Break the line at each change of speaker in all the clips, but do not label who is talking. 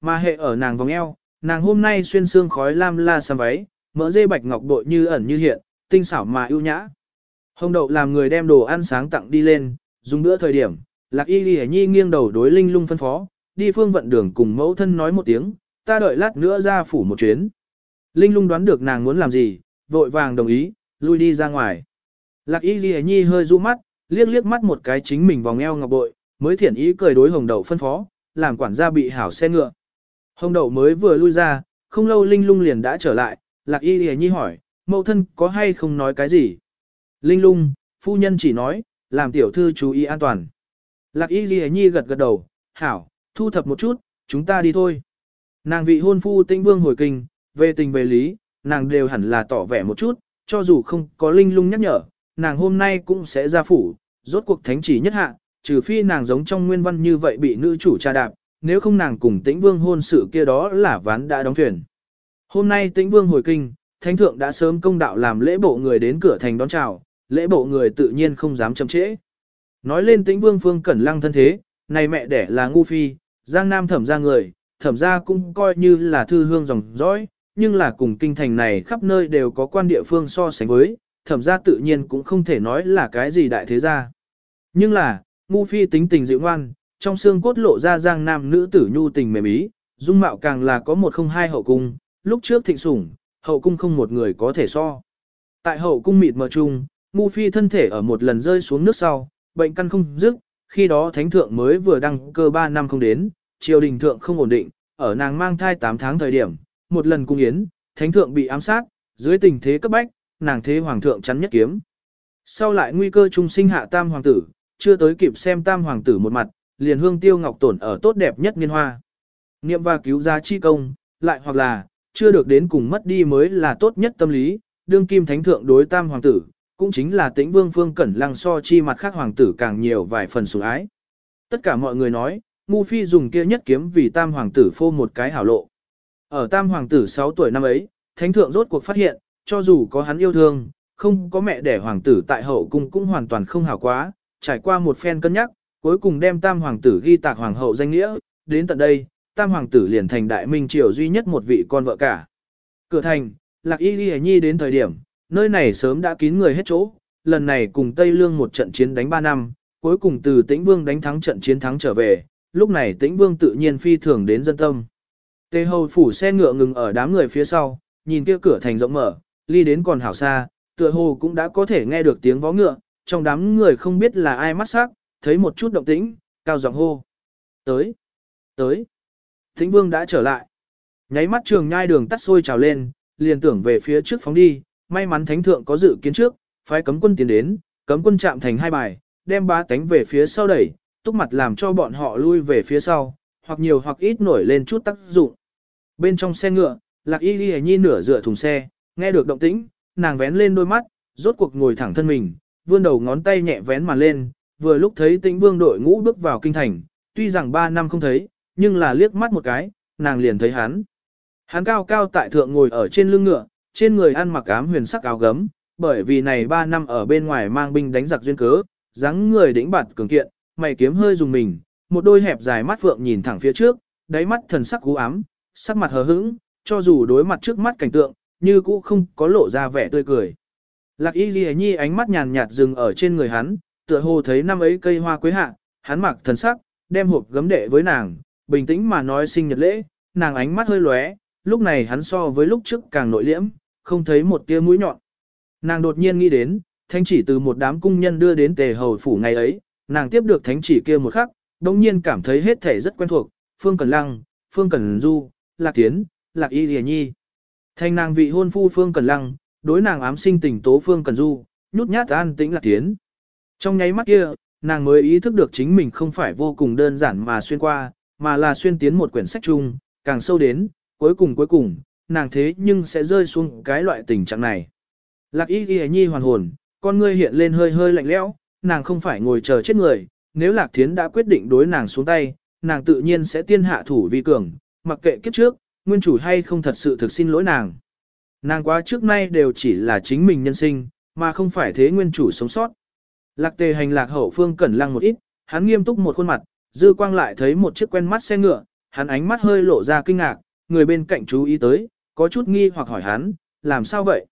Mà hệ ở nàng vòng eo, nàng hôm nay xuyên xương khói lam la sam váy, mỡ dê bạch ngọc bội như ẩn như hiện, tinh xảo mà ưu nhã. Hồng đậu làm người đem đồ ăn sáng tặng đi lên, dùng bữa thời điểm, lạc y ghi nhi nghiêng đầu đối linh lung phân phó, đi phương vận đường cùng mẫu thân nói một tiếng, ta đợi lát nữa ra phủ một chuyến. Linh lung đoán được nàng muốn làm gì, vội vàng đồng ý, lui đi ra ngoài. Lạc y ghi nhi hơi du mắt, liếc liếc mắt một cái chính mình vòng eo ngọc bội, mới thiện ý cười đối hồng đậu phân phó, làm quản gia bị hảo xe ngựa. Hồng đậu mới vừa lui ra, không lâu Linh lung liền đã trở lại, lạc y ghi nhi hỏi, mẫu thân có hay không nói cái gì? Linh lung, phu nhân chỉ nói, làm tiểu thư chú ý an toàn. Lạc y ghi nhi gật gật đầu, hảo, thu thập một chút, chúng ta đi thôi. Nàng vị hôn phu tĩnh vương hồi kinh, về tình về lý, nàng đều hẳn là tỏ vẻ một chút, cho dù không có linh lung nhắc nhở, nàng hôm nay cũng sẽ ra phủ, rốt cuộc thánh chỉ nhất hạ, trừ phi nàng giống trong nguyên văn như vậy bị nữ chủ tra đạp, nếu không nàng cùng tĩnh vương hôn sự kia đó là ván đã đóng thuyền. Hôm nay tĩnh vương hồi kinh, thánh thượng đã sớm công đạo làm lễ bộ người đến cửa thành đón chào, lễ bộ người tự nhiên không dám chậm trễ. Nói lên tĩnh vương phương cẩn lăng thân thế, này mẹ đẻ là ngu phi, giang nam thẩm ra người, thẩm ra cũng coi như là thư hương dòng dõi, nhưng là cùng kinh thành này khắp nơi đều có quan địa phương so sánh với, thẩm ra tự nhiên cũng không thể nói là cái gì đại thế gia. Nhưng là, ngu phi tính tình dịu ngoan, trong xương cốt lộ ra giang nam nữ tử nhu tình mềm ý, dung mạo càng là có một không hai hậu cung, lúc trước thịnh sủng, hậu cung không một người có thể so. Tại hậu cung mịt mờ chung, ngu phi thân thể ở một lần rơi xuống nước sau, bệnh căn không dứt, khi đó thánh thượng mới vừa đăng cơ 3 năm không đến, triều đình thượng không ổn định, ở nàng mang thai 8 tháng thời điểm, một lần cung yến, thánh thượng bị ám sát, dưới tình thế cấp bách, nàng thế hoàng thượng chắn nhất kiếm. Sau lại nguy cơ trung sinh hạ tam hoàng tử, chưa tới kịp xem tam hoàng tử một mặt, liền hương tiêu ngọc tổn ở tốt đẹp nhất niên hoa. Niệm và cứu giá chi công, lại hoặc là, chưa được đến cùng mất đi mới là tốt nhất tâm lý, đương kim thánh thượng đối tam hoàng tử, cũng chính là tĩnh vương phương cẩn lăng so chi mặt khác hoàng tử càng nhiều vài phần sủng ái. Tất cả mọi người nói, ngu phi dùng kia nhất kiếm vì tam hoàng tử phô một cái hảo lộ. Ở tam hoàng tử 6 tuổi năm ấy, thánh thượng rốt cuộc phát hiện, cho dù có hắn yêu thương, không có mẹ đẻ hoàng tử tại hậu cung cũng hoàn toàn không hảo quá, trải qua một phen cân nhắc, cuối cùng đem tam hoàng tử ghi tạc hoàng hậu danh nghĩa, đến tận đây, tam hoàng tử liền thành đại minh triều duy nhất một vị con vợ cả. Cửa thành, lạc y ghi nhi đến thời điểm, nơi này sớm đã kín người hết chỗ, lần này cùng Tây Lương một trận chiến đánh 3 năm, cuối cùng từ Tĩnh Vương đánh thắng trận chiến thắng trở về, lúc này Tĩnh Vương tự nhiên phi thường đến dân tâm. Tề hầu phủ xe ngựa ngừng ở đám người phía sau, nhìn kia cửa thành rộng mở, ly đến còn hảo xa, tựa hồ cũng đã có thể nghe được tiếng vó ngựa, trong đám người không biết là ai mắt sắc, thấy một chút động tĩnh, cao giọng hô. Tới, tới, Thính Vương đã trở lại. Nháy mắt trường nhai đường tắt sôi trào lên, liền tưởng về phía trước phóng đi, may mắn thánh thượng có dự kiến trước, phái cấm quân tiến đến, cấm quân chạm thành hai bài, đem ba tánh về phía sau đẩy, túc mặt làm cho bọn họ lui về phía sau, hoặc nhiều hoặc ít nổi lên chút tác dụng. Bên trong xe ngựa, lạc y ghi nhi nửa dựa thùng xe, nghe được động tĩnh, nàng vén lên đôi mắt, rốt cuộc ngồi thẳng thân mình, vươn đầu ngón tay nhẹ vén màn lên, vừa lúc thấy tĩnh vương đội ngũ bước vào kinh thành, tuy rằng ba năm không thấy, nhưng là liếc mắt một cái, nàng liền thấy hắn. Hắn cao cao tại thượng ngồi ở trên lưng ngựa, trên người ăn mặc ám huyền sắc áo gấm, bởi vì này 3 năm ở bên ngoài mang binh đánh giặc duyên cớ, dáng người đĩnh bạt cường kiện, mày kiếm hơi dùng mình, một đôi hẹp dài mắt phượng nhìn thẳng phía trước, đáy mắt thần sắc cú ám, sắc mặt hờ hững, cho dù đối mặt trước mắt cảnh tượng, như cũ không có lộ ra vẻ tươi cười. Lạc Y Ghi Nhi ánh mắt nhàn nhạt dừng ở trên người hắn, tựa hồ thấy năm ấy cây hoa quế hạ, hắn mặc thần sắc, đem hộp gấm đệ với nàng, bình tĩnh mà nói sinh nhật lễ, nàng ánh mắt hơi lóe, lúc này hắn so với lúc trước càng nội liễm, không thấy một tia mũi nhọn. Nàng đột nhiên nghĩ đến, thánh chỉ từ một đám cung nhân đưa đến tề hầu phủ ngày ấy, nàng tiếp được thánh chỉ kia một khắc, đồng nhiên cảm thấy hết thể rất quen thuộc, Phương Cần Lăng, Phương Cần Du, Lạc Tiến, Lạc Y Lìa Nhi. thanh nàng vị hôn phu Phương Cần Lăng, đối nàng ám sinh tình tố Phương Cần Du, nhút nhát an tĩnh Lạc Tiến. Trong nháy mắt kia, nàng mới ý thức được chính mình không phải vô cùng đơn giản mà xuyên qua, mà là xuyên tiến một quyển sách chung, càng sâu đến, cuối cùng cuối cùng, nàng thế nhưng sẽ rơi xuống cái loại tình trạng này. Lạc y ghi nhi hoàn hồn, con ngươi hiện lên hơi hơi lạnh lẽo, nàng không phải ngồi chờ chết người, nếu lạc thiến đã quyết định đối nàng xuống tay, nàng tự nhiên sẽ tiên hạ thủ vi cường, mặc kệ kiếp trước, nguyên chủ hay không thật sự thực xin lỗi nàng. Nàng quá trước nay đều chỉ là chính mình nhân sinh, mà không phải thế nguyên chủ sống sót. Lạc tề hành lạc hậu phương cẩn lăng một ít, hắn nghiêm túc một khuôn mặt, dư quang lại thấy một chiếc quen mắt xe ngựa, hắn ánh mắt hơi lộ ra kinh ngạc, người bên cạnh chú ý tới, có chút nghi hoặc hỏi hắn, làm sao vậy?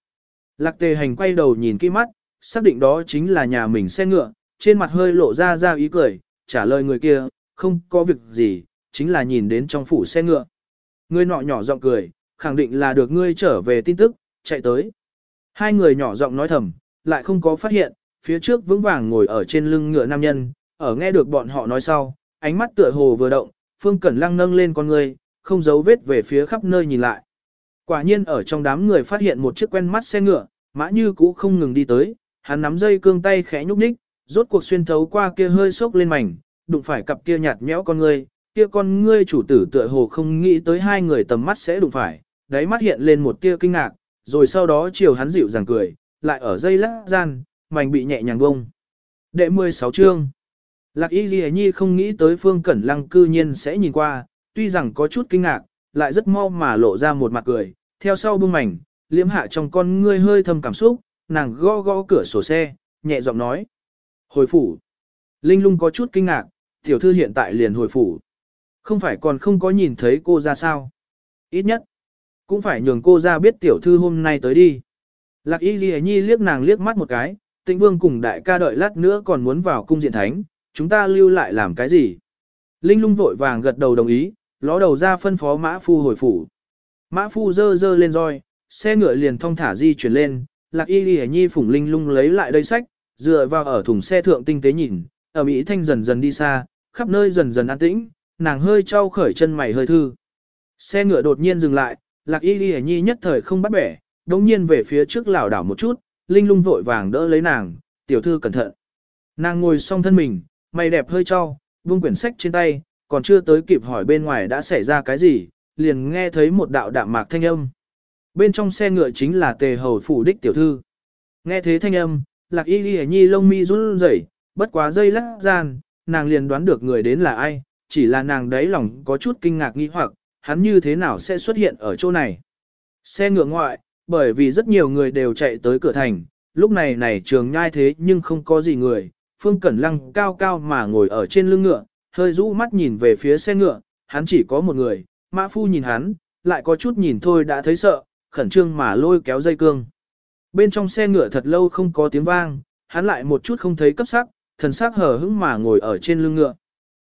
Lạc tề hành quay đầu nhìn kỹ mắt, xác định đó chính là nhà mình xe ngựa, trên mặt hơi lộ ra ra ý cười, trả lời người kia, không có việc gì, chính là nhìn đến trong phủ xe ngựa. Người nọ nhỏ giọng cười, khẳng định là được ngươi trở về tin tức, chạy tới. Hai người nhỏ giọng nói thầm, lại không có phát hiện, phía trước vững vàng ngồi ở trên lưng ngựa nam nhân, ở nghe được bọn họ nói sau, ánh mắt tựa hồ vừa động, Phương Cẩn Lăng nâng lên con người, không giấu vết về phía khắp nơi nhìn lại. Quả nhiên ở trong đám người phát hiện một chiếc quen mắt xe ngựa, mã như cũ không ngừng đi tới, hắn nắm dây cương tay khẽ nhúc nhích, rốt cuộc xuyên thấu qua kia hơi sốc lên mảnh, đụng phải cặp kia nhạt nhẽo con ngươi, kia con ngươi chủ tử tựa hồ không nghĩ tới hai người tầm mắt sẽ đụng phải, đáy mắt hiện lên một tia kinh ngạc, rồi sau đó chiều hắn dịu dàng cười, lại ở dây lát gian, mảnh bị nhẹ nhàng bông. Đệ 16 chương Lạc Y Ghi Nhi không nghĩ tới Phương Cẩn Lăng cư nhiên sẽ nhìn qua, tuy rằng có chút kinh ngạc, lại rất mau mà lộ ra một mặt cười, theo sau bưng mảnh, liếm hạ trong con ngươi hơi thâm cảm xúc, nàng gõ gõ cửa sổ xe, nhẹ giọng nói. Hồi phủ. Linh lung có chút kinh ngạc, tiểu thư hiện tại liền hồi phủ. Không phải còn không có nhìn thấy cô ra sao. Ít nhất, cũng phải nhường cô ra biết tiểu thư hôm nay tới đi. Lạc y ghi nhi liếc nàng liếc mắt một cái, tĩnh vương cùng đại ca đợi lát nữa còn muốn vào cung diện thánh, chúng ta lưu lại làm cái gì? Linh lung vội vàng gật đầu đồng ý, ló đầu ra phân phó mã phu hồi phủ. Mã phu dơ dơ lên roi, xe ngựa liền thong thả di chuyển lên, lạc y ghi nhi phủng linh lung lấy lại đây sách, dựa vào ở thùng xe thượng tinh tế nhìn, ở Mỹ thanh dần dần đi xa, khắp nơi dần dần an tĩnh, nàng hơi trao khởi chân mày hơi thư. Xe ngựa đột nhiên dừng lại, lạc y ghi nhi nhất thời không bắt bẻ, đống nhiên về phía trước lảo đảo một chút, linh lung vội vàng đỡ lấy nàng, tiểu thư cẩn thận. Nàng ngồi song thân mình, mày đẹp hơi cho, buông quyển sách trên tay, còn chưa tới kịp hỏi bên ngoài đã xảy ra cái gì, liền nghe thấy một đạo đạm mạc thanh âm. Bên trong xe ngựa chính là tề hầu phủ đích tiểu thư. Nghe thế thanh âm, lạc y ghi nhi lông mi run rẩy, bất quá dây lắc gian, nàng liền đoán được người đến là ai, chỉ là nàng đấy lòng có chút kinh ngạc nghi hoặc, hắn như thế nào sẽ xuất hiện ở chỗ này. Xe ngựa ngoại, bởi vì rất nhiều người đều chạy tới cửa thành, lúc này này trường nhai thế nhưng không có gì người, Phương Cẩn Lăng cao cao mà ngồi ở trên lưng ngựa, hơi rũ mắt nhìn về phía xe ngựa, hắn chỉ có một người, mã phu nhìn hắn, lại có chút nhìn thôi đã thấy sợ, khẩn trương mà lôi kéo dây cương. Bên trong xe ngựa thật lâu không có tiếng vang, hắn lại một chút không thấy cấp sắc, thần sắc hờ hững mà ngồi ở trên lưng ngựa.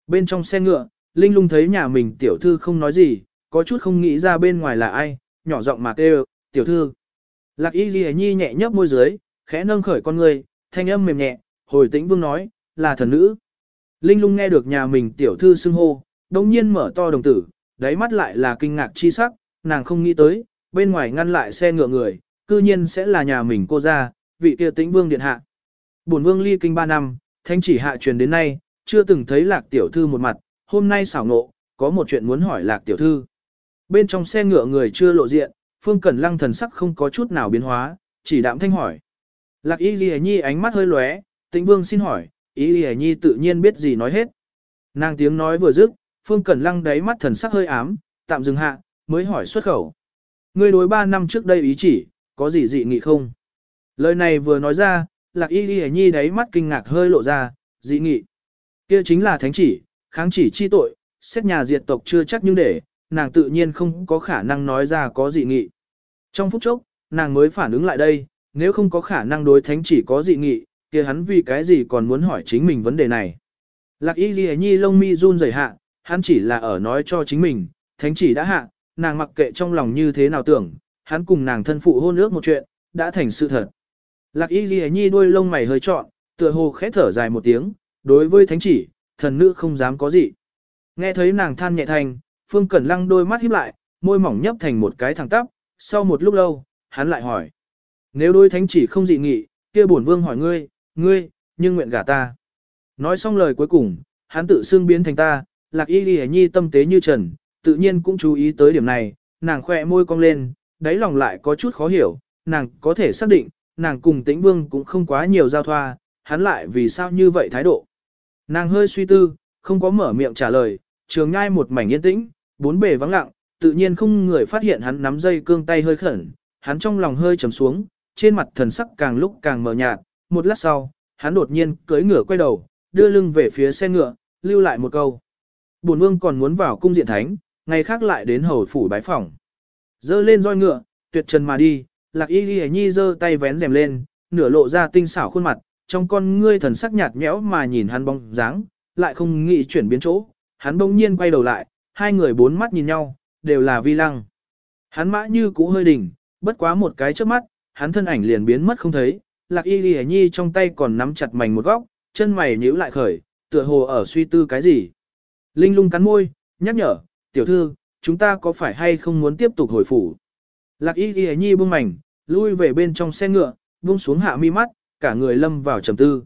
Bên trong xe ngựa, Linh lung thấy nhà mình tiểu thư không nói gì, có chút không nghĩ ra bên ngoài là ai, nhỏ giọng mà kêu, tiểu thư. Lạc y ghi nhi nhẹ nhấp môi dưới, khẽ nâng khởi con người, thanh âm mềm nhẹ, hồi tĩnh vương nói, là thần nữ. Linh lung nghe được nhà mình tiểu thư xưng hô, đồng nhiên mở to đồng tử, đáy mắt lại là kinh ngạc chi sắc, nàng không nghĩ tới, bên ngoài ngăn lại xe ngựa người, cư nhiên sẽ là nhà mình cô ra, vị kia tĩnh vương điện hạ. Bổn vương ly kinh ba năm, thanh chỉ hạ truyền đến nay, chưa từng thấy lạc tiểu thư một mặt, hôm nay xảo ngộ, có một chuyện muốn hỏi lạc tiểu thư. Bên trong xe ngựa người chưa lộ diện, phương cẩn lăng thần sắc không có chút nào biến hóa, chỉ đạm thanh hỏi. Lạc y ghi nhi ánh mắt hơi lóe, tĩnh vương xin hỏi, y ghi nhi tự nhiên biết gì nói hết. Nàng tiếng nói vừa dứt, phương cẩn lăng đáy mắt thần sắc hơi ám, tạm dừng hạ, mới hỏi xuất khẩu. Ngươi đối ba năm trước đây ý chỉ, có gì dị nghị không? Lời này vừa nói ra, lạc y ghi nhi đáy mắt kinh ngạc hơi lộ ra, dị nghị. kia chính là thánh chỉ, kháng chỉ chi tội, xét nhà diệt tộc chưa chắc nhưng để, nàng tự nhiên không có khả năng nói ra có dị nghị. Trong phút chốc, nàng mới phản ứng lại đây, nếu không có khả năng đối thánh chỉ có dị nghị, kia hắn vì cái gì còn muốn hỏi chính mình vấn đề này. Lạc y ghi nhi lông mi run rẩy hạ, hắn chỉ là ở nói cho chính mình, thánh chỉ đã hạ, nàng mặc kệ trong lòng như thế nào tưởng, hắn cùng nàng thân phụ hôn ước một chuyện, đã thành sự thật. Lạc y ghi nhi đuôi lông mày hơi trọn, tựa hồ khẽ thở dài một tiếng, đối với thánh chỉ, thần nữ không dám có gì. Nghe thấy nàng than nhẹ thành, Phương Cẩn Lăng đôi mắt híp lại, môi mỏng nhấp thành một cái thẳng tắp, sau một lúc lâu, hắn lại hỏi. Nếu đôi thánh chỉ không dị nghị, kia bổn vương hỏi ngươi, ngươi, nhưng nguyện gả ta. Nói xong lời cuối cùng, hắn tự xưng biến thành ta, lạc y ghi nhi tâm tế như trần, tự nhiên cũng chú ý tới điểm này, nàng khỏe môi cong lên, đáy lòng lại có chút khó hiểu, nàng có thể xác định, nàng cùng tĩnh vương cũng không quá nhiều giao thoa, hắn lại vì sao như vậy thái độ. Nàng hơi suy tư, không có mở miệng trả lời, trường ngai một mảnh yên tĩnh, bốn bề vắng lặng, tự nhiên không người phát hiện hắn nắm dây cương tay hơi khẩn, hắn trong lòng hơi trầm xuống, trên mặt thần sắc càng lúc càng mờ nhạt, một lát sau, hắn đột nhiên cưỡi ngựa quay đầu, đưa lưng về phía xe ngựa, lưu lại một câu. Bổn vương còn muốn vào cung diện thánh, ngày khác lại đến hầu phủ bái phỏng. Dơ lên roi ngựa, tuyệt trần mà đi, lạc y ghi nhi giơ tay vén rèm lên, nửa lộ ra tinh xảo khuôn mặt, trong con ngươi thần sắc nhạt nhẽo mà nhìn hắn bóng dáng, lại không nghĩ chuyển biến chỗ, hắn bỗng nhiên quay đầu lại, hai người bốn mắt nhìn nhau, đều là vi lăng. Hắn mã như cũ hơi đỉnh, bất quá một cái trước mắt, hắn thân ảnh liền biến mất không thấy, lạc y ghi nhi trong tay còn nắm chặt mảnh một góc, chân mày nhíu lại khởi, tựa hồ ở suy tư cái gì. Linh lung cắn môi, nhắc nhở, tiểu thư, chúng ta có phải hay không muốn tiếp tục hồi phủ? Lạc y ghi nhi buông mảnh, lui về bên trong xe ngựa, buông xuống hạ mi mắt, cả người lâm vào trầm tư.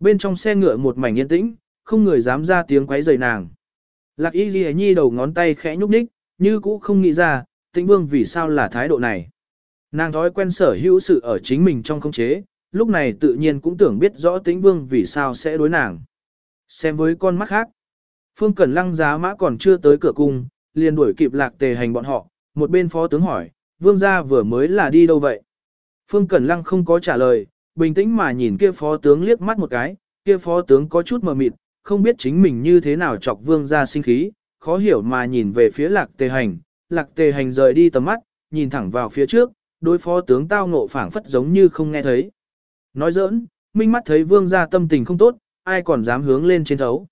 Bên trong xe ngựa một mảnh yên tĩnh, không người dám ra tiếng quấy rầy nàng. Lạc y ghi nhi đầu ngón tay khẽ nhúc nhích, như cũ không nghĩ ra, tĩnh vương vì sao là thái độ này. Nàng thói quen sở hữu sự ở chính mình trong không chế, lúc này tự nhiên cũng tưởng biết rõ tĩnh vương vì sao sẽ đối nàng. Xem với con mắt khác. Phương Cẩn Lăng giá mã còn chưa tới cửa cung, liền đuổi kịp lạc tề hành bọn họ, một bên phó tướng hỏi, vương gia vừa mới là đi đâu vậy? Phương Cẩn Lăng không có trả lời, bình tĩnh mà nhìn kia phó tướng liếc mắt một cái, kia phó tướng có chút mờ mịt, không biết chính mình như thế nào chọc vương gia sinh khí, khó hiểu mà nhìn về phía lạc tề hành, lạc tề hành rời đi tầm mắt, nhìn thẳng vào phía trước, đối phó tướng tao ngộ phảng phất giống như không nghe thấy. Nói giỡn, minh mắt thấy vương gia tâm tình không tốt, ai còn dám hướng lên trên thấu.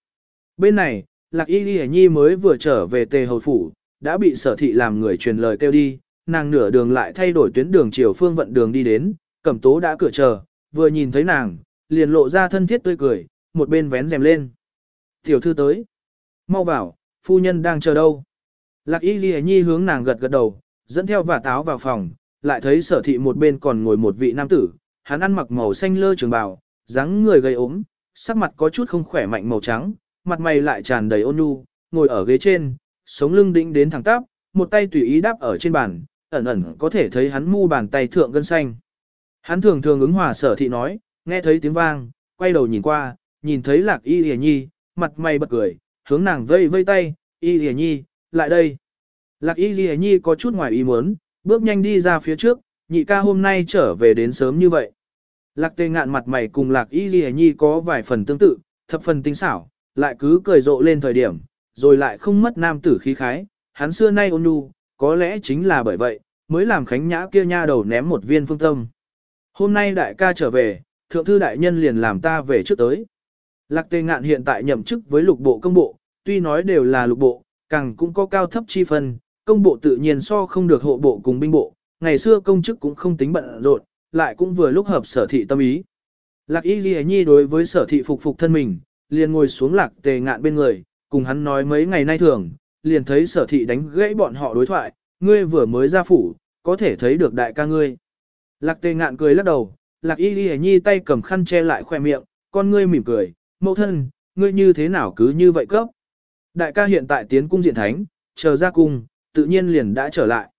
Bên này, lạc y ghi nhi mới vừa trở về tề hầu phủ, đã bị sở thị làm người truyền lời kêu đi, nàng nửa đường lại thay đổi tuyến đường chiều phương vận đường đi đến, cẩm tố đã cửa chờ, vừa nhìn thấy nàng, liền lộ ra thân thiết tươi cười, một bên vén rèm lên. Tiểu thư tới. Mau vào, phu nhân đang chờ đâu. Lạc y ghi nhi hướng nàng gật gật đầu, dẫn theo và táo vào phòng, lại thấy sở thị một bên còn ngồi một vị nam tử, hắn ăn mặc màu xanh lơ trường bào, dáng người gầy ốm, sắc mặt có chút không khỏe mạnh màu trắng, mặt mày lại tràn đầy ôn nhu, ngồi ở ghế trên, sống lưng đĩnh đến thẳng tắp, một tay tùy ý đáp ở trên bàn, ẩn ẩn có thể thấy hắn mu bàn tay thượng gân xanh. Hắn thường thường ứng hòa sở thị nói, nghe thấy tiếng vang, quay đầu nhìn qua, nhìn thấy lạc y hề nhi, mặt mày bật cười, hướng nàng vây vây tay, y hề nhi, lại đây. Lạc y hề nhi có chút ngoài ý muốn, bước nhanh đi ra phía trước, nhị ca hôm nay trở về đến sớm như vậy. Lạc tề ngạn mặt mày cùng lạc y hề nhi có vài phần tương tự, thập phần tinh xảo, lại cứ cười rộ lên thời điểm, rồi lại không mất nam tử khí khái, hắn xưa nay ôn nhu, có lẽ chính là bởi vậy, mới làm khánh nhã kia nha đầu ném một viên phương tâm. Hôm nay đại ca trở về, thượng thư đại nhân liền làm ta về trước tới. Lạc tề ngạn hiện tại nhậm chức với lục bộ công bộ, tuy nói đều là lục bộ, càng cũng có cao thấp chi phân, công bộ tự nhiên so không được hộ bộ cùng binh bộ, ngày xưa công chức cũng không tính bận rộn, lại cũng vừa lúc hợp sở thị tâm ý. Lạc y ghi nhi đối với sở thị phục phục thân mình, liền ngồi xuống lạc tề ngạn bên người, cùng hắn nói mấy ngày nay thường, liền thấy sở thị đánh gãy bọn họ đối thoại, ngươi vừa mới ra phủ, có thể thấy được đại ca ngươi. Lạc tề ngạn cười lắc đầu, lạc y ghi nhi tay cầm khăn che lại khoe miệng, con ngươi mỉm cười, mẫu thân, ngươi như thế nào cứ như vậy cấp. Đại ca hiện tại tiến cung diện thánh, chờ ra cung, tự nhiên liền đã trở lại.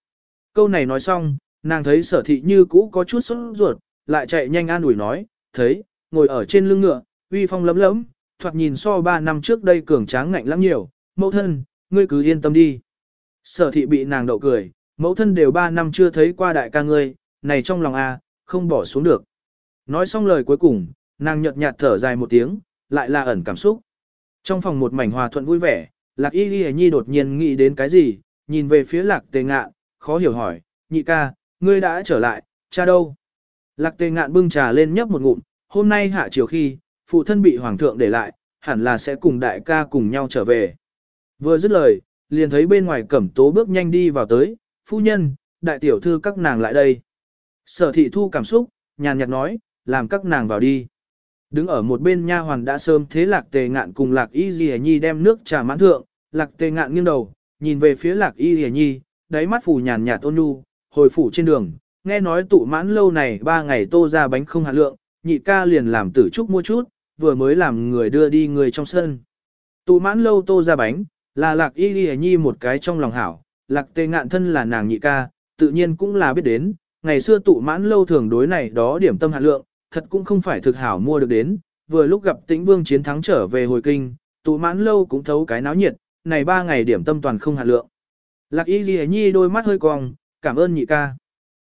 Câu này nói xong, nàng thấy sở thị như cũ có chút sốt ruột, lại chạy nhanh an ủi nói, thấy, ngồi ở trên lưng ngựa, uy phong lấm lấm, thoạt nhìn so ba năm trước đây cường tráng ngạnh lắm nhiều, mẫu thân, ngươi cứ yên tâm đi. Sở thị bị nàng đậu cười, mẫu thân đều ba năm chưa thấy qua đại ca ngươi, này trong lòng a, không bỏ xuống được. Nói xong lời cuối cùng, nàng nhợt nhạt thở dài một tiếng, lại là ẩn cảm xúc. Trong phòng một mảnh hòa thuận vui vẻ, lạc y ghi nhi đột nhiên nghĩ đến cái gì, nhìn về phía lạc tề ngạn, khó hiểu hỏi, nhị ca, ngươi đã trở lại, cha đâu? Lạc tề ngạn bưng trà lên nhấp một ngụm, hôm nay hạ chiều khi, phụ thân bị hoàng thượng để lại, hẳn là sẽ cùng đại ca cùng nhau trở về. Vừa dứt lời, liền thấy bên ngoài cẩm tố bước nhanh đi vào tới, phu nhân, đại tiểu thư các nàng lại đây. Sở thị thu cảm xúc, nhàn nhạt nói, làm các nàng vào đi. Đứng ở một bên nha hoàn đã sớm thế lạc tề ngạn cùng lạc y dì nhi đem nước trà mãn thượng, lạc tề ngạn nghiêng đầu, nhìn về phía lạc y dì nhi, đáy mắt phủ nhàn nhạt ôn nhu, hồi phủ trên đường, nghe nói tụ mãn lâu này ba ngày tô ra bánh không hạt lượng, nhị ca liền làm tử trúc mua chút, vừa mới làm người đưa đi người trong sân. Tụ mãn lâu tô ra bánh, là lạc y dì nhi một cái trong lòng hảo, lạc tề ngạn thân là nàng nhị ca, tự nhiên cũng là biết đến, ngày xưa tụ mãn lâu thường đối này đó điểm tâm hạt lượng, thật cũng không phải thực hảo mua được đến, vừa lúc gặp tĩnh vương chiến thắng trở về hồi kinh, tụ mãn lâu cũng thấu cái náo nhiệt, này ba ngày điểm tâm toàn không hạt lượng. Lạc y ghi nhi đôi mắt hơi cong, cảm ơn nhị ca.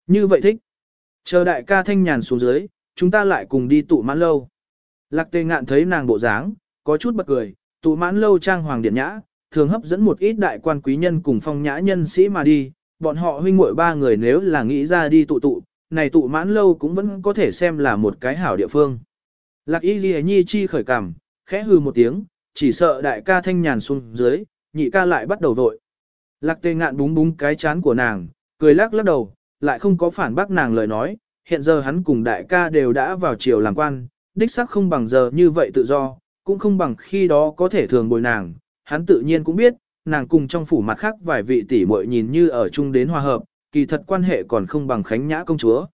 Như vậy thích. Chờ đại ca thanh nhàn xuống dưới, chúng ta lại cùng đi tụ mãn lâu. Lạc tề ngạn thấy nàng bộ dáng, có chút bật cười, tụ mãn lâu trang hoàng điện nhã, thường hấp dẫn một ít đại quan quý nhân cùng phong nhã nhân sĩ mà đi, bọn họ huynh muội ba người nếu là nghĩ ra đi tụ tụ, này tụ mãn lâu cũng vẫn có thể xem là một cái hảo địa phương. Lạc y ghi nhi chi khởi cảm, khẽ hư một tiếng, chỉ sợ đại ca thanh nhàn xuống dưới, nhị ca lại bắt đầu vội. Lạc tê ngạn búng búng cái chán của nàng, cười lắc lắc đầu, lại không có phản bác nàng lời nói, hiện giờ hắn cùng đại ca đều đã vào chiều làm quan, đích sắc không bằng giờ như vậy tự do, cũng không bằng khi đó có thể thường bồi nàng, hắn tự nhiên cũng biết, nàng cùng trong phủ mặt khác vài vị tỷ muội nhìn như ở chung đến hòa hợp, kỳ thật quan hệ còn không bằng khánh nhã công chúa.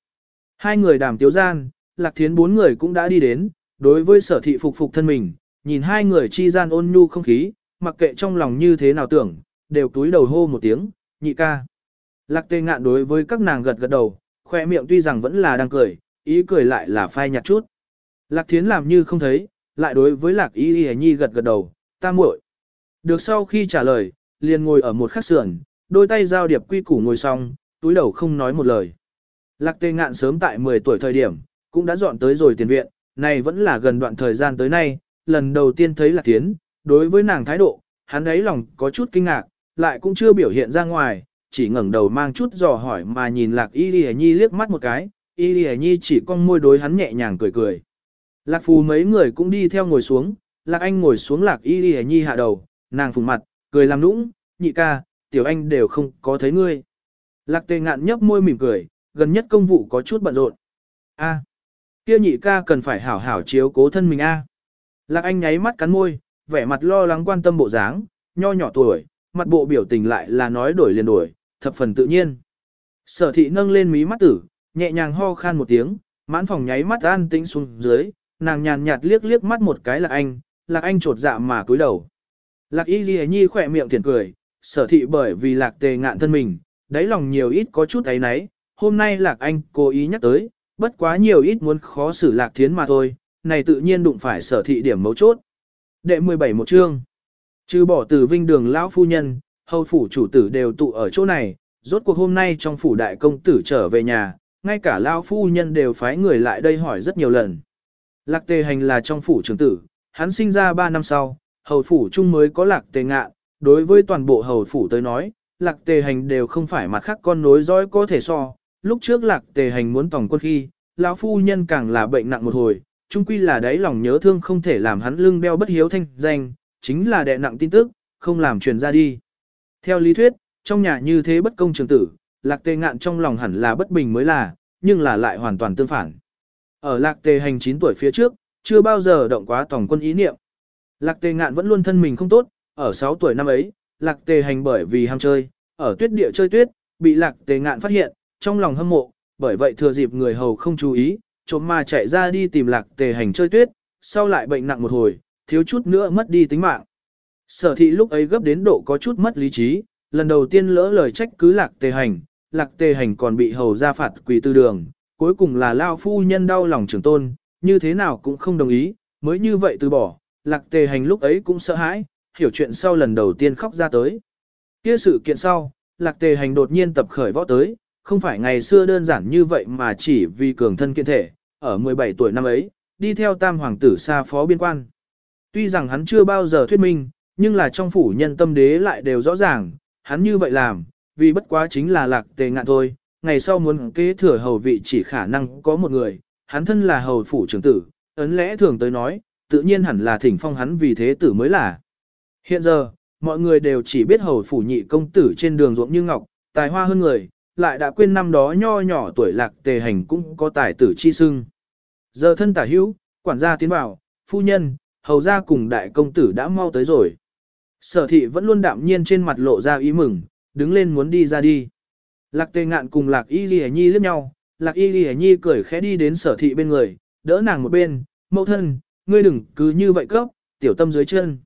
Hai người đàm tiếu gian, lạc thiến bốn người cũng đã đi đến, đối với sở thị phục phục thân mình, nhìn hai người chi gian ôn nhu không khí, mặc kệ trong lòng như thế nào tưởng, đều túi đầu hô một tiếng, nhị ca. Lạc tê ngạn đối với các nàng gật gật đầu, khoe miệng tuy rằng vẫn là đang cười, ý cười lại là phai nhạt chút. Lạc thiến làm như không thấy, lại đối với lạc y y nhi gật gật đầu, ta muội. Được sau khi trả lời, liền ngồi ở một khắc sườn, đôi tay giao điệp quy củ ngồi xong, túi đầu không nói một lời. Lạc tê ngạn sớm tại 10 tuổi thời điểm, cũng đã dọn tới rồi tiền viện, này vẫn là gần đoạn thời gian tới nay, lần đầu tiên thấy lạc tiến, đối với nàng thái độ, hắn ấy lòng có chút kinh ngạc, lại cũng chưa biểu hiện ra ngoài, chỉ ngẩng đầu mang chút dò hỏi mà nhìn lạc y lì nhi liếc mắt một cái, y lì nhi chỉ cong môi đối hắn nhẹ nhàng cười cười. Lạc phù mấy người cũng đi theo ngồi xuống, lạc anh ngồi xuống lạc y lì nhi hạ đầu, nàng phùng mặt, cười làm nũng, nhị ca, tiểu anh đều không có thấy ngươi. Lạc tề ngạn nhấp môi mỉm cười, gần nhất công vụ có chút bận rộn. A, kia nhị ca cần phải hảo hảo chiếu cố thân mình a. Lạc anh nháy mắt cắn môi, vẻ mặt lo lắng quan tâm bộ dáng, nho nhỏ tuổi, mặt bộ biểu tình lại là nói đổi liền đổi, thập phần tự nhiên. Sở thị nâng lên mí mắt tử, nhẹ nhàng ho khan một tiếng, mãn phòng nháy mắt an tĩnh xuống dưới, nàng nhàn nhạt liếc liếc mắt một cái là anh, lạc anh trột dạ mà cúi đầu. Lạc y ghi nhi khỏe miệng thiền cười, sở thị bởi vì lạc tề ngạn thân mình, đáy lòng nhiều ít có chút ấy nấy, hôm nay lạc anh cố ý nhắc tới, bất quá nhiều ít muốn khó xử lạc thiến mà thôi, này tự nhiên đụng phải sở thị điểm mấu chốt. Đệ 17 một chương. Trừ bỏ từ vinh đường lão phu nhân, hầu phủ chủ tử đều tụ ở chỗ này, rốt cuộc hôm nay trong phủ đại công tử trở về nhà, ngay cả lão phu nhân đều phái người lại đây hỏi rất nhiều lần. Lạc tề hành là trong phủ trưởng tử, hắn sinh ra 3 năm sau, hầu phủ chung mới có lạc tề ngạ, đối với toàn bộ hầu phủ tới nói, lạc tề hành đều không phải mặt khác con nối dõi có thể so. Lúc trước lạc tề hành muốn tổng quân khi, lão phu nhân càng là bệnh nặng một hồi, chung quy là đấy lòng nhớ thương không thể làm hắn lưng beo bất hiếu thanh danh, chính là đệ nặng tin tức, không làm truyền ra đi. Theo lý thuyết, trong nhà như thế bất công trường tử, lạc tề ngạn trong lòng hẳn là bất bình mới là, nhưng là lại hoàn toàn tương phản. Ở lạc tề hành 9 tuổi phía trước, chưa bao giờ động quá tổng quân ý niệm. Lạc tề ngạn vẫn luôn thân mình không tốt, ở 6 tuổi năm ấy, lạc tề hành bởi vì ham chơi, ở tuyết địa chơi tuyết, bị lạc tề ngạn phát hiện, trong lòng hâm mộ, bởi vậy thừa dịp người hầu không chú ý, trộm mà chạy ra đi tìm lạc tề hành chơi tuyết, sau lại bệnh nặng một hồi, thiếu chút nữa mất đi tính mạng. Sở thị lúc ấy gấp đến độ có chút mất lý trí, lần đầu tiên lỡ lời trách cứ lạc tề hành, lạc tề hành còn bị hầu ra phạt quỳ tư đường, cuối cùng là lao phu nhân đau lòng trưởng tôn, như thế nào cũng không đồng ý, mới như vậy từ bỏ, lạc tề hành lúc ấy cũng sợ hãi, hiểu chuyện sau lần đầu tiên khóc ra tới. Kia sự kiện sau, lạc tề hành đột nhiên tập khởi võ tới, không phải ngày xưa đơn giản như vậy mà chỉ vì cường thân kiện thể, ở 17 tuổi năm ấy, đi theo tam hoàng tử xa phó biên quan. Tuy rằng hắn chưa bao giờ thuyết minh, nhưng là trong phủ nhân tâm đế lại đều rõ ràng, hắn như vậy làm, vì bất quá chính là lạc tề ngạn thôi, ngày sau muốn kế thừa hầu vị chỉ khả năng có một người, hắn thân là hầu phủ trưởng tử, ấn lẽ thường tới nói, tự nhiên hẳn là thỉnh phong hắn vì thế tử mới là. Hiện giờ, mọi người đều chỉ biết hầu phủ nhị công tử trên đường ruộng như ngọc, tài hoa hơn người, lại đã quên năm đó nho nhỏ tuổi lạc tề hành cũng có tài tử chi sưng. Giờ thân tả hữu, quản gia tiến vào, phu nhân, hầu gia cùng đại công tử đã mau tới rồi. Sở thị vẫn luôn đạm nhiên trên mặt lộ ra ý mừng, đứng lên muốn đi ra đi. Lạc tề ngạn cùng lạc y ghi nhi liếc nhau, lạc y ghi nhi cười khẽ đi đến sở thị bên người, đỡ nàng một bên, mẫu thân, ngươi đừng cứ như vậy cấp, tiểu tâm dưới chân.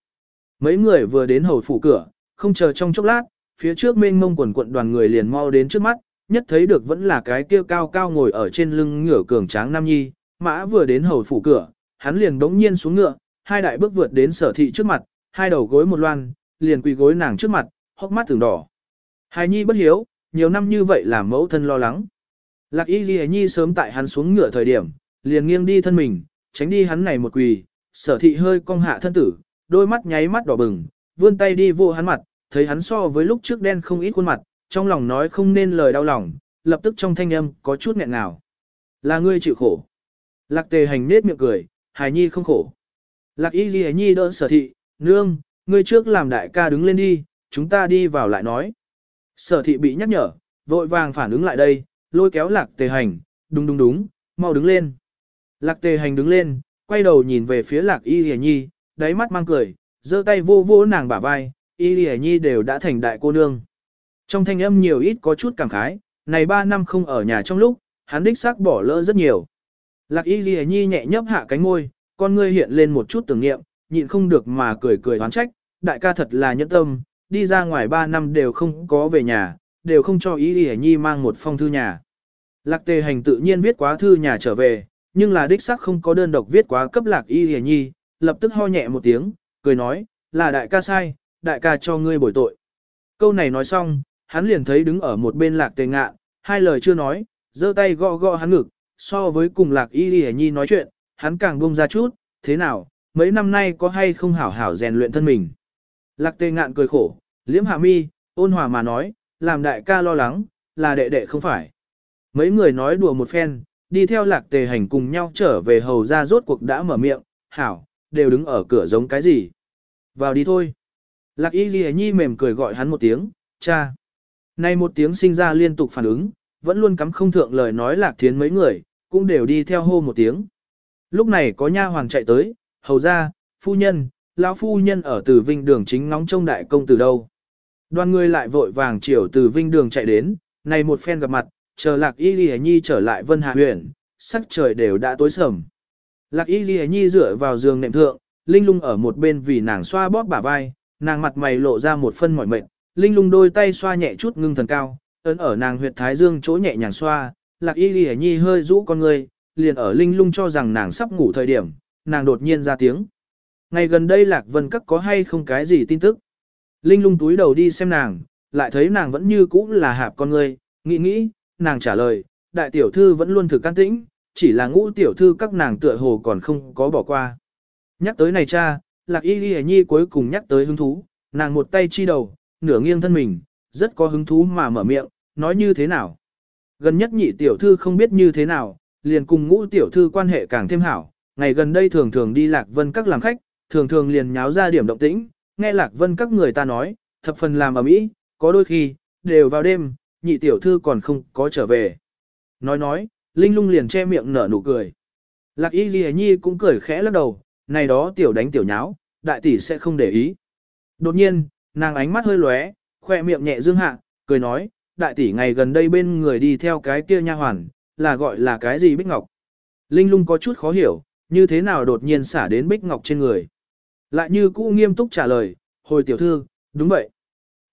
Mấy người vừa đến hầu phủ cửa, không chờ trong chốc lát, phía trước mênh mông quần quận đoàn người liền mau đến trước mắt, nhất thấy được vẫn là cái kia cao cao ngồi ở trên lưng ngựa cường tráng nam nhi, mã vừa đến hầu phủ cửa, hắn liền đống nhiên xuống ngựa, hai đại bước vượt đến sở thị trước mặt, hai đầu gối một loan, liền quỳ gối nàng trước mặt, hốc mắt thường đỏ. Hài nhi bất hiếu, nhiều năm như vậy làm mẫu thân lo lắng. Lạc y ghi nhi sớm tại hắn xuống ngựa thời điểm, liền nghiêng đi thân mình, tránh đi hắn này một quỳ, sở thị hơi cong hạ thân tử, đôi mắt nháy mắt đỏ bừng, vươn tay đi vô hắn mặt, thấy hắn so với lúc trước đen không ít khuôn mặt, trong lòng nói không nên lời đau lòng, lập tức trong thanh âm có chút nghẹn ngào. Là ngươi chịu khổ. Lạc tề hành nết miệng cười, hài nhi không khổ. Lạc y ghi nhi đỡ sở thị, nương, ngươi trước làm đại ca đứng lên đi, chúng ta đi vào lại nói. Sở thị bị nhắc nhở, vội vàng phản ứng lại đây, lôi kéo lạc tề hành, đúng đúng đúng, mau đứng lên. Lạc tề hành đứng lên, quay đầu nhìn về phía lạc y ghi nhi, đáy mắt mang cười, giơ tay vô vô nàng bả vai, y ghi nhi đều đã thành đại cô nương. Trong thanh âm nhiều ít có chút cảm khái, này 3 năm không ở nhà trong lúc, hắn đích xác bỏ lỡ rất nhiều. Lạc y ghi nhi nhẹ nhấp hạ cánh môi, con ngươi hiện lên một chút tưởng niệm, nhịn không được mà cười cười oán trách, đại ca thật là nhẫn tâm, đi ra ngoài 3 năm đều không có về nhà, đều không cho Y ghi nhi mang một phong thư nhà. Lạc tề hành tự nhiên viết quá thư nhà trở về, nhưng là đích xác không có đơn độc viết quá cấp lạc y ghi nhi, lập tức ho nhẹ một tiếng, cười nói, là đại ca sai, đại ca cho ngươi bồi tội. Câu này nói xong, hắn liền thấy đứng ở một bên lạc tề ngạ, hai lời chưa nói, giơ tay gõ gõ hắn ngực, so với cùng lạc y ghi nhi nói chuyện, hắn càng buông ra chút, thế nào, mấy năm nay có hay không hảo hảo rèn luyện thân mình. Lạc tề ngạn cười khổ, liễm hạ mi, ôn hòa mà nói, làm đại ca lo lắng, là đệ đệ không phải. Mấy người nói đùa một phen, đi theo lạc tề hành cùng nhau trở về hầu ra rốt cuộc đã mở miệng, hảo, đều đứng ở cửa giống cái gì. Vào đi thôi. Lạc y ghi nhi mềm cười gọi hắn một tiếng, cha. Này một tiếng sinh ra liên tục phản ứng, vẫn luôn cắm không thượng lời nói lạc thiến mấy người, cũng đều đi theo hô một tiếng. Lúc này có nha hoàng chạy tới, hầu ra, phu nhân, lão phu nhân ở từ vinh đường chính ngóng trông đại công từ đâu. Đoàn người lại vội vàng chiều từ vinh đường chạy đến, này một phen gặp mặt, chờ lạc y ghi nhi trở lại vân hạ huyện, sắc trời đều đã tối sầm. Lạc y ghi nhi dựa vào giường nệm thượng, linh lung ở một bên vì nàng xoa bóp bả vai, nàng mặt mày lộ ra một phân mỏi mệt, linh lung đôi tay xoa nhẹ chút ngưng thần cao, ấn ở nàng huyệt thái dương chỗ nhẹ nhàng xoa, lạc y ghi nhi hơi rũ con người, liền ở linh lung cho rằng nàng sắp ngủ thời điểm, nàng đột nhiên ra tiếng. Ngày gần đây lạc vân các có hay không cái gì tin tức. Linh lung túi đầu đi xem nàng, lại thấy nàng vẫn như cũ là hạp con người, nghĩ nghĩ, nàng trả lời, đại tiểu thư vẫn luôn thử can tĩnh, chỉ là ngũ tiểu thư các nàng tựa hồ còn không có bỏ qua. Nhắc tới này cha, lạc y ghi nhi cuối cùng nhắc tới hứng thú, nàng một tay chi đầu, nửa nghiêng thân mình, rất có hứng thú mà mở miệng, nói như thế nào. Gần nhất nhị tiểu thư không biết như thế nào, liền cùng ngũ tiểu thư quan hệ càng thêm hảo, ngày gần đây thường thường đi lạc vân các làm khách, thường thường liền nháo ra điểm động tĩnh, nghe lạc vân các người ta nói, thập phần làm ở mỹ, có đôi khi, đều vào đêm, nhị tiểu thư còn không có trở về. Nói nói, Linh lung liền che miệng nở nụ cười. Lạc y ghi nhi cũng cười khẽ lắc đầu, này đó tiểu đánh tiểu nháo, đại tỷ sẽ không để ý. Đột nhiên, nàng ánh mắt hơi lóe, khoe miệng nhẹ dương hạ, cười nói, đại tỷ ngày gần đây bên người đi theo cái kia nha hoàn, là gọi là cái gì Bích Ngọc. Linh lung có chút khó hiểu, như thế nào đột nhiên xả đến Bích Ngọc trên người. Lại như cũ nghiêm túc trả lời, hồi tiểu thư, đúng vậy.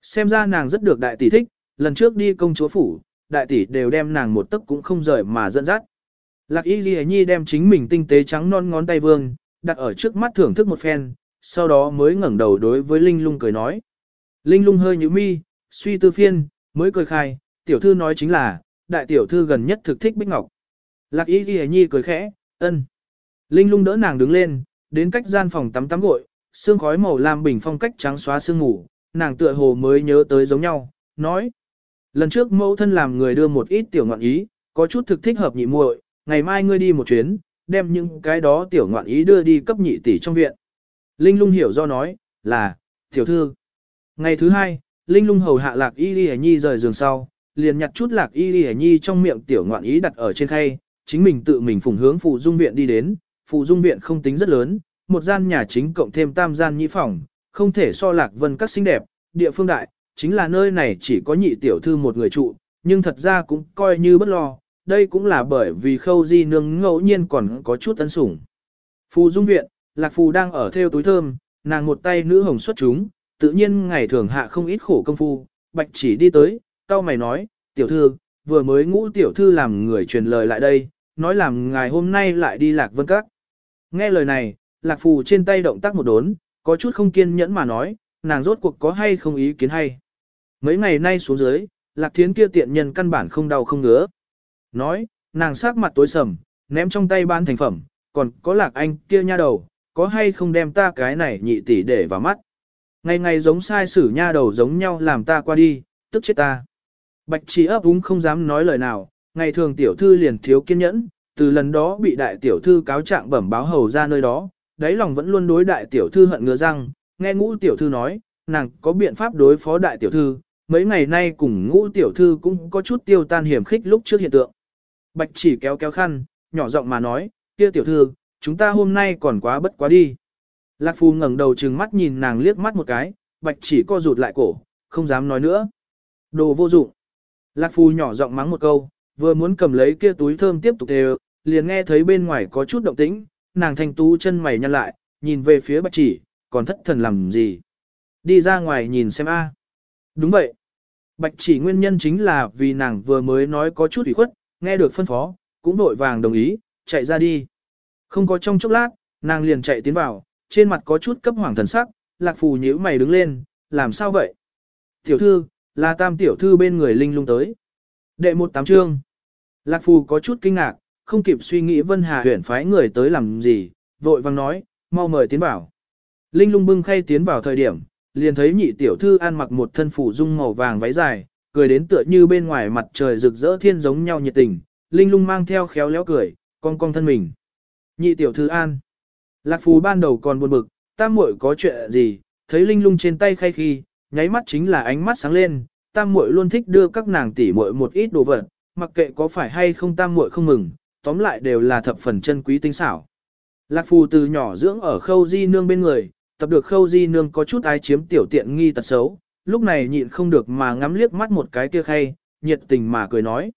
Xem ra nàng rất được đại tỷ thích, lần trước đi công chúa phủ, đại tỷ đều đem nàng một tấc cũng không rời mà dẫn dắt. Lạc y ghi nhi đem chính mình tinh tế trắng non ngón tay vương, đặt ở trước mắt thưởng thức một phen, sau đó mới ngẩng đầu đối với Linh lung cười nói. Linh lung hơi nhíu mi, suy tư phiên, mới cười khai, tiểu thư nói chính là, đại tiểu thư gần nhất thực thích Bích Ngọc. Lạc y ghi nhi cười khẽ, ân. Linh lung đỡ nàng đứng lên, đến cách gian phòng tắm tắm gội, xương khói màu lam bình phong cách trắng xóa sương ngủ, nàng tựa hồ mới nhớ tới giống nhau, nói. Lần trước mẫu thân làm người đưa một ít tiểu ngọn ý, có chút thực thích hợp nhị muội, ngày mai ngươi đi một chuyến, đem những cái đó tiểu ngọn ý đưa đi cấp nhị tỷ trong viện. Linh lung hiểu do nói, là, tiểu thư. Ngày thứ hai, Linh lung hầu hạ lạc y ghi nhi rời giường sau, liền nhặt chút lạc y ghi nhi trong miệng tiểu ngọn ý đặt ở trên khay, chính mình tự mình phụng hướng phụ dung viện đi đến, phụ dung viện không tính rất lớn, một gian nhà chính cộng thêm tam gian nhị phòng, không thể so lạc vân các xinh đẹp, địa phương đại, chính là nơi này chỉ có nhị tiểu thư một người trụ, nhưng thật ra cũng coi như bất lo, đây cũng là bởi vì khâu di nương ngẫu nhiên còn có chút tấn sủng. Phù dung viện, lạc phù đang ở theo túi thơm, nàng một tay nữ hồng xuất chúng, tự nhiên ngày thường hạ không ít khổ công phu, bạch chỉ đi tới, cao mày nói, tiểu thư, vừa mới ngũ tiểu thư làm người truyền lời lại đây, nói làm ngài hôm nay lại đi lạc vân các. Nghe lời này, lạc phù trên tay động tác một đốn, có chút không kiên nhẫn mà nói, nàng rốt cuộc có hay không ý kiến hay. Mấy ngày nay xuống dưới, lạc thiến kia tiện nhân căn bản không đau không ngứa. Nói, nàng sắc mặt tối sầm, ném trong tay ban thành phẩm, còn có lạc anh kia nha đầu, có hay không đem ta cái này nhị tỷ để vào mắt. Ngày ngày giống sai sử nha đầu giống nhau làm ta qua đi, tức chết ta. Bạch chỉ ấp úng không dám nói lời nào, ngày thường tiểu thư liền thiếu kiên nhẫn, từ lần đó bị đại tiểu thư cáo trạng bẩm báo hầu ra nơi đó, đáy lòng vẫn luôn đối đại tiểu thư hận ngứa răng, nghe ngũ tiểu thư nói, nàng có biện pháp đối phó đại tiểu thư, mấy ngày nay cùng ngũ tiểu thư cũng có chút tiêu tan hiểm khích lúc trước hiện tượng. Bạch chỉ kéo kéo khăn, nhỏ giọng mà nói, kia tiểu thư, chúng ta hôm nay còn quá bất quá đi. Lạc Phu ngẩng đầu trừng mắt nhìn nàng liếc mắt một cái, bạch chỉ co rụt lại cổ, không dám nói nữa. Đồ vô dụng. Lạc Phu nhỏ giọng mắng một câu, vừa muốn cầm lấy kia túi thơm tiếp tục đều, liền nghe thấy bên ngoài có chút động tĩnh, nàng thanh tú chân mày nhăn lại, nhìn về phía bạch chỉ, còn thất thần làm gì. Đi ra ngoài nhìn xem a. Đúng vậy. Bạch chỉ nguyên nhân chính là vì nàng vừa mới nói có chút ủy khuất, nghe được phân phó, cũng vội vàng đồng ý, chạy ra đi. Không có trong chốc lát, nàng liền chạy tiến vào, trên mặt có chút cấp hoàng thần sắc, lạc phù nhíu mày đứng lên, làm sao vậy? Tiểu thư, là tam tiểu thư bên người linh lung tới. Đệ một tám chương. Lạc phù có chút kinh ngạc, không kịp suy nghĩ Vân Hà huyện phái người tới làm gì, vội vàng nói, mau mời tiến vào. Linh lung bưng khay tiến vào thời điểm, liền thấy nhị tiểu thư ăn mặc một thân phủ dung màu vàng váy dài, cười đến tựa như bên ngoài mặt trời rực rỡ thiên giống nhau nhiệt tình, Linh lung mang theo khéo léo cười, cong cong thân mình. Nhị tiểu thư an. Lạc phù ban đầu còn buồn bực, tam muội có chuyện gì, thấy Linh lung trên tay khay khi, nháy mắt chính là ánh mắt sáng lên, tam muội luôn thích đưa các nàng tỷ muội một ít đồ vật, mặc kệ có phải hay không tam muội không mừng, tóm lại đều là thập phần chân quý tinh xảo. Lạc phù từ nhỏ dưỡng ở khâu di nương bên người, tập được khâu di nương có chút ái chiếm tiểu tiện nghi tật xấu, lúc này nhịn không được mà ngắm liếc mắt một cái kia khay, nhiệt tình mà cười nói.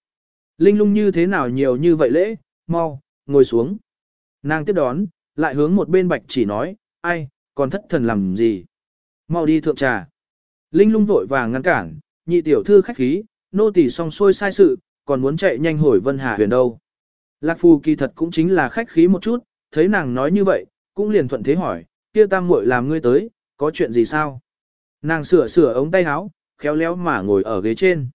Linh lung như thế nào nhiều như vậy lễ, mau, ngồi xuống. Nàng tiếp đón, lại hướng một bên bạch chỉ nói, ai, còn thất thần làm gì. Mau đi thượng trà. Linh lung vội vàng ngăn cản, nhị tiểu thư khách khí, nô tỳ xong xuôi sai sự, còn muốn chạy nhanh hồi Vân Hà huyền đâu. Lạc Phù kỳ thật cũng chính là khách khí một chút, thấy nàng nói như vậy, cũng liền thuận thế hỏi, kia tam muội làm ngươi tới, có chuyện gì sao? Nàng sửa sửa ống tay áo, khéo léo mà ngồi ở ghế trên.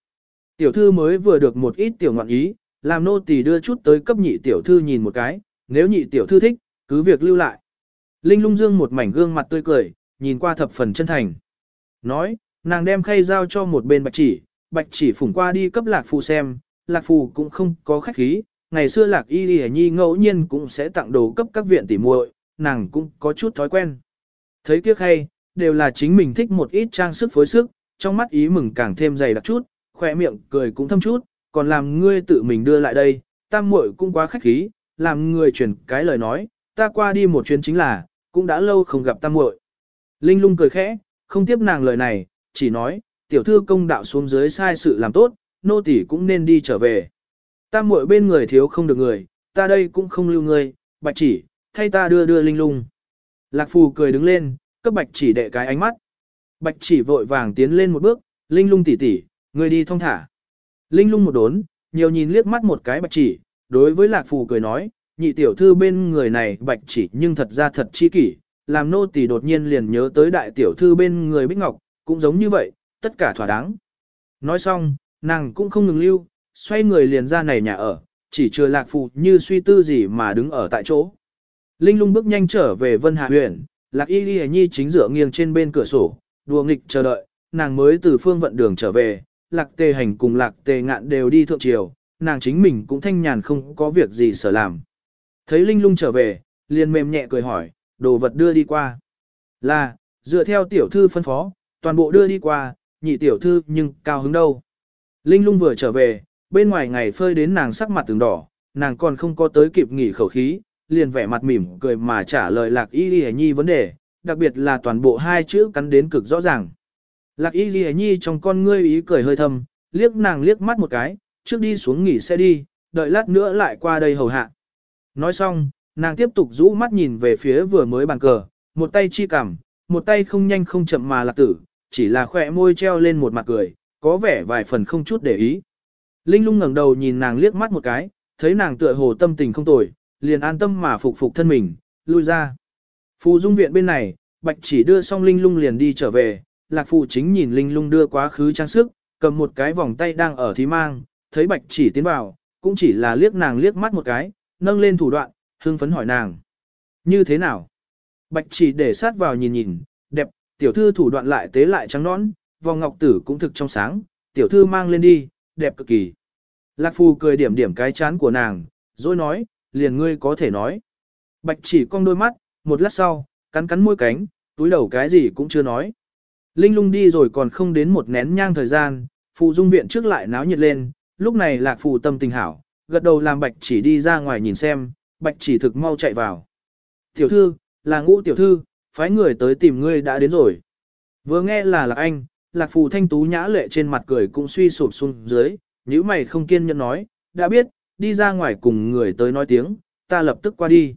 Tiểu thư mới vừa được một ít tiểu ngọn ý, làm nô tỳ đưa chút tới cấp nhị tiểu thư nhìn một cái, nếu nhị tiểu thư thích, cứ việc lưu lại. Linh lung dương một mảnh gương mặt tươi cười, nhìn qua thập phần chân thành. Nói, nàng đem khay giao cho một bên bạch chỉ, bạch chỉ phủng qua đi cấp lạc phù xem, lạc phù cũng không có khách khí, ngày xưa lạc y lì nhi ngẫu nhiên cũng sẽ tặng đồ cấp các viện tỉ muội, nàng cũng có chút thói quen. Thấy tiếc hay, đều là chính mình thích một ít trang sức phối sức, trong mắt ý mừng càng thêm dày đặc chút, khỏe miệng cười cũng thâm chút, còn làm ngươi tự mình đưa lại đây, tam muội cũng quá khách khí, làm người truyền cái lời nói, ta qua đi một chuyến chính là, cũng đã lâu không gặp tam muội. Linh lung cười khẽ, không tiếp nàng lời này, chỉ nói, tiểu thư công đạo xuống dưới sai sự làm tốt, nô tỳ cũng nên đi trở về. Tam muội bên người thiếu không được người, ta đây cũng không lưu người, bạch chỉ, thay ta đưa đưa linh lung. Lạc phù cười đứng lên, cấp bạch chỉ đệ cái ánh mắt. Bạch chỉ vội vàng tiến lên một bước, linh lung tỉ tỉ, người đi thong thả. Linh lung một đốn, nhiều nhìn liếc mắt một cái bạch chỉ, đối với lạc phù cười nói, nhị tiểu thư bên người này bạch chỉ nhưng thật ra thật chi kỷ, làm nô tỳ đột nhiên liền nhớ tới đại tiểu thư bên người bích ngọc, cũng giống như vậy, tất cả thỏa đáng. Nói xong, nàng cũng không ngừng lưu, xoay người liền ra này nhà ở, chỉ chưa lạc phù như suy tư gì mà đứng ở tại chỗ. Linh lung bước nhanh trở về Vân Hà huyện, lạc y ghi nhi chính dựa nghiêng trên bên cửa sổ, đùa nghịch chờ đợi, nàng mới từ phương vận đường trở về, lạc tề hành cùng lạc tề ngạn đều đi thượng triều, nàng chính mình cũng thanh nhàn không có việc gì sở làm. Thấy Linh lung trở về, liền mềm nhẹ cười hỏi, đồ vật đưa đi qua. Là, dựa theo tiểu thư phân phó, toàn bộ đưa đi qua, nhị tiểu thư nhưng cao hứng đâu. Linh lung vừa trở về, bên ngoài ngày phơi đến nàng sắc mặt từng đỏ, nàng còn không có tới kịp nghỉ khẩu khí, liền vẻ mặt mỉm cười mà trả lời lạc y ghi nhi vấn đề, đặc biệt là toàn bộ hai chữ cắn đến cực rõ ràng. Lạc y ghi nhi trong con ngươi ý cười hơi thâm, liếc nàng liếc mắt một cái, trước đi xuống nghỉ xe đi, đợi lát nữa lại qua đây hầu hạ. Nói xong, nàng tiếp tục rũ mắt nhìn về phía vừa mới bàn cờ, một tay chi cằm, một tay không nhanh không chậm mà lạc tử, chỉ là khỏe môi treo lên một mặt cười, có vẻ vài phần không chút để ý. Linh lung ngẩng đầu nhìn nàng liếc mắt một cái, thấy nàng tựa hồ tâm tình không tồi, liền an tâm mà phục phục thân mình, lui ra. Phù dung viện bên này, bạch chỉ đưa xong linh lung liền đi trở về, lạc phù chính nhìn linh lung đưa quá khứ trang sức, cầm một cái vòng tay đang ở thí mang, thấy bạch chỉ tiến vào, cũng chỉ là liếc nàng liếc mắt một cái, nâng lên thủ đoạn, hưng phấn hỏi nàng. Như thế nào? Bạch chỉ để sát vào nhìn nhìn, đẹp, tiểu thư thủ đoạn lại tế lại trắng nõn, vòng ngọc tử cũng thực trong sáng, tiểu thư mang lên đi, đẹp cực kỳ. Lạc phù cười điểm điểm cái chán của nàng, rồi nói, liền ngươi có thể nói. Bạch chỉ cong đôi mắt, một lát sau, cắn cắn môi cánh, túi đầu cái gì cũng chưa nói. Linh lung đi rồi còn không đến một nén nhang thời gian, phụ dung viện trước lại náo nhiệt lên, lúc này lạc phụ tâm tình hảo, gật đầu làm bạch chỉ đi ra ngoài nhìn xem, bạch chỉ thực mau chạy vào. Tiểu thư, là ngũ tiểu thư, phái người tới tìm ngươi đã đến rồi. Vừa nghe là lạc anh, lạc phù thanh tú nhã lệ trên mặt cười cũng suy sụp xuống dưới, nếu mày không kiên nhẫn nói, đã biết, đi ra ngoài cùng người tới nói tiếng, ta lập tức qua đi.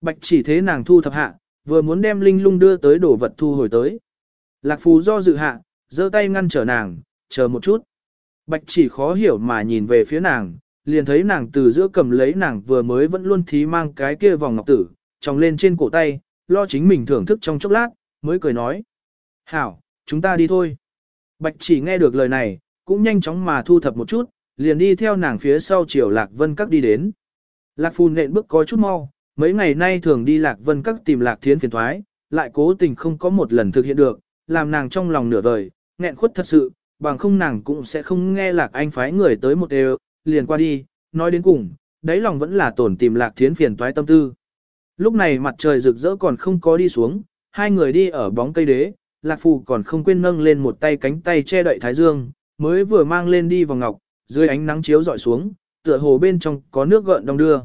Bạch chỉ thế nàng thu thập hạ, vừa muốn đem linh lung đưa tới đổ vật thu hồi tới. Lạc phù do dự hạ, giơ tay ngăn trở nàng, chờ một chút. Bạch chỉ khó hiểu mà nhìn về phía nàng, liền thấy nàng từ giữa cầm lấy nàng vừa mới vẫn luôn thí mang cái kia vòng ngọc tử, tròng lên trên cổ tay, lo chính mình thưởng thức trong chốc lát, mới cười nói. Hảo, chúng ta đi thôi. Bạch chỉ nghe được lời này, cũng nhanh chóng mà thu thập một chút, liền đi theo nàng phía sau chiều Lạc Vân Các đi đến. Lạc Phu nện bước có chút mau, mấy ngày nay thường đi Lạc Vân Các tìm Lạc Thiến phiền thoái, lại cố tình không có một lần thực hiện được, làm nàng trong lòng nửa vời, nghẹn khuất thật sự, bằng không nàng cũng sẽ không nghe Lạc Anh phái người tới một đều, liền qua đi, nói đến cùng, đáy lòng vẫn là tổn tìm Lạc Thiến phiền toái tâm tư. Lúc này mặt trời rực rỡ còn không có đi xuống, hai người đi ở bóng cây đế, Lạc Phù còn không quên nâng lên một tay cánh tay che đậy thái dương, mới vừa mang lên đi vào ngọc, dưới ánh nắng chiếu dọi xuống, tựa hồ bên trong có nước gợn đông đưa.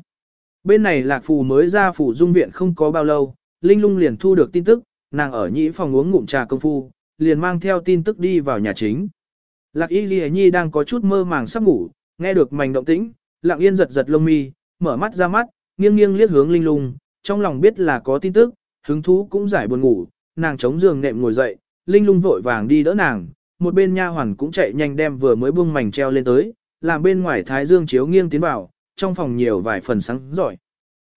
Bên này Lạc Phù mới ra phủ dung viện không có bao lâu, Linh Lung liền thu được tin tức, nàng ở nhĩ phòng uống ngụm trà công phu, liền mang theo tin tức đi vào nhà chính. Lạc Y Ghi Nhi đang có chút mơ màng sắp ngủ, nghe được mảnh động tĩnh, lặng yên giật giật lông mi, mở mắt ra mắt, nghiêng nghiêng liếc hướng Linh Lung, trong lòng biết là có tin tức, hứng thú cũng giải buồn ngủ, nàng chống giường nệm ngồi dậy, Linh Lung vội vàng đi đỡ nàng, một bên nha hoàn cũng chạy nhanh đem vừa mới buông mảnh treo lên tới, làm bên ngoài thái dương chiếu nghiêng tiến vào, trong phòng nhiều vài phần sáng giỏi.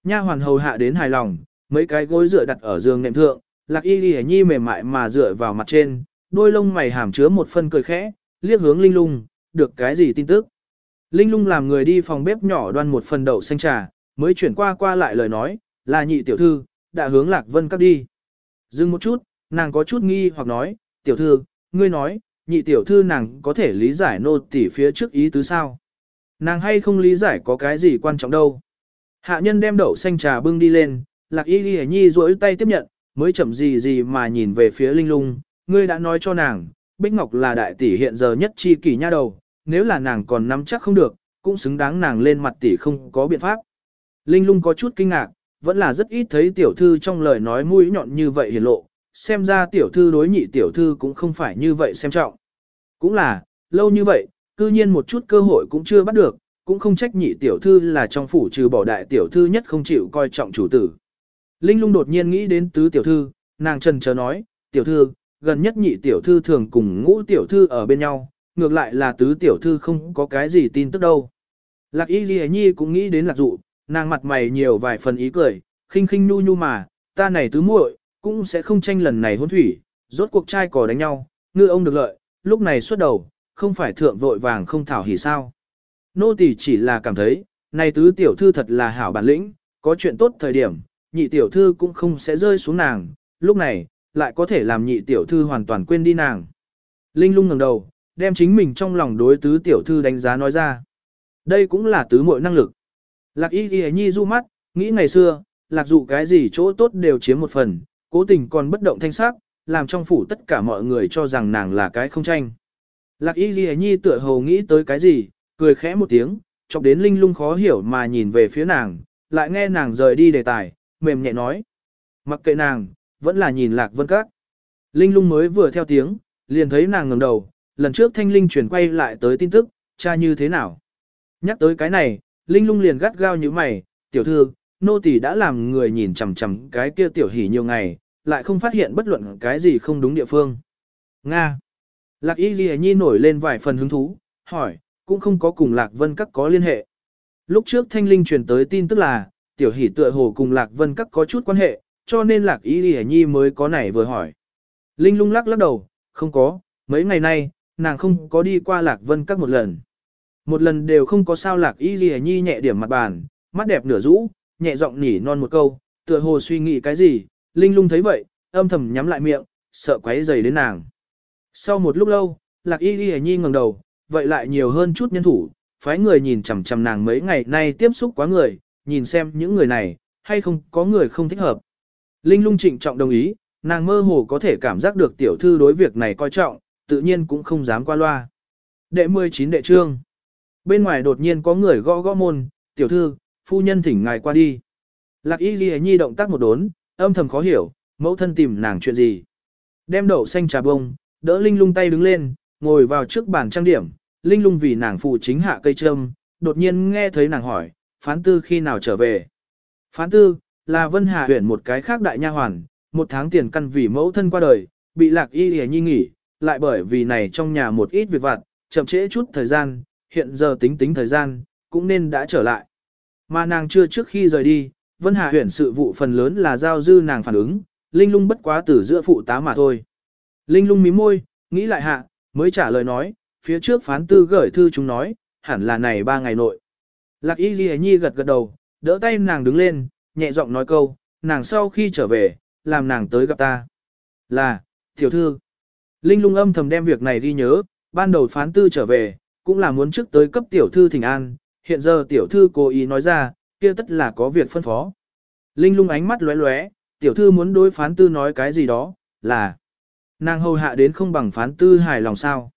Nha hoàn hầu hạ đến hài lòng, mấy cái gối dựa đặt ở giường nệm thượng, Lạc Y Lệ Nhi mềm mại mà dựa vào mặt trên, đôi lông mày hàm chứa một phân cười khẽ, liếc hướng Linh Lung, được cái gì tin tức. Linh Lung làm người đi phòng bếp nhỏ đoan một phần đậu xanh trà, mới chuyển qua qua lại lời nói, là nhị tiểu thư, đã hướng Lạc Vân các đi. Dừng một chút, nàng có chút nghi hoặc nói, tiểu thư, ngươi nói, nhị tiểu thư nàng có thể lý giải nô tỉ phía trước ý tứ sao. Nàng hay không lý giải có cái gì quan trọng đâu. Hạ nhân đem đậu xanh trà bưng đi lên, Lạc Y Ghi Nhi duỗi tay tiếp nhận, mới chậm gì gì mà nhìn về phía Linh Lung, ngươi đã nói cho nàng, Bích Ngọc là đại tỷ hiện giờ nhất chi kỷ nha đầu, nếu là nàng còn nắm chắc không được, cũng xứng đáng nàng lên mặt tỷ không có biện pháp. Linh Lung có chút kinh ngạc, vẫn là rất ít thấy tiểu thư trong lời nói mũi nhọn như vậy hiển lộ, xem ra tiểu thư đối nhị tiểu thư cũng không phải như vậy xem trọng. Cũng là, lâu như vậy, cư nhiên một chút cơ hội cũng chưa bắt được, cũng không trách nhị tiểu thư là trong phủ trừ bỏ đại tiểu thư nhất không chịu coi trọng chủ tử. Linh lung đột nhiên nghĩ đến tứ tiểu thư, nàng trần chờ nói, tiểu thư, gần nhất nhị tiểu thư thường cùng ngũ tiểu thư ở bên nhau, ngược lại là tứ tiểu thư không có cái gì tin tức đâu. Lạc y ghi nhi cũng nghĩ đến lạc dụ, nàng mặt mày nhiều vài phần ý cười, khinh khinh nu nhu mà, ta này tứ muội cũng sẽ không tranh lần này hôn thủy, rốt cuộc trai cỏ đánh nhau, ngư ông được lợi, lúc này xuất đầu, không phải thượng vội vàng không thảo hỉ sao. Nô tỳ chỉ là cảm thấy, này tứ tiểu thư thật là hảo bản lĩnh, có chuyện tốt thời điểm, nhị tiểu thư cũng không sẽ rơi xuống nàng, lúc này, lại có thể làm nhị tiểu thư hoàn toàn quên đi nàng. Linh lung ngẩng đầu, đem chính mình trong lòng đối tứ tiểu thư đánh giá nói ra. Đây cũng là tứ muội năng lực. Lạc y ghi nhi du mắt, nghĩ ngày xưa, lạc dụ cái gì chỗ tốt đều chiếm một phần, cố tình còn bất động thanh sắc, làm trong phủ tất cả mọi người cho rằng nàng là cái không tranh. Lạc y ghi nhi tựa hồ nghĩ tới cái gì, cười khẽ một tiếng, chọc đến linh lung khó hiểu mà nhìn về phía nàng, lại nghe nàng rời đi đề tài, mềm nhẹ nói. Mặc kệ nàng, vẫn là nhìn lạc vân các. Linh lung mới vừa theo tiếng, liền thấy nàng ngẩng đầu, lần trước thanh linh chuyển quay lại tới tin tức, cha như thế nào. Nhắc tới cái này, linh lung liền gắt gao như mày, tiểu thư, nô tỳ đã làm người nhìn chằm chằm cái kia tiểu hỉ nhiều ngày, lại không phát hiện bất luận cái gì không đúng địa phương. Nga. Lạc y ghi nhi nổi lên vài phần hứng thú, hỏi, cũng không có cùng lạc vân các có liên hệ. Lúc trước thanh linh truyền tới tin tức là, tiểu hỷ tựa hồ cùng lạc vân các có chút quan hệ, cho nên lạc y ghi nhi mới có nảy vừa hỏi. Linh lung lắc lắc đầu, không có, mấy ngày nay, nàng không có đi qua lạc vân các một lần. Một lần đều không có sao lạc y ghi nhi nhẹ điểm mặt bàn, mắt đẹp nửa rũ, nhẹ giọng nhỉ non một câu, tựa hồ suy nghĩ cái gì, Linh lung thấy vậy, âm thầm nhắm lại miệng, sợ quấy rầy đến nàng. Sau một lúc lâu, Lạc Y Ghi Nhi ngẩng đầu, vậy lại nhiều hơn chút nhân thủ, phái người nhìn chằm chằm nàng mấy ngày nay tiếp xúc quá người, nhìn xem những người này, hay không có người không thích hợp. Linh lung trịnh trọng đồng ý, nàng mơ hồ có thể cảm giác được tiểu thư đối việc này coi trọng, tự nhiên cũng không dám qua loa. Đệ 19 đệ trương. Bên ngoài đột nhiên có người gõ gõ môn, tiểu thư, phu nhân thỉnh ngài qua đi. Lạc y ghi nhi động tác một đốn, âm thầm khó hiểu, mẫu thân tìm nàng chuyện gì. Đem đậu xanh trà bông, đỡ Linh lung tay đứng lên, ngồi vào trước bàn trang điểm, Linh lung vì nàng phụ chính hạ cây trâm, đột nhiên nghe thấy nàng hỏi, phán tư khi nào trở về. Phán tư, là Vân Hà huyện một cái khác đại nha hoàn, một tháng tiền căn vì mẫu thân qua đời, bị lạc y hề nhi nghỉ, lại bởi vì này trong nhà một ít việc vặt, chậm trễ chút thời gian, hiện giờ tính tính thời gian, cũng nên đã trở lại. Mà nàng chưa trước khi rời đi, Vân Hà huyện sự vụ phần lớn là giao dư nàng phản ứng, Linh lung bất quá từ giữa phụ tá mà thôi. Linh lung mím môi, nghĩ lại hạ, mới trả lời nói, phía trước phán tư gửi thư chúng nói, hẳn là này ba ngày nội. Lạc y ghi nhi gật gật đầu, đỡ tay nàng đứng lên, nhẹ giọng nói câu, nàng sau khi trở về, làm nàng tới gặp ta. Là, tiểu thư. Linh lung âm thầm đem việc này đi nhớ, ban đầu phán tư trở về, cũng là muốn trước tới cấp tiểu thư thỉnh an, hiện giờ tiểu thư cố ý nói ra, kia tất là có việc phân phó. Linh lung ánh mắt lóe lóe, tiểu thư muốn đối phán tư nói cái gì đó, là nàng hầu hạ đến không bằng phán tư hài lòng sao.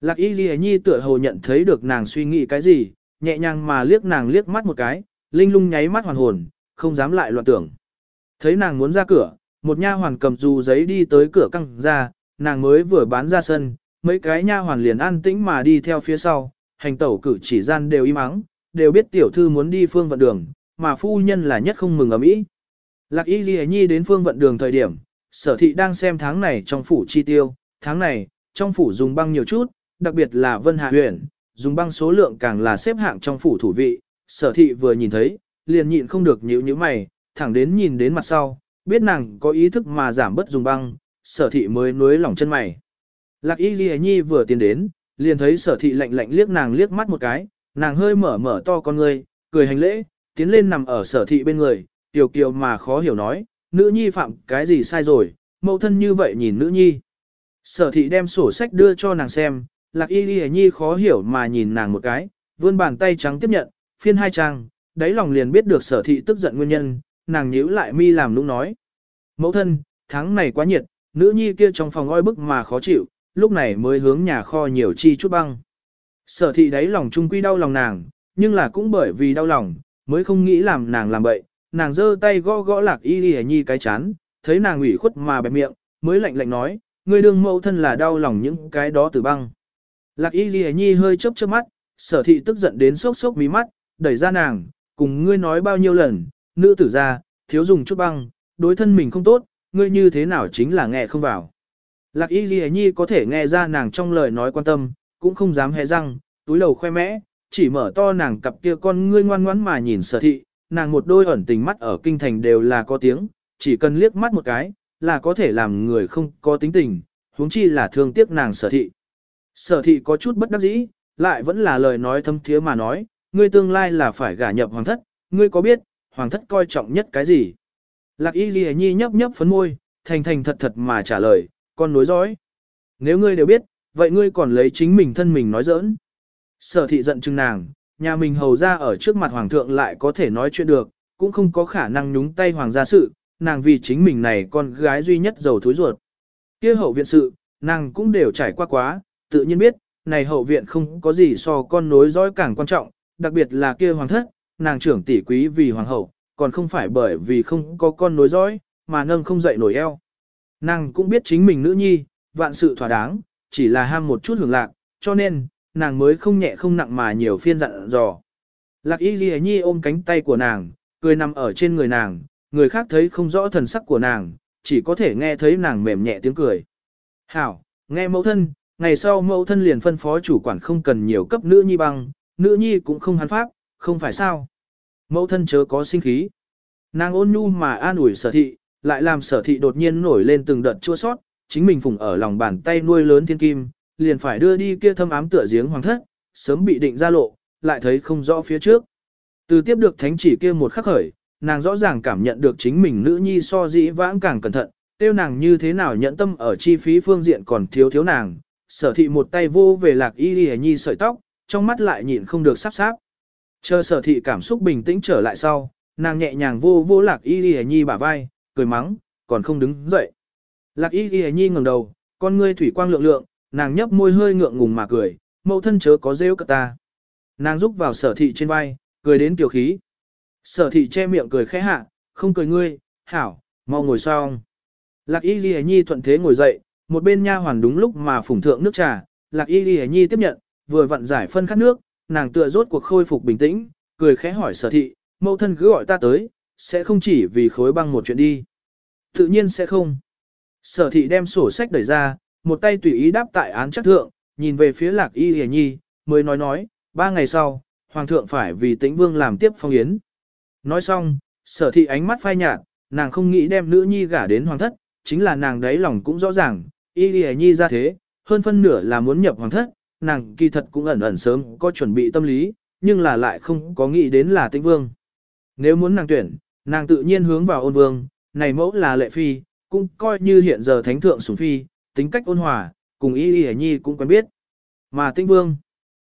Lạc y ghi nhi tựa hồ nhận thấy được nàng suy nghĩ cái gì, nhẹ nhàng mà liếc nàng liếc mắt một cái, linh lung nháy mắt hoàn hồn, không dám lại loạn tưởng. Thấy nàng muốn ra cửa, một nha hoàn cầm dù giấy đi tới cửa căng ra, nàng mới vừa bán ra sân, mấy cái nha hoàn liền an tĩnh mà đi theo phía sau, hành tẩu cử chỉ gian đều im ắng, đều biết tiểu thư muốn đi phương vận đường, mà phu nhân là nhất không mừng ở mỹ. Lạc y ghi nhi đến phương vận đường thời điểm, sở thị đang xem tháng này trong phủ chi tiêu, tháng này, trong phủ dùng băng nhiều chút, đặc biệt là Vân Hạ huyện, dùng băng số lượng càng là xếp hạng trong phủ thủ vị, sở thị vừa nhìn thấy, liền nhịn không được nhíu nhíu mày, thẳng đến nhìn đến mặt sau, biết nàng có ý thức mà giảm bớt dùng băng, sở thị mới nuối lỏng chân mày. Lạc y ghi nhi vừa tiến đến, liền thấy sở thị lạnh lạnh liếc nàng liếc mắt một cái, nàng hơi mở mở to con người, cười hành lễ, tiến lên nằm ở sở thị bên người, tiểu kiều mà khó hiểu nói, nữ nhi phạm cái gì sai rồi, mẫu thân như vậy nhìn nữ nhi. Sở thị đem sổ sách đưa cho nàng xem, lạc y ghi nhi khó hiểu mà nhìn nàng một cái, vươn bàn tay trắng tiếp nhận, phiên hai trang, đáy lòng liền biết được sở thị tức giận nguyên nhân, nàng nhíu lại mi làm nũng nói. Mẫu thân, tháng này quá nhiệt, nữ nhi kia trong phòng oi bức mà khó chịu, lúc này mới hướng nhà kho nhiều chi chút băng. Sở thị đáy lòng trung quy đau lòng nàng, nhưng là cũng bởi vì đau lòng, mới không nghĩ làm nàng làm bậy, nàng giơ tay gõ gõ lạc y ghi nhi cái chán, thấy nàng ủy khuất mà bẹp miệng, mới lạnh lạnh nói, ngươi đương mẫu thân là đau lòng những cái đó từ băng. Lạc y ghi nhi hơi chớp chớp mắt, sở thị tức giận đến sốc sốc mí mắt, đẩy ra nàng, cùng ngươi nói bao nhiêu lần, nữ tử ra, thiếu dùng chút băng, đối thân mình không tốt, ngươi như thế nào chính là nghe không vào. Lạc y ghi nhi có thể nghe ra nàng trong lời nói quan tâm, cũng không dám hé răng, túi đầu khoe mẽ, chỉ mở to nàng cặp kia con ngươi ngoan ngoãn mà nhìn sở thị, nàng một đôi ẩn tình mắt ở kinh thành đều là có tiếng, chỉ cần liếc mắt một cái, là có thể làm người không có tính tình, huống chi là thương tiếc nàng sở thị. Sở thị có chút bất đắc dĩ, lại vẫn là lời nói thâm thiế mà nói, ngươi tương lai là phải gả nhập hoàng thất, ngươi có biết, hoàng thất coi trọng nhất cái gì? Lạc y ghi nhi nhấp nhấp phấn môi, thành thành thật thật mà trả lời, con nối dõi. Nếu ngươi đều biết, vậy ngươi còn lấy chính mình thân mình nói giỡn. Sở thị giận chừng nàng, nhà mình hầu ra ở trước mặt hoàng thượng lại có thể nói chuyện được, cũng không có khả năng nhúng tay hoàng gia sự, nàng vì chính mình này con gái duy nhất giàu thối ruột. kia hậu viện sự, nàng cũng đều trải qua quá, tự nhiên biết, này hậu viện không có gì so con nối dõi càng quan trọng, đặc biệt là kia hoàng thất, nàng trưởng tỷ quý vì hoàng hậu, còn không phải bởi vì không có con nối dõi, mà nâng không dậy nổi eo. Nàng cũng biết chính mình nữ nhi, vạn sự thỏa đáng, chỉ là ham một chút hưởng lạc, cho nên, nàng mới không nhẹ không nặng mà nhiều phiên dặn dò. Lạc y ghi nhi ôm cánh tay của nàng, cười nằm ở trên người nàng, người khác thấy không rõ thần sắc của nàng, chỉ có thể nghe thấy nàng mềm nhẹ tiếng cười. Hảo, nghe mẫu thân, ngày sau mẫu thân liền phân phó chủ quản không cần nhiều cấp nữ nhi băng, nữ nhi cũng không hắn pháp, không phải sao. Mẫu thân chớ có sinh khí. Nàng ôn nhu mà an ủi sở thị, lại làm sở thị đột nhiên nổi lên từng đợt chua sót, chính mình phùng ở lòng bàn tay nuôi lớn thiên kim, liền phải đưa đi kia thâm ám tựa giếng hoàng thất, sớm bị định ra lộ, lại thấy không rõ phía trước. Từ tiếp được thánh chỉ kia một khắc khởi, nàng rõ ràng cảm nhận được chính mình nữ nhi so dĩ vãng càng cẩn thận, tiêu nàng như thế nào nhận tâm ở chi phí phương diện còn thiếu thiếu nàng, sở thị một tay vô về lạc y ghi nhi sợi tóc, trong mắt lại nhịn không được sắp sáp. Chờ sở thị cảm xúc bình tĩnh trở lại sau, nàng nhẹ nhàng vô vô lạc y ghi nhi bả vai, cười mắng, còn không đứng dậy. Lạc y ghi nhi ngẩng đầu, con ngươi thủy quang lượng lượng, nàng nhấp môi hơi ngượng ngùng mà cười, mẫu thân chớ có rêu cả ta. Nàng rúc vào sở thị trên vai, cười đến tiểu khí. Sở thị che miệng cười khẽ hạ, không cười ngươi, hảo, mau ngồi xong. Lạc y ghi nhi thuận thế ngồi dậy, một bên nha hoàn đúng lúc mà phủng thượng nước trà, lạc y ghi nhi tiếp nhận, vừa vặn giải phân khát nước, nàng tựa rốt cuộc khôi phục bình tĩnh, cười khẽ hỏi sở thị, mẫu thân cứ gọi ta tới, sẽ không chỉ vì khối băng một chuyện đi. Tự nhiên sẽ không. Sở thị đem sổ sách đẩy ra, một tay tùy ý đáp tại án chắc thượng, nhìn về phía lạc y hề nhi, mới nói nói, ba ngày sau, hoàng thượng phải vì tĩnh vương làm tiếp phong yến. Nói xong, sở thị ánh mắt phai nhạt, nàng không nghĩ đem nữ nhi gả đến hoàng thất, chính là nàng đấy lòng cũng rõ ràng, y hề nhi ra thế, hơn phân nửa là muốn nhập hoàng thất, nàng kỳ thật cũng ẩn ẩn sớm có chuẩn bị tâm lý, nhưng là lại không có nghĩ đến là tĩnh vương. Nếu muốn nàng tuyển, nàng tự nhiên hướng vào ôn vương, này mẫu là lệ phi, cũng coi như hiện giờ thánh thượng sủng phi, tính cách ôn hòa, cùng y y nhi cũng quen biết. Mà tĩnh vương,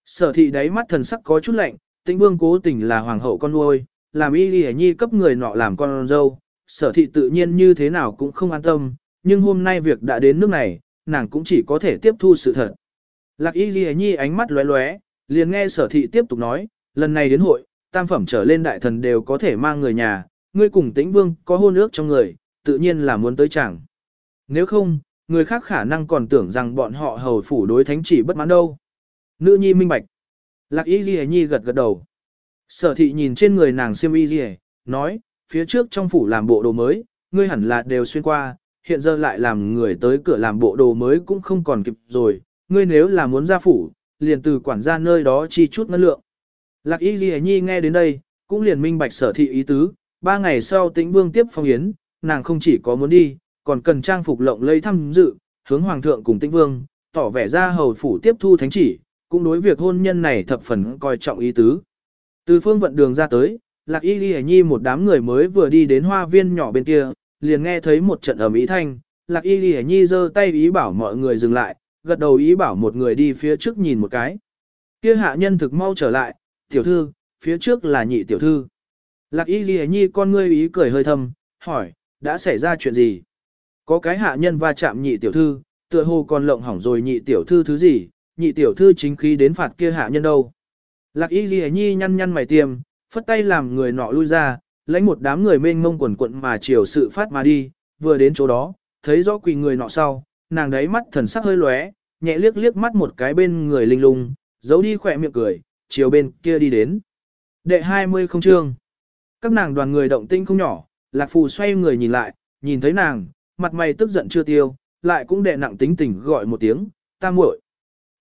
sở thị đáy mắt thần sắc có chút lạnh, tĩnh vương cố tình là hoàng hậu con nuôi, làm y y nhi cấp người nọ làm con dâu, sở thị tự nhiên như thế nào cũng không an tâm, nhưng hôm nay việc đã đến nước này, nàng cũng chỉ có thể tiếp thu sự thật. Lạc y y nhi ánh mắt lóe lóe, liền nghe sở thị tiếp tục nói, lần này đến hội, tam phẩm trở lên đại thần đều có thể mang người nhà, ngươi cùng tĩnh vương có hôn ước trong người, tự nhiên là muốn tới chẳng. Nếu không, người khác khả năng còn tưởng rằng bọn họ hầu phủ đối thánh chỉ bất mãn đâu. Nữ nhi minh bạch. Lạc y ghi nhi gật gật đầu. Sở thị nhìn trên người nàng siêm y ghi nói, phía trước trong phủ làm bộ đồ mới, ngươi hẳn là đều xuyên qua, hiện giờ lại làm người tới cửa làm bộ đồ mới cũng không còn kịp rồi, ngươi nếu là muốn ra phủ, liền từ quản gia nơi đó chi chút ngân lượng. Lạc y ghi nhi nghe đến đây, cũng liền minh bạch sở thị ý tứ, ba ngày sau tĩnh vương tiếp phong yến, nàng không chỉ có muốn đi, còn cần trang phục lộng lẫy thăm dự, hướng hoàng thượng cùng tĩnh vương, tỏ vẻ ra hầu phủ tiếp thu thánh chỉ, cũng đối việc hôn nhân này thập phần coi trọng ý tứ. Từ phương vận đường ra tới, lạc y ghi nhi một đám người mới vừa đi đến hoa viên nhỏ bên kia, liền nghe thấy một trận ầm ý thanh, lạc y ghi nhi giơ tay ý bảo mọi người dừng lại, gật đầu ý bảo một người đi phía trước nhìn một cái. Kia hạ nhân thực mau trở lại, tiểu thư, phía trước là nhị tiểu thư. Lạc y ghi nhi con ngươi ý cười hơi thầm, hỏi, đã xảy ra chuyện gì? Có cái hạ nhân va chạm nhị tiểu thư, tựa hồ còn lộng hỏng rồi nhị tiểu thư thứ gì, nhị tiểu thư chính khí đến phạt kia hạ nhân đâu. Lạc y ghi nhi nhăn nhăn mày tiêm, phất tay làm người nọ lui ra, lãnh một đám người mênh mông quần quận mà chiều sự phát mà đi, vừa đến chỗ đó, thấy rõ quỳ người nọ sau, nàng đấy mắt thần sắc hơi lóe, nhẹ liếc liếc mắt một cái bên người linh lung, giấu đi khỏe miệng cười, chiều bên kia đi đến. Đệ 20 không trương. Các nàng đoàn người động tinh không nhỏ, Lạc Phù xoay người nhìn lại, nhìn thấy nàng, mặt mày tức giận chưa tiêu, lại cũng đè nặng tính tình gọi một tiếng, ta muội.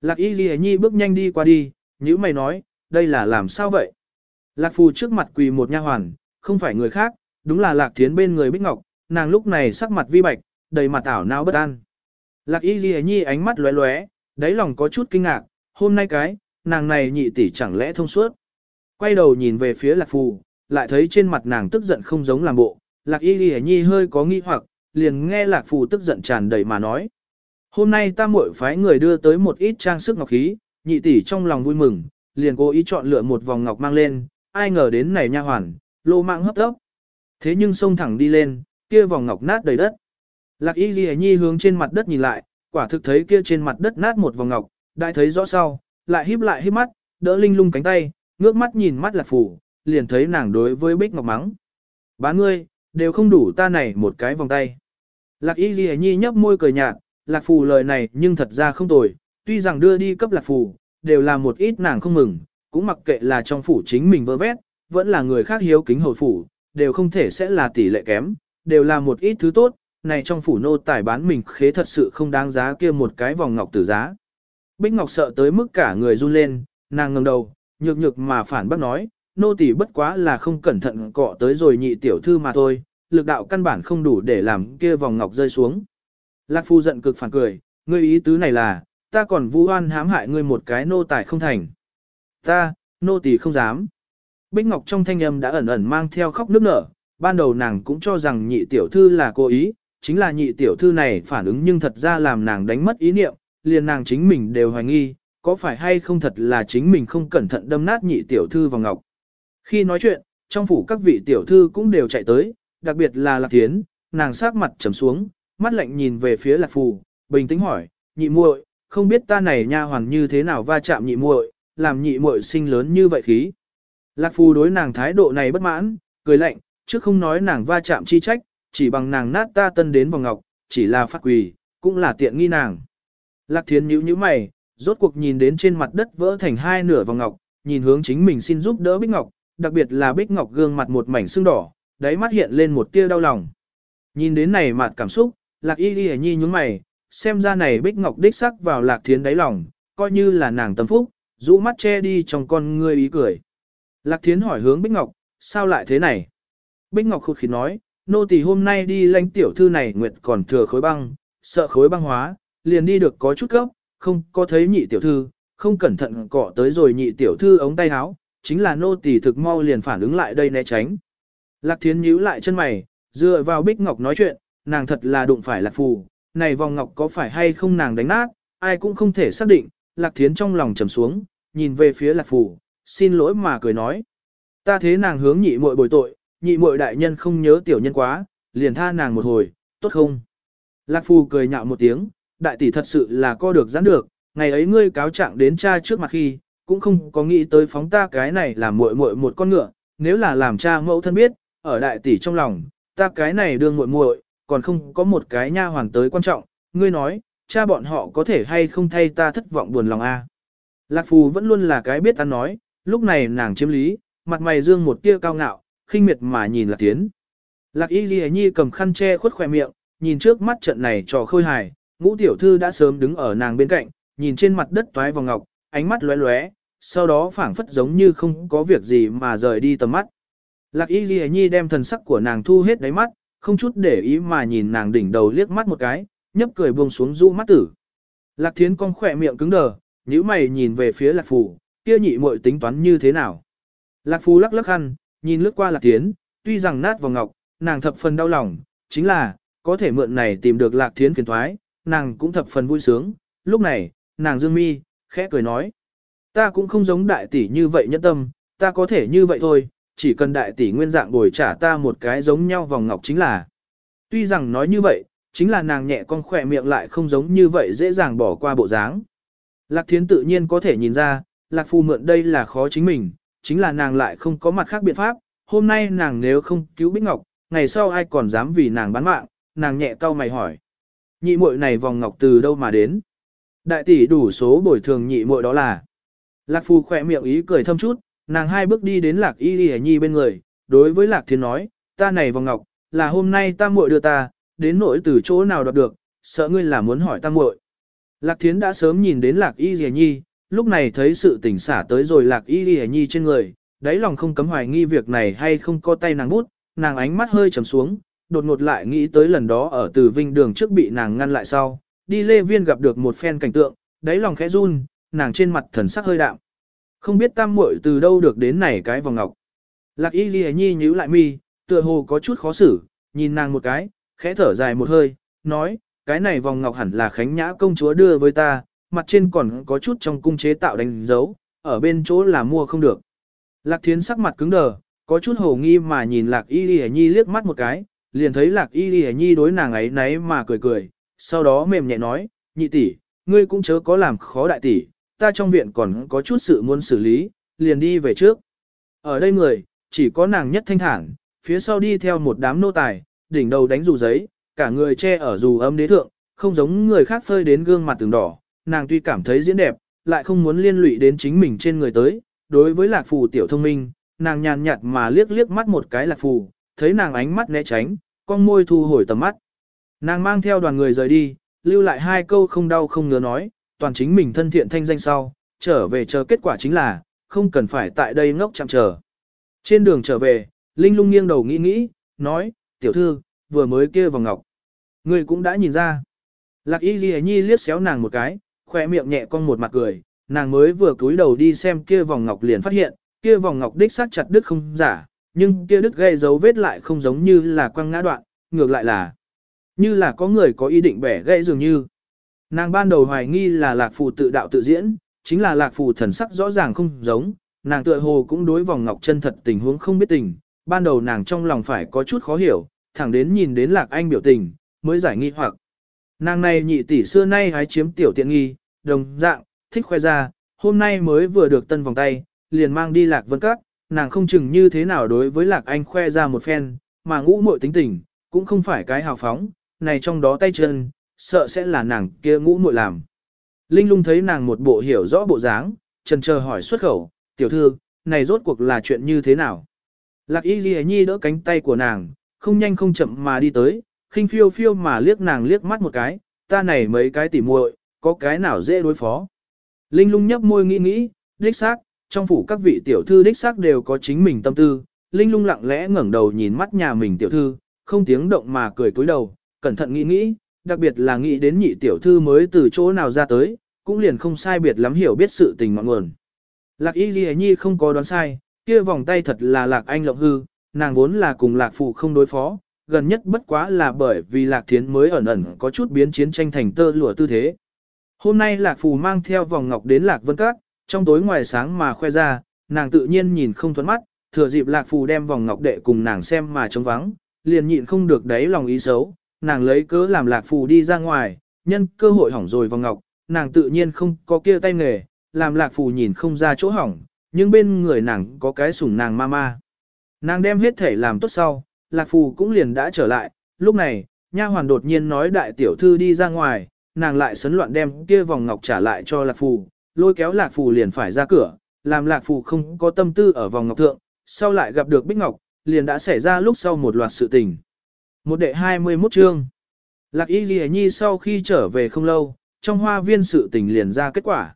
Lạc Y Ghi Nhi bước nhanh đi qua đi, nhữ mày nói, đây là làm sao vậy? Lạc Phù trước mặt quỳ một nha hoàn, không phải người khác, đúng là Lạc Thiến bên người Bích Ngọc, nàng lúc này sắc mặt vi bạch, đầy mặt ảo não bất an. Lạc Y Ghi Nhi ánh mắt lóe lóe, đáy lòng có chút kinh ngạc, hôm nay cái, nàng này nhị tỷ chẳng lẽ thông suốt. Quay đầu nhìn về phía Lạc Phù, lại thấy trên mặt nàng tức giận không giống làm bộ, Lạc Y Ghi Nhi hơi có nghi hoặc, liền nghe Lạc Phù tức giận tràn đầy mà nói. Hôm nay ta muội phái người đưa tới một ít trang sức ngọc khí, nhị tỷ trong lòng vui mừng, liền cố ý chọn lựa một vòng ngọc mang lên, ai ngờ đến này nha hoàn, lô mạng hấp tấp, Thế nhưng xông thẳng đi lên, kia vòng ngọc nát đầy đất. Lạc Y Ghi Nhi hướng trên mặt đất nhìn lại, quả thực thấy kia trên mặt đất nát một vòng ngọc, đại thấy rõ sau, lại híp lại híp mắt, đỡ linh lung cánh tay, ngước mắt nhìn mắt Lạc Phù, liền thấy nàng đối với Bích Ngọc mắng. Bá ngươi, đều không đủ ta này một cái vòng tay. Lạc y ghi nhi nhấp môi cười nhạt, lạc phù lời này nhưng thật ra không tồi, tuy rằng đưa đi cấp lạc phù, đều là một ít nàng không mừng, cũng mặc kệ là trong phủ chính mình vơ vét, vẫn là người khác hiếu kính hồi phủ, đều không thể sẽ là tỷ lệ kém, đều là một ít thứ tốt, này trong phủ nô tài bán mình khế thật sự không đáng giá kia một cái vòng ngọc tử giá. Bích Ngọc sợ tới mức cả người run lên, nàng ngẩng đầu, nhược nhược mà phản bác nói, nô tỳ bất quá là không cẩn thận cọ tới rồi nhị tiểu thư mà thôi, lực đạo căn bản không đủ để làm kia vòng ngọc rơi xuống. Lạc phu giận cực phản cười, ngươi ý tứ này là, ta còn vu oan hãm hại ngươi một cái nô tài không thành. Ta, nô tỳ không dám. Bích Ngọc trong thanh âm đã ẩn ẩn mang theo khóc nức nở, ban đầu nàng cũng cho rằng nhị tiểu thư là cố ý, chính là nhị tiểu thư này phản ứng nhưng thật ra làm nàng đánh mất ý niệm, liền nàng chính mình đều hoài nghi, có phải hay không thật là chính mình không cẩn thận đâm nát nhị tiểu thư vào ngọc. Khi nói chuyện, trong phủ các vị tiểu thư cũng đều chạy tới, đặc biệt là Lạc Thiến, nàng sát mặt trầm xuống, mắt lạnh nhìn về phía Lạc Phù, bình tĩnh hỏi, nhị muội, không biết ta này nha hoàn như thế nào va chạm nhị muội, làm nhị muội sinh lớn như vậy khí. Lạc Phù đối nàng thái độ này bất mãn, cười lạnh, chứ không nói nàng va chạm chi trách, chỉ bằng nàng nát ta tân đến vào ngọc, chỉ là phát quỳ, cũng là tiện nghi nàng. Lạc Thiến nhíu nhíu mày, rốt cuộc nhìn đến trên mặt đất vỡ thành hai nửa vòng ngọc, nhìn hướng chính mình xin giúp đỡ Bích Ngọc, đặc biệt là Bích Ngọc gương mặt một mảnh sưng đỏ, đáy mắt hiện lên một tia đau lòng. Nhìn đến này mặt cảm xúc, Lạc Y Ghi Nhi nhúng mày, xem ra này Bích Ngọc đích sắc vào Lạc Thiến đáy lòng, coi như là nàng tâm phúc, rũ mắt che đi trong con ngươi ý cười. Lạc Thiến hỏi hướng Bích Ngọc, sao lại thế này? Bích Ngọc khụt khịt nói, nô tỳ hôm nay đi lãnh tiểu thư này nguyệt còn thừa khối băng, sợ khối băng hóa, liền đi được có chút gấp, không có thấy nhị tiểu thư, không cẩn thận cọ tới rồi nhị tiểu thư ống tay áo, chính là nô tỳ thực mau liền phản ứng lại đây né tránh. Lạc Thiến nhíu lại chân mày, dựa vào Bích Ngọc nói chuyện, nàng thật là đụng phải Lạc Phù, này vòng ngọc có phải hay không nàng đánh nát, ai cũng không thể xác định, Lạc Thiến trong lòng trầm xuống, nhìn về phía Lạc Phù, xin lỗi mà cười nói. Ta thế nàng hướng nhị muội bồi tội, nhị muội đại nhân không nhớ tiểu nhân quá, liền tha nàng một hồi, tốt không? Lạc Phù cười nhạo một tiếng, đại tỷ thật sự là co được giãn được, ngày ấy ngươi cáo trạng đến cha trước mặt khi, cũng không có nghĩ tới phóng ta cái này làm muội muội một con ngựa, nếu là làm cha mẫu thân biết, ở đại tỷ trong lòng, ta cái này đương muội muội, còn không có một cái nha hoàn tới quan trọng, ngươi nói, cha bọn họ có thể hay không thay ta thất vọng buồn lòng a. Lạc Phù vẫn luôn là cái biết ăn nói, lúc này nàng chiếm lý, mặt mày dương một tia cao ngạo, khinh miệt mà nhìn Lạc Tiến. Lạc Y Ghi Nhi cầm khăn che khuất khỏe miệng, nhìn trước mắt trận này trò khôi hài, ngũ tiểu thư đã sớm đứng ở nàng bên cạnh, nhìn trên mặt đất toái vòng ngọc, ánh mắt lóe lóe, sau đó phảng phất giống như không có việc gì mà rời đi tầm mắt. Lạc Y Ghi Nhi đem thần sắc của nàng thu hết đáy mắt, không chút để ý mà nhìn nàng đỉnh đầu liếc mắt một cái, nhấp cười buông xuống rũ mắt tử. Lạc Thiến con khỏe miệng cứng đờ, nhíu mày nhìn về phía Lạc Phù, kia nhị muội tính toán như thế nào. Lạc Phù lắc lắc khăn, nhìn lướt qua Lạc Thiến, tuy rằng nát vào ngọc, nàng thập phần đau lòng, chính là, có thể mượn này tìm được Lạc Thiến phiền thoái, nàng cũng thập phần vui sướng. Lúc này, nàng dương mi, khẽ cười nói. Ta cũng không giống đại tỷ như vậy nhẫn tâm, ta có thể như vậy thôi, chỉ cần đại tỷ nguyên dạng bồi trả ta một cái giống nhau vòng ngọc chính là. Tuy rằng nói như vậy, chính là nàng nhẹ con khỏe miệng lại không giống như vậy dễ dàng bỏ qua bộ dáng. Lạc Thiến tự nhiên có thể nhìn ra, Lạc Phu mượn đây là khó chính mình, chính là nàng lại không có mặt khác biện pháp, hôm nay nàng nếu không cứu Bích Ngọc, ngày sau ai còn dám vì nàng bán mạng, nàng nhẹ cau mày hỏi. Nhị muội này vòng ngọc từ đâu mà đến? Đại tỷ đủ số bồi thường nhị muội đó là. Lạc Phu khỏe miệng ý cười thâm chút, nàng hai bước đi đến Lạc Y Y Nhi bên người, đối với Lạc Thiên nói, ta này vòng ngọc, là hôm nay ta muội đưa ta, đến nỗi từ chỗ nào đoạt được, sợ ngươi là muốn hỏi ta muội. Lạc Thiến đã sớm nhìn đến Lạc Y Y Nhi, lúc này thấy sự tỉnh xả tới rồi Lạc Y Y Nhi trên người, đáy lòng không cấm hoài nghi việc này hay không có tay nàng bút, nàng ánh mắt hơi trầm xuống, đột ngột lại nghĩ tới lần đó ở từ vinh đường trước bị nàng ngăn lại sau, đi lê viên gặp được một phen cảnh tượng, đáy lòng khẽ run, nàng trên mặt thần sắc hơi đạm. Không biết tam muội từ đâu được đến này cái vòng ngọc. Lạc y ghi nhi nhíu lại mi, tựa hồ có chút khó xử, nhìn nàng một cái, khẽ thở dài một hơi, nói, cái này vòng ngọc hẳn là khánh nhã công chúa đưa với ta, mặt trên còn có chút trong cung chế tạo đánh dấu, ở bên chỗ là mua không được. Lạc thiến sắc mặt cứng đờ, có chút hồ nghi mà nhìn lạc y ghi nhi liếc mắt một cái, liền thấy lạc y ghi nhi đối nàng ấy náy mà cười cười, sau đó mềm nhẹ nói, nhị tỷ, ngươi cũng chớ có làm khó đại tỷ, ta trong viện còn có chút sự muốn xử lý, liền đi về trước. Ở đây người, chỉ có nàng nhất thanh thản, phía sau đi theo một đám nô tài, đỉnh đầu đánh dù giấy, cả người che ở dù âm đế thượng, không giống người khác phơi đến gương mặt từng đỏ, nàng tuy cảm thấy diễn đẹp, lại không muốn liên lụy đến chính mình trên người tới. Đối với lạc phù tiểu thông minh, nàng nhàn nhạt mà liếc liếc mắt một cái lạc phù, thấy nàng ánh mắt né tránh, con môi thu hồi tầm mắt. Nàng mang theo đoàn người rời đi, lưu lại hai câu không đau không ngứa nói, toàn chính mình thân thiện thanh danh sau, trở về chờ kết quả chính là, không cần phải tại đây ngốc chạm chờ. Trên đường trở về, Linh lung nghiêng đầu nghĩ nghĩ, nói, tiểu thư, vừa mới kia vào ngọc. Người cũng đã nhìn ra. Lạc y ghi nhi liếc xéo nàng một cái, khoe miệng nhẹ con một mặt cười, nàng mới vừa cúi đầu đi xem kia vòng ngọc liền phát hiện, kia vòng ngọc đích xác chặt đứt không giả, nhưng kia đứt gây dấu vết lại không giống như là quăng ngã đoạn, ngược lại là như là có người có ý định bẻ gãy dường như. Nàng ban đầu hoài nghi là lạc phù tự đạo tự diễn, chính là lạc phù thần sắc rõ ràng không giống, nàng tựa hồ cũng đối vòng ngọc chân thật tình huống không biết tình, ban đầu nàng trong lòng phải có chút khó hiểu, thẳng đến nhìn đến lạc anh biểu tình, mới giải nghi hoặc. Nàng này nhị tỷ xưa nay hái chiếm tiểu tiện nghi, đồng dạng, thích khoe ra, hôm nay mới vừa được tân vòng tay, liền mang đi lạc vân các, nàng không chừng như thế nào đối với lạc anh khoe ra một phen, mà ngũ muội tính tình, cũng không phải cái hào phóng, này trong đó tay chân, sợ sẽ là nàng kia ngũ muội làm. Linh lung thấy nàng một bộ hiểu rõ bộ dáng, trần chờ hỏi xuất khẩu, tiểu thư, này rốt cuộc là chuyện như thế nào? Lạc y ghi nhi đỡ cánh tay của nàng, không nhanh không chậm mà đi tới, khinh phiêu phiêu mà liếc nàng liếc mắt một cái, ta này mấy cái tỉ muội, có cái nào dễ đối phó. Linh lung nhấp môi nghĩ nghĩ, đích xác, trong phủ các vị tiểu thư đích xác đều có chính mình tâm tư. Linh lung lặng lẽ ngẩng đầu nhìn mắt nhà mình tiểu thư, không tiếng động mà cười cúi đầu, cẩn thận nghĩ nghĩ, đặc biệt là nghĩ đến nhị tiểu thư mới từ chỗ nào ra tới, cũng liền không sai biệt lắm hiểu biết sự tình mọi nguồn. Lạc y ghi nhi không có đoán sai, kia vòng tay thật là lạc anh lộng hư, nàng vốn là cùng lạc phụ không đối phó, gần nhất bất quá là bởi vì lạc thiến mới ẩn ẩn có chút biến chiến tranh thành tơ lụa tư thế. Hôm nay lạc phù mang theo vòng ngọc đến lạc vân các, trong tối ngoài sáng mà khoe ra, nàng tự nhiên nhìn không thuẫn mắt, thừa dịp lạc phù đem vòng ngọc đệ cùng nàng xem mà trống vắng, liền nhịn không được đáy lòng ý xấu, nàng lấy cớ làm lạc phù đi ra ngoài, nhân cơ hội hỏng rồi vòng ngọc, nàng tự nhiên không có kia tay nghề, làm lạc phù nhìn không ra chỗ hỏng, nhưng bên người nàng có cái sủng nàng ma ma. Nàng đem hết thể làm tốt sau, lạc phù cũng liền đã trở lại, lúc này, nha hoàn đột nhiên nói đại tiểu thư đi ra ngoài, nàng lại sấn loạn đem kia vòng ngọc trả lại cho lạc phù, lôi kéo lạc phù liền phải ra cửa, làm lạc phù không có tâm tư ở vòng ngọc thượng, sau lại gặp được bích ngọc, liền đã xảy ra lúc sau một loạt sự tình. Một đệ 21 chương. Lạc y ghi nhi sau khi trở về không lâu, trong hoa viên sự tình liền ra kết quả.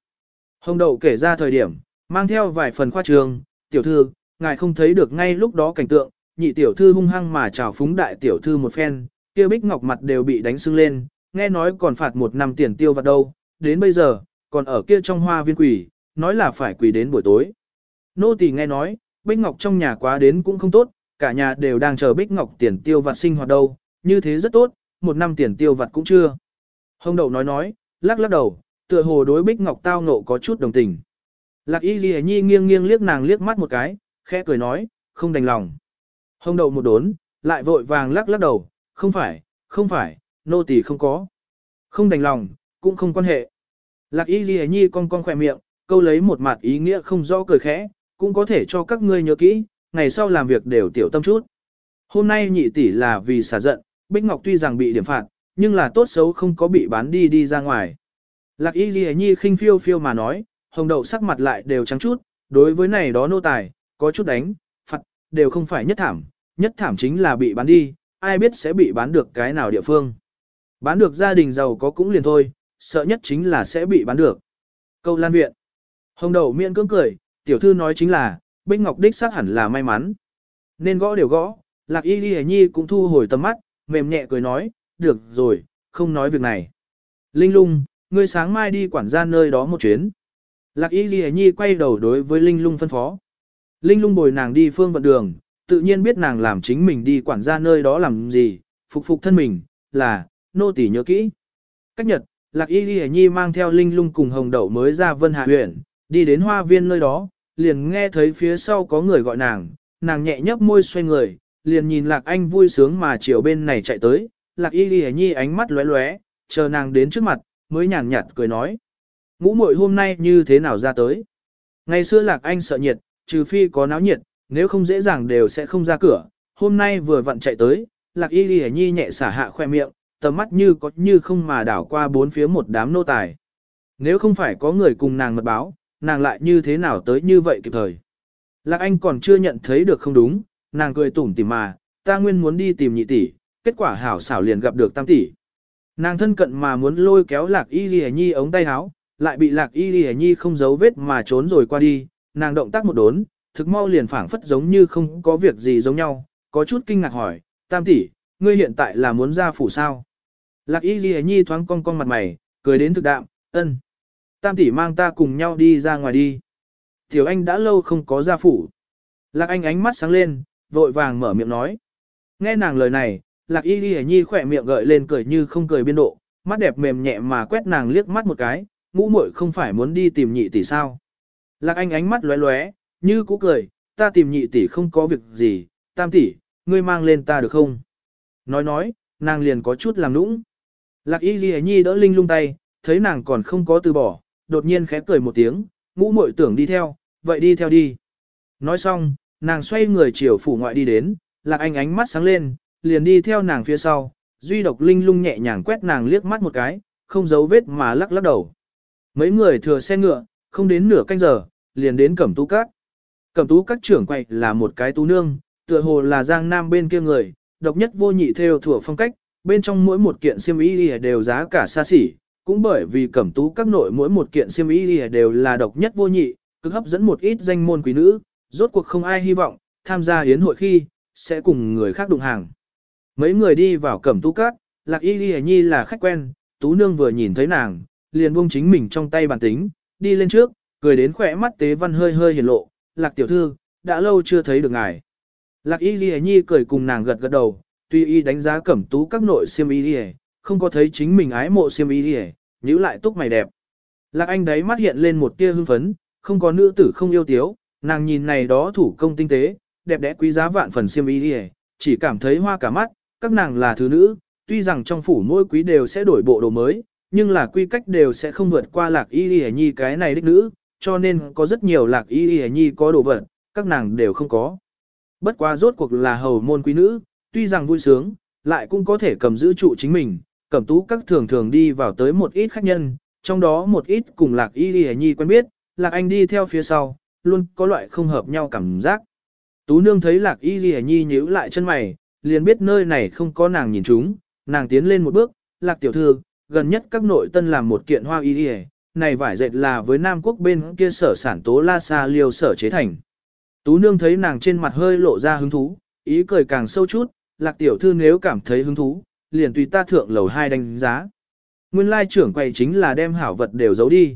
Hồng đậu kể ra thời điểm, mang theo vài phần khoa trường, tiểu thư, ngài không thấy được ngay lúc đó cảnh tượng, nhị tiểu thư hung hăng mà chào phúng đại tiểu thư một phen, kia bích ngọc mặt đều bị đánh sưng lên, nghe nói còn phạt một năm tiền tiêu vặt đâu, đến bây giờ, còn ở kia trong hoa viên quỷ, nói là phải quỷ đến buổi tối. Nô tỳ nghe nói, bích ngọc trong nhà quá đến cũng không tốt, cả nhà đều đang chờ bích ngọc tiền tiêu vặt sinh hoạt đâu, như thế rất tốt, một năm tiền tiêu vặt cũng chưa. Hồng đậu nói nói, lắc lắc đầu, tựa hồ đối bích ngọc tao nộ có chút đồng tình. Lạc y ghi nhi nghiêng nghiêng liếc nàng liếc mắt một cái, khẽ cười nói, không đành lòng. Hồng đậu một đốn, lại vội vàng lắc lắc đầu, không phải, không phải, nô tỳ không có. Không đành lòng, cũng không quan hệ. Lạc y ghi nhi con con khỏe miệng, câu lấy một mặt ý nghĩa không rõ cười khẽ, cũng có thể cho các ngươi nhớ kỹ, ngày sau làm việc đều tiểu tâm chút. Hôm nay nhị tỷ là vì xả giận, Bích Ngọc tuy rằng bị điểm phạt, nhưng là tốt xấu không có bị bán đi đi ra ngoài. Lạc y ghi nhi khinh phiêu phiêu mà nói, hồng đậu sắc mặt lại đều trắng chút, đối với này đó nô tài, có chút đánh, phạt, đều không phải nhất thảm, nhất thảm chính là bị bán đi, ai biết sẽ bị bán được cái nào địa phương. Bán được gia đình giàu có cũng liền thôi, sợ nhất chính là sẽ bị bán được. Câu lan viện. Hồng đầu miệng cưỡng cười, tiểu thư nói chính là, Bích Ngọc đích xác hẳn là may mắn. Nên gõ đều gõ, Lạc Y Ghi Nhi cũng thu hồi tầm mắt, mềm nhẹ cười nói, được rồi, không nói việc này. Linh lung, ngươi sáng mai đi quản gia nơi đó một chuyến. Lạc Y Ghi Nhi quay đầu đối với Linh lung phân phó. Linh lung bồi nàng đi phương vận đường, tự nhiên biết nàng làm chính mình đi quản gia nơi đó làm gì, phục phục thân mình, là, nô tỳ nhớ kỹ. Cách nhật, Lạc Y Ghi Nhi mang theo Linh Lung cùng Hồng Đậu mới ra Vân Hạ huyện, đi đến hoa viên nơi đó, liền nghe thấy phía sau có người gọi nàng, nàng nhẹ nhấp môi xoay người, liền nhìn Lạc Anh vui sướng mà chiều bên này chạy tới, Lạc Y Ghi Nhi ánh mắt lóe lóe, chờ nàng đến trước mặt, mới nhàn nhạt cười nói. Ngũ muội hôm nay như thế nào ra tới? Ngày xưa Lạc Anh sợ nhiệt, trừ phi có náo nhiệt, nếu không dễ dàng đều sẽ không ra cửa, hôm nay vừa vặn chạy tới, Lạc Y Ghi Nhi nhẹ xả hạ khoe miệng, tầm mắt như có như không mà đảo qua bốn phía một đám nô tài. Nếu không phải có người cùng nàng mật báo, nàng lại như thế nào tới như vậy kịp thời. Lạc Anh còn chưa nhận thấy được không đúng, nàng cười tủm tỉm mà, ta nguyên muốn đi tìm nhị tỷ, kết quả hảo xảo liền gặp được tam tỷ. Nàng thân cận mà muốn lôi kéo Lạc Y Ghi Nhi ống tay áo, lại bị Lạc Y Ghi Nhi không giấu vết mà trốn rồi qua đi, nàng động tác một đốn, thực mau liền phảng phất giống như không có việc gì giống nhau, có chút kinh ngạc hỏi, tam tỷ, ngươi hiện tại là muốn ra phủ sao? Lạc y ghi nhi thoáng cong cong mặt mày, cười đến thực đạm, ân. Tam tỷ mang ta cùng nhau đi ra ngoài đi. Tiểu anh đã lâu không có ra phủ. Lạc anh ánh mắt sáng lên, vội vàng mở miệng nói. Nghe nàng lời này, lạc y ghi nhi khỏe miệng gợi lên cười như không cười biên độ, mắt đẹp mềm nhẹ mà quét nàng liếc mắt một cái, ngũ muội không phải muốn đi tìm nhị tỷ sao. Lạc anh ánh mắt lóe lóe, như cũ cười, ta tìm nhị tỷ không có việc gì, tam tỷ, ngươi mang lên ta được không? Nói nói, nàng liền có chút làm nũng. Lạc y ghi nhi đỡ linh lung tay, thấy nàng còn không có từ bỏ, đột nhiên khẽ cười một tiếng, ngũ muội tưởng đi theo, vậy đi theo đi. Nói xong, nàng xoay người chiều phủ ngoại đi đến, lạc anh ánh mắt sáng lên, liền đi theo nàng phía sau, duy độc linh lung nhẹ nhàng quét nàng liếc mắt một cái, không giấu vết mà lắc lắc đầu. Mấy người thừa xe ngựa, không đến nửa canh giờ, liền đến cẩm tú cát. Cẩm tú các trưởng quầy là một cái tú nương, tựa hồ là giang nam bên kia người, độc nhất vô nhị theo thủa phong cách, bên trong mỗi một kiện xiêm y đều giá cả xa xỉ, cũng bởi vì cẩm tú các nội mỗi một kiện xiêm y đều là độc nhất vô nhị, cực hấp dẫn một ít danh môn quý nữ, rốt cuộc không ai hy vọng, tham gia yến hội khi, sẽ cùng người khác đụng hàng. Mấy người đi vào cẩm tú các, lạc y ghi nhi là khách quen, tú nương vừa nhìn thấy nàng, liền buông chính mình trong tay bàn tính, đi lên trước, cười đến khỏe mắt tế văn hơi hơi hiển lộ, lạc tiểu thư, đã lâu chưa thấy được ngài. Lạc y ghi nhi cười cùng nàng gật gật đầu, tuy y đánh giá cẩm tú các nội xiêm y ghi không có thấy chính mình ái mộ siêm y hề, nhữ lại túc mày đẹp. Lạc anh đấy mắt hiện lên một tia hưng phấn, không có nữ tử không yêu tiếu, nàng nhìn này đó thủ công tinh tế, đẹp đẽ quý giá vạn phần siêm y hề, chỉ cảm thấy hoa cả mắt, các nàng là thứ nữ, tuy rằng trong phủ mỗi quý đều sẽ đổi bộ đồ mới, nhưng là quy cách đều sẽ không vượt qua lạc y y nhi cái này đích nữ, cho nên có rất nhiều lạc y y nhi có đồ vật, các nàng đều không có. Bất quá rốt cuộc là hầu môn quý nữ, tuy rằng vui sướng, lại cũng có thể cầm giữ trụ chính mình, cẩm tú các thường thường đi vào tới một ít khách nhân, trong đó một ít cùng lạc y y nhi quen biết, lạc anh đi theo phía sau, luôn có loại không hợp nhau cảm giác. Tú nương thấy lạc y y nhi nhíu lại chân mày, liền biết nơi này không có nàng nhìn chúng, nàng tiến lên một bước, lạc tiểu thư, gần nhất các nội tân làm một kiện hoa y y, này vải dệt là với Nam Quốc bên kia sở sản tố la sa liêu sở chế thành. Tú nương thấy nàng trên mặt hơi lộ ra hứng thú, ý cười càng sâu chút, lạc tiểu thư nếu cảm thấy hứng thú, liền tùy ta thượng lầu hai đánh giá. Nguyên lai trưởng quầy chính là đem hảo vật đều giấu đi.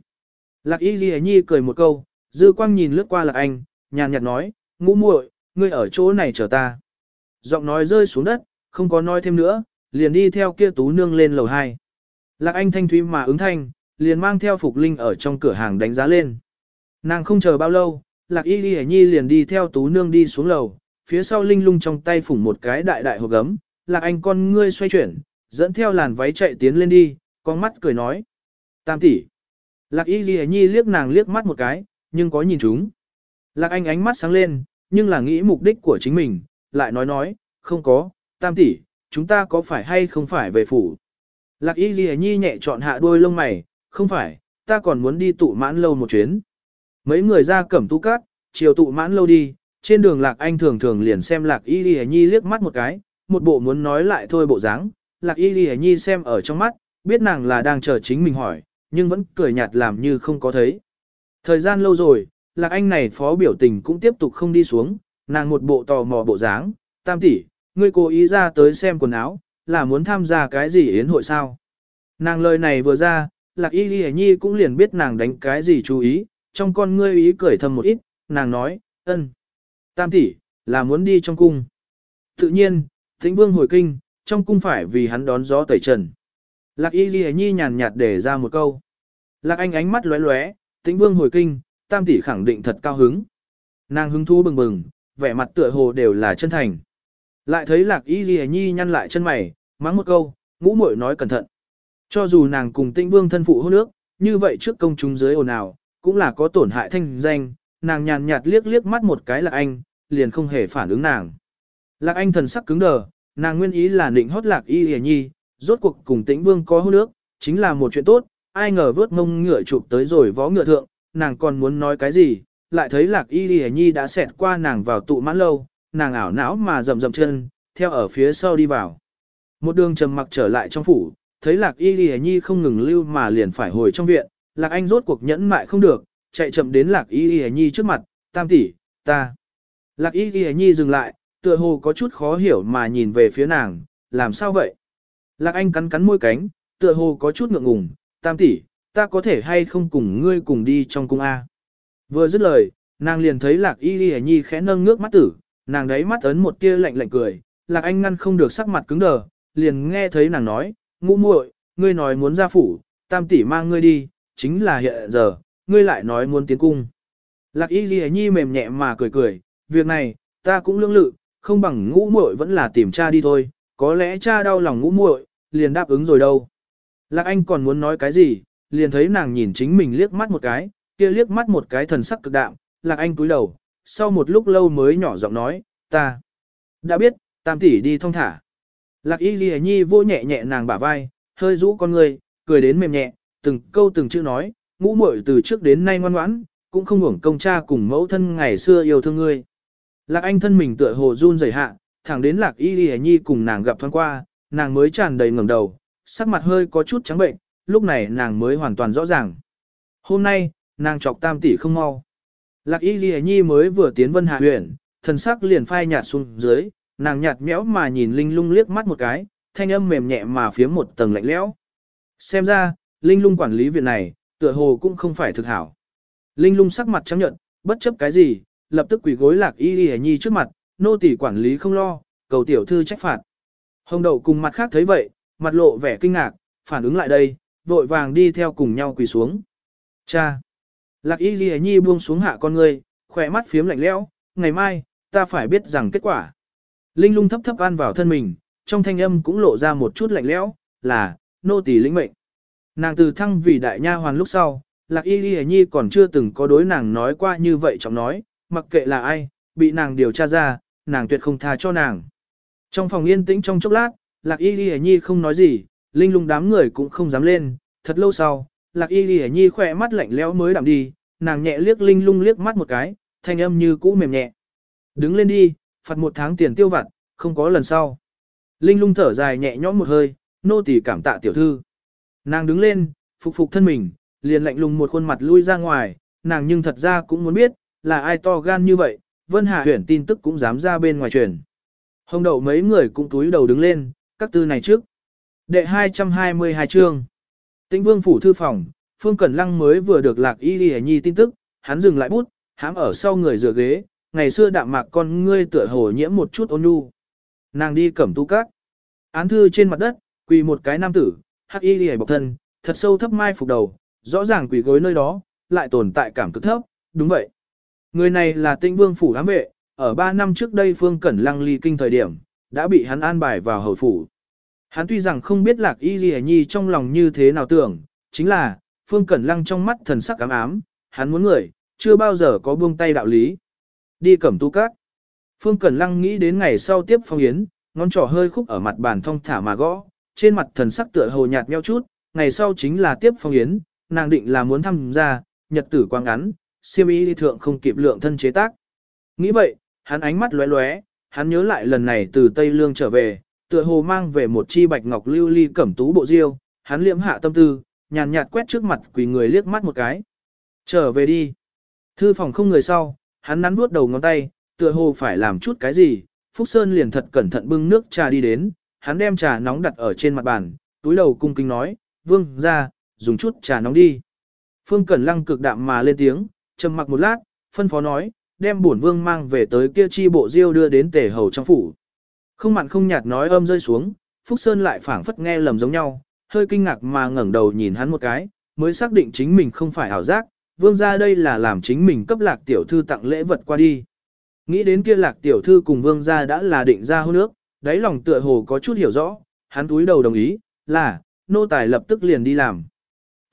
Lạc y ghi nhi cười một câu, dư quang nhìn lướt qua lạc anh, nhàn nhạt nói, ngũ muội, ngươi ở chỗ này chờ ta. Giọng nói rơi xuống đất, không có nói thêm nữa, liền đi theo kia tú nương lên lầu hai Lạc Anh thanh thúy mà ứng thanh, liền mang theo Phục Linh ở trong cửa hàng đánh giá lên. Nàng không chờ bao lâu, Lạc Y Ghi Nhi liền đi theo tú nương đi xuống lầu, phía sau Linh lung trong tay phủng một cái đại đại hộp gấm. Lạc Anh con ngươi xoay chuyển, dẫn theo làn váy chạy tiến lên đi, con mắt cười nói. Tam tỷ. Lạc Y Ghi Nhi liếc nàng liếc mắt một cái, nhưng có nhìn chúng. Lạc Anh ánh mắt sáng lên, nhưng là nghĩ mục đích của chính mình, lại nói nói, không có, tam tỷ, chúng ta có phải hay không phải về phủ. Lạc y ghi nhi nhẹ chọn hạ đôi lông mày, không phải, ta còn muốn đi tụ mãn lâu một chuyến. Mấy người ra cẩm tu cát, chiều tụ mãn lâu đi, trên đường lạc anh thường thường liền xem lạc y ghi nhi liếc mắt một cái, một bộ muốn nói lại thôi bộ dáng. lạc y ghi nhi xem ở trong mắt, biết nàng là đang chờ chính mình hỏi, nhưng vẫn cười nhạt làm như không có thấy. Thời gian lâu rồi, lạc anh này phó biểu tình cũng tiếp tục không đi xuống, nàng một bộ tò mò bộ dáng, tam tỷ, ngươi cố ý ra tới xem quần áo, là muốn tham gia cái gì yến hội sao? Nàng lời này vừa ra, lạc y ghi nhi cũng liền biết nàng đánh cái gì chú ý, trong con ngươi ý cười thầm một ít, nàng nói, ân, tam tỷ, là muốn đi trong cung. Tự nhiên, thịnh vương hồi kinh, trong cung phải vì hắn đón gió tẩy trần. Lạc y ghi nhi nhàn nhạt để ra một câu. Lạc anh ánh mắt lóe lóe, tĩnh vương hồi kinh, tam tỷ khẳng định thật cao hứng. Nàng hứng thú bừng bừng, vẻ mặt tựa hồ đều là chân thành. Lại thấy lạc y ghi nhi nhăn lại chân mày, mắng một câu, ngũ muội nói cẩn thận. Cho dù nàng cùng tĩnh vương thân phụ hôn nước, như vậy trước công chúng dưới ồn ào, cũng là có tổn hại thanh danh, nàng nhàn nhạt liếc liếc mắt một cái lạc anh, liền không hề phản ứng nàng. Lạc anh thần sắc cứng đờ, nàng nguyên ý là định hót lạc y Lệ nhi, rốt cuộc cùng tĩnh vương có hôn nước, chính là một chuyện tốt, ai ngờ vớt mông ngựa chụp tới rồi vó ngựa thượng, nàng còn muốn nói cái gì, lại thấy lạc y Lệ nhi đã xẹt qua nàng vào tụ mãn lâu, nàng ảo não mà rầm rầm chân, theo ở phía sau đi vào. Một đường trầm mặc trở lại trong phủ, thấy lạc y Lệ nhi không ngừng lưu mà liền phải hồi trong viện, lạc anh rốt cuộc nhẫn mại không được, chạy chậm đến lạc y Lệ nhi trước mặt, tam tỷ, ta. Lạc y ghi nhi dừng lại, tựa hồ có chút khó hiểu mà nhìn về phía nàng, làm sao vậy? Lạc anh cắn cắn môi cánh, tựa hồ có chút ngượng ngùng, tam tỷ, ta có thể hay không cùng ngươi cùng đi trong cung A. Vừa dứt lời, nàng liền thấy lạc y Y nhi khẽ nâng nước mắt tử, nàng đấy mắt ấn một tia lạnh lạnh cười, Lạc Anh ngăn không được sắc mặt cứng đờ, liền nghe thấy nàng nói, ngũ muội, ngươi nói muốn ra phủ, tam tỷ mang ngươi đi, chính là hiện giờ, ngươi lại nói muốn tiến cung. Lạc Y Ghi Nhi mềm nhẹ mà cười cười, việc này, ta cũng lương lự, không bằng ngũ muội vẫn là tìm cha đi thôi, có lẽ cha đau lòng ngũ muội, liền đáp ứng rồi đâu. Lạc Anh còn muốn nói cái gì, liền thấy nàng nhìn chính mình liếc mắt một cái, kia liếc mắt một cái thần sắc cực đạm, Lạc Anh cúi đầu, sau một lúc lâu mới nhỏ giọng nói, ta đã biết, tam tỷ đi thông thả. Lạc Y Ghi Nhi vô nhẹ nhẹ nàng bả vai, hơi rũ con người, cười đến mềm nhẹ, từng câu từng chữ nói, ngũ muội từ trước đến nay ngoan ngoãn, cũng không hưởng công cha cùng mẫu thân ngày xưa yêu thương ngươi. Lạc Anh thân mình tựa hồ run rẩy hạ, thẳng đến Lạc Y Y Nhi cùng nàng gặp thoáng qua, nàng mới tràn đầy ngẩng đầu, sắc mặt hơi có chút trắng bệnh, lúc này nàng mới hoàn toàn rõ ràng. Hôm nay, nàng chọc tam tỷ không mau. Lạc Y Y Nhi mới vừa tiến vân hạ huyện, thần sắc liền phai nhạt xuống dưới, nàng nhạt nhẽo mà nhìn Linh Lung liếc mắt một cái, thanh âm mềm nhẹ mà phía một tầng lạnh lẽo. Xem ra, Linh Lung quản lý viện này, tựa hồ cũng không phải thực hảo. Linh Lung sắc mặt trắng nhận, bất chấp cái gì, lập tức quỳ gối Lạc Y Ghi Nhi trước mặt, nô tỳ quản lý không lo, cầu tiểu thư trách phạt. Hồng đậu cùng mặt khác thấy vậy, mặt lộ vẻ kinh ngạc, phản ứng lại đây, vội vàng đi theo cùng nhau quỳ xuống. Cha! Lạc y ghi nhi buông xuống hạ con ngươi, khỏe mắt phiếm lạnh lẽo, ngày mai, ta phải biết rằng kết quả. Linh lung thấp thấp an vào thân mình, trong thanh âm cũng lộ ra một chút lạnh lẽo, là, nô tỳ lĩnh mệnh. Nàng từ thăng vì đại nha hoàn lúc sau, lạc y ghi nhi còn chưa từng có đối nàng nói qua như vậy trọng nói, mặc kệ là ai, bị nàng điều tra ra, nàng tuyệt không tha cho nàng. Trong phòng yên tĩnh trong chốc lát, lạc y ghi nhi không nói gì, linh lung đám người cũng không dám lên, thật lâu sau, lạc y ghi nhi khỏe mắt lạnh lẽo mới đạm đi, nàng nhẹ liếc linh lung liếc mắt một cái, thanh âm như cũ mềm nhẹ. Đứng lên đi, phạt một tháng tiền tiêu vặt, không có lần sau. Linh lung thở dài nhẹ nhõm một hơi, nô tỳ cảm tạ tiểu thư. Nàng đứng lên, phục phục thân mình, liền lạnh lùng một khuôn mặt lui ra ngoài, nàng nhưng thật ra cũng muốn biết, là ai to gan như vậy, Vân Hà huyển tin tức cũng dám ra bên ngoài truyền. Hồng đậu mấy người cũng túi đầu đứng lên, các tư này trước. Đệ 222 chương. Tĩnh vương phủ thư phòng, Phương Cẩn Lăng mới vừa được lạc y Lệ nhi tin tức, hắn dừng lại bút, hãm ở sau người dựa ghế, ngày xưa đạm mạc con ngươi tựa hồ nhiễm một chút ôn nhu. Nàng đi cẩm tu các. Án thư trên mặt đất, quỳ một cái nam tử, hắc y Lệ bọc thân, thật sâu thấp mai phục đầu, rõ ràng quỳ gối nơi đó, lại tồn tại cảm cực thấp, đúng vậy. Người này là tinh vương phủ ám vệ, ở 3 năm trước đây Phương Cẩn Lăng ly kinh thời điểm, đã bị hắn an bài vào hầu phủ. Hắn tuy rằng không biết lạc y gì nhi trong lòng như thế nào tưởng, chính là, Phương Cẩn Lăng trong mắt thần sắc ám ám, hắn muốn người, chưa bao giờ có buông tay đạo lý. Đi cẩm tu cát. Phương Cẩn Lăng nghĩ đến ngày sau tiếp phong yến, ngón trỏ hơi khúc ở mặt bàn thong thả mà gõ, trên mặt thần sắc tựa hồ nhạt nheo chút, ngày sau chính là tiếp phong yến, nàng định là muốn tham gia, nhật tử quang ngắn, siêm y thượng không kịp lượng thân chế tác. Nghĩ vậy, hắn ánh mắt lóe lóe, hắn nhớ lại lần này từ Tây Lương trở về, tựa hồ mang về một chi bạch ngọc lưu ly cẩm tú bộ diêu, hắn liễm hạ tâm tư, nhàn nhạt quét trước mặt quỳ người liếc mắt một cái. Trở về đi. Thư phòng không người sau, hắn nắn vuốt đầu ngón tay, tựa hồ phải làm chút cái gì, Phúc Sơn liền thật cẩn thận bưng nước trà đi đến, hắn đem trà nóng đặt ở trên mặt bàn, túi đầu cung kính nói, vương ra, dùng chút trà nóng đi. Phương Cẩn Lăng cực đạm mà lên tiếng, trầm mặc một lát, phân phó nói, đem bổn vương mang về tới kia chi bộ diêu đưa đến tể hầu trong phủ. Không mặn không nhạt nói âm rơi xuống, Phúc Sơn lại phảng phất nghe lầm giống nhau, hơi kinh ngạc mà ngẩng đầu nhìn hắn một cái, mới xác định chính mình không phải ảo giác, vương gia đây là làm chính mình cấp lạc tiểu thư tặng lễ vật qua đi. Nghĩ đến kia lạc tiểu thư cùng vương gia đã là định ra hôn nước, đáy lòng tựa hồ có chút hiểu rõ, hắn túi đầu đồng ý, là, nô tài lập tức liền đi làm.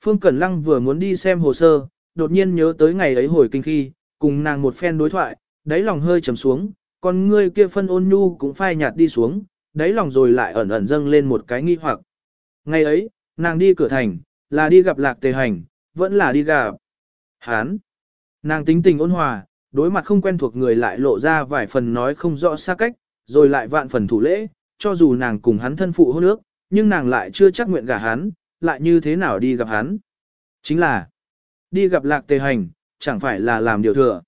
Phương Cẩn Lăng vừa muốn đi xem hồ sơ, đột nhiên nhớ tới ngày ấy hồi kinh khi, cùng nàng một phen đối thoại, đáy lòng hơi trầm xuống, còn ngươi kia phân ôn nhu cũng phai nhạt đi xuống, đáy lòng rồi lại ẩn ẩn dâng lên một cái nghi hoặc. Ngày ấy, nàng đi cửa thành, là đi gặp lạc tề hành, vẫn là đi gặp hán. Nàng tính tình ôn hòa, đối mặt không quen thuộc người lại lộ ra vài phần nói không rõ xa cách, rồi lại vạn phần thủ lễ, cho dù nàng cùng hắn thân phụ hôn ước, nhưng nàng lại chưa chắc nguyện gả hắn, lại như thế nào đi gặp hắn. Chính là, đi gặp lạc tề hành, chẳng phải là làm điều thừa.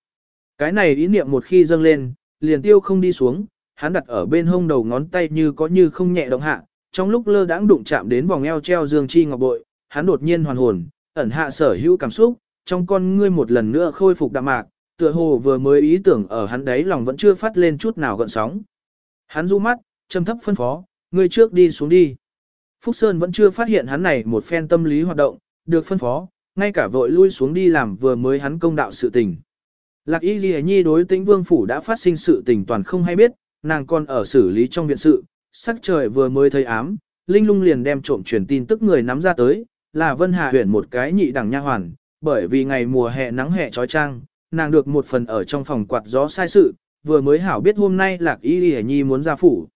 Cái này ý niệm một khi dâng lên, liền tiêu không đi xuống, hắn đặt ở bên hông đầu ngón tay như có như không nhẹ động hạ, trong lúc lơ đãng đụng chạm đến vòng eo treo dương chi ngọc bội, hắn đột nhiên hoàn hồn, ẩn hạ sở hữu cảm xúc, trong con ngươi một lần nữa khôi phục đạm mạc, tựa hồ vừa mới ý tưởng ở hắn đấy lòng vẫn chưa phát lên chút nào gợn sóng. Hắn du mắt, trầm thấp phân phó, ngươi trước đi xuống đi. Phúc Sơn vẫn chưa phát hiện hắn này một phen tâm lý hoạt động, được phân phó, ngay cả vội lui xuống đi làm vừa mới hắn công đạo sự tình. Lạc Y Ghi Nhi đối tĩnh vương phủ đã phát sinh sự tình toàn không hay biết, nàng còn ở xử lý trong viện sự, sắc trời vừa mới thấy ám, Linh Lung liền đem trộm truyền tin tức người nắm ra tới, là Vân Hà huyện một cái nhị đẳng nha hoàn, bởi vì ngày mùa hè nắng hè trói trang, nàng được một phần ở trong phòng quạt gió sai sự, vừa mới hảo biết hôm nay Lạc Y Ghi Nhi muốn ra phủ.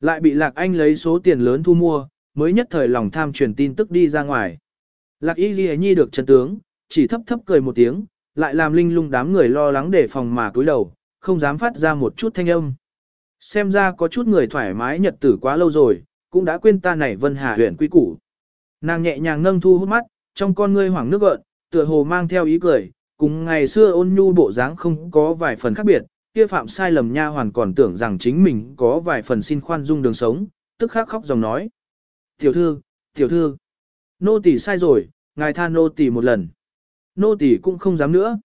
Lại bị Lạc Anh lấy số tiền lớn thu mua, mới nhất thời lòng tham truyền tin tức đi ra ngoài. Lạc Y Ghi Nhi được chân tướng, chỉ thấp thấp cười một tiếng, lại làm linh lung đám người lo lắng để phòng mà cúi đầu, không dám phát ra một chút thanh âm. Xem ra có chút người thoải mái nhật tử quá lâu rồi, cũng đã quên ta này Vân Hà huyện quy củ. Nàng nhẹ nhàng nâng thu hút mắt, trong con ngươi hoảng nước gợn, tựa hồ mang theo ý cười, cùng ngày xưa ôn nhu bộ dáng không có vài phần khác biệt, kia phạm sai lầm nha hoàn còn tưởng rằng chính mình có vài phần xin khoan dung đường sống, tức khắc khóc dòng nói. Tiểu thư, tiểu thư, nô tỳ sai rồi, ngài tha nô tỳ một lần. Nô tỳ cũng không dám nữa.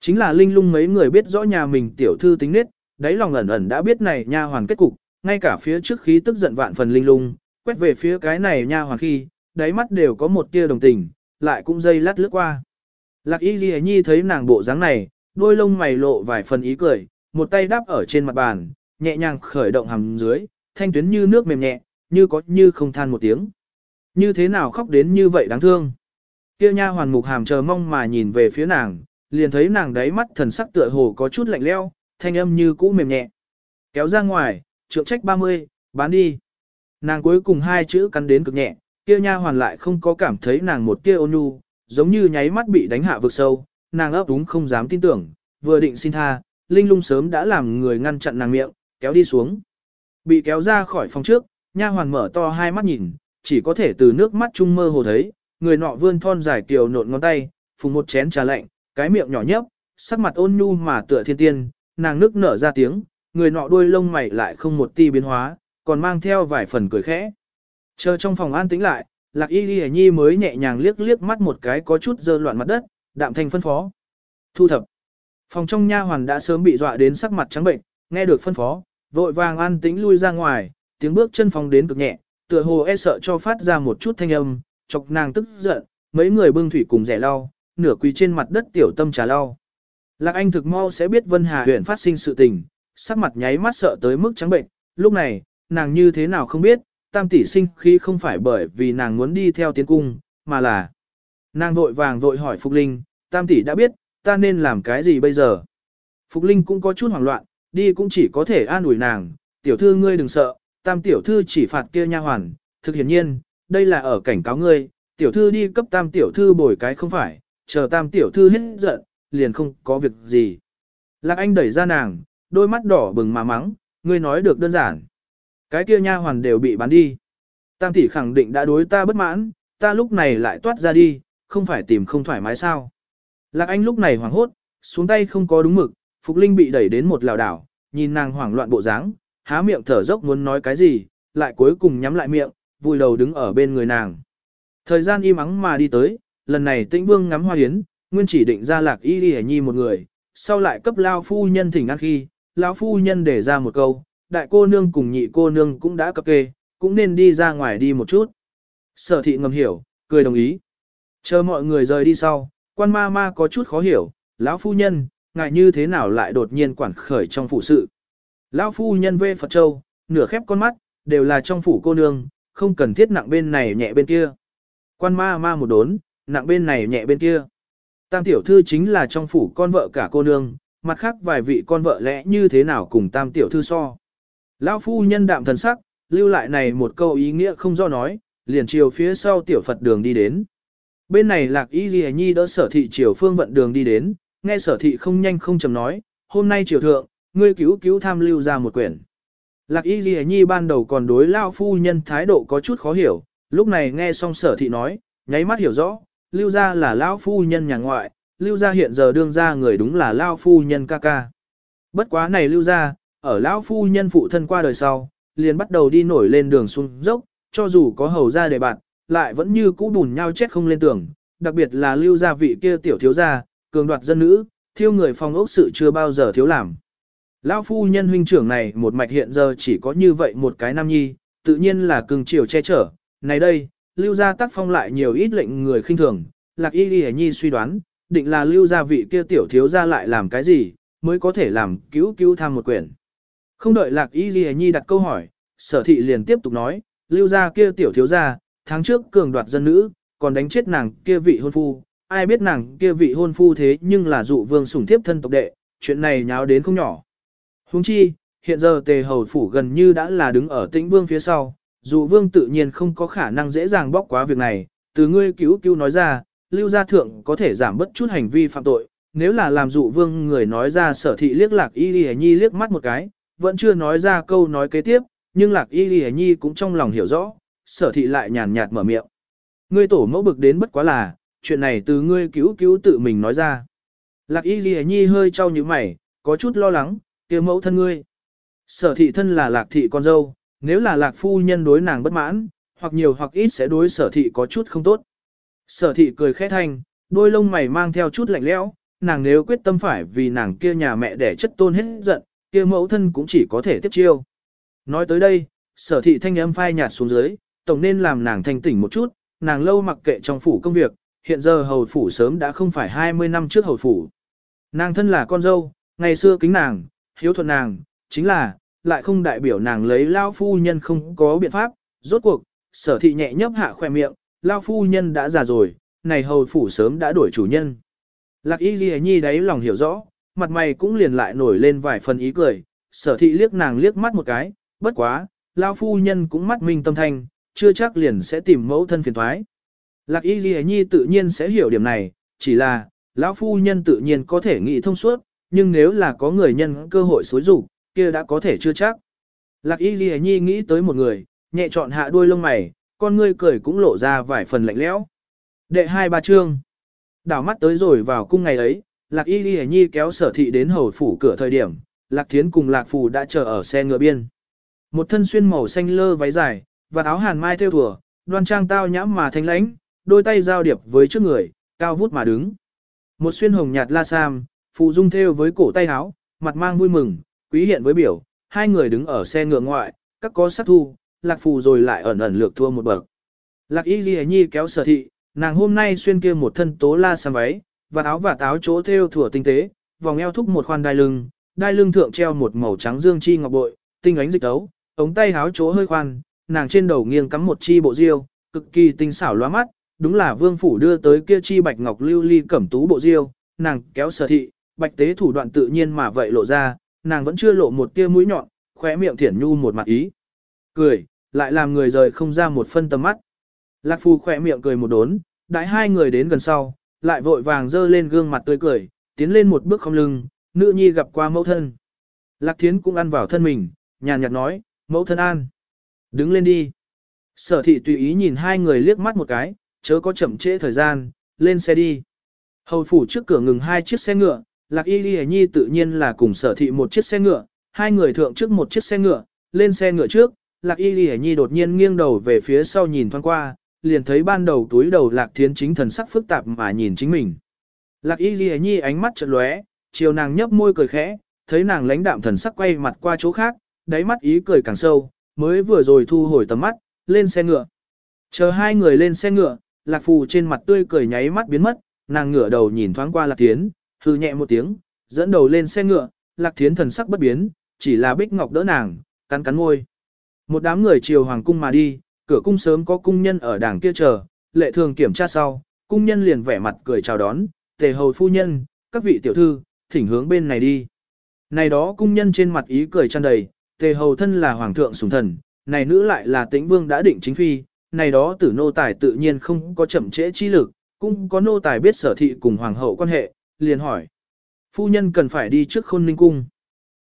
Chính là linh lung mấy người biết rõ nhà mình tiểu thư tính nết, đáy lòng ẩn ẩn đã biết này nha hoàn kết cục, ngay cả phía trước khí tức giận vạn phần linh lung, quét về phía cái này nha hoàn khi, đáy mắt đều có một tia đồng tình, lại cũng dây lát lướt qua. Lạc y ghi nhi thấy nàng bộ dáng này, đôi lông mày lộ vài phần ý cười, một tay đáp ở trên mặt bàn, nhẹ nhàng khởi động hầm dưới, thanh tuyến như nước mềm nhẹ, như có như không than một tiếng. Như thế nào khóc đến như vậy đáng thương. Kia nha hoàn mục hàm chờ mong mà nhìn về phía nàng, liền thấy nàng đáy mắt thần sắc tựa hồ có chút lạnh leo, thanh âm như cũ mềm nhẹ. Kéo ra ngoài, trượng trách 30, bán đi. Nàng cuối cùng hai chữ cắn đến cực nhẹ, kia nha hoàn lại không có cảm thấy nàng một tia ôn nhu, giống như nháy mắt bị đánh hạ vực sâu, nàng ấp úng không dám tin tưởng, vừa định xin tha, linh lung sớm đã làm người ngăn chặn nàng miệng, kéo đi xuống. Bị kéo ra khỏi phòng trước, nha hoàn mở to hai mắt nhìn, chỉ có thể từ nước mắt trung mơ hồ thấy, người nọ vươn thon dài kiều nộn ngón tay, phùng một chén trà lạnh, cái miệng nhỏ nhấp, sắc mặt ôn nhu mà tựa thiên tiên, nàng nước nở ra tiếng, người nọ đuôi lông mày lại không một ti biến hóa, còn mang theo vài phần cười khẽ. Chờ trong phòng an tĩnh lại, Lạc Y Ghi Nhi mới nhẹ nhàng liếc liếc mắt một cái có chút dơ loạn mặt đất, đạm thanh phân phó. Thu thập. Phòng trong nha hoàn đã sớm bị dọa đến sắc mặt trắng bệnh, nghe được phân phó, vội vàng an tĩnh lui ra ngoài, tiếng bước chân phòng đến cực nhẹ, tựa hồ e sợ cho phát ra một chút thanh âm, chọc nàng tức giận, mấy người bưng thủy cùng rẻ lau, nửa quỳ trên mặt đất tiểu tâm trà lau. Lạc Anh thực mau sẽ biết Vân Hà huyện phát sinh sự tình, sắc mặt nháy mắt sợ tới mức trắng bệnh, lúc này, nàng như thế nào không biết, tam tỷ sinh khi không phải bởi vì nàng muốn đi theo tiến cung, mà là nàng vội vàng vội hỏi Phục Linh, tam tỷ đã biết, ta nên làm cái gì bây giờ? Phục Linh cũng có chút hoảng loạn, đi cũng chỉ có thể an ủi nàng, tiểu thư ngươi đừng sợ, tam tiểu thư chỉ phạt kia nha hoàn, thực hiển nhiên, đây là ở cảnh cáo ngươi, tiểu thư đi cấp tam tiểu thư bồi cái không phải, chờ tam tiểu thư hết giận, liền không có việc gì. Lạc Anh đẩy ra nàng, đôi mắt đỏ bừng mà mắng, ngươi nói được đơn giản. Cái kia nha hoàn đều bị bán đi. Tam tỷ khẳng định đã đối ta bất mãn, ta lúc này lại toát ra đi, không phải tìm không thoải mái sao. Lạc Anh lúc này hoảng hốt, xuống tay không có đúng mực, Phục Linh bị đẩy đến một lào đảo, nhìn nàng hoảng loạn bộ dáng, há miệng thở dốc muốn nói cái gì, lại cuối cùng nhắm lại miệng, vùi đầu đứng ở bên người nàng. Thời gian im ắng mà đi tới, lần này tĩnh vương ngắm hoa hiến, nguyên chỉ định ra lạc y đi nhi một người, sau lại cấp lao phu nhân thỉnh ăn khi, lão phu nhân để ra một câu, đại cô nương cùng nhị cô nương cũng đã cập kê, cũng nên đi ra ngoài đi một chút. Sở thị ngầm hiểu, cười đồng ý. Chờ mọi người rời đi sau, quan ma ma có chút khó hiểu, lão phu nhân, ngại như thế nào lại đột nhiên quản khởi trong phụ sự. Lão phu nhân vê Phật Châu, nửa khép con mắt, đều là trong phủ cô nương, không cần thiết nặng bên này nhẹ bên kia. Quan ma ma một đốn, nặng bên này nhẹ bên kia. Tam tiểu thư chính là trong phủ con vợ cả cô nương, mặt khác vài vị con vợ lẽ như thế nào cùng tam tiểu thư so. Lão phu nhân đạm thần sắc, lưu lại này một câu ý nghĩa không do nói, liền chiều phía sau tiểu Phật đường đi đến. Bên này lạc y ghi nhi đỡ sở thị chiều phương vận đường đi đến, nghe sở thị không nhanh không chầm nói, hôm nay triều thượng, ngươi cứu cứu tham lưu ra một quyển. Lạc y ghi nhi ban đầu còn đối lao phu nhân thái độ có chút khó hiểu, lúc này nghe xong sở thị nói, nháy mắt hiểu rõ, lưu ra là lao phu nhân nhà ngoại, lưu ra hiện giờ đương ra người đúng là lao phu nhân ca ca. Bất quá này lưu ra, ở lão phu nhân phụ thân qua đời sau, liền bắt đầu đi nổi lên đường xuống dốc, cho dù có hầu ra để bạn, lại vẫn như cũ bùn nhau chết không lên tường, đặc biệt là lưu gia vị kia tiểu thiếu gia, cường đoạt dân nữ, thiêu người phòng ốc sự chưa bao giờ thiếu làm. Lão phu nhân huynh trưởng này một mạch hiện giờ chỉ có như vậy một cái nam nhi, tự nhiên là cưng chiều che chở. Này đây, lưu gia tác phong lại nhiều ít lệnh người khinh thường, lạc y ghi nhi suy đoán, định là lưu gia vị kia tiểu thiếu gia lại làm cái gì, mới có thể làm cứu cứu tham một quyển. Không đợi lạc y ghi nhi đặt câu hỏi, sở thị liền tiếp tục nói, lưu gia kia tiểu thiếu gia, tháng trước cường đoạt dân nữ, còn đánh chết nàng kia vị hôn phu, ai biết nàng kia vị hôn phu thế nhưng là dụ vương sủng thiếp thân tộc đệ, chuyện này nháo đến không nhỏ. Huống chi, hiện giờ tề hầu phủ gần như đã là đứng ở tĩnh vương phía sau, dụ vương tự nhiên không có khả năng dễ dàng bóc quá việc này, từ ngươi cứu cứu nói ra, lưu gia thượng có thể giảm bất chút hành vi phạm tội, nếu là làm dụ vương người nói ra sở thị liếc lạc y lì nhi liếc mắt một cái, vẫn chưa nói ra câu nói kế tiếp, nhưng lạc y lì nhi cũng trong lòng hiểu rõ, sở thị lại nhàn nhạt mở miệng. Ngươi tổ mẫu bực đến bất quá là, chuyện này từ ngươi cứu cứu tự mình nói ra. Lạc y lì nhi hơi trao như mày, có chút lo lắng, kia mẫu thân ngươi. Sở thị thân là lạc thị con dâu, nếu là lạc phu nhân đối nàng bất mãn, hoặc nhiều hoặc ít sẽ đối sở thị có chút không tốt. Sở thị cười khẽ thanh, đôi lông mày mang theo chút lạnh lẽo, nàng nếu quyết tâm phải vì nàng kia nhà mẹ đẻ chất tôn hết giận, kia mẫu thân cũng chỉ có thể tiếp chiêu. Nói tới đây, sở thị thanh âm phai nhạt xuống dưới, tổng nên làm nàng thanh tỉnh một chút, nàng lâu mặc kệ trong phủ công việc, hiện giờ hầu phủ sớm đã không phải 20 năm trước hầu phủ. Nàng thân là con dâu, ngày xưa kính nàng, hiếu thuận nàng, chính là, lại không đại biểu nàng lấy lao phu nhân không có biện pháp, rốt cuộc, sở thị nhẹ nhấp hạ khoe miệng, lao phu nhân đã già rồi, này hầu phủ sớm đã đổi chủ nhân. Lạc y ghi nhi đấy lòng hiểu rõ, mặt mày cũng liền lại nổi lên vài phần ý cười, sở thị liếc nàng liếc mắt một cái, bất quá, lao phu nhân cũng mắt minh tâm thanh, chưa chắc liền sẽ tìm mẫu thân phiền thoái. Lạc y ghi nhi tự nhiên sẽ hiểu điểm này, chỉ là, lão phu nhân tự nhiên có thể nghĩ thông suốt, nhưng nếu là có người nhân cơ hội xối rủ, kia đã có thể chưa chắc. Lạc y ghi nhi nghĩ tới một người, nhẹ chọn hạ đuôi lông mày, con ngươi cười cũng lộ ra vài phần lạnh lẽo. Đệ hai ba chương. Đảo mắt tới rồi vào cung ngày ấy, Lạc Y Ghi Nhi kéo sở thị đến hầu phủ cửa thời điểm, Lạc Thiến cùng Lạc Phù đã chờ ở xe ngựa biên. Một thân xuyên màu xanh lơ váy dài, và áo hàn mai theo thùa, đoan trang tao nhãm mà thanh lãnh, đôi tay giao điệp với trước người, cao vút mà đứng. Một xuyên hồng nhạt la sam, phụ dung theo với cổ tay áo, mặt mang vui mừng, quý hiện với biểu, hai người đứng ở xe ngựa ngoại, các có sát thu, lạc phù rồi lại ẩn ẩn lược thua một bậc. Lạc y ghi nhi kéo sở thị, nàng hôm nay xuyên kia một thân tố la sam váy, và áo và táo chỗ theo thủa tinh tế, vòng eo thúc một khoan đai lưng, đai lưng thượng treo một màu trắng dương chi ngọc bội, tinh ánh dịch tấu, ống tay áo chỗ hơi khoan, nàng trên đầu nghiêng cắm một chi bộ diêu, cực kỳ tinh xảo loa mắt, đúng là vương phủ đưa tới kia chi bạch ngọc lưu ly cẩm tú bộ diêu, nàng kéo sở thị, bạch tế thủ đoạn tự nhiên mà vậy lộ ra, nàng vẫn chưa lộ một tia mũi nhọn, khóe miệng thiển nhu một mặt ý. Cười, lại làm người rời không ra một phân tầm mắt. Lạc phu khỏe miệng cười một đốn, đãi hai người đến gần sau, lại vội vàng dơ lên gương mặt tươi cười, tiến lên một bước không lưng, nữ nhi gặp qua mẫu thân. Lạc thiến cũng ăn vào thân mình, nhàn nhạt nói, mẫu thân an. Đứng lên đi. Sở thị tùy ý nhìn hai người liếc mắt một cái, chớ có chậm trễ thời gian, lên xe đi. Hầu phủ trước cửa ngừng hai chiếc xe ngựa, Lạc Y Ghi Nhi tự nhiên là cùng sở thị một chiếc xe ngựa, hai người thượng trước một chiếc xe ngựa, lên xe ngựa trước, Lạc Y Ghi Nhi đột nhiên nghiêng đầu về phía sau nhìn thoáng qua, liền thấy ban đầu túi đầu Lạc Thiến chính thần sắc phức tạp mà nhìn chính mình. Lạc Y Ghi Nhi ánh mắt chợt lóe, chiều nàng nhấp môi cười khẽ, thấy nàng lãnh đạm thần sắc quay mặt qua chỗ khác, đáy mắt ý cười càng sâu, mới vừa rồi thu hồi tầm mắt, lên xe ngựa. Chờ hai người lên xe ngựa, Lạc Phù trên mặt tươi cười nháy mắt biến mất, nàng ngửa đầu nhìn thoáng qua Lạc Thiến, hư nhẹ một tiếng, dẫn đầu lên xe ngựa, Lạc Thiến thần sắc bất biến, chỉ là Bích Ngọc đỡ nàng, cắn cắn môi. Một đám người chiều hoàng cung mà đi, cửa cung sớm có cung nhân ở đảng kia chờ, lệ thường kiểm tra sau, cung nhân liền vẻ mặt cười chào đón, tề hầu phu nhân, các vị tiểu thư, thỉnh hướng bên này đi. Này đó cung nhân trên mặt ý cười tràn đầy, tề hầu thân là hoàng thượng sủng thần, này nữ lại là tĩnh vương đã định chính phi, này đó tử nô tài tự nhiên không có chậm trễ chi lực, cũng có nô tài biết sở thị cùng hoàng hậu quan hệ, liền hỏi. Phu nhân cần phải đi trước khôn ninh cung.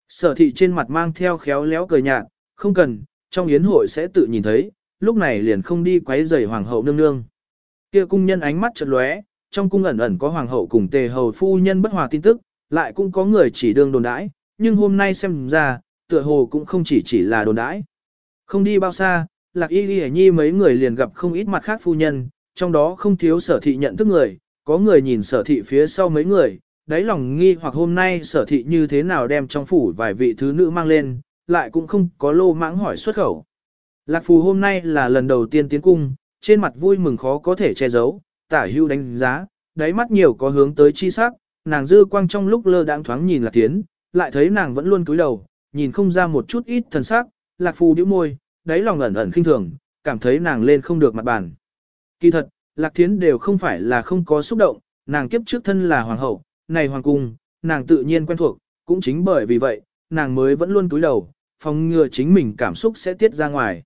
Sở thị trên mặt mang theo khéo léo cười nhạt, không cần, trong yến hội sẽ tự nhìn thấy, lúc này liền không đi quấy rầy hoàng hậu nương nương. Kia cung nhân ánh mắt chợt lóe, trong cung ẩn ẩn có hoàng hậu cùng tề hầu phu nhân bất hòa tin tức, lại cũng có người chỉ đương đồn đãi, nhưng hôm nay xem ra, tựa hồ cũng không chỉ chỉ là đồn đãi. Không đi bao xa, lạc y ghi nhi mấy người liền gặp không ít mặt khác phu nhân, trong đó không thiếu sở thị nhận thức người, có người nhìn sở thị phía sau mấy người, đáy lòng nghi hoặc hôm nay sở thị như thế nào đem trong phủ vài vị thứ nữ mang lên, lại cũng không có lô mãng hỏi xuất khẩu. Lạc phù hôm nay là lần đầu tiên tiến cung, trên mặt vui mừng khó có thể che giấu, tả hưu đánh giá, đáy mắt nhiều có hướng tới chi sắc, nàng dư quang trong lúc lơ đãng thoáng nhìn lạc tiến, lại thấy nàng vẫn luôn cúi đầu, nhìn không ra một chút ít thần sắc, lạc phù bĩu môi, đáy lòng ẩn ẩn khinh thường, cảm thấy nàng lên không được mặt bàn. Kỳ thật, lạc thiến đều không phải là không có xúc động, nàng kiếp trước thân là hoàng hậu, này hoàng cung, nàng tự nhiên quen thuộc, cũng chính bởi vì vậy, nàng mới vẫn luôn cúi đầu, phòng ngừa chính mình cảm xúc sẽ tiết ra ngoài.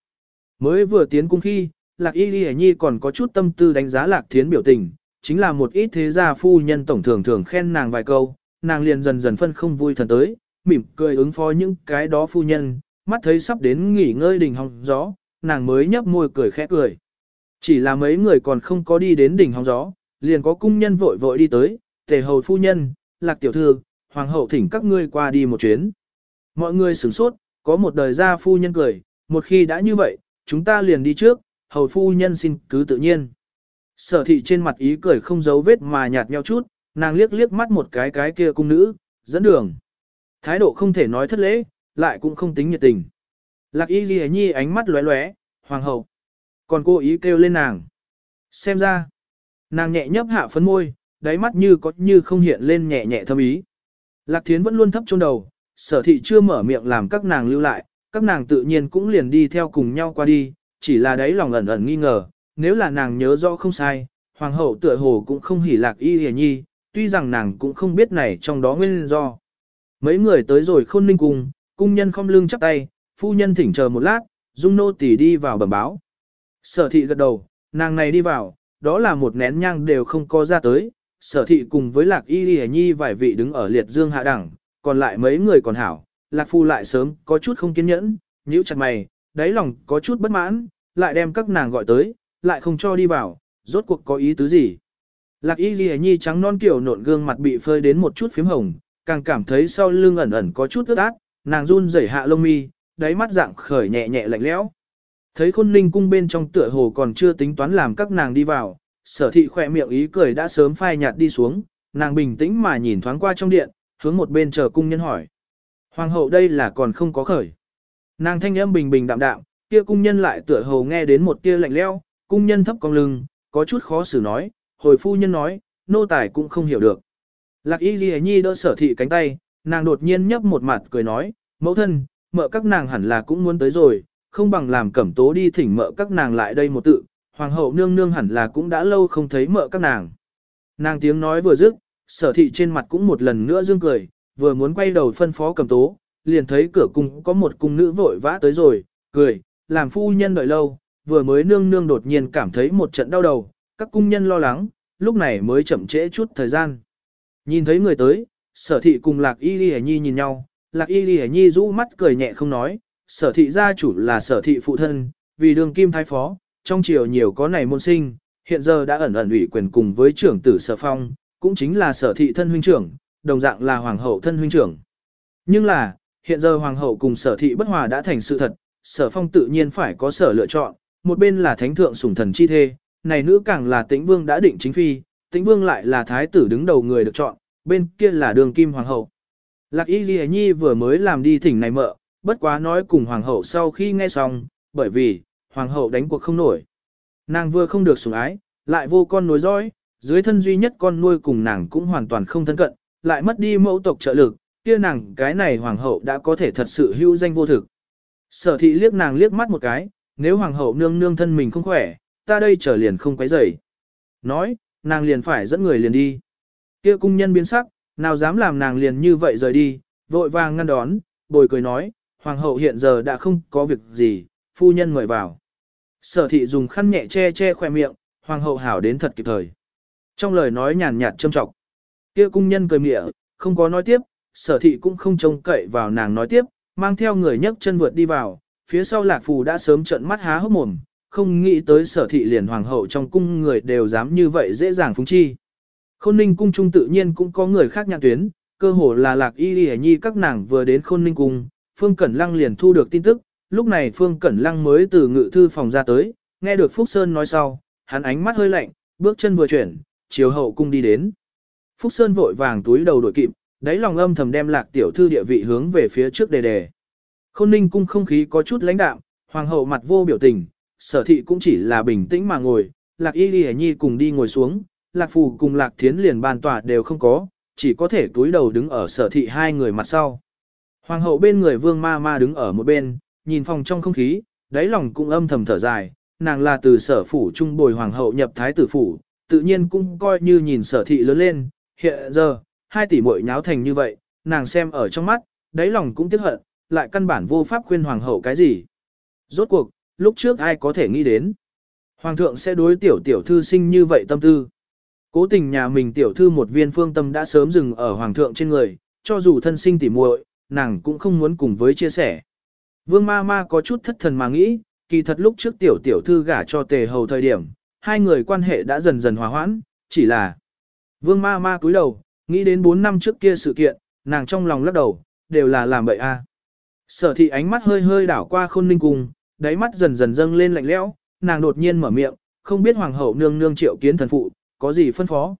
Mới vừa tiến cung khi, Lạc Y Ghi Nhi còn có chút tâm tư đánh giá Lạc Thiến biểu tình, chính là một ít thế gia phu nhân tổng thường thường khen nàng vài câu, nàng liền dần dần phân không vui thần tới, mỉm cười ứng phó những cái đó phu nhân, mắt thấy sắp đến nghỉ ngơi đỉnh hòng gió, nàng mới nhấp môi cười khẽ cười. Chỉ là mấy người còn không có đi đến đỉnh hóng gió, liền có cung nhân vội vội đi tới, tề hầu phu nhân, lạc tiểu thư, hoàng hậu thỉnh các ngươi qua đi một chuyến. Mọi người sửng sốt, có một đời gia phu nhân cười, một khi đã như vậy, chúng ta liền đi trước, hầu phu nhân xin cứ tự nhiên. Sở thị trên mặt ý cười không giấu vết mà nhạt nhau chút, nàng liếc liếc mắt một cái cái kia cung nữ, dẫn đường. Thái độ không thể nói thất lễ, lại cũng không tính nhiệt tình. Lạc y ghi nhi ánh mắt lóe lóe, hoàng hậu. Còn cô ý kêu lên nàng. Xem ra, nàng nhẹ nhấp hạ phấn môi, đáy mắt như có như không hiện lên nhẹ nhẹ thâm ý. Lạc thiến vẫn luôn thấp chôn đầu, sở thị chưa mở miệng làm các nàng lưu lại, các nàng tự nhiên cũng liền đi theo cùng nhau qua đi, chỉ là đấy lòng ẩn ẩn nghi ngờ, nếu là nàng nhớ rõ không sai, hoàng hậu tựa hồ cũng không hỉ lạc y hề nhi, tuy rằng nàng cũng không biết này trong đó nguyên do. Mấy người tới rồi khôn ninh cùng, cung nhân không lưng chắp tay, phu nhân thỉnh chờ một lát, dung nô tỉ đi vào bẩm báo. Sở thị gật đầu, nàng này đi vào, đó là một nén nhang đều không có ra tới, sở thị cùng với lạc y hề nhi vài vị đứng ở liệt dương hạ đẳng, còn lại mấy người còn hảo, lạc phu lại sớm có chút không kiên nhẫn, nhíu chặt mày, đáy lòng có chút bất mãn, lại đem các nàng gọi tới, lại không cho đi vào, rốt cuộc có ý tứ gì. Lạc y ghi nhi trắng non kiểu nộn gương mặt bị phơi đến một chút phím hồng, càng cảm thấy sau lưng ẩn ẩn có chút ướt át, nàng run rẩy hạ lông mi, đáy mắt dạng khởi nhẹ nhẹ lạnh lẽo. Thấy khôn ninh cung bên trong tựa hồ còn chưa tính toán làm các nàng đi vào, sở thị khỏe miệng ý cười đã sớm phai nhạt đi xuống, nàng bình tĩnh mà nhìn thoáng qua trong điện, hướng một bên chờ cung nhân hỏi. Hoàng hậu đây là còn không có khởi. Nàng thanh âm bình bình đạm đạm, kia cung nhân lại tựa hồ nghe đến một tia lạnh lẽo, cung nhân thấp con lưng, có chút khó xử nói, hồi phu nhân nói, nô tài cũng không hiểu được. Lạc y ghi nhi đỡ sở thị cánh tay, nàng đột nhiên nhấp một mặt cười nói, mẫu thân, mợ các nàng hẳn là cũng muốn tới rồi, không bằng làm cẩm tố đi thỉnh mợ các nàng lại đây một tự, hoàng hậu nương nương hẳn là cũng đã lâu không thấy mợ các nàng. Nàng tiếng nói vừa dứt, sở thị trên mặt cũng một lần nữa dương cười, vừa muốn quay đầu phân phó cẩm tố, liền thấy cửa cung có một cung nữ vội vã tới rồi, cười, làm phu nhân đợi lâu, vừa mới nương nương đột nhiên cảm thấy một trận đau đầu, các cung nhân lo lắng, lúc này mới chậm trễ chút thời gian. Nhìn thấy người tới, sở thị cùng lạc y ghi nhi nhìn nhau, lạc y ghi nhi rũ mắt cười nhẹ không nói, sở thị gia chủ là sở thị phụ thân, vì đường kim thái phó, trong triều nhiều có này môn sinh, hiện giờ đã ẩn ẩn ủy quyền cùng với trưởng tử sở phong, cũng chính là sở thị thân huynh trưởng, đồng dạng là hoàng hậu thân huynh trưởng. Nhưng là, hiện giờ hoàng hậu cùng sở thị bất hòa đã thành sự thật, sở phong tự nhiên phải có sở lựa chọn, một bên là thánh thượng sủng thần chi thê, này nữ càng là tĩnh vương đã định chính phi, tĩnh vương lại là thái tử đứng đầu người được chọn, bên kia là đường kim hoàng hậu. Lạc y ghi nhi vừa mới làm đi thỉnh này mợ, bất quá nói cùng hoàng hậu sau khi nghe xong, bởi vì, hoàng hậu đánh cuộc không nổi. Nàng vừa không được sủng ái, lại vô con nối dõi, dưới thân duy nhất con nuôi cùng nàng cũng hoàn toàn không thân cận, lại mất đi mẫu tộc trợ lực, kia nàng cái này hoàng hậu đã có thể thật sự hữu danh vô thực. Sở thị liếc nàng liếc mắt một cái, nếu hoàng hậu nương nương thân mình không khỏe, ta đây trở liền không quấy rầy. Nói, nàng liền phải dẫn người liền đi. Kia cung nhân biến sắc, nào dám làm nàng liền như vậy rời đi, vội vàng ngăn đón, bồi cười nói, hoàng hậu hiện giờ đã không có việc gì, phu nhân mời vào. Sở thị dùng khăn nhẹ che che khoe miệng, hoàng hậu hảo đến thật kịp thời. Trong lời nói nhàn nhạt châm trọng. Kia cung nhân cười mỉa, không có nói tiếp, sở thị cũng không trông cậy vào nàng nói tiếp, mang theo người nhấc chân vượt đi vào, phía sau lạc phù đã sớm trợn mắt há hốc mồm, không nghĩ tới sở thị liền hoàng hậu trong cung người đều dám như vậy dễ dàng phúng chi. Khôn ninh cung trung tự nhiên cũng có người khác nhạc tuyến, cơ hồ là lạc y y nhi các nàng vừa đến khôn ninh cung, Phương Cẩn Lăng liền thu được tin tức, lúc này Phương Cẩn Lăng mới từ ngự thư phòng ra tới, nghe được Phúc Sơn nói sau, hắn ánh mắt hơi lạnh, bước chân vừa chuyển, chiều hậu cung đi đến. Phúc Sơn vội vàng túi đầu đổi kịp, đáy lòng âm thầm đem lạc tiểu thư địa vị hướng về phía trước đề đề. Khôn ninh cung không khí có chút lãnh đạm, hoàng hậu mặt vô biểu tình, sở thị cũng chỉ là bình tĩnh mà ngồi, lạc y ghi nhi cùng đi ngồi xuống, lạc phù cùng lạc thiến liền bàn tòa đều không có, chỉ có thể túi đầu đứng ở sở thị hai người mặt sau. Hoàng hậu bên người vương ma ma đứng ở một bên, nhìn phòng trong không khí, đáy lòng cũng âm thầm thở dài, nàng là từ sở phủ trung bồi hoàng hậu nhập thái tử phủ, tự nhiên cũng coi như nhìn sở thị lớn lên, hiện giờ, hai tỷ muội nháo thành như vậy, nàng xem ở trong mắt, đáy lòng cũng tiếc hận, lại căn bản vô pháp khuyên hoàng hậu cái gì. Rốt cuộc, lúc trước ai có thể nghĩ đến. Hoàng thượng sẽ đối tiểu tiểu thư sinh như vậy tâm tư. Cố tình nhà mình tiểu thư một viên phương tâm đã sớm dừng ở hoàng thượng trên người, cho dù thân sinh tỉ muội, nàng cũng không muốn cùng với chia sẻ. Vương ma ma có chút thất thần mà nghĩ, kỳ thật lúc trước tiểu tiểu thư gả cho tề hầu thời điểm, hai người quan hệ đã dần dần hòa hoãn, chỉ là Vương ma ma cúi đầu, nghĩ đến 4 năm trước kia sự kiện, nàng trong lòng lắc đầu, đều là làm bậy a. Sở thị ánh mắt hơi hơi đảo qua khôn ninh cung, đáy mắt dần dần dâng lên lạnh lẽo, nàng đột nhiên mở miệng, không biết hoàng hậu nương nương triệu kiến thần phụ, có gì phân phó.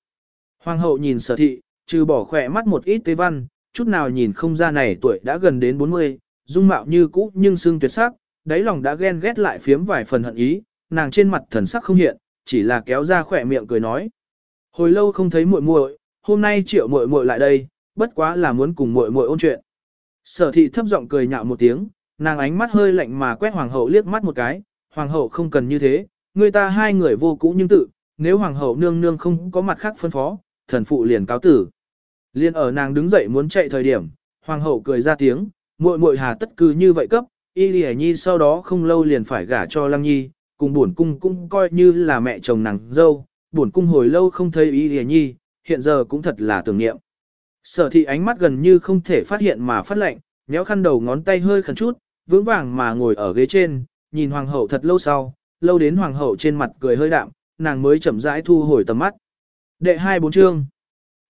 Hoàng hậu nhìn sở thị, trừ bỏ khỏe mắt một ít tế văn, chút nào nhìn không ra này tuổi đã gần đến 40, dung mạo như cũ nhưng xương tuyệt sắc, đáy lòng đã ghen ghét lại phiếm vài phần hận ý, nàng trên mặt thần sắc không hiện, chỉ là kéo ra khỏe miệng cười nói. Hồi lâu không thấy muội muội, hôm nay triệu muội muội lại đây, bất quá là muốn cùng muội muội ôn chuyện. Sở thị thấp giọng cười nhạo một tiếng, nàng ánh mắt hơi lạnh mà quét hoàng hậu liếc mắt một cái, hoàng hậu không cần như thế, người ta hai người vô cũ nhưng tự, nếu hoàng hậu nương nương không có mặt khác phân phó, thần phụ liền cáo tử. Liên ở nàng đứng dậy muốn chạy thời điểm, hoàng hậu cười ra tiếng, muội muội hà tất cứ như vậy cấp, y lì nhi sau đó không lâu liền phải gả cho lăng nhi, cùng buồn cung cũng coi như là mẹ chồng nàng dâu, buồn cung hồi lâu không thấy y lì nhi, hiện giờ cũng thật là tưởng niệm. Sở thị ánh mắt gần như không thể phát hiện mà phát lệnh, nhéo khăn đầu ngón tay hơi khẩn chút, vững vàng mà ngồi ở ghế trên, nhìn hoàng hậu thật lâu sau, lâu đến hoàng hậu trên mặt cười hơi đạm, nàng mới chậm rãi thu hồi tầm mắt. Đệ hai bốn chương.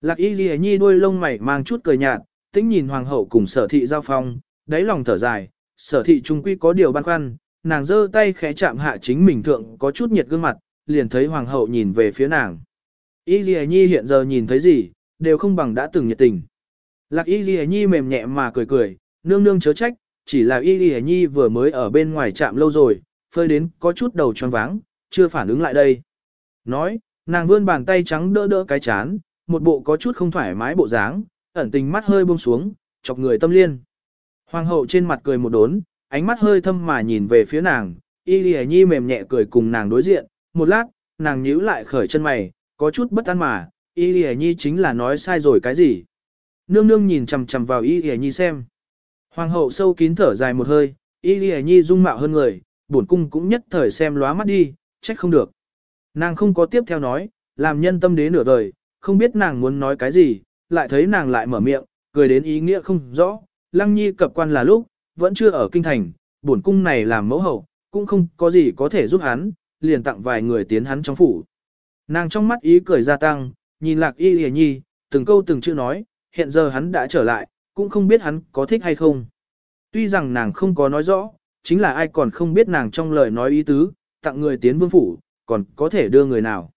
Lạc y ghi nhi đuôi lông mày mang chút cười nhạt, tĩnh nhìn hoàng hậu cùng sở thị giao phong, đáy lòng thở dài, sở thị trung quy có điều băn khoăn, nàng giơ tay khẽ chạm hạ chính mình thượng có chút nhiệt gương mặt, liền thấy hoàng hậu nhìn về phía nàng. Y ghi nhi hiện giờ nhìn thấy gì, đều không bằng đã từng nhiệt tình. Lạc y ghi nhi mềm nhẹ mà cười cười, nương nương chớ trách, chỉ là y ghi nhi vừa mới ở bên ngoài chạm lâu rồi, phơi đến có chút đầu tròn váng, chưa phản ứng lại đây. Nói, nàng vươn bàn tay trắng đỡ đỡ cái chán, một bộ có chút không thoải mái bộ dáng, ẩn tình mắt hơi buông xuống, chọc người tâm liên. Hoàng hậu trên mặt cười một đốn, ánh mắt hơi thâm mà nhìn về phía nàng, y lì nhi mềm nhẹ cười cùng nàng đối diện, một lát, nàng nhíu lại khởi chân mày, có chút bất an mà, y lì nhi chính là nói sai rồi cái gì. Nương nương nhìn chằm chằm vào y lì nhi xem. Hoàng hậu sâu kín thở dài một hơi, y lì nhi dung mạo hơn người, bổn cung cũng nhất thời xem lóa mắt đi, trách không được. Nàng không có tiếp theo nói, làm nhân tâm đế nửa đời, không biết nàng muốn nói cái gì, lại thấy nàng lại mở miệng, cười đến ý nghĩa không rõ, lăng nhi cập quan là lúc, vẫn chưa ở kinh thành, bổn cung này làm mẫu hậu, cũng không có gì có thể giúp hắn, liền tặng vài người tiến hắn trong phủ. Nàng trong mắt ý cười gia tăng, nhìn lạc y hề nhi, từng câu từng chữ nói, hiện giờ hắn đã trở lại, cũng không biết hắn có thích hay không. Tuy rằng nàng không có nói rõ, chính là ai còn không biết nàng trong lời nói ý tứ, tặng người tiến vương phủ, còn có thể đưa người nào.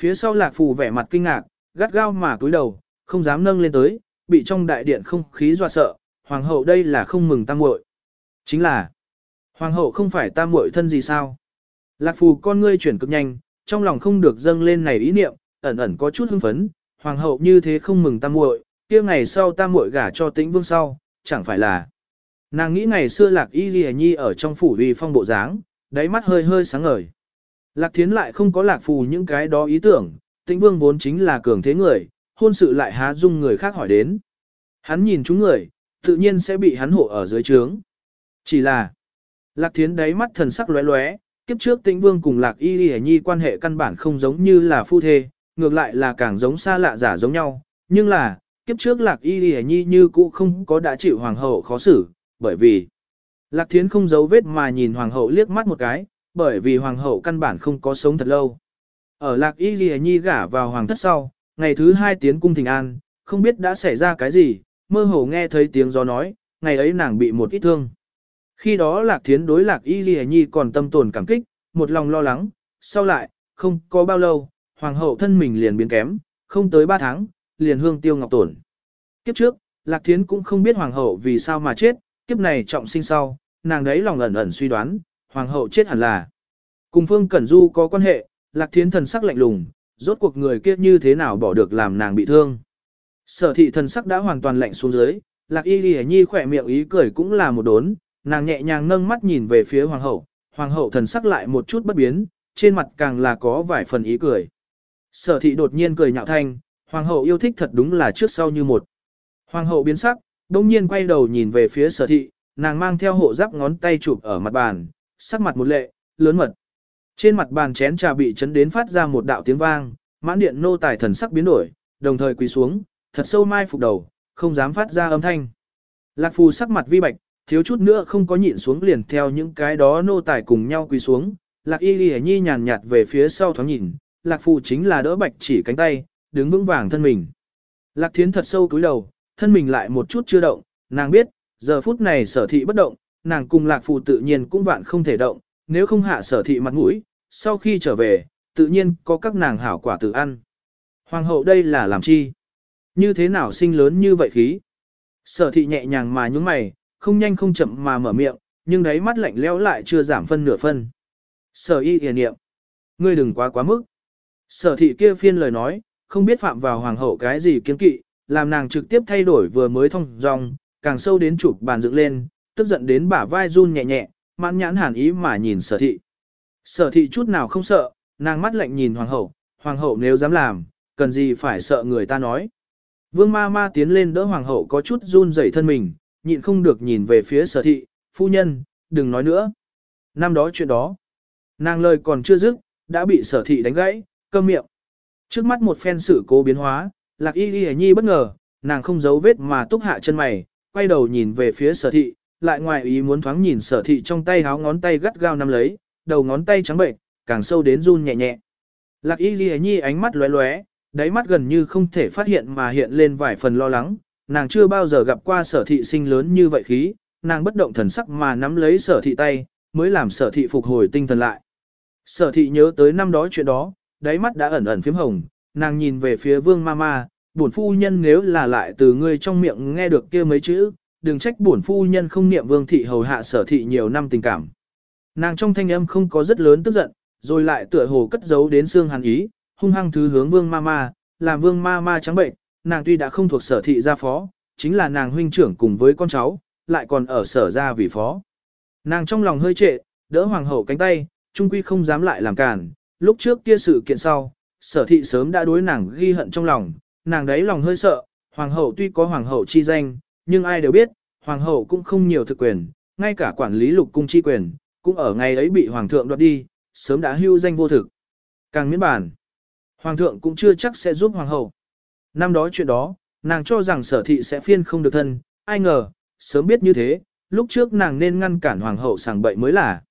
Phía sau lạc phù vẻ mặt kinh ngạc, gắt gao mà cúi đầu, không dám nâng lên tới, bị trong đại điện không khí dọa sợ, hoàng hậu đây là không mừng tam muội. Chính là, hoàng hậu không phải tam muội thân gì sao? Lạc phù con ngươi chuyển cực nhanh, trong lòng không được dâng lên này ý niệm, ẩn ẩn có chút hưng phấn, hoàng hậu như thế không mừng tam muội, kia ngày sau tam muội gả cho tĩnh vương sau, chẳng phải là. Nàng nghĩ ngày xưa lạc y ghi nhi ở trong phủ uy phong bộ dáng, đáy mắt hơi hơi sáng ngời. Lạc thiến lại không có lạc phù những cái đó ý tưởng, tĩnh vương vốn chính là cường thế người, hôn sự lại há dung người khác hỏi đến. Hắn nhìn chúng người, tự nhiên sẽ bị hắn hộ ở dưới trướng. Chỉ là, lạc thiến đáy mắt thần sắc lóe lóe, kiếp trước tĩnh vương cùng lạc y ghi nhi quan hệ căn bản không giống như là phu thê, ngược lại là càng giống xa lạ giả giống nhau, nhưng là, kiếp trước lạc y ghi nhi như cũ không có đã chịu hoàng hậu khó xử, bởi vì, lạc thiến không giấu vết mà nhìn hoàng hậu liếc mắt một cái, bởi vì hoàng hậu căn bản không có sống thật lâu. Ở lạc y ghi nhi gả vào hoàng thất sau, ngày thứ hai tiến cung thỉnh an, không biết đã xảy ra cái gì, mơ hồ nghe thấy tiếng gió nói, ngày ấy nàng bị một ít thương. Khi đó lạc thiến đối lạc y ghi nhi còn tâm tồn cảm kích, một lòng lo lắng, sau lại, không có bao lâu, hoàng hậu thân mình liền biến kém, không tới ba tháng, liền hương tiêu ngọc tổn. Kiếp trước, Lạc Thiến cũng không biết hoàng hậu vì sao mà chết, kiếp này trọng sinh sau, nàng đấy lòng ẩn ẩn suy đoán, hoàng hậu chết hẳn là cùng Phương Cẩn Du có quan hệ, Lạc Thiến thần sắc lạnh lùng, rốt cuộc người kia như thế nào bỏ được làm nàng bị thương. Sở thị thần sắc đã hoàn toàn lạnh xuống dưới, Lạc Y Ghi Nhi khỏe miệng ý cười cũng là một đốn, nàng nhẹ nhàng nâng mắt nhìn về phía hoàng hậu, hoàng hậu thần sắc lại một chút bất biến, trên mặt càng là có vài phần ý cười. Sở thị đột nhiên cười nhạo thanh, hoàng hậu yêu thích thật đúng là trước sau như một. Hoàng hậu biến sắc, đông nhiên quay đầu nhìn về phía sở thị, nàng mang theo hộ giáp ngón tay chụp ở mặt bàn, sắc mặt một lệ, lớn mật. Trên mặt bàn chén trà bị chấn đến phát ra một đạo tiếng vang, mãn điện nô tài thần sắc biến đổi, đồng thời quỳ xuống, thật sâu mai phục đầu, không dám phát ra âm thanh. Lạc phù sắc mặt vi bạch, thiếu chút nữa không có nhịn xuống liền theo những cái đó nô tài cùng nhau quỳ xuống. Lạc y ghi nhi nhàn nhạt về phía sau thoáng nhìn, lạc phù chính là đỡ bạch chỉ cánh tay, đứng vững vàng thân mình. Lạc thiến thật sâu cúi đầu, thân mình lại một chút chưa động, nàng biết, giờ phút này sở thị bất động, nàng cùng lạc phù tự nhiên cũng vạn không thể động, nếu không hạ sở thị mặt mũi, sau khi trở về, tự nhiên có các nàng hảo quả tự ăn. Hoàng hậu đây là làm chi? Như thế nào sinh lớn như vậy khí? Sở thị nhẹ nhàng mà nhúng mày, không nhanh không chậm mà mở miệng, nhưng đáy mắt lạnh lẽo lại chưa giảm phân nửa phân. Sở y hiền niệm. Ngươi đừng quá quá mức. Sở thị kia phiên lời nói, không biết phạm vào hoàng hậu cái gì kiến kỵ, làm nàng trực tiếp thay đổi vừa mới thông dong, càng sâu đến chụp bàn dựng lên, tức giận đến bả vai run nhẹ nhẹ, mãn nhãn hàn ý mà nhìn sở thị. Sở thị chút nào không sợ, nàng mắt lạnh nhìn hoàng hậu, hoàng hậu nếu dám làm, cần gì phải sợ người ta nói. Vương ma ma tiến lên đỡ hoàng hậu có chút run rẩy thân mình, nhịn không được nhìn về phía sở thị, phu nhân, đừng nói nữa. Năm đó chuyện đó, nàng lời còn chưa dứt, đã bị sở thị đánh gãy, câm miệng. Trước mắt một phen sự cố biến hóa, lạc y ghi nhi bất ngờ, nàng không giấu vết mà túc hạ chân mày, quay đầu nhìn về phía sở thị, lại ngoài ý muốn thoáng nhìn sở thị trong tay háo ngón tay gắt gao nắm lấy, đầu ngón tay trắng bệnh, càng sâu đến run nhẹ nhẹ. Lạc y ghi nhi ánh mắt lóe lóe, đáy mắt gần như không thể phát hiện mà hiện lên vài phần lo lắng, nàng chưa bao giờ gặp qua sở thị sinh lớn như vậy khí, nàng bất động thần sắc mà nắm lấy sở thị tay, mới làm sở thị phục hồi tinh thần lại. Sở thị nhớ tới năm đó chuyện đó, đáy mắt đã ẩn ẩn phím hồng, nàng nhìn về phía vương ma ma, bổn phu nhân nếu là lại từ ngươi trong miệng nghe được kia mấy chữ, đừng trách bổn phu nhân không niệm vương thị hầu hạ sở thị nhiều năm tình cảm. Nàng trong thanh âm không có rất lớn tức giận, rồi lại tựa hồ cất giấu đến xương hàn ý, hung hăng thứ hướng vương ma ma, làm vương ma ma trắng bệnh, nàng tuy đã không thuộc sở thị gia phó, chính là nàng huynh trưởng cùng với con cháu, lại còn ở sở gia vì phó. Nàng trong lòng hơi trệ, đỡ hoàng hậu cánh tay, trung quy không dám lại làm cản, lúc trước kia sự kiện sau, sở thị sớm đã đối nàng ghi hận trong lòng, nàng đấy lòng hơi sợ, hoàng hậu tuy có hoàng hậu chi danh, nhưng ai đều biết, hoàng hậu cũng không nhiều thực quyền, ngay cả quản lý lục cung chi quyền, cũng ở ngày ấy bị hoàng thượng đoạt đi, sớm đã hưu danh vô thực. Càng miễn bản, hoàng thượng cũng chưa chắc sẽ giúp hoàng hậu. Năm đó chuyện đó, nàng cho rằng sở thị sẽ phiên không được thân, ai ngờ, sớm biết như thế, lúc trước nàng nên ngăn cản hoàng hậu sàng bậy mới là.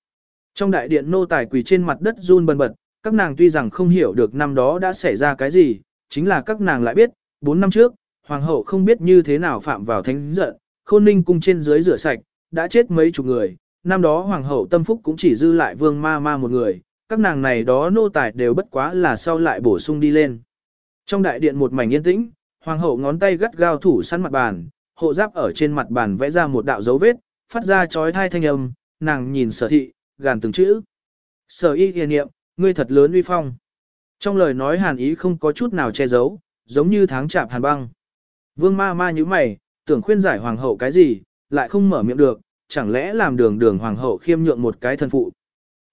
Trong đại điện nô tài quỳ trên mặt đất run bần bật, các nàng tuy rằng không hiểu được năm đó đã xảy ra cái gì, chính là các nàng lại biết, 4 năm trước, hoàng hậu không biết như thế nào phạm vào thánh giận, khôn ninh cung trên dưới rửa sạch, đã chết mấy chục người, năm đó hoàng hậu tâm phúc cũng chỉ dư lại vương ma ma một người, các nàng này đó nô tài đều bất quá là sau lại bổ sung đi lên. Trong đại điện một mảnh yên tĩnh, hoàng hậu ngón tay gắt gao thủ săn mặt bàn, hộ giáp ở trên mặt bàn vẽ ra một đạo dấu vết, phát ra chói thai thanh âm, nàng nhìn sở thị, gàn từng chữ. Sở y ghi niệm, ngươi thật lớn uy phong. Trong lời nói hàn ý không có chút nào che giấu, giống như tháng chạp hàn băng. Vương ma ma như mày, tưởng khuyên giải hoàng hậu cái gì, lại không mở miệng được, chẳng lẽ làm đường đường hoàng hậu khiêm nhượng một cái thân phụ.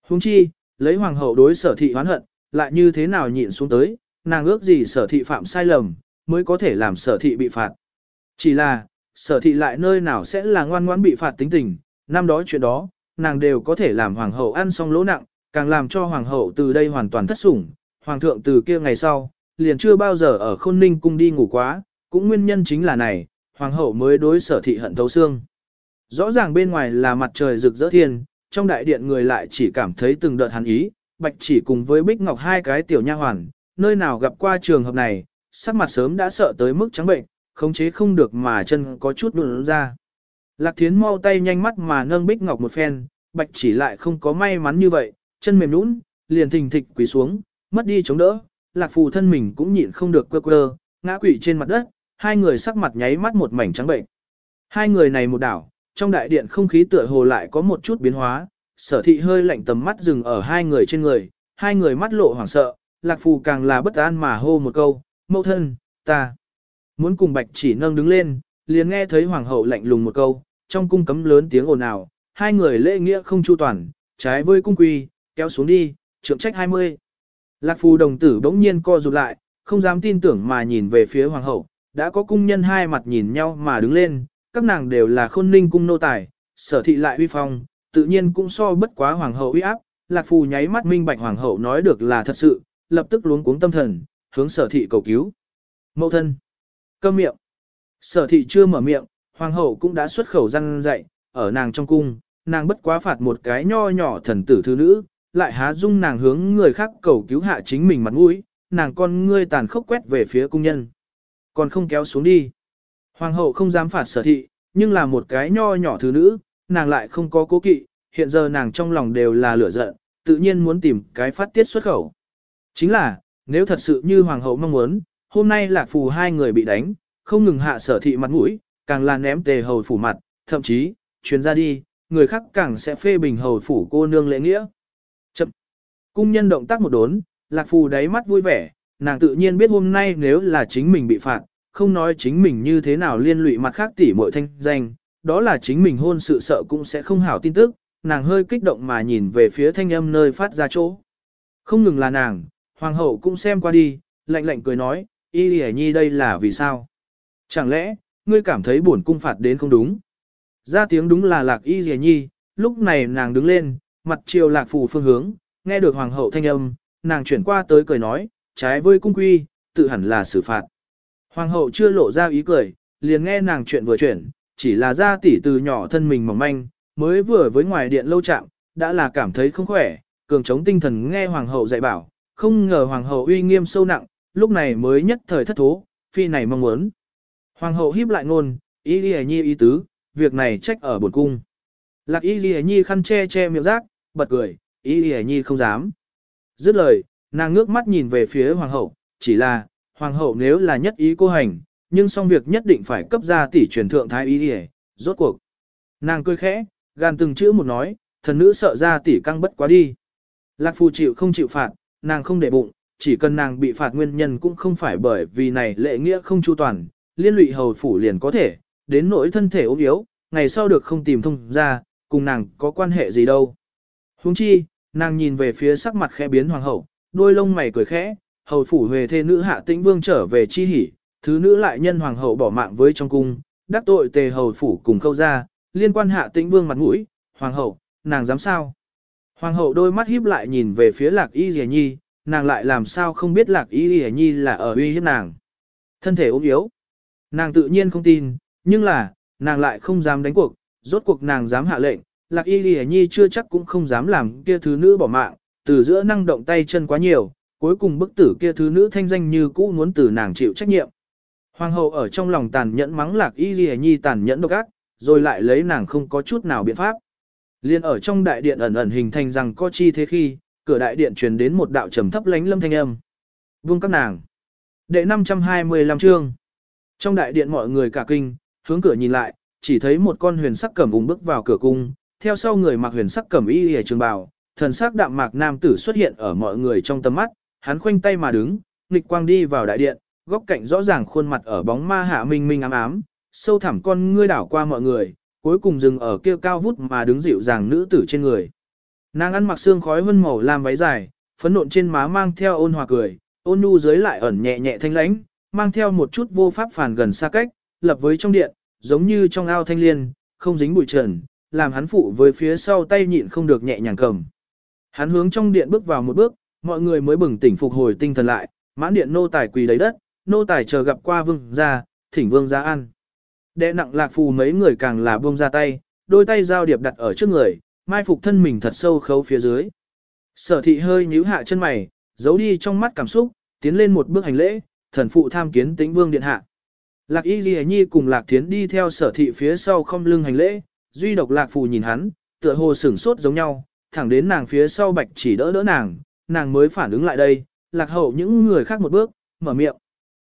Huống chi, lấy hoàng hậu đối sở thị hoán hận, lại như thế nào nhịn xuống tới, nàng ước gì sở thị phạm sai lầm, mới có thể làm sở thị bị phạt. Chỉ là, sở thị lại nơi nào sẽ là ngoan ngoãn bị phạt tính tình, năm đó chuyện đó, nàng đều có thể làm hoàng hậu ăn xong lỗ nặng, càng làm cho hoàng hậu từ đây hoàn toàn thất sủng, hoàng thượng từ kia ngày sau, liền chưa bao giờ ở khôn ninh cung đi ngủ quá, cũng nguyên nhân chính là này, hoàng hậu mới đối sở thị hận thấu xương. Rõ ràng bên ngoài là mặt trời rực rỡ thiên, trong đại điện người lại chỉ cảm thấy từng đợt hắn ý, bạch chỉ cùng với bích ngọc hai cái tiểu nha hoàn, nơi nào gặp qua trường hợp này, sắc mặt sớm đã sợ tới mức trắng bệnh, khống chế không được mà chân có chút đụng ra. Lạc thiến mau tay nhanh mắt mà nâng bích ngọc một phen, bạch chỉ lại không có may mắn như vậy, chân mềm nũng, liền thình thịch quỳ xuống, mất đi chống đỡ, lạc phù thân mình cũng nhịn không được quơ quơ, Ngã quỵ trên mặt đất, hai người sắc mặt nháy mắt một mảnh trắng bệnh. Hai người này một đảo, trong đại điện không khí tựa hồ lại có một chút biến hóa, sở thị hơi lạnh tầm mắt dừng ở hai người trên người, hai người mắt lộ hoảng sợ, lạc phù càng là bất an mà hô một câu, mẫu thân, ta muốn cùng bạch chỉ nâng đứng lên, liền nghe thấy hoàng hậu lạnh lùng một câu, trong cung cấm lớn tiếng ồn ào, hai người lễ nghĩa không chu toàn, trái với cung quy, kéo xuống đi, trượng trách 20. Lạc phù đồng tử bỗng nhiên co rụt lại, không dám tin tưởng mà nhìn về phía hoàng hậu, đã có cung nhân hai mặt nhìn nhau mà đứng lên, các nàng đều là khôn ninh cung nô tài, sở thị lại uy phong, tự nhiên cũng so bất quá hoàng hậu uy áp, lạc phù nháy mắt minh bạch hoàng hậu nói được là thật sự, lập tức luống cuống tâm thần, hướng sở thị cầu cứu. Mậu thân, câm miệng, sở thị chưa mở miệng, hoàng hậu cũng đã xuất khẩu răng dạy, ở nàng trong cung, nàng bất quá phạt một cái nho nhỏ thần tử thứ nữ, lại há dung nàng hướng người khác cầu cứu hạ chính mình mặt mũi, nàng con ngươi tàn khốc quét về phía cung nhân. Còn không kéo xuống đi. Hoàng hậu không dám phạt sở thị, nhưng là một cái nho nhỏ thứ nữ, nàng lại không có cố kỵ, hiện giờ nàng trong lòng đều là lửa giận, tự nhiên muốn tìm cái phát tiết xuất khẩu. Chính là, nếu thật sự như hoàng hậu mong muốn, hôm nay lạc phù hai người bị đánh, không ngừng hạ sở thị mặt mũi, càng là ném tề hầu phủ mặt, thậm chí, chuyến ra đi, người khác càng sẽ phê bình hầu phủ cô nương lễ nghĩa. Chậm. Cung nhân động tác một đốn, lạc phù đáy mắt vui vẻ, nàng tự nhiên biết hôm nay nếu là chính mình bị phạt, không nói chính mình như thế nào liên lụy mặt khác tỉ muội thanh danh, đó là chính mình hôn sự sợ cũng sẽ không hảo tin tức, nàng hơi kích động mà nhìn về phía thanh âm nơi phát ra chỗ. Không ngừng là nàng, hoàng hậu cũng xem qua đi, lạnh lạnh cười nói, y lì nhi đây là vì sao? Chẳng lẽ, ngươi cảm thấy buồn cung phạt đến không đúng? Ra tiếng đúng là lạc y lì nhi, lúc này nàng đứng lên, mặt chiều lạc phù phương hướng, nghe được hoàng hậu thanh âm, nàng chuyển qua tới cười nói, trái với cung quy, tự hẳn là xử phạt. Hoàng hậu chưa lộ ra ý cười, liền nghe nàng chuyện vừa chuyển, chỉ là ra tỷ từ nhỏ thân mình mỏng manh, mới vừa với ngoài điện lâu chạm, đã là cảm thấy không khỏe, cường chống tinh thần nghe hoàng hậu dạy bảo, không ngờ hoàng hậu uy nghiêm sâu nặng, lúc này mới nhất thời thất thố, phi này mong muốn. Hoàng hậu híp lại ngôn, ý ghi nhi ý tứ, việc này trách ở bổn cung. Lạc ý ghi nhi khăn che che miệng rác, bật cười, ý ghi nhi không dám. Dứt lời, nàng ngước mắt nhìn về phía hoàng hậu, chỉ là, hoàng hậu nếu là nhất ý cô hành, nhưng xong việc nhất định phải cấp ra tỷ truyền thượng thái ý đi rốt cuộc. Nàng cười khẽ, gan từng chữ một nói, thần nữ sợ ra tỷ căng bất quá đi. Lạc phù chịu không chịu phạt, nàng không để bụng, chỉ cần nàng bị phạt nguyên nhân cũng không phải bởi vì này lệ nghĩa không chu toàn, liên lụy hầu phủ liền có thể, đến nỗi thân thể ốm yếu, ngày sau được không tìm thông ra, cùng nàng có quan hệ gì đâu. Huống chi, nàng nhìn về phía sắc mặt khẽ biến hoàng hậu, đôi lông mày cười khẽ, hầu phủ huề thê nữ hạ tĩnh vương trở về chi hỉ, thứ nữ lại nhân hoàng hậu bỏ mạng với trong cung, đắc tội tề hầu phủ cùng khâu ra, liên quan hạ tĩnh vương mặt mũi, hoàng hậu, nàng dám sao? Hoàng hậu đôi mắt híp lại nhìn về phía lạc y rìa nhi, nàng lại làm sao không biết lạc y rìa nhi là ở uy hiếp nàng. Thân thể ốm yếu. Nàng tự nhiên không tin, nhưng là, nàng lại không dám đánh cuộc, rốt cuộc nàng dám hạ lệnh, lạc y rìa nhi chưa chắc cũng không dám làm kia thứ nữ bỏ mạng, từ giữa năng động tay chân quá nhiều, cuối cùng bức tử kia thứ nữ thanh danh như cũ muốn từ nàng chịu trách nhiệm. Hoàng hậu ở trong lòng tàn nhẫn mắng lạc y ghi nhi tàn nhẫn độc ác, rồi lại lấy nàng không có chút nào biện pháp. Liên ở trong đại điện ẩn ẩn hình thành rằng có chi thế khi, cửa đại điện truyền đến một đạo trầm thấp lánh lâm thanh âm. Vương các nàng. Đệ 525 chương. Trong đại điện mọi người cả kinh, hướng cửa nhìn lại, chỉ thấy một con huyền sắc cẩm ung bước vào cửa cung, theo sau người mặc huyền sắc cẩm y y trường bào, thần sắc đạm mạc nam tử xuất hiện ở mọi người trong tầm mắt, hắn khoanh tay mà đứng, nghịch quang đi vào đại điện, góc cạnh rõ ràng khuôn mặt ở bóng ma hạ minh minh ám ám, sâu thẳm con ngươi đảo qua mọi người, cuối cùng dừng ở kia cao vút mà đứng dịu dàng nữ tử trên người. Nàng ăn mặc xương khói vân màu lam váy dài, phấn nộn trên má mang theo ôn hòa cười, ôn nhu dưới lại ẩn nhẹ nhẹ thanh lãnh, mang theo một chút vô pháp phản gần xa cách, lập với trong điện, giống như trong ao thanh liên, không dính bụi trần, làm hắn phụ với phía sau tay nhịn không được nhẹ nhàng cầm. Hắn hướng trong điện bước vào một bước, mọi người mới bừng tỉnh phục hồi tinh thần lại, mãn điện nô tài quỳ đầy đất, nô tài chờ gặp qua vương gia, thỉnh vương gia ăn. Đệ nặng lạc phù mấy người càng là buông ra tay, đôi tay giao điệp đặt ở trước người, mai phục thân mình thật sâu khấu phía dưới. Sở thị hơi nhíu hạ chân mày, giấu đi trong mắt cảm xúc, tiến lên một bước hành lễ, thần phụ tham kiến tĩnh vương điện hạ. Lạc y ghi nhi cùng lạc thiến đi theo sở thị phía sau không lưng hành lễ, duy độc lạc phù nhìn hắn, tựa hồ sửng sốt giống nhau, thẳng đến nàng phía sau bạch chỉ đỡ đỡ nàng, nàng mới phản ứng lại đây, lạc hậu những người khác một bước, mở miệng.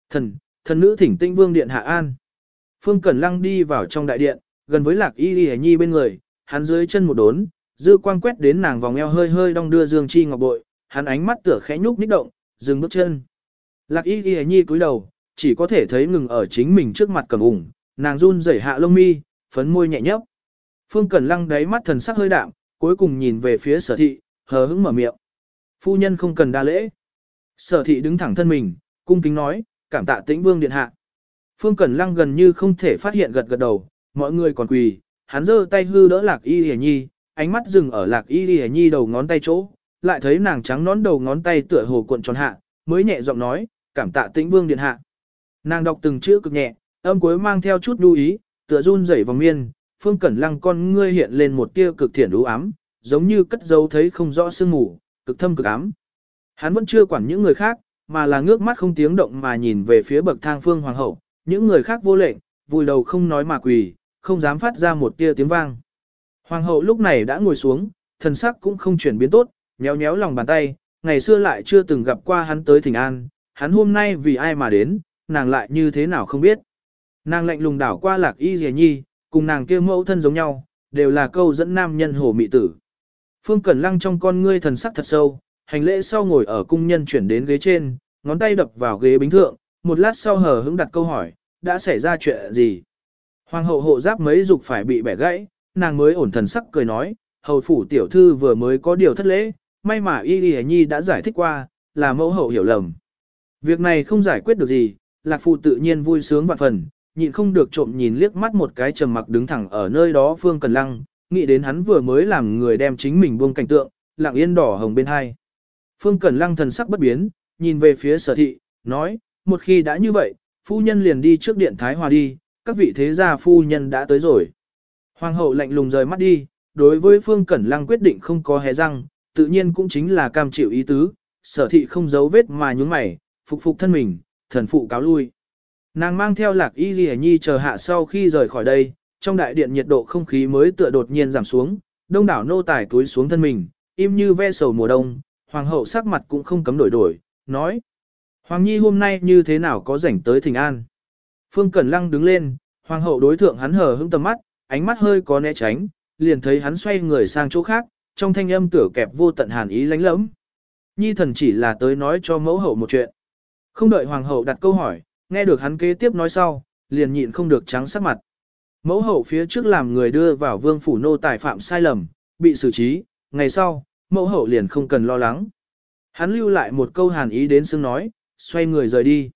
Thần, thần nữ thỉnh tinh vương điện hạ an. Phương Cẩn Lăng đi vào trong đại điện, gần với lạc y y nhi bên người, hắn dưới chân một đốn, dư quang quét đến nàng vòng eo hơi hơi đong đưa dương chi ngọc bội, hắn ánh mắt tựa khẽ nhúc nhích động, dừng bước chân. Lạc y y nhi cúi đầu, chỉ có thể thấy ngừng ở chính mình trước mặt cầm ủng, nàng run rẩy hạ lông mi, phấn môi nhẹ nhấp. Phương Cẩn Lăng đáy mắt thần sắc hơi đạm, cuối cùng nhìn về phía sở thị, hờ hững mở miệng. Phu nhân không cần đa lễ. Sở thị đứng thẳng thân mình, cung kính nói, cảm tạ tĩnh vương điện hạ. Phương Cẩn Lăng gần như không thể phát hiện gật gật đầu, mọi người còn quỳ, hắn giơ tay hư đỡ lạc y hề nhi, ánh mắt dừng ở lạc y hề nhi đầu ngón tay chỗ, lại thấy nàng trắng nón đầu ngón tay tựa hồ cuộn tròn hạ, mới nhẹ giọng nói, cảm tạ tĩnh vương điện hạ. Nàng đọc từng chữ cực nhẹ, âm cuối mang theo chút lưu ý, tựa run rẩy vòng miên, Phương Cẩn Lăng con ngươi hiện lên một tia cực thiện u ám, giống như cất dấu thấy không rõ sương mù, cực thâm cực ám. Hắn vẫn chưa quản những người khác, mà là ngước mắt không tiếng động mà nhìn về phía bậc thang Phương Hoàng hậu, những người khác vô lệnh, vùi đầu không nói mà quỳ, không dám phát ra một tia tiếng vang. Hoàng hậu lúc này đã ngồi xuống, thần sắc cũng không chuyển biến tốt, nhéo nhéo lòng bàn tay, ngày xưa lại chưa từng gặp qua hắn tới Thịnh an, hắn hôm nay vì ai mà đến, nàng lại như thế nào không biết. Nàng lạnh lùng đảo qua lạc y dì nhi, cùng nàng kia mẫu thân giống nhau, đều là câu dẫn nam nhân hồ mị tử. Phương Cẩn Lăng trong con ngươi thần sắc thật sâu, hành lễ sau ngồi ở cung nhân chuyển đến ghế trên, ngón tay đập vào ghế bính thượng, một lát sau hờ hững đặt câu hỏi, đã xảy ra chuyện gì? Hoàng hậu hộ giáp mấy dục phải bị bẻ gãy, nàng mới ổn thần sắc cười nói, hầu phủ tiểu thư vừa mới có điều thất lễ, may mà y y nhi đã giải thích qua, là mẫu hậu hiểu lầm. Việc này không giải quyết được gì, lạc phụ tự nhiên vui sướng vạn phần, nhịn không được trộm nhìn liếc mắt một cái trầm mặc đứng thẳng ở nơi đó phương cần lăng, nghĩ đến hắn vừa mới làm người đem chính mình buông cảnh tượng, lặng yên đỏ hồng bên hai. Phương Cẩn Lăng thần sắc bất biến, nhìn về phía sở thị, nói, một khi đã như vậy, phu nhân liền đi trước điện Thái Hòa đi, các vị thế gia phu nhân đã tới rồi. Hoàng hậu lạnh lùng rời mắt đi, đối với Phương Cẩn Lăng quyết định không có hé răng, tự nhiên cũng chính là cam chịu ý tứ, sở thị không giấu vết mà nhúng mày, phục phục thân mình, thần phụ cáo lui. Nàng mang theo lạc y ghi nhi chờ hạ sau khi rời khỏi đây, trong đại điện nhiệt độ không khí mới tựa đột nhiên giảm xuống, đông đảo nô tài túi xuống thân mình, im như ve sầu mùa đông, hoàng hậu sắc mặt cũng không cấm đổi đổi, nói. Hoàng nhi hôm nay như thế nào có rảnh tới thỉnh an. Phương Cẩn Lăng đứng lên, hoàng hậu đối thượng hắn hờ hững tầm mắt, ánh mắt hơi có né tránh, liền thấy hắn xoay người sang chỗ khác, trong thanh âm tửa kẹp vô tận hàn ý lánh lẫm. Nhi thần chỉ là tới nói cho mẫu hậu một chuyện. Không đợi hoàng hậu đặt câu hỏi, nghe được hắn kế tiếp nói sau, liền nhịn không được trắng sắc mặt. Mẫu hậu phía trước làm người đưa vào vương phủ nô tài phạm sai lầm, bị xử trí, ngày sau, mẫu hậu liền không cần lo lắng. Hắn lưu lại một câu hàn ý đến xương nói, xoay người rời đi.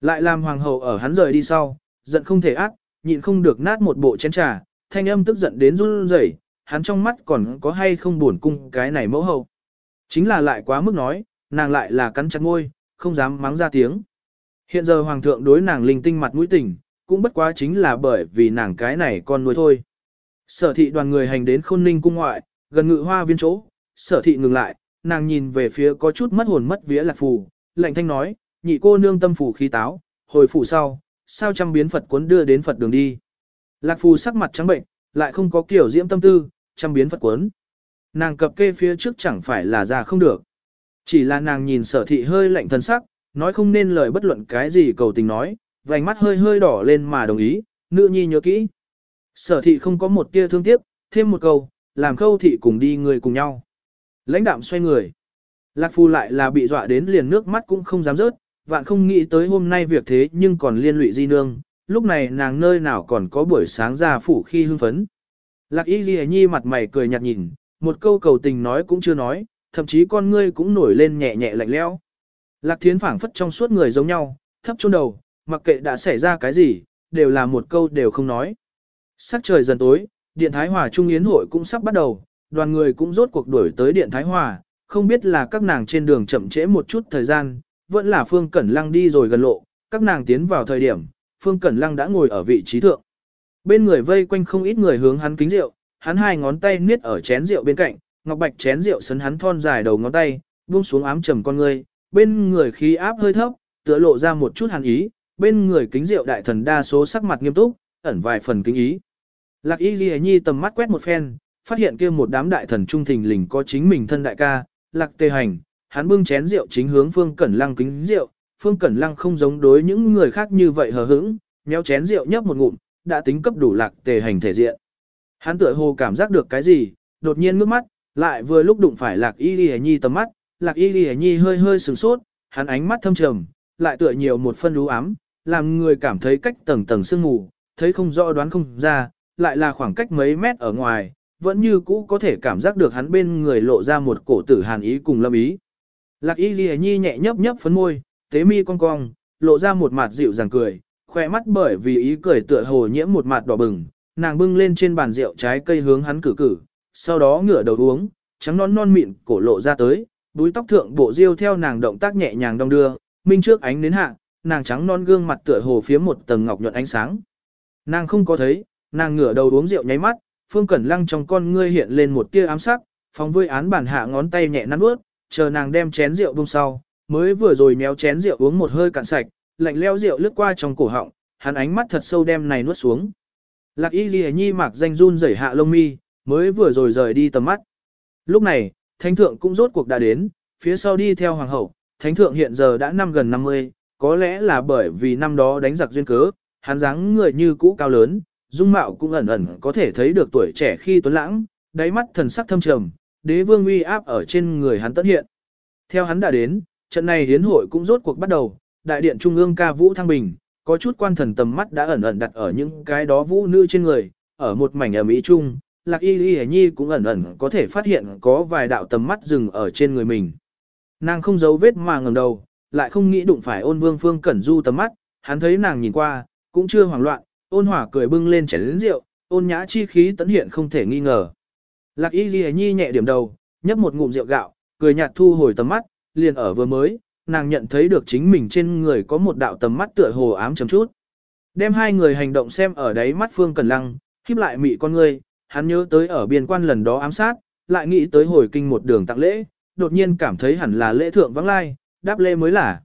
Lại làm hoàng hậu ở hắn rời đi sau, giận không thể ác, nhịn không được nát một bộ chén trà, thanh âm tức giận đến run rẩy, hắn trong mắt còn có hay không buồn cung cái này mẫu hậu. Chính là lại quá mức nói, nàng lại là cắn chặt môi, không dám mắng ra tiếng. Hiện giờ hoàng thượng đối nàng linh tinh mặt mũi tình, cũng bất quá chính là bởi vì nàng cái này con nuôi thôi. Sở thị đoàn người hành đến khôn ninh cung ngoại, gần ngự hoa viên chỗ, sở thị ngừng lại, nàng nhìn về phía có chút mất hồn mất vía lạc phù, lạnh thanh nói, nhị cô nương tâm phủ khí táo, hồi phủ sau, sao trăm biến Phật cuốn đưa đến Phật đường đi. Lạc phù sắc mặt trắng bệnh, lại không có kiểu diễm tâm tư, trăm biến Phật cuốn. Nàng cập kê phía trước chẳng phải là ra không được. Chỉ là nàng nhìn sở thị hơi lạnh thân sắc, nói không nên lời bất luận cái gì cầu tình nói, vành mắt hơi hơi đỏ lên mà đồng ý, nữ nhi nhớ kỹ. Sở thị không có một tia thương tiếc, thêm một câu, làm khâu thị cùng đi người cùng nhau. Lãnh đạm xoay người. Lạc phu lại là bị dọa đến liền nước mắt cũng không dám rớt, vạn không nghĩ tới hôm nay việc thế nhưng còn liên lụy di nương, lúc này nàng nơi nào còn có buổi sáng ra phủ khi hưng phấn. Lạc y ghi nhi mặt mày cười nhạt nhìn, một câu cầu tình nói cũng chưa nói, thậm chí con ngươi cũng nổi lên nhẹ nhẹ lạnh lẽo. Lạc thiến phảng phất trong suốt người giống nhau, thấp chôn đầu, mặc kệ đã xảy ra cái gì, đều là một câu đều không nói. Sắc trời dần tối, Điện Thái Hòa Trung Yến hội cũng sắp bắt đầu, đoàn người cũng rốt cuộc đuổi tới Điện Thái Hòa, không biết là các nàng trên đường chậm trễ một chút thời gian, vẫn là Phương Cẩn Lăng đi rồi gần lộ, các nàng tiến vào thời điểm, Phương Cẩn Lăng đã ngồi ở vị trí thượng. Bên người vây quanh không ít người hướng hắn kính rượu, hắn hai ngón tay niết ở chén rượu bên cạnh, ngọc bạch chén rượu sấn hắn thon dài đầu ngón tay, buông xuống ám trầm con người, bên người khí áp hơi thấp, tựa lộ ra một chút hàn ý, bên người kính rượu đại thần đa số sắc mặt nghiêm túc, ẩn vài phần kính ý. Lạc Y Ghi Nhi tầm mắt quét một phen, phát hiện kia một đám đại thần trung thình lình có chính mình thân đại ca, Lạc Tề Hành, hắn bưng chén rượu chính hướng Phương Cẩn Lăng kính rượu, Phương Cẩn Lăng không giống đối những người khác như vậy hờ hững, méo chén rượu nhấp một ngụm, đã tính cấp đủ lạc tề hành thể diện. Hắn tựa hồ cảm giác được cái gì, đột nhiên ngước mắt, lại vừa lúc đụng phải lạc y ghi nhi tầm mắt, lạc y ghi nhi hơi hơi sửng sốt, hắn ánh mắt thâm trầm, lại tựa nhiều một phân lú ám, làm người cảm thấy cách tầng tầng sương mù, thấy không rõ đoán không ra, lại là khoảng cách mấy mét ở ngoài, vẫn như cũ có thể cảm giác được hắn bên người lộ ra một cổ tử hàn ý cùng lâm ý. Lạc y ghi nhi nhẹ nhấp nhấp phấn môi, tế mi cong cong, lộ ra một mặt dịu dàng cười, khỏe mắt bởi vì ý cười tựa hồ nhiễm một mặt đỏ bừng, nàng bưng lên trên bàn rượu trái cây hướng hắn cử cử, sau đó ngửa đầu uống, trắng non non mịn cổ lộ ra tới, búi tóc thượng bộ diêu theo nàng động tác nhẹ nhàng đong đưa, minh trước ánh đến hạ, nàng trắng non gương mặt tựa hồ phía một tầng ngọc nhuận ánh sáng. Nàng không có thấy, nàng ngửa đầu uống rượu nháy mắt, Phương Cẩn Lăng trong con ngươi hiện lên một tia ám sắc, phóng với án bản hạ ngón tay nhẹ nắn ướt, chờ nàng đem chén rượu bông sau, mới vừa rồi méo chén rượu uống một hơi cạn sạch, lạnh leo rượu lướt qua trong cổ họng, hắn ánh mắt thật sâu đem này nuốt xuống. Lạc Y Ghi Nhi mặc danh run rẩy hạ lông mi, mới vừa rồi rời đi tầm mắt. Lúc này, thánh thượng cũng rốt cuộc đã đến, phía sau đi theo hoàng hậu, thánh thượng hiện giờ đã năm gần 50, có lẽ là bởi vì năm đó đánh giặc duyên cớ, hắn dáng người như cũ cao lớn, dung mạo cũng ẩn ẩn có thể thấy được tuổi trẻ khi tuấn lãng, đáy mắt thần sắc thâm trầm, đế vương uy áp ở trên người hắn tất hiện. Theo hắn đã đến, trận này hiến hội cũng rốt cuộc bắt đầu, đại điện trung ương ca vũ thăng bình, có chút quan thần tầm mắt đã ẩn ẩn đặt ở những cái đó vũ nữ trên người, ở một mảnh ở Mỹ Trung, Lạc Y Y Nhi cũng ẩn ẩn có thể phát hiện có vài đạo tầm mắt dừng ở trên người mình. Nàng không giấu vết mà ngẩng đầu, lại không nghĩ đụng phải ôn vương phương cẩn du tầm mắt, hắn thấy nàng nhìn qua, cũng chưa hoảng loạn, ôn hỏa cười bưng lên chén lớn rượu, ôn nhã chi khí tấn hiện không thể nghi ngờ. Lạc Y Y Nhi nhẹ điểm đầu, nhấp một ngụm rượu gạo, cười nhạt thu hồi tầm mắt, liền ở vừa mới, nàng nhận thấy được chính mình trên người có một đạo tầm mắt tựa hồ ám chấm chút. Đem hai người hành động xem ở đáy mắt Phương Cẩn Lăng, khiếp lại mị con ngươi, hắn nhớ tới ở biên quan lần đó ám sát, lại nghĩ tới hồi kinh một đường tặng lễ, đột nhiên cảm thấy hẳn là lễ thượng vắng lai, đáp lễ mới là.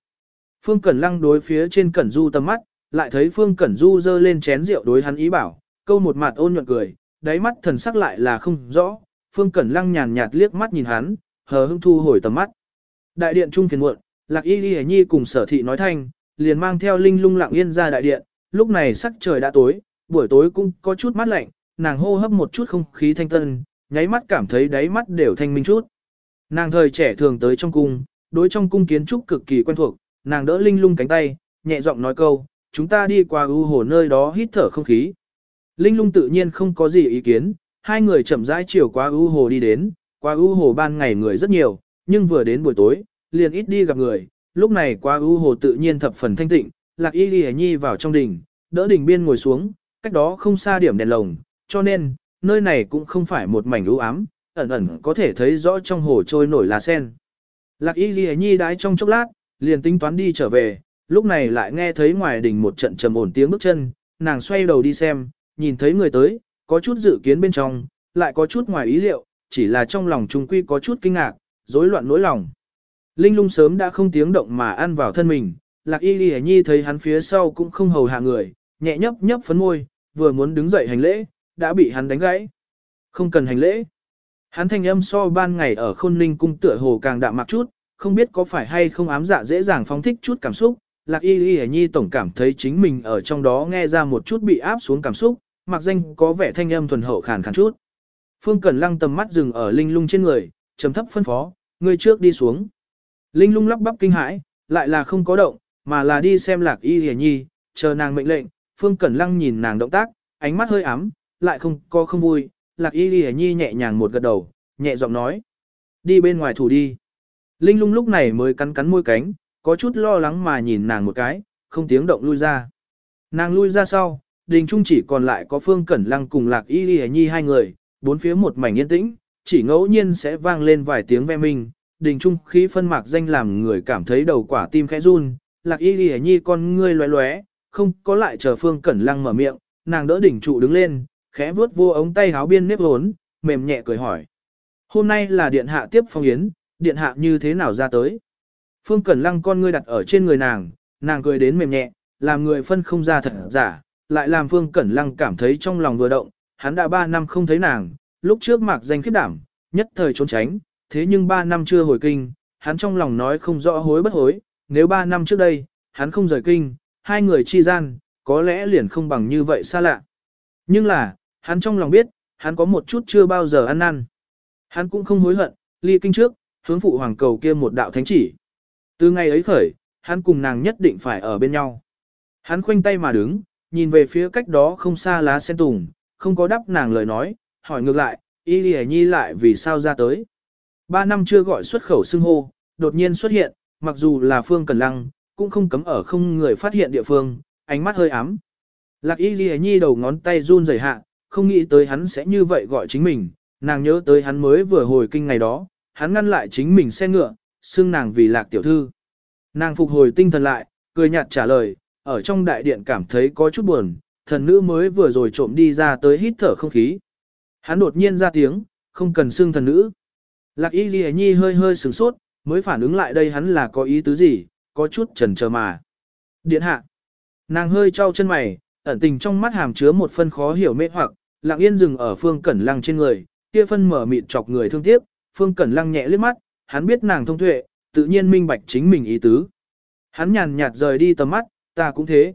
Phương Cẩn Lăng đối phía trên Cẩn Du tầm mắt, lại thấy Phương Cẩn Du dơ lên chén rượu đối hắn ý bảo, câu một mặt ôn nhuận cười, đáy mắt thần sắc lại là không rõ, Phương Cẩn Lăng nhàn nhạt liếc mắt nhìn hắn, hờ hững thu hồi tầm mắt. Đại điện trung phiền muộn, Lạc Y Ghi Nhi cùng sở thị nói thanh, liền mang theo Linh lung lặng yên ra đại điện, lúc này sắc trời đã tối, buổi tối cũng có chút mát lạnh, nàng hô hấp một chút không khí thanh tân, nháy mắt cảm thấy đáy mắt đều thanh minh chút. Nàng thời trẻ thường tới trong cung, đối trong cung kiến trúc cực kỳ quen thuộc, nàng đỡ Linh lung cánh tay, nhẹ giọng nói câu, chúng ta đi qua ưu hồ nơi đó hít thở không khí. Linh lung tự nhiên không có gì ý kiến, hai người chậm rãi chiều qua ưu hồ đi đến, qua ưu hồ ban ngày người rất nhiều, nhưng vừa đến buổi tối, liền ít đi gặp người, lúc này qua ưu hồ tự nhiên thập phần thanh tịnh, lạc y ghi nhi vào trong đỉnh, đỡ đỉnh biên ngồi xuống, cách đó không xa điểm đèn lồng, cho nên, nơi này cũng không phải một mảnh ưu ám, ẩn ẩn có thể thấy rõ trong hồ trôi nổi lá sen. Lạc y ghi nhi đái trong chốc lát, liền tính toán đi trở về, lúc này lại nghe thấy ngoài đỉnh một trận trầm ổn tiếng bước chân, nàng xoay đầu đi xem, nhìn thấy người tới, có chút dự kiến bên trong, lại có chút ngoài ý liệu, chỉ là trong lòng trung quy có chút kinh ngạc, rối loạn nỗi lòng. Linh lung sớm đã không tiếng động mà ăn vào thân mình, lạc y ghi nhi thấy hắn phía sau cũng không hầu hạ người, nhẹ nhấp nhấp phấn môi, vừa muốn đứng dậy hành lễ, đã bị hắn đánh gãy. Không cần hành lễ. Hắn thanh âm so ban ngày ở khôn ninh cung tựa hồ càng đạm mạc chút, không biết có phải hay không ám dạ dễ dàng phóng thích chút cảm xúc. Lạc y y nhi tổng cảm thấy chính mình ở trong đó nghe ra một chút bị áp xuống cảm xúc, mặc danh có vẻ thanh âm thuần hậu khàn khàn chút. Phương Cẩn Lăng tầm mắt dừng ở linh lung trên người, trầm thấp phân phó, người trước đi xuống. Linh lung lắp bắp kinh hãi, lại là không có động, mà là đi xem lạc y hề nhi, chờ nàng mệnh lệnh, Phương Cẩn Lăng nhìn nàng động tác, ánh mắt hơi ấm, lại không có không vui, lạc y ghi nhi nhẹ nhàng một gật đầu, nhẹ giọng nói. Đi bên ngoài thủ đi. Linh lung lúc này mới cắn cắn môi cánh, có chút lo lắng mà nhìn nàng một cái, không tiếng động lui ra. Nàng lui ra sau, đình trung chỉ còn lại có Phương Cẩn Lăng cùng lạc y ghi nhi hai người, bốn phía một mảnh yên tĩnh, chỉ ngẫu nhiên sẽ vang lên vài tiếng ve minh, đình trung khí phân mạc danh làm người cảm thấy đầu quả tim khẽ run, lạc y ghi nhi con ngươi loé loé, không có lại chờ phương cẩn lăng mở miệng, nàng đỡ đỉnh trụ đứng lên, khẽ vuốt vô ống tay háo biên nếp hốn, mềm nhẹ cười hỏi. Hôm nay là điện hạ tiếp phong yến, điện hạ như thế nào ra tới? Phương cẩn lăng con ngươi đặt ở trên người nàng, nàng cười đến mềm nhẹ, làm người phân không ra thật giả, lại làm phương cẩn lăng cảm thấy trong lòng vừa động, hắn đã ba năm không thấy nàng, lúc trước mạc danh khiếp đảm, nhất thời trốn tránh, thế nhưng ba năm chưa hồi kinh, hắn trong lòng nói không rõ hối bất hối, nếu ba năm trước đây, hắn không rời kinh, hai người chi gian, có lẽ liền không bằng như vậy xa lạ. Nhưng là, hắn trong lòng biết, hắn có một chút chưa bao giờ ăn năn. Hắn cũng không hối hận, ly kinh trước, hướng phụ hoàng cầu kia một đạo thánh chỉ. Từ ngày ấy khởi, hắn cùng nàng nhất định phải ở bên nhau. Hắn khoanh tay mà đứng, nhìn về phía cách đó không xa lá sen tùng, không có đáp nàng lời nói, hỏi ngược lại, y lì nhi lại vì sao ra tới. Ba năm chưa gọi xuất khẩu xưng hô, đột nhiên xuất hiện, mặc dù là phương cần lăng, cũng không cấm ở không người phát hiện địa phương, ánh mắt hơi ám. Lạc y lì nhi đầu ngón tay run rẩy hạ, không nghĩ tới hắn sẽ như vậy gọi chính mình, nàng nhớ tới hắn mới vừa hồi kinh ngày đó, hắn ngăn lại chính mình xe ngựa, xưng nàng vì lạc tiểu thư. Nàng phục hồi tinh thần lại, cười nhạt trả lời, ở trong đại điện cảm thấy có chút buồn, thần nữ mới vừa rồi trộm đi ra tới hít thở không khí. Hắn đột nhiên ra tiếng, không cần xưng thần nữ. Lạc y ghi nhi hơi hơi sửng sốt, mới phản ứng lại đây hắn là có ý tứ gì, có chút chần chờ mà. Điện hạ. Nàng hơi trao chân mày, ẩn tình trong mắt hàm chứa một phân khó hiểu mê hoặc, lặng yên dừng ở phương cẩn lăng trên người, kia phân mở mịt chọc người thương tiếc, phương cẩn lăng nhẹ liếc mắt, hắn biết nàng thông tuệ, tự nhiên minh bạch chính mình ý tứ. Hắn nhàn nhạt rời đi tầm mắt, ta cũng thế.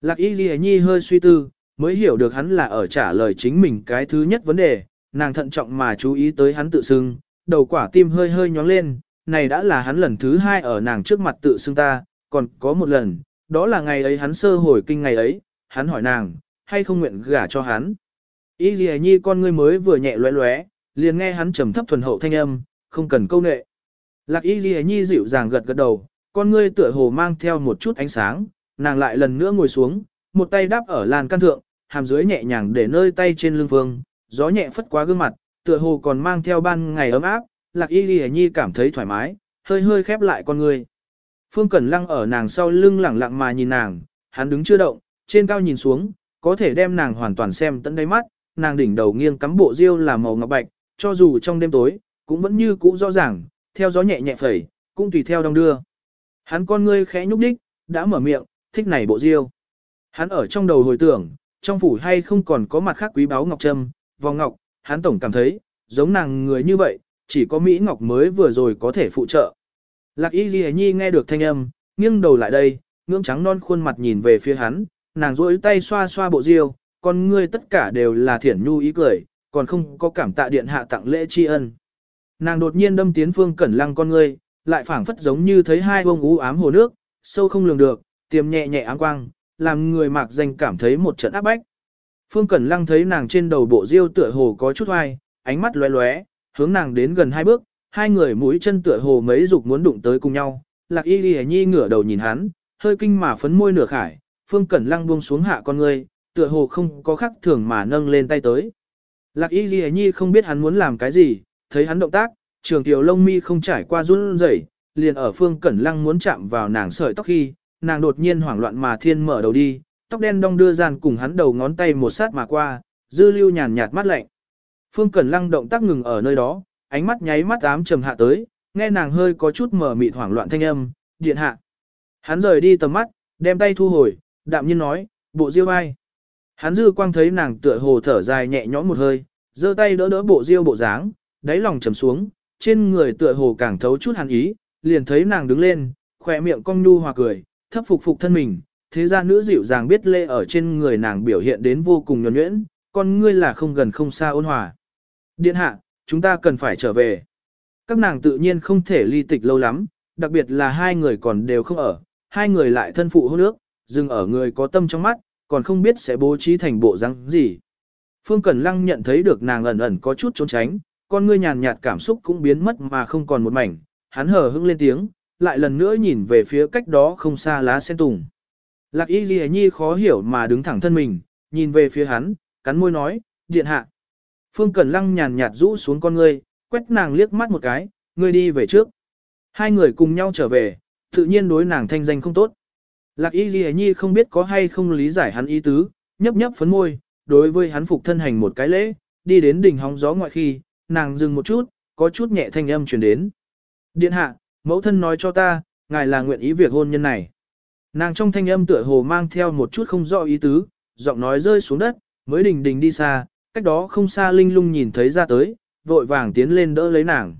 Lạc y ghi nhi hơi suy tư, mới hiểu được hắn là ở trả lời chính mình cái thứ nhất vấn đề, nàng thận trọng mà chú ý tới hắn tự xưng, đầu quả tim hơi hơi nhóng lên, này đã là hắn lần thứ hai ở nàng trước mặt tự xưng ta, còn có một lần, đó là ngày ấy hắn sơ hồi kinh ngày ấy, hắn hỏi nàng, hay không nguyện gả cho hắn. Y ghi nhi con ngươi mới vừa nhẹ lóe lóe, liền nghe hắn trầm thấp thuần hậu thanh âm, không cần câu nệ. Lạc y ghi nhi dịu dàng gật gật đầu, con ngươi tựa hồ mang theo một chút ánh sáng, nàng lại lần nữa ngồi xuống, một tay đáp ở làn căn thượng, hàm dưới nhẹ nhàng để nơi tay trên lưng phương, gió nhẹ phất qua gương mặt, tựa hồ còn mang theo ban ngày ấm áp, lạc y ghi nhi cảm thấy thoải mái, hơi hơi khép lại con ngươi. Phương Cẩn Lăng ở nàng sau lưng lẳng lặng mà nhìn nàng, hắn đứng chưa động, trên cao nhìn xuống, có thể đem nàng hoàn toàn xem tận đáy mắt, nàng đỉnh đầu nghiêng cắm bộ diêu là màu ngọc bạch, cho dù trong đêm tối, cũng vẫn như cũ rõ ràng, theo gió nhẹ nhẹ phẩy, cũng tùy theo đong đưa. Hắn con ngươi khẽ nhúc đích, đã mở miệng, thích này bộ diêu. Hắn ở trong đầu hồi tưởng, trong phủ hay không còn có mặt khác quý báu ngọc trâm, vòng ngọc, hắn tổng cảm thấy, giống nàng người như vậy, chỉ có Mỹ Ngọc mới vừa rồi có thể phụ trợ. Lạc Y Ghi Nhi nghe được thanh âm, nghiêng đầu lại đây, ngưỡng trắng non khuôn mặt nhìn về phía hắn, nàng duỗi tay xoa xoa bộ diêu, con ngươi tất cả đều là thiển nhu ý cười, còn không có cảm tạ điện hạ tặng lễ tri ân. Nàng đột nhiên đâm tiến phương cẩn lăng con ngươi, lại phảng phất giống như thấy hai bông ú ám hồ nước, sâu không lường được, tiềm nhẹ nhẹ ám quang, làm người mạc danh cảm thấy một trận áp bách. Phương Cẩn Lăng thấy nàng trên đầu bộ diêu tựa hồ có chút hoài, ánh mắt lóe lóe, hướng nàng đến gần hai bước, hai người mũi chân tựa hồ mấy dục muốn đụng tới cùng nhau. Lạc Y Lì Nhi ngửa đầu nhìn hắn, hơi kinh mà phấn môi nửa khải, Phương Cẩn Lăng buông xuống hạ con ngươi, tựa hồ không có khắc thường mà nâng lên tay tới. Lạc Y ghi Nhi không biết hắn muốn làm cái gì, thấy hắn động tác, trường tiểu lông mi không trải qua run rẩy, liền ở Phương Cẩn Lăng muốn chạm vào nàng sợi tóc khi, nàng đột nhiên hoảng loạn mà thiên mở đầu đi, tóc đen đong đưa dàn cùng hắn đầu ngón tay một sát mà qua, dư lưu nhàn nhạt mắt lạnh. Phương Cẩn Lăng động tác ngừng ở nơi đó, ánh mắt nháy mắt ám trầm hạ tới, nghe nàng hơi có chút mở mịt hoảng loạn thanh âm, điện hạ. Hắn rời đi tầm mắt, đem tay thu hồi, đạm nhiên nói, bộ diêu ai. Hắn dư quang thấy nàng tựa hồ thở dài nhẹ nhõm một hơi, giơ tay đỡ đỡ bộ diêu bộ dáng, đáy lòng trầm xuống, trên người tựa hồ càng thấu chút hàn ý, liền thấy nàng đứng lên, khỏe miệng cong nhu hòa cười, thấp phục phục thân mình, thế ra nữ dịu dàng biết lê ở trên người nàng biểu hiện đến vô cùng nhuần nhuyễn, con ngươi là không gần không xa ôn hòa. Điện hạ, chúng ta cần phải trở về. Các nàng tự nhiên không thể ly tịch lâu lắm, đặc biệt là hai người còn đều không ở, hai người lại thân phụ hôn nước, dừng ở người có tâm trong mắt, còn không biết sẽ bố trí thành bộ răng gì. Phương Cẩn Lăng nhận thấy được nàng ẩn ẩn có chút trốn tránh, con ngươi nhàn nhạt cảm xúc cũng biến mất mà không còn một mảnh, hắn hờ hững lên tiếng, lại lần nữa nhìn về phía cách đó không xa lá sen tùng. Lạc y ghi nhi khó hiểu mà đứng thẳng thân mình, nhìn về phía hắn, cắn môi nói, điện hạ. Phương Cẩn Lăng nhàn nhạt rũ xuống con ngươi, quét nàng liếc mắt một cái, ngươi đi về trước. Hai người cùng nhau trở về, tự nhiên đối nàng thanh danh không tốt. Lạc y ghi nhi không biết có hay không lý giải hắn ý tứ, nhấp nhấp phấn môi, đối với hắn phục thân hành một cái lễ, đi đến đỉnh hóng gió ngoại khi, nàng dừng một chút, có chút nhẹ thanh âm truyền đến. Điện hạ, mẫu thân nói cho ta, ngài là nguyện ý việc hôn nhân này. Nàng trong thanh âm tựa hồ mang theo một chút không rõ ý tứ, giọng nói rơi xuống đất, mới đình đình đi xa, cách đó không xa linh lung nhìn thấy ra tới, vội vàng tiến lên đỡ lấy nàng.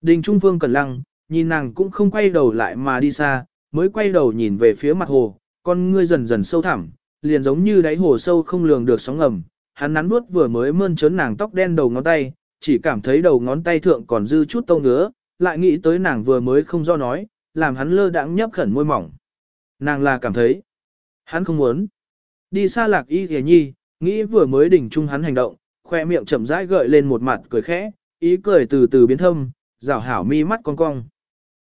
Đình Trung Phương Cẩn Lăng, nhìn nàng cũng không quay đầu lại mà đi xa, mới quay đầu nhìn về phía mặt hồ, con ngươi dần dần sâu thẳm, liền giống như đáy hồ sâu không lường được sóng ngầm. Hắn nắn nuốt vừa mới mơn trớn nàng tóc đen đầu ngón tay, chỉ cảm thấy đầu ngón tay thượng còn dư chút tông ngứa, lại nghĩ tới nàng vừa mới không do nói, làm hắn lơ đãng nhấp khẩn môi mỏng. Nàng là cảm thấy, hắn không muốn. Đi xa lạc y thề nhi, nghĩ vừa mới đỉnh trung hắn hành động, khoe miệng chậm rãi gợi lên một mặt cười khẽ, ý cười từ từ biến thâm, rảo hảo mi mắt cong cong.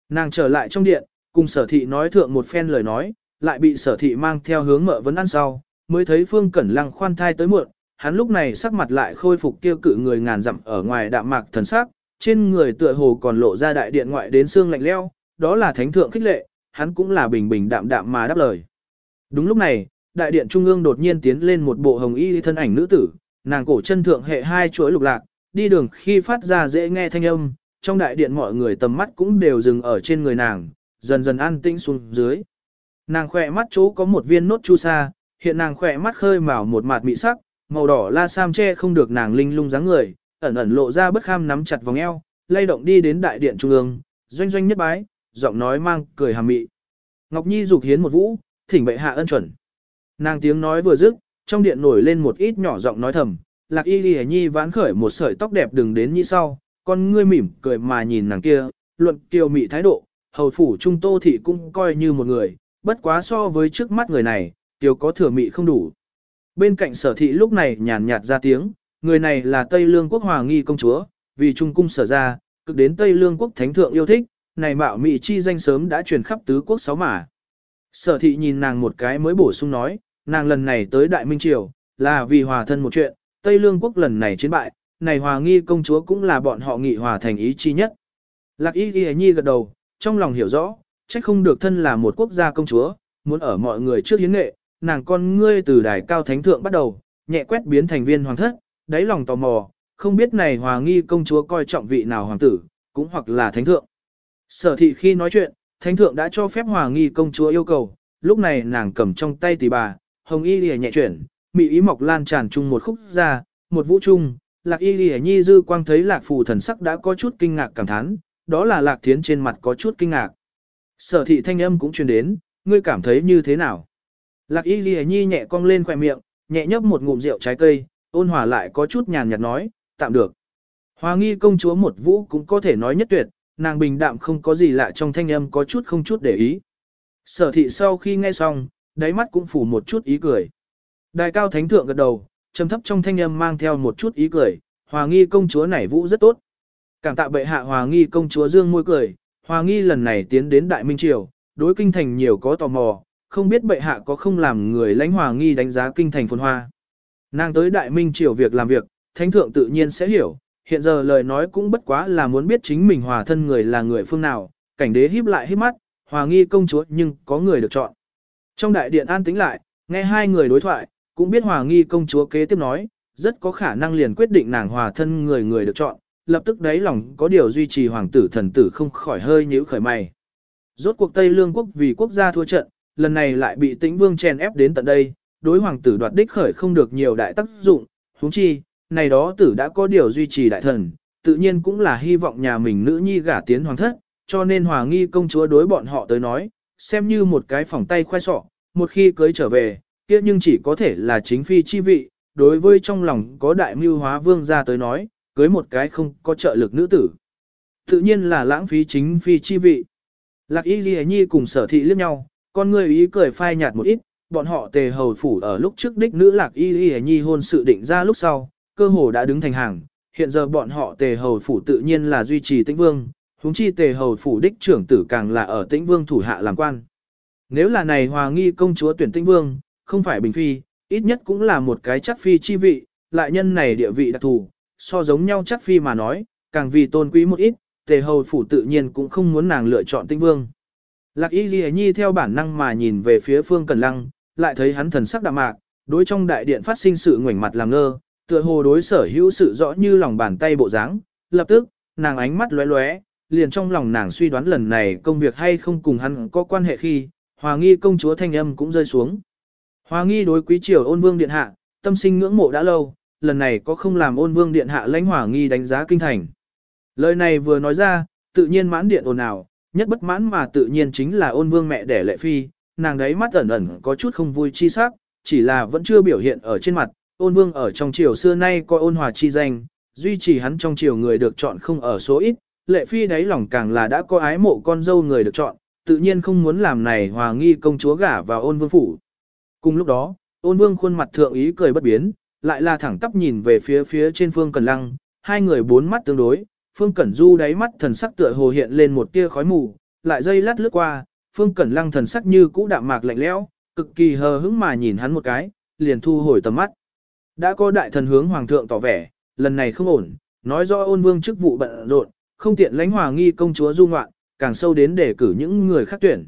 Nàng trở lại trong điện, cùng sở thị nói thượng một phen lời nói, lại bị sở thị mang theo hướng mợ vấn ăn sau, mới thấy Phương Cẩn Lăng khoan thai tới muộn, hắn lúc này sắc mặt lại khôi phục kêu cự người ngàn dặm ở ngoài đạm mạc thần sắc, trên người tựa hồ còn lộ ra đại điện ngoại đến xương lạnh leo, đó là thánh thượng khích lệ, hắn cũng là bình bình đạm đạm mà đáp lời. Đúng lúc này, đại điện trung ương đột nhiên tiến lên một bộ hồng y thân ảnh nữ tử, nàng cổ chân thượng hệ hai chuỗi lục lạc, đi đường khi phát ra dễ nghe thanh âm, trong đại điện mọi người tầm mắt cũng đều dừng ở trên người nàng, dần dần an tĩnh xuống dưới. Nàng khỏe mắt chỗ có một viên nốt chu sa, hiện nàng khỏe mắt khơi mào một mạt mị sắc, màu đỏ la sam che không được nàng linh lung dáng người, ẩn ẩn lộ ra bất kham nắm chặt vòng eo, lay động đi đến đại điện trung ương, doanh doanh nhất bái, giọng nói mang cười hàm mị. Ngọc Nhi dục hiến một vũ, thỉnh bệ hạ ân chuẩn. Nàng tiếng nói vừa dứt, trong điện nổi lên một ít nhỏ giọng nói thầm, Lạc Y Lì Nhi vãn khởi một sợi tóc đẹp đừng đến như sau, con ngươi mỉm cười mà nhìn nàng kia, luận kiều mị thái độ, hầu phủ trung tô thị cũng coi như một người, bất quá so với trước mắt người này, tiểu có thừa mị không đủ. Bên cạnh sở thị lúc này nhàn nhạt ra tiếng, người này là Tây Lương quốc hòa nghi công chúa, vì trung cung sở ra, cực đến Tây Lương quốc thánh thượng yêu thích, này mạo mị chi danh sớm đã truyền khắp tứ quốc sáu mà. Sở thị nhìn nàng một cái mới bổ sung nói, nàng lần này tới Đại Minh Triều, là vì hòa thân một chuyện, Tây Lương quốc lần này chiến bại, này hòa nghi công chúa cũng là bọn họ nghị hòa thành ý chi nhất. Lạc y ghi nhi gật đầu, trong lòng hiểu rõ, trách không được thân là một quốc gia công chúa, muốn ở mọi người trước hiến nghệ, nàng con ngươi từ đài cao thánh thượng bắt đầu, nhẹ quét biến thành viên hoàng thất, đáy lòng tò mò, không biết này hòa nghi công chúa coi trọng vị nào hoàng tử, cũng hoặc là thánh thượng. Sở thị khi nói chuyện, thánh thượng đã cho phép hòa nghi công chúa yêu cầu, lúc này nàng cầm trong tay tỷ bà, hồng y lìa nhẹ chuyển, mị ý mọc lan tràn chung một khúc ra, một vũ trung, lạc y lìa nhi dư quang thấy lạc phù thần sắc đã có chút kinh ngạc cảm thán, đó là lạc thiến trên mặt có chút kinh ngạc. Sở thị thanh âm cũng truyền đến, ngươi cảm thấy như thế nào? Lạc y lìa nhi nhẹ cong lên khỏe miệng, nhẹ nhấp một ngụm rượu trái cây, ôn hòa lại có chút nhàn nhạt nói, tạm được. Hòa nghi công chúa một vũ cũng có thể nói nhất tuyệt, nàng bình đạm không có gì lạ trong thanh âm có chút không chút để ý. Sở thị sau khi nghe xong, đáy mắt cũng phủ một chút ý cười. Đại cao thánh thượng gật đầu, trầm thấp trong thanh âm mang theo một chút ý cười, hòa nghi công chúa nảy vũ rất tốt. Cảm tạ bệ hạ hòa nghi công chúa dương môi cười, hòa nghi lần này tiến đến Đại Minh Triều, đối kinh thành nhiều có tò mò, không biết bệ hạ có không làm người lãnh hòa nghi đánh giá kinh thành phồn hoa. Nàng tới Đại Minh Triều việc làm việc, thánh thượng tự nhiên sẽ hiểu, hiện giờ lời nói cũng bất quá là muốn biết chính mình hòa thân người là người phương nào, cảnh đế híp lại híp mắt, hòa nghi công chúa nhưng có người được chọn. Trong đại điện an tĩnh lại, nghe hai người đối thoại, cũng biết hòa nghi công chúa kế tiếp nói, rất có khả năng liền quyết định nàng hòa thân người người được chọn, lập tức đáy lòng có điều duy trì hoàng tử thần tử không khỏi hơi nhíu khởi mày. Rốt cuộc Tây Lương quốc vì quốc gia thua trận, lần này lại bị tĩnh vương chèn ép đến tận đây, đối hoàng tử đoạt đích khởi không được nhiều đại tác dụng, huống chi, này đó tử đã có điều duy trì đại thần, tự nhiên cũng là hy vọng nhà mình nữ nhi gả tiến hoàng thất, cho nên hòa nghi công chúa đối bọn họ tới nói, xem như một cái phòng tay khoai sọ, một khi cưới trở về, kia nhưng chỉ có thể là chính phi chi vị, đối với trong lòng có đại mưu hóa vương gia tới nói, cưới một cái không có trợ lực nữ tử. Tự nhiên là lãng phí chính phi chi vị. Lạc y ghi nhi cùng sở thị liếc nhau, con người ý cười phai nhạt một ít, bọn họ tề hầu phủ ở lúc trước đích nữ lạc y ghi nhi hôn sự định ra lúc sau, cơ hồ đã đứng thành hàng, hiện giờ bọn họ tề hầu phủ tự nhiên là duy trì tĩnh vương, huống chi tề hầu phủ đích trưởng tử càng là ở tĩnh vương thủ hạ làm quan. Nếu là này hòa nghi công chúa tuyển tĩnh vương, không phải bình phi, ít nhất cũng là một cái chắc phi chi vị, lại nhân này địa vị đặc thù, so giống nhau chắc phi mà nói, càng vì tôn quý một ít, tề hầu phủ tự nhiên cũng không muốn nàng lựa chọn Tinh vương. Lạc y ghi nhi theo bản năng mà nhìn về phía phương cần lăng, lại thấy hắn thần sắc đạm mạc, đối trong đại điện phát sinh sự ngoảnh mặt làm ngơ, tựa hồ đối sở hữu sự rõ như lòng bàn tay bộ dáng, lập tức, nàng ánh mắt lóe lóe, liền trong lòng nàng suy đoán lần này công việc hay không cùng hắn có quan hệ khi, hòa nghi công chúa thanh âm cũng rơi xuống. Hòa nghi đối quý triều ôn vương điện hạ, tâm sinh ngưỡng mộ đã lâu, lần này có không làm ôn vương điện hạ lãnh hỏa nghi đánh giá kinh thành. Lời này vừa nói ra, tự nhiên mãn điện ồn ào, Nhất bất mãn mà tự nhiên chính là ôn vương mẹ đẻ lệ phi, nàng đấy mắt ẩn ẩn có chút không vui chi sắc, chỉ là vẫn chưa biểu hiện ở trên mặt, ôn vương ở trong triều xưa nay coi ôn hòa chi danh, duy trì hắn trong triều người được chọn không ở số ít, lệ phi đáy lòng càng là đã có ái mộ con dâu người được chọn, tự nhiên không muốn làm này hòa nghi công chúa gả vào ôn vương phủ. Cùng lúc đó, ôn vương khuôn mặt thượng ý cười bất biến, lại là thẳng tắp nhìn về phía phía trên phương cẩn lăng, hai người bốn mắt tương đối, phương cẩn du đáy mắt thần sắc tựa hồ hiện lên một tia khói mù, lại dây lát lướt qua, phương cẩn lăng thần sắc như cũ đạm mạc lạnh lẽo, cực kỳ hờ hững mà nhìn hắn một cái, liền thu hồi tầm mắt. Đã có đại thần hướng hoàng thượng tỏ vẻ, lần này không ổn, nói rõ ôn vương chức vụ bận rộn, không tiện lãnh hòa nghi công chúa du ngoạn, càng sâu đến để cử những người khác tuyển.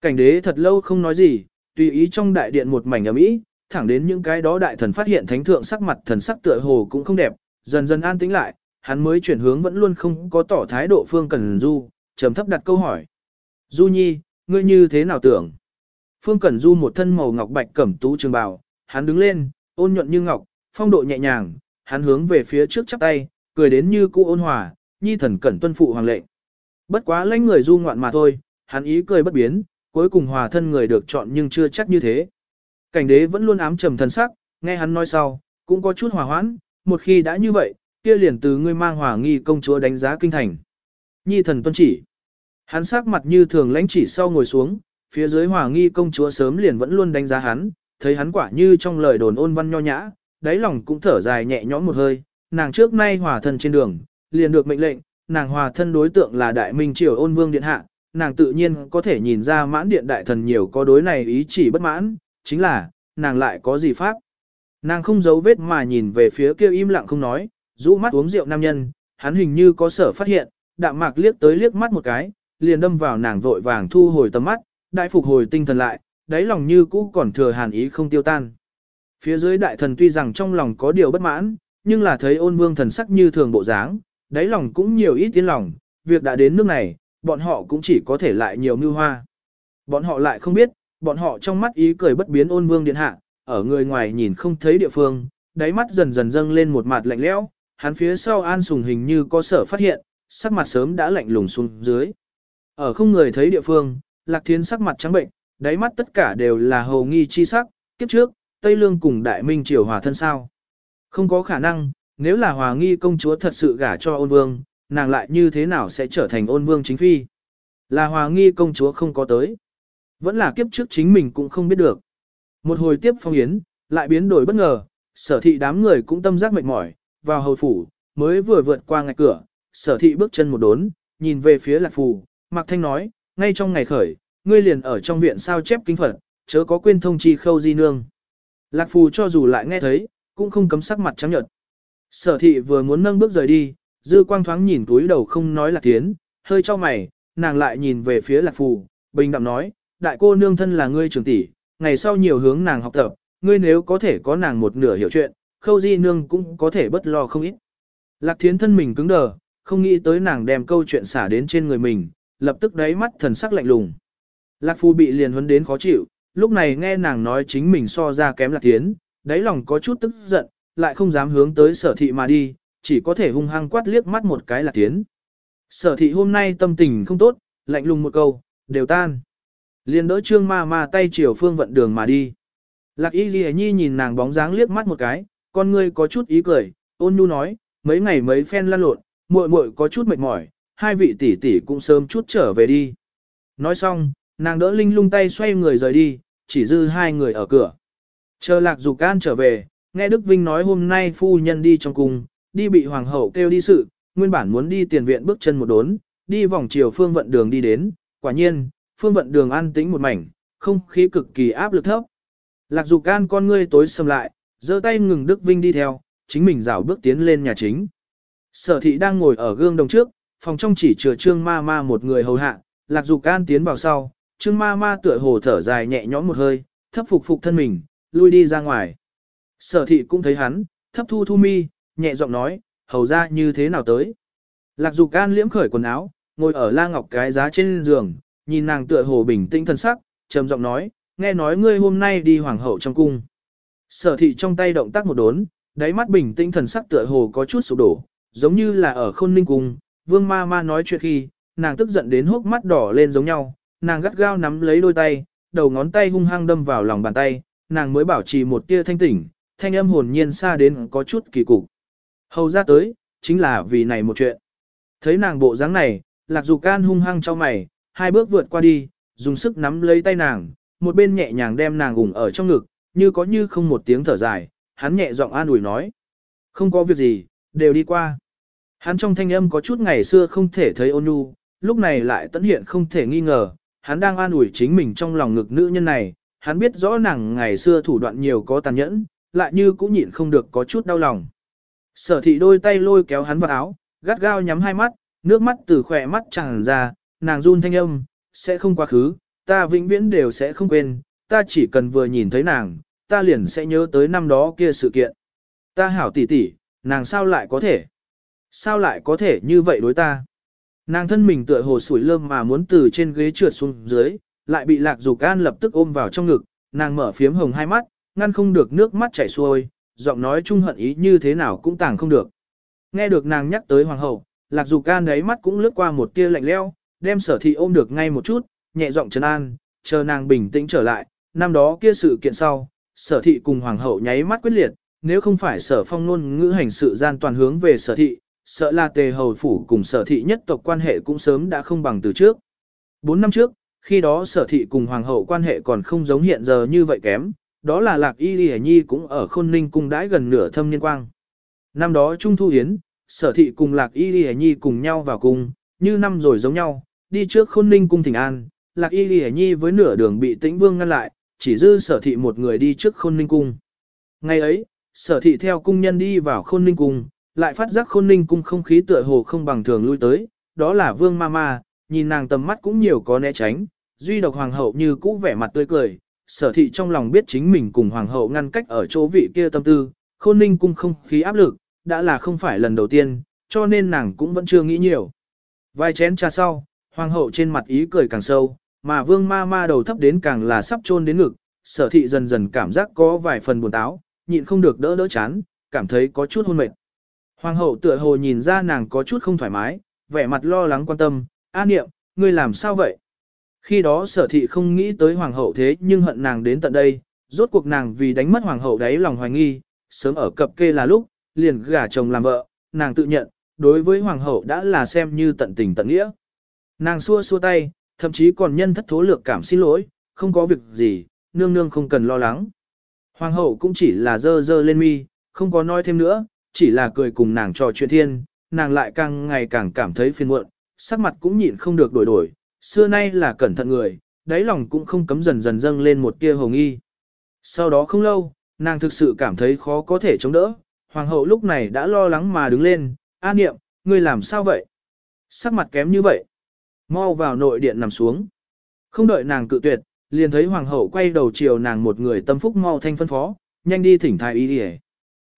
Cảnh đế thật lâu không nói gì, tùy ý trong đại điện một mảnh ấm ý, thẳng đến những cái đó đại thần phát hiện thánh thượng sắc mặt thần sắc tựa hồ cũng không đẹp, dần dần an tĩnh lại, hắn mới chuyển hướng vẫn luôn không có tỏ thái độ Phương Cẩn Du, trầm thấp đặt câu hỏi. Du Nhi, ngươi như thế nào tưởng? Phương Cẩn Du một thân màu ngọc bạch cẩm tú trường bào, hắn đứng lên, ôn nhuận như ngọc, phong độ nhẹ nhàng, hắn hướng về phía trước chắp tay, cười đến như cũ ôn hòa, nhi thần cẩn tuân phụ hoàng lệnh. Bất quá lãnh người du ngoạn mà thôi, hắn ý cười bất biến, cuối cùng hòa thân người được chọn nhưng chưa chắc như thế. Cảnh đế vẫn luôn ám trầm thần sắc, nghe hắn nói sau, cũng có chút hòa hoãn, một khi đã như vậy, kia liền từ ngươi mang hòa nghi công chúa đánh giá kinh thành. Nhi thần tuân chỉ. Hắn sắc mặt như thường lãnh chỉ sau ngồi xuống, phía dưới hòa nghi công chúa sớm liền vẫn luôn đánh giá hắn, thấy hắn quả như trong lời đồn ôn văn nho nhã, đáy lòng cũng thở dài nhẹ nhõm một hơi, nàng trước nay hòa thân trên đường, liền được mệnh lệnh, nàng hòa thân đối tượng là đại minh triều ôn vương điện hạ, nàng tự nhiên có thể nhìn ra mãn điện đại thần nhiều có đối này ý chỉ bất mãn, chính là, nàng lại có gì pháp. Nàng không giấu vết mà nhìn về phía kia im lặng không nói, rũ mắt uống rượu nam nhân, hắn hình như có sở phát hiện, đạm mạc liếc tới liếc mắt một cái, liền đâm vào nàng vội vàng thu hồi tầm mắt, đại phục hồi tinh thần lại, đáy lòng như cũ còn thừa hàn ý không tiêu tan. Phía dưới đại thần tuy rằng trong lòng có điều bất mãn, nhưng là thấy ôn vương thần sắc như thường bộ dáng, đáy lòng cũng nhiều ít tiến lòng, việc đã đến nước này, bọn họ cũng chỉ có thể lại nhiều mưu hoa. Bọn họ lại không biết, bọn họ trong mắt ý cười bất biến ôn vương điện hạ, ở người ngoài nhìn không thấy địa phương, đáy mắt dần dần dâng lên một mặt lạnh lẽo, hắn phía sau an sùng hình như có sở phát hiện, sắc mặt sớm đã lạnh lùng xuống dưới. Ở không người thấy địa phương, lạc thiên sắc mặt trắng bệnh, đáy mắt tất cả đều là hầu nghi chi sắc, kiếp trước, Tây Lương cùng Đại Minh triều hòa thân sao. Không có khả năng, nếu là hòa nghi công chúa thật sự gả cho ôn vương, nàng lại như thế nào sẽ trở thành ôn vương chính phi? Là hòa nghi công chúa không có tới. Vẫn là kiếp trước chính mình cũng không biết được. Một hồi tiếp phong yến, lại biến đổi bất ngờ, sở thị đám người cũng tâm giác mệt mỏi, vào hầu phủ, mới vừa vượt qua ngạch cửa, sở thị bước chân một đốn, nhìn về phía lạc phù, Mạc Thanh nói, ngay trong ngày khởi, ngươi liền ở trong viện sao chép kinh Phật, chớ có quên thông chi khâu di nương. Lạc phù cho dù lại nghe thấy, cũng không cấm sắc mặt trắng nhợt. Sở thị vừa muốn nâng bước rời đi, dư quang thoáng nhìn túi đầu không nói là tiến, hơi cho mày, nàng lại nhìn về phía lạc phù, bình đạm nói, đại cô nương thân là ngươi trưởng tỷ, ngày sau nhiều hướng nàng học tập, ngươi nếu có thể có nàng một nửa hiểu chuyện, khâu di nương cũng có thể bất lo không ít. Lạc thiến thân mình cứng đờ, không nghĩ tới nàng đem câu chuyện xả đến trên người mình, lập tức đáy mắt thần sắc lạnh lùng. Lạc phu bị liền huấn đến khó chịu, lúc này nghe nàng nói chính mình so ra kém lạc thiến, đáy lòng có chút tức giận, lại không dám hướng tới sở thị mà đi, chỉ có thể hung hăng quát liếc mắt một cái lạc thiến. Sở thị hôm nay tâm tình không tốt, lạnh lùng một câu, đều tan. Liền đỡ trương ma ma tay chiều phương vận đường mà đi. Lạc y ghi nhi nhìn nàng bóng dáng liếc mắt một cái, con ngươi có chút ý cười, ôn nhu nói, mấy ngày mấy phen lăn lộn, muội muội có chút mệt mỏi, hai vị tỷ tỷ cũng sớm chút trở về đi. Nói xong, nàng đỡ Linh lung tay xoay người rời đi, chỉ dư hai người ở cửa. Chờ lạc dục can trở về, nghe Đức Vinh nói hôm nay phu nhân đi trong cung, đi bị hoàng hậu kêu đi sự, nguyên bản muốn đi tiền viện bước chân một đốn, đi vòng chiều phương vận đường đi đến, quả nhiên, phương vận đường an tĩnh một mảnh, không khí cực kỳ áp lực thấp. Lạc dục can con ngươi tối sầm lại, giơ tay ngừng Đức Vinh đi theo, chính mình rảo bước tiến lên nhà chính. Sở thị đang ngồi ở gương đồng trước, phòng trong chỉ chừa trương ma ma một người hầu hạ, lạc dục can tiến vào sau, trương ma ma tựa hồ thở dài nhẹ nhõm một hơi, thấp phục phục thân mình, lui đi ra ngoài. Sở thị cũng thấy hắn, thấp thu thu mi, nhẹ giọng nói, hầu ra như thế nào tới. Lạc dục can liễm khởi quần áo, ngồi ở la ngọc cái giá trên giường, nhìn nàng tựa hồ bình tĩnh thân sắc, trầm giọng nói, nghe nói ngươi hôm nay đi hoàng hậu trong cung. Sở thị trong tay động tác một đốn, đáy mắt bình tĩnh thần sắc tựa hồ có chút sụp đổ, giống như là ở khôn ninh cung, vương ma ma nói chuyện khi, nàng tức giận đến hốc mắt đỏ lên giống nhau, nàng gắt gao nắm lấy đôi tay, đầu ngón tay hung hăng đâm vào lòng bàn tay, nàng mới bảo trì một tia thanh tỉnh, thanh âm hồn nhiên xa đến có chút kỳ cục. Hầu ra tới, chính là vì này một chuyện. Thấy nàng bộ dáng này, lạc dù can hung hăng cho mày, hai bước vượt qua đi, dùng sức nắm lấy tay nàng, một bên nhẹ nhàng đem nàng ủng ở trong ngực, như có như không một tiếng thở dài, hắn nhẹ giọng an ủi nói. Không có việc gì, đều đi qua. Hắn trong thanh âm có chút ngày xưa không thể thấy ôn nhu, lúc này lại tận hiện không thể nghi ngờ, hắn đang an ủi chính mình trong lòng ngực nữ nhân này, hắn biết rõ nàng ngày xưa thủ đoạn nhiều có tàn nhẫn, lại như cũng nhịn không được có chút đau lòng. Sở thị đôi tay lôi kéo hắn vào áo, gắt gao nhắm hai mắt, nước mắt từ khỏe mắt tràn ra, nàng run thanh âm, sẽ không quá khứ, ta vĩnh viễn đều sẽ không quên, ta chỉ cần vừa nhìn thấy nàng, ta liền sẽ nhớ tới năm đó kia sự kiện. Ta hảo tỷ tỷ, nàng sao lại có thể? Sao lại có thể như vậy đối ta? Nàng thân mình tựa hồ sủi lơm mà muốn từ trên ghế trượt xuống dưới, lại bị lạc dục an lập tức ôm vào trong ngực, nàng mở phiếm hồng hai mắt, ngăn không được nước mắt chảy xuôi, giọng nói trung hận ý như thế nào cũng tàng không được. Nghe được nàng nhắc tới hoàng hậu, lạc dục an đấy mắt cũng lướt qua một tia lạnh leo, đem sở thị ôm được ngay một chút, nhẹ giọng trấn an, chờ nàng bình tĩnh trở lại, năm đó kia sự kiện sau, sở thị cùng hoàng hậu nháy mắt quyết liệt, nếu không phải sở phong nôn ngữ hành sự gian toàn hướng về sở thị, sợ là tề hầu phủ cùng sở thị nhất tộc quan hệ cũng sớm đã không bằng từ trước. Bốn năm trước, khi đó sở thị cùng hoàng hậu quan hệ còn không giống hiện giờ như vậy kém, đó là lạc y lì nhi cũng ở khôn ninh cung đãi gần nửa thâm niên quang. Năm đó Trung Thu Hiến, sở thị cùng lạc y lì nhi cùng nhau vào cung, như năm rồi giống nhau, đi trước khôn ninh cung thỉnh an, lạc y lìa nhi với nửa đường bị tĩnh vương ngăn lại, chỉ dư sở thị một người đi trước khôn ninh cung. Ngày ấy, sở thị theo cung nhân đi vào khôn ninh cung, lại phát giác khôn ninh cung không khí tựa hồ không bằng thường lui tới, đó là vương ma ma, nhìn nàng tầm mắt cũng nhiều có né tránh, duy độc hoàng hậu như cũ vẻ mặt tươi cười, sở thị trong lòng biết chính mình cùng hoàng hậu ngăn cách ở chỗ vị kia tâm tư, khôn ninh cung không khí áp lực, đã là không phải lần đầu tiên, cho nên nàng cũng vẫn chưa nghĩ nhiều. Vài chén trà sau, hoàng hậu trên mặt ý cười càng sâu, mà vương ma ma đầu thấp đến càng là sắp chôn đến ngực, sở thị dần dần cảm giác có vài phần buồn táo, nhịn không được đỡ đỡ chán, cảm thấy có chút hôn mệt. Hoàng hậu tựa hồ nhìn ra nàng có chút không thoải mái, vẻ mặt lo lắng quan tâm, A niệm, ngươi làm sao vậy? Khi đó sở thị không nghĩ tới hoàng hậu thế nhưng hận nàng đến tận đây, rốt cuộc nàng vì đánh mất hoàng hậu đấy lòng hoài nghi, sớm ở cập kê là lúc, liền gả chồng làm vợ, nàng tự nhận, đối với hoàng hậu đã là xem như tận tình tận nghĩa. Nàng xua xua tay, thậm chí còn nhân thất thố lược cảm xin lỗi, không có việc gì, nương nương không cần lo lắng. Hoàng hậu cũng chỉ là dơ dơ lên mi, không có nói thêm nữa, chỉ là cười cùng nàng trò chuyện thiên, nàng lại càng ngày càng cảm thấy phiền muộn, sắc mặt cũng nhịn không được đổi đổi, xưa nay là cẩn thận người, đáy lòng cũng không cấm dần dần dâng lên một tia hồng y Sau đó không lâu, nàng thực sự cảm thấy khó có thể chống đỡ, hoàng hậu lúc này đã lo lắng mà đứng lên, an niệm, ngươi làm sao vậy? Sắc mặt kém như vậy. Mau vào nội điện nằm xuống. Không đợi nàng cự tuyệt, liền thấy hoàng hậu quay đầu chiều nàng một người tâm phúc mau thanh phân phó, nhanh đi thỉnh thái y đi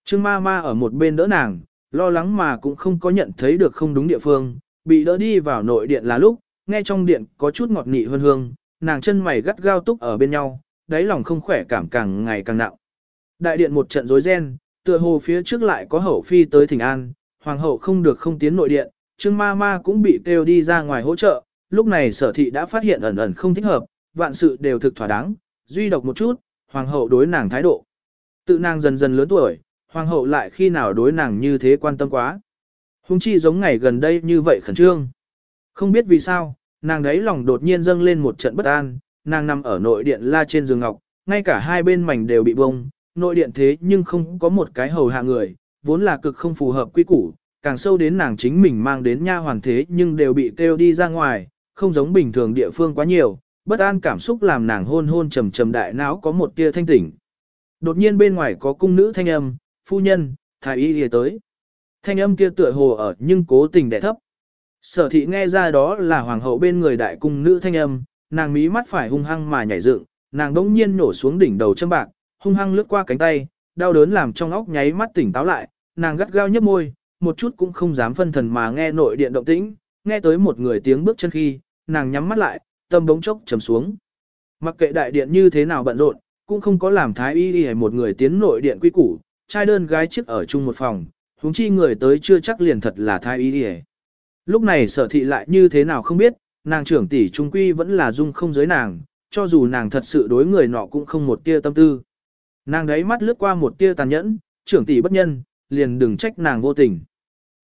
Trương ma ma ở một bên đỡ nàng, lo lắng mà cũng không có nhận thấy được không đúng địa phương, bị đỡ đi vào nội điện là lúc, nghe trong điện có chút ngọt nị hơn hương, nàng chân mày gắt gao túc ở bên nhau, đáy lòng không khỏe cảm càng ngày càng nặng. Đại điện một trận rối ren, tựa hồ phía trước lại có hậu phi tới thỉnh an, hoàng hậu không được không tiến nội điện, trương ma ma cũng bị kêu đi ra ngoài hỗ trợ, lúc này sở thị đã phát hiện ẩn ẩn không thích hợp, vạn sự đều thực thỏa đáng, duy độc một chút, hoàng hậu đối nàng thái độ. Tự nàng dần dần lớn tuổi, hoàng hậu lại khi nào đối nàng như thế quan tâm quá. Hùng chi giống ngày gần đây như vậy khẩn trương. Không biết vì sao, nàng đấy lòng đột nhiên dâng lên một trận bất an, nàng nằm ở nội điện la trên giường ngọc, ngay cả hai bên mảnh đều bị bông, nội điện thế nhưng không có một cái hầu hạ người, vốn là cực không phù hợp quy củ, càng sâu đến nàng chính mình mang đến nha hoàn thế nhưng đều bị kêu đi ra ngoài, không giống bình thường địa phương quá nhiều, bất an cảm xúc làm nàng hôn hôn trầm trầm đại não có một tia thanh tỉnh. Đột nhiên bên ngoài có cung nữ thanh âm, phu nhân, thái y lìa tới. Thanh âm kia tựa hồ ở nhưng cố tình đẻ thấp. Sở thị nghe ra đó là hoàng hậu bên người đại cung nữ thanh âm, nàng mí mắt phải hung hăng mà nhảy dựng, nàng đống nhiên nổ xuống đỉnh đầu châm bạc, hung hăng lướt qua cánh tay, đau đớn làm trong óc nháy mắt tỉnh táo lại, nàng gắt gao nhấp môi, một chút cũng không dám phân thần mà nghe nội điện động tĩnh, nghe tới một người tiếng bước chân khi, nàng nhắm mắt lại, tâm bỗng chốc trầm xuống. Mặc kệ đại điện như thế nào bận rộn, cũng không có làm thái y y một người tiến nội điện quy củ, trai đơn gái chiếc ở chung một phòng, huống chi người tới chưa chắc liền thật là thái y y. Lúc này sở thị lại như thế nào không biết, nàng trưởng tỷ trung quy vẫn là dung không giới nàng, cho dù nàng thật sự đối người nọ cũng không một tia tâm tư. Nàng đấy mắt lướt qua một tia tàn nhẫn, trưởng tỷ bất nhân, liền đừng trách nàng vô tình.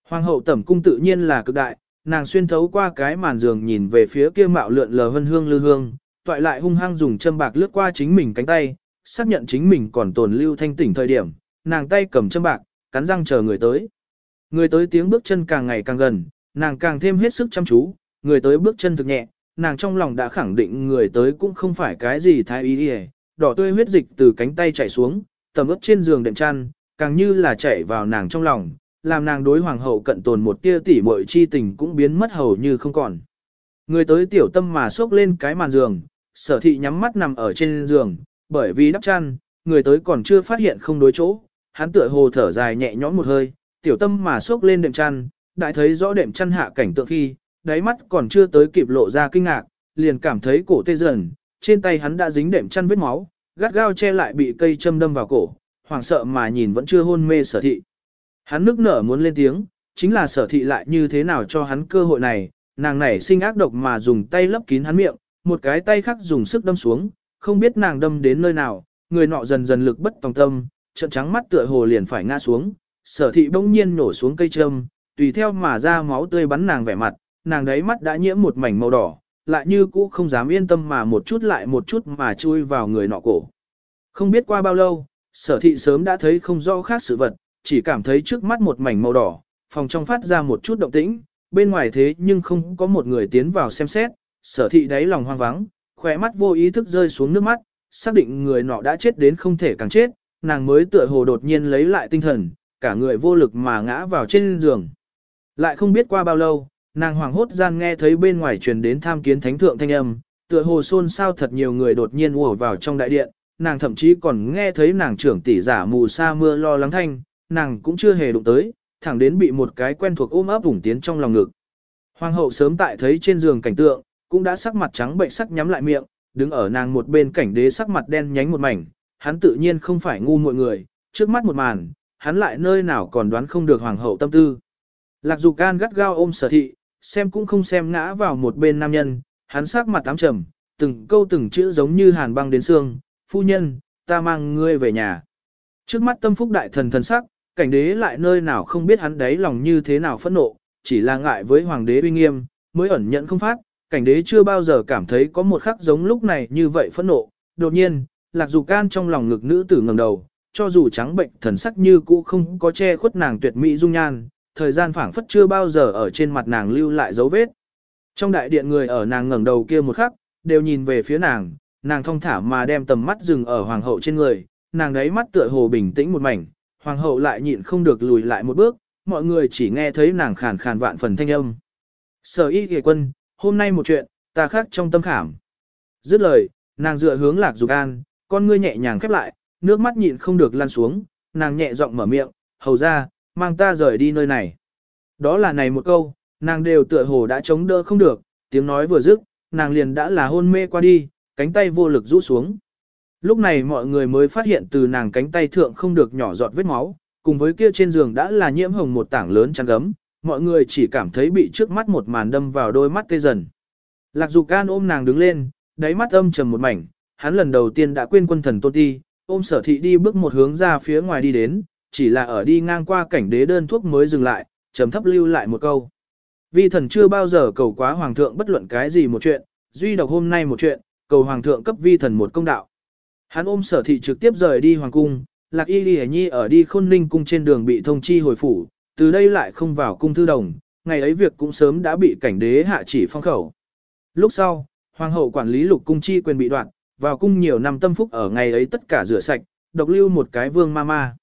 Hoàng hậu tẩm cung tự nhiên là cực đại, nàng xuyên thấu qua cái màn giường nhìn về phía kia mạo lượn lờ hân hương lư hương, toại lại hung hăng dùng châm bạc lướt qua chính mình cánh tay, xác nhận chính mình còn tồn lưu thanh tỉnh thời điểm, nàng tay cầm châm bạc, cắn răng chờ người tới. Người tới tiếng bước chân càng ngày càng gần, nàng càng thêm hết sức chăm chú, người tới bước chân thực nhẹ, nàng trong lòng đã khẳng định người tới cũng không phải cái gì thái ý đi đỏ tươi huyết dịch từ cánh tay chảy xuống, tầm ướp trên giường đệm chăn, càng như là chảy vào nàng trong lòng, làm nàng đối hoàng hậu cận tồn một tia tỉ muội chi tình cũng biến mất hầu như không còn. Người tới tiểu tâm mà xốc lên cái màn giường, sở thị nhắm mắt nằm ở trên giường, bởi vì đắp chăn, người tới còn chưa phát hiện không đối chỗ, hắn tựa hồ thở dài nhẹ nhõm một hơi, tiểu tâm mà xốc lên đệm chăn, đại thấy rõ đệm chăn hạ cảnh tượng khi, đáy mắt còn chưa tới kịp lộ ra kinh ngạc, liền cảm thấy cổ tê dần, trên tay hắn đã dính đệm chăn vết máu, gắt gao che lại bị cây châm đâm vào cổ, hoảng sợ mà nhìn vẫn chưa hôn mê sở thị. Hắn nức nở muốn lên tiếng, chính là sở thị lại như thế nào cho hắn cơ hội này, nàng nảy sinh ác độc mà dùng tay lấp kín hắn miệng, một cái tay khác dùng sức đâm xuống, không biết nàng đâm đến nơi nào, người nọ dần dần lực bất tòng tâm, trận trắng mắt tựa hồ liền phải ngã xuống, sở thị bỗng nhiên nổ xuống cây châm, tùy theo mà ra máu tươi bắn nàng vẻ mặt, nàng đấy mắt đã nhiễm một mảnh màu đỏ, lại như cũ không dám yên tâm mà một chút lại một chút mà chui vào người nọ cổ. Không biết qua bao lâu, sở thị sớm đã thấy không rõ khác sự vật, chỉ cảm thấy trước mắt một mảnh màu đỏ, phòng trong phát ra một chút động tĩnh, bên ngoài thế nhưng không có một người tiến vào xem xét, sở thị đáy lòng hoang vắng, khỏe mắt vô ý thức rơi xuống nước mắt, xác định người nọ đã chết đến không thể càng chết, nàng mới tựa hồ đột nhiên lấy lại tinh thần, cả người vô lực mà ngã vào trên giường. Lại không biết qua bao lâu, nàng hoàng hốt gian nghe thấy bên ngoài truyền đến tham kiến thánh thượng thanh âm, tựa hồ xôn xao thật nhiều người đột nhiên ùa vào trong đại điện, nàng thậm chí còn nghe thấy nàng trưởng tỷ giả mù sa mưa lo lắng thanh, nàng cũng chưa hề đụng tới, thẳng đến bị một cái quen thuộc ôm ấp vùng tiến trong lòng ngực. Hoàng hậu sớm tại thấy trên giường cảnh tượng, cũng đã sắc mặt trắng bệnh sắc nhắm lại miệng, đứng ở nàng một bên cảnh đế sắc mặt đen nhánh một mảnh, hắn tự nhiên không phải ngu mọi người, trước mắt một màn, hắn lại nơi nào còn đoán không được hoàng hậu tâm tư. Lạc dục can gắt gao ôm sở thị, xem cũng không xem ngã vào một bên nam nhân, hắn sắc mặt tám trầm, từng câu từng chữ giống như hàn băng đến xương, phu nhân, ta mang ngươi về nhà. Trước mắt tâm phúc đại thần thần sắc, cảnh đế lại nơi nào không biết hắn đấy lòng như thế nào phẫn nộ, chỉ là ngại với hoàng đế uy nghiêm, mới ẩn nhận không phát, cảnh đế chưa bao giờ cảm thấy có một khắc giống lúc này như vậy phẫn nộ. Đột nhiên, lạc dục can trong lòng ngực nữ tử ngẩng đầu, cho dù trắng bệnh thần sắc như cũ không có che khuất nàng tuyệt mỹ dung nhan, thời gian phảng phất chưa bao giờ ở trên mặt nàng lưu lại dấu vết. Trong đại điện người ở nàng ngẩng đầu kia một khắc, đều nhìn về phía nàng, nàng thong thả mà đem tầm mắt dừng ở hoàng hậu trên người, nàng đấy mắt tựa hồ bình tĩnh một mảnh, hoàng hậu lại nhịn không được lùi lại một bước, mọi người chỉ nghe thấy nàng khàn khàn vạn phần thanh âm. Sở y kìa quân, hôm nay một chuyện, ta khác trong tâm khảm. Dứt lời, nàng dựa hướng lạc dục an, con ngươi nhẹ nhàng khép lại, nước mắt nhịn không được lăn xuống, nàng nhẹ giọng mở miệng, hầu ra, mang ta rời đi nơi này. Đó là này một câu, nàng đều tựa hồ đã chống đỡ không được, tiếng nói vừa dứt, nàng liền đã là hôn mê qua đi, cánh tay vô lực rũ xuống. Lúc này mọi người mới phát hiện từ nàng cánh tay thượng không được nhỏ giọt vết máu, cùng với kia trên giường đã là nhiễm hồng một tảng lớn chăn gấm, mọi người chỉ cảm thấy bị trước mắt một màn đâm vào đôi mắt tê dần. Lạc Dục Can ôm nàng đứng lên, đáy mắt âm trầm một mảnh, hắn lần đầu tiên đã quên quân thần tôn ti, ôm sở thị đi bước một hướng ra phía ngoài đi đến, chỉ là ở đi ngang qua cảnh đế đơn thuốc mới dừng lại, trầm thấp lưu lại một câu. Vi thần chưa bao giờ cầu quá hoàng thượng bất luận cái gì một chuyện, duy độc hôm nay một chuyện, cầu hoàng thượng cấp vi thần một công đạo. Hắn ôm sở thị trực tiếp rời đi hoàng cung, lạc y ghi nhi ở đi khôn ninh cung trên đường bị thông chi hồi phủ, từ đây lại không vào cung thư đồng, ngày ấy việc cũng sớm đã bị cảnh đế hạ chỉ phong khẩu. Lúc sau, hoàng hậu quản lý lục cung chi quyền bị đoạn, vào cung nhiều năm tâm phúc ở ngày ấy tất cả rửa sạch, độc lưu một cái vương ma ma.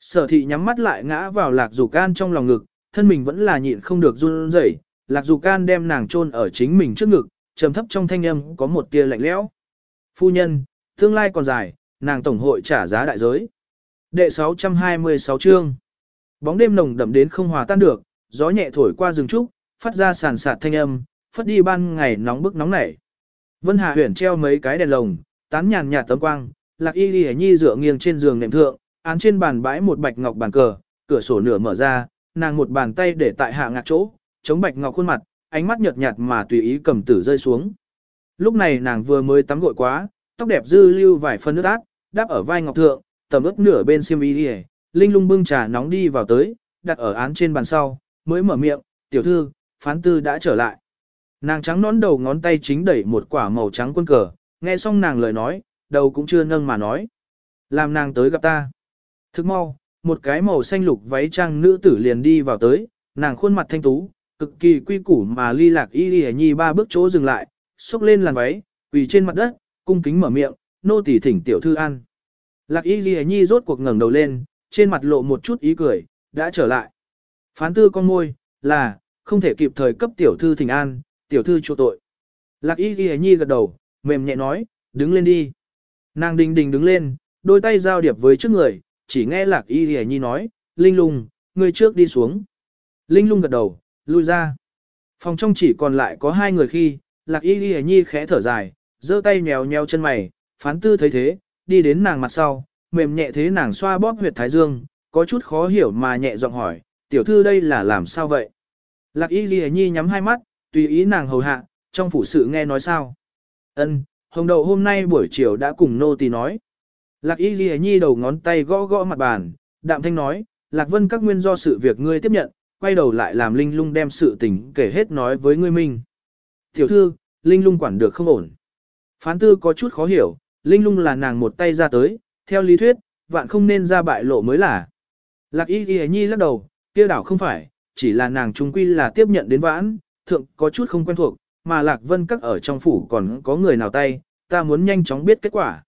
Sở thị nhắm mắt lại ngã vào lạc dục can trong lòng ngực, thân mình vẫn là nhịn không được run rẩy. lạc dục can đem nàng chôn ở chính mình trước ngực, trầm thấp trong thanh âm có một tia lạnh lẽo. Phu nhân, tương lai còn dài, nàng tổng hội trả giá đại giới. Đệ 626 chương. Bóng đêm nồng đậm đến không hòa tan được, gió nhẹ thổi qua rừng trúc, phát ra sàn sạt thanh âm, phất đi ban ngày nóng bức nóng nảy. Vân Hà Huyền treo mấy cái đèn lồng, tán nhàn nhạt tấm quang, Lạc Y Lì Nhi dựa nghiêng trên giường nệm thượng, án trên bàn bãi một bạch ngọc bàn cờ, cửa sổ nửa mở ra, nàng một bàn tay để tại hạ ngạc chỗ, chống bạch ngọc khuôn mặt, ánh mắt nhợt nhạt mà tùy ý cầm tử rơi xuống. Lúc này nàng vừa mới tắm gội quá, tóc đẹp dư lưu vài phân nước át, đáp ở vai ngọc thượng, tầm ướt nửa bên xiêm y đi Linh lung bưng trà nóng đi vào tới, đặt ở án trên bàn sau, mới mở miệng, tiểu thư, phán tư đã trở lại. Nàng trắng nón đầu ngón tay chính đẩy một quả màu trắng quân cờ, nghe xong nàng lời nói, đầu cũng chưa nâng mà nói. Làm nàng tới gặp ta. Thức mau, một cái màu xanh lục váy trang nữ tử liền đi vào tới, nàng khuôn mặt thanh tú, cực kỳ quy củ mà ly lạc y y nhi ba bước chỗ dừng lại, xúc lên làn váy, quỳ trên mặt đất, cung kính mở miệng, nô tỳ thỉnh tiểu thư ăn. Lạc y y nhi rốt cuộc ngẩng đầu lên, trên mặt lộ một chút ý cười, đã trở lại. Phán tư con môi, là, không thể kịp thời cấp tiểu thư thỉnh an, tiểu thư chỗ tội. Lạc y ghi nhi gật đầu, mềm nhẹ nói, đứng lên đi. Nàng đình đình đứng lên, đôi tay giao điệp với trước người, chỉ nghe lạc y ghi nhi nói, linh lung, người trước đi xuống. Linh lung gật đầu, lui ra. Phòng trong chỉ còn lại có hai người khi, lạc y ghi nhi khẽ thở dài, giơ tay nhèo nhèo chân mày, phán tư thấy thế, đi đến nàng mặt sau, mềm nhẹ thế nàng xoa bóp huyệt thái dương, có chút khó hiểu mà nhẹ giọng hỏi, tiểu thư đây là làm sao vậy? Lạc y ghi nhi nhắm hai mắt, tùy ý nàng hầu hạ, trong phủ sự nghe nói sao. Ân, hồng đầu hôm nay buổi chiều đã cùng nô tỳ nói. Lạc y ghi nhi đầu ngón tay gõ gõ mặt bàn, đạm thanh nói, Lạc vân các nguyên do sự việc ngươi tiếp nhận, quay đầu lại làm linh lung đem sự tình kể hết nói với ngươi mình. Tiểu thư, linh lung quản được không ổn. Phán tư có chút khó hiểu, linh lung là nàng một tay ra tới, theo lý thuyết, vạn không nên ra bại lộ mới là. Lạc y ghi nhi lắc đầu, kia đảo không phải, chỉ là nàng trung quy là tiếp nhận đến vãn, thượng có chút không quen thuộc, mà Lạc Vân các ở trong phủ còn có người nào tay, ta muốn nhanh chóng biết kết quả.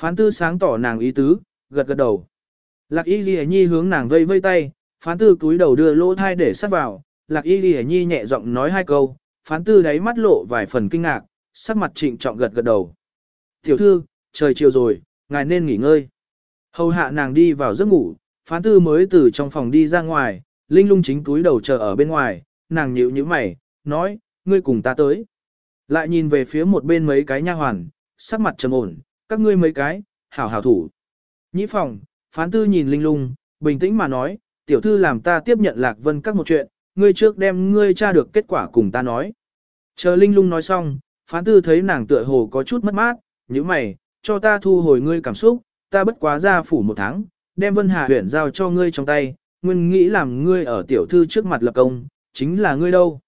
Phán tư sáng tỏ nàng ý tứ, gật gật đầu. Lạc y ghi nhi hướng nàng vây vây tay, phán tư cúi đầu đưa lỗ thai để sát vào, Lạc y ghi nhi nhẹ giọng nói hai câu, phán tư đáy mắt lộ vài phần kinh ngạc, sắc mặt trịnh trọng gật gật đầu. Tiểu thư, trời chiều rồi, ngài nên nghỉ ngơi. Hầu hạ nàng đi vào giấc ngủ, phán tư mới từ trong phòng đi ra ngoài, Linh lung chính túi đầu chờ ở bên ngoài, nàng nhíu nhíu mày, nói, ngươi cùng ta tới. Lại nhìn về phía một bên mấy cái nha hoàn, sắc mặt trầm ổn, các ngươi mấy cái, hảo hảo thủ. Nhĩ phòng, phán tư nhìn Linh lung, bình tĩnh mà nói, tiểu thư làm ta tiếp nhận lạc vân các một chuyện, ngươi trước đem ngươi tra được kết quả cùng ta nói. Chờ Linh lung nói xong, phán tư thấy nàng tựa hồ có chút mất mát, như mày, cho ta thu hồi ngươi cảm xúc, ta bất quá ra phủ một tháng, đem Vân Hà huyện giao cho ngươi trong tay, nguyên nghĩ làm ngươi ở tiểu thư trước mặt lập công, chính là ngươi đâu.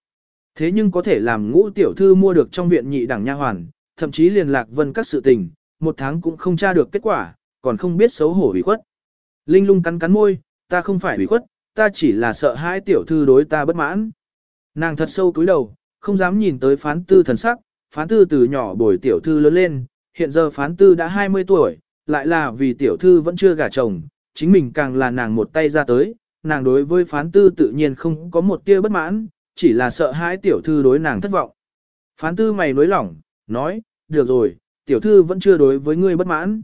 Thế nhưng có thể làm ngũ tiểu thư mua được trong viện nhị đẳng nha hoàn, thậm chí liên lạc vân các sự tình, một tháng cũng không tra được kết quả, còn không biết xấu hổ ủy khuất. Linh lung cắn cắn môi, ta không phải ủy khuất, ta chỉ là sợ hai tiểu thư đối ta bất mãn. Nàng thật sâu cúi đầu, không dám nhìn tới phán tư thần sắc, phán tư từ nhỏ bồi tiểu thư lớn lên, hiện giờ phán tư đã 20 tuổi, lại là vì tiểu thư vẫn chưa gả chồng, chính mình càng là nàng một tay ra tới, nàng đối với phán tư tự nhiên không có một tia bất mãn, chỉ là sợ hãi tiểu thư đối nàng thất vọng. Phán tư mày nối lỏng, nói, được rồi, tiểu thư vẫn chưa đối với ngươi bất mãn.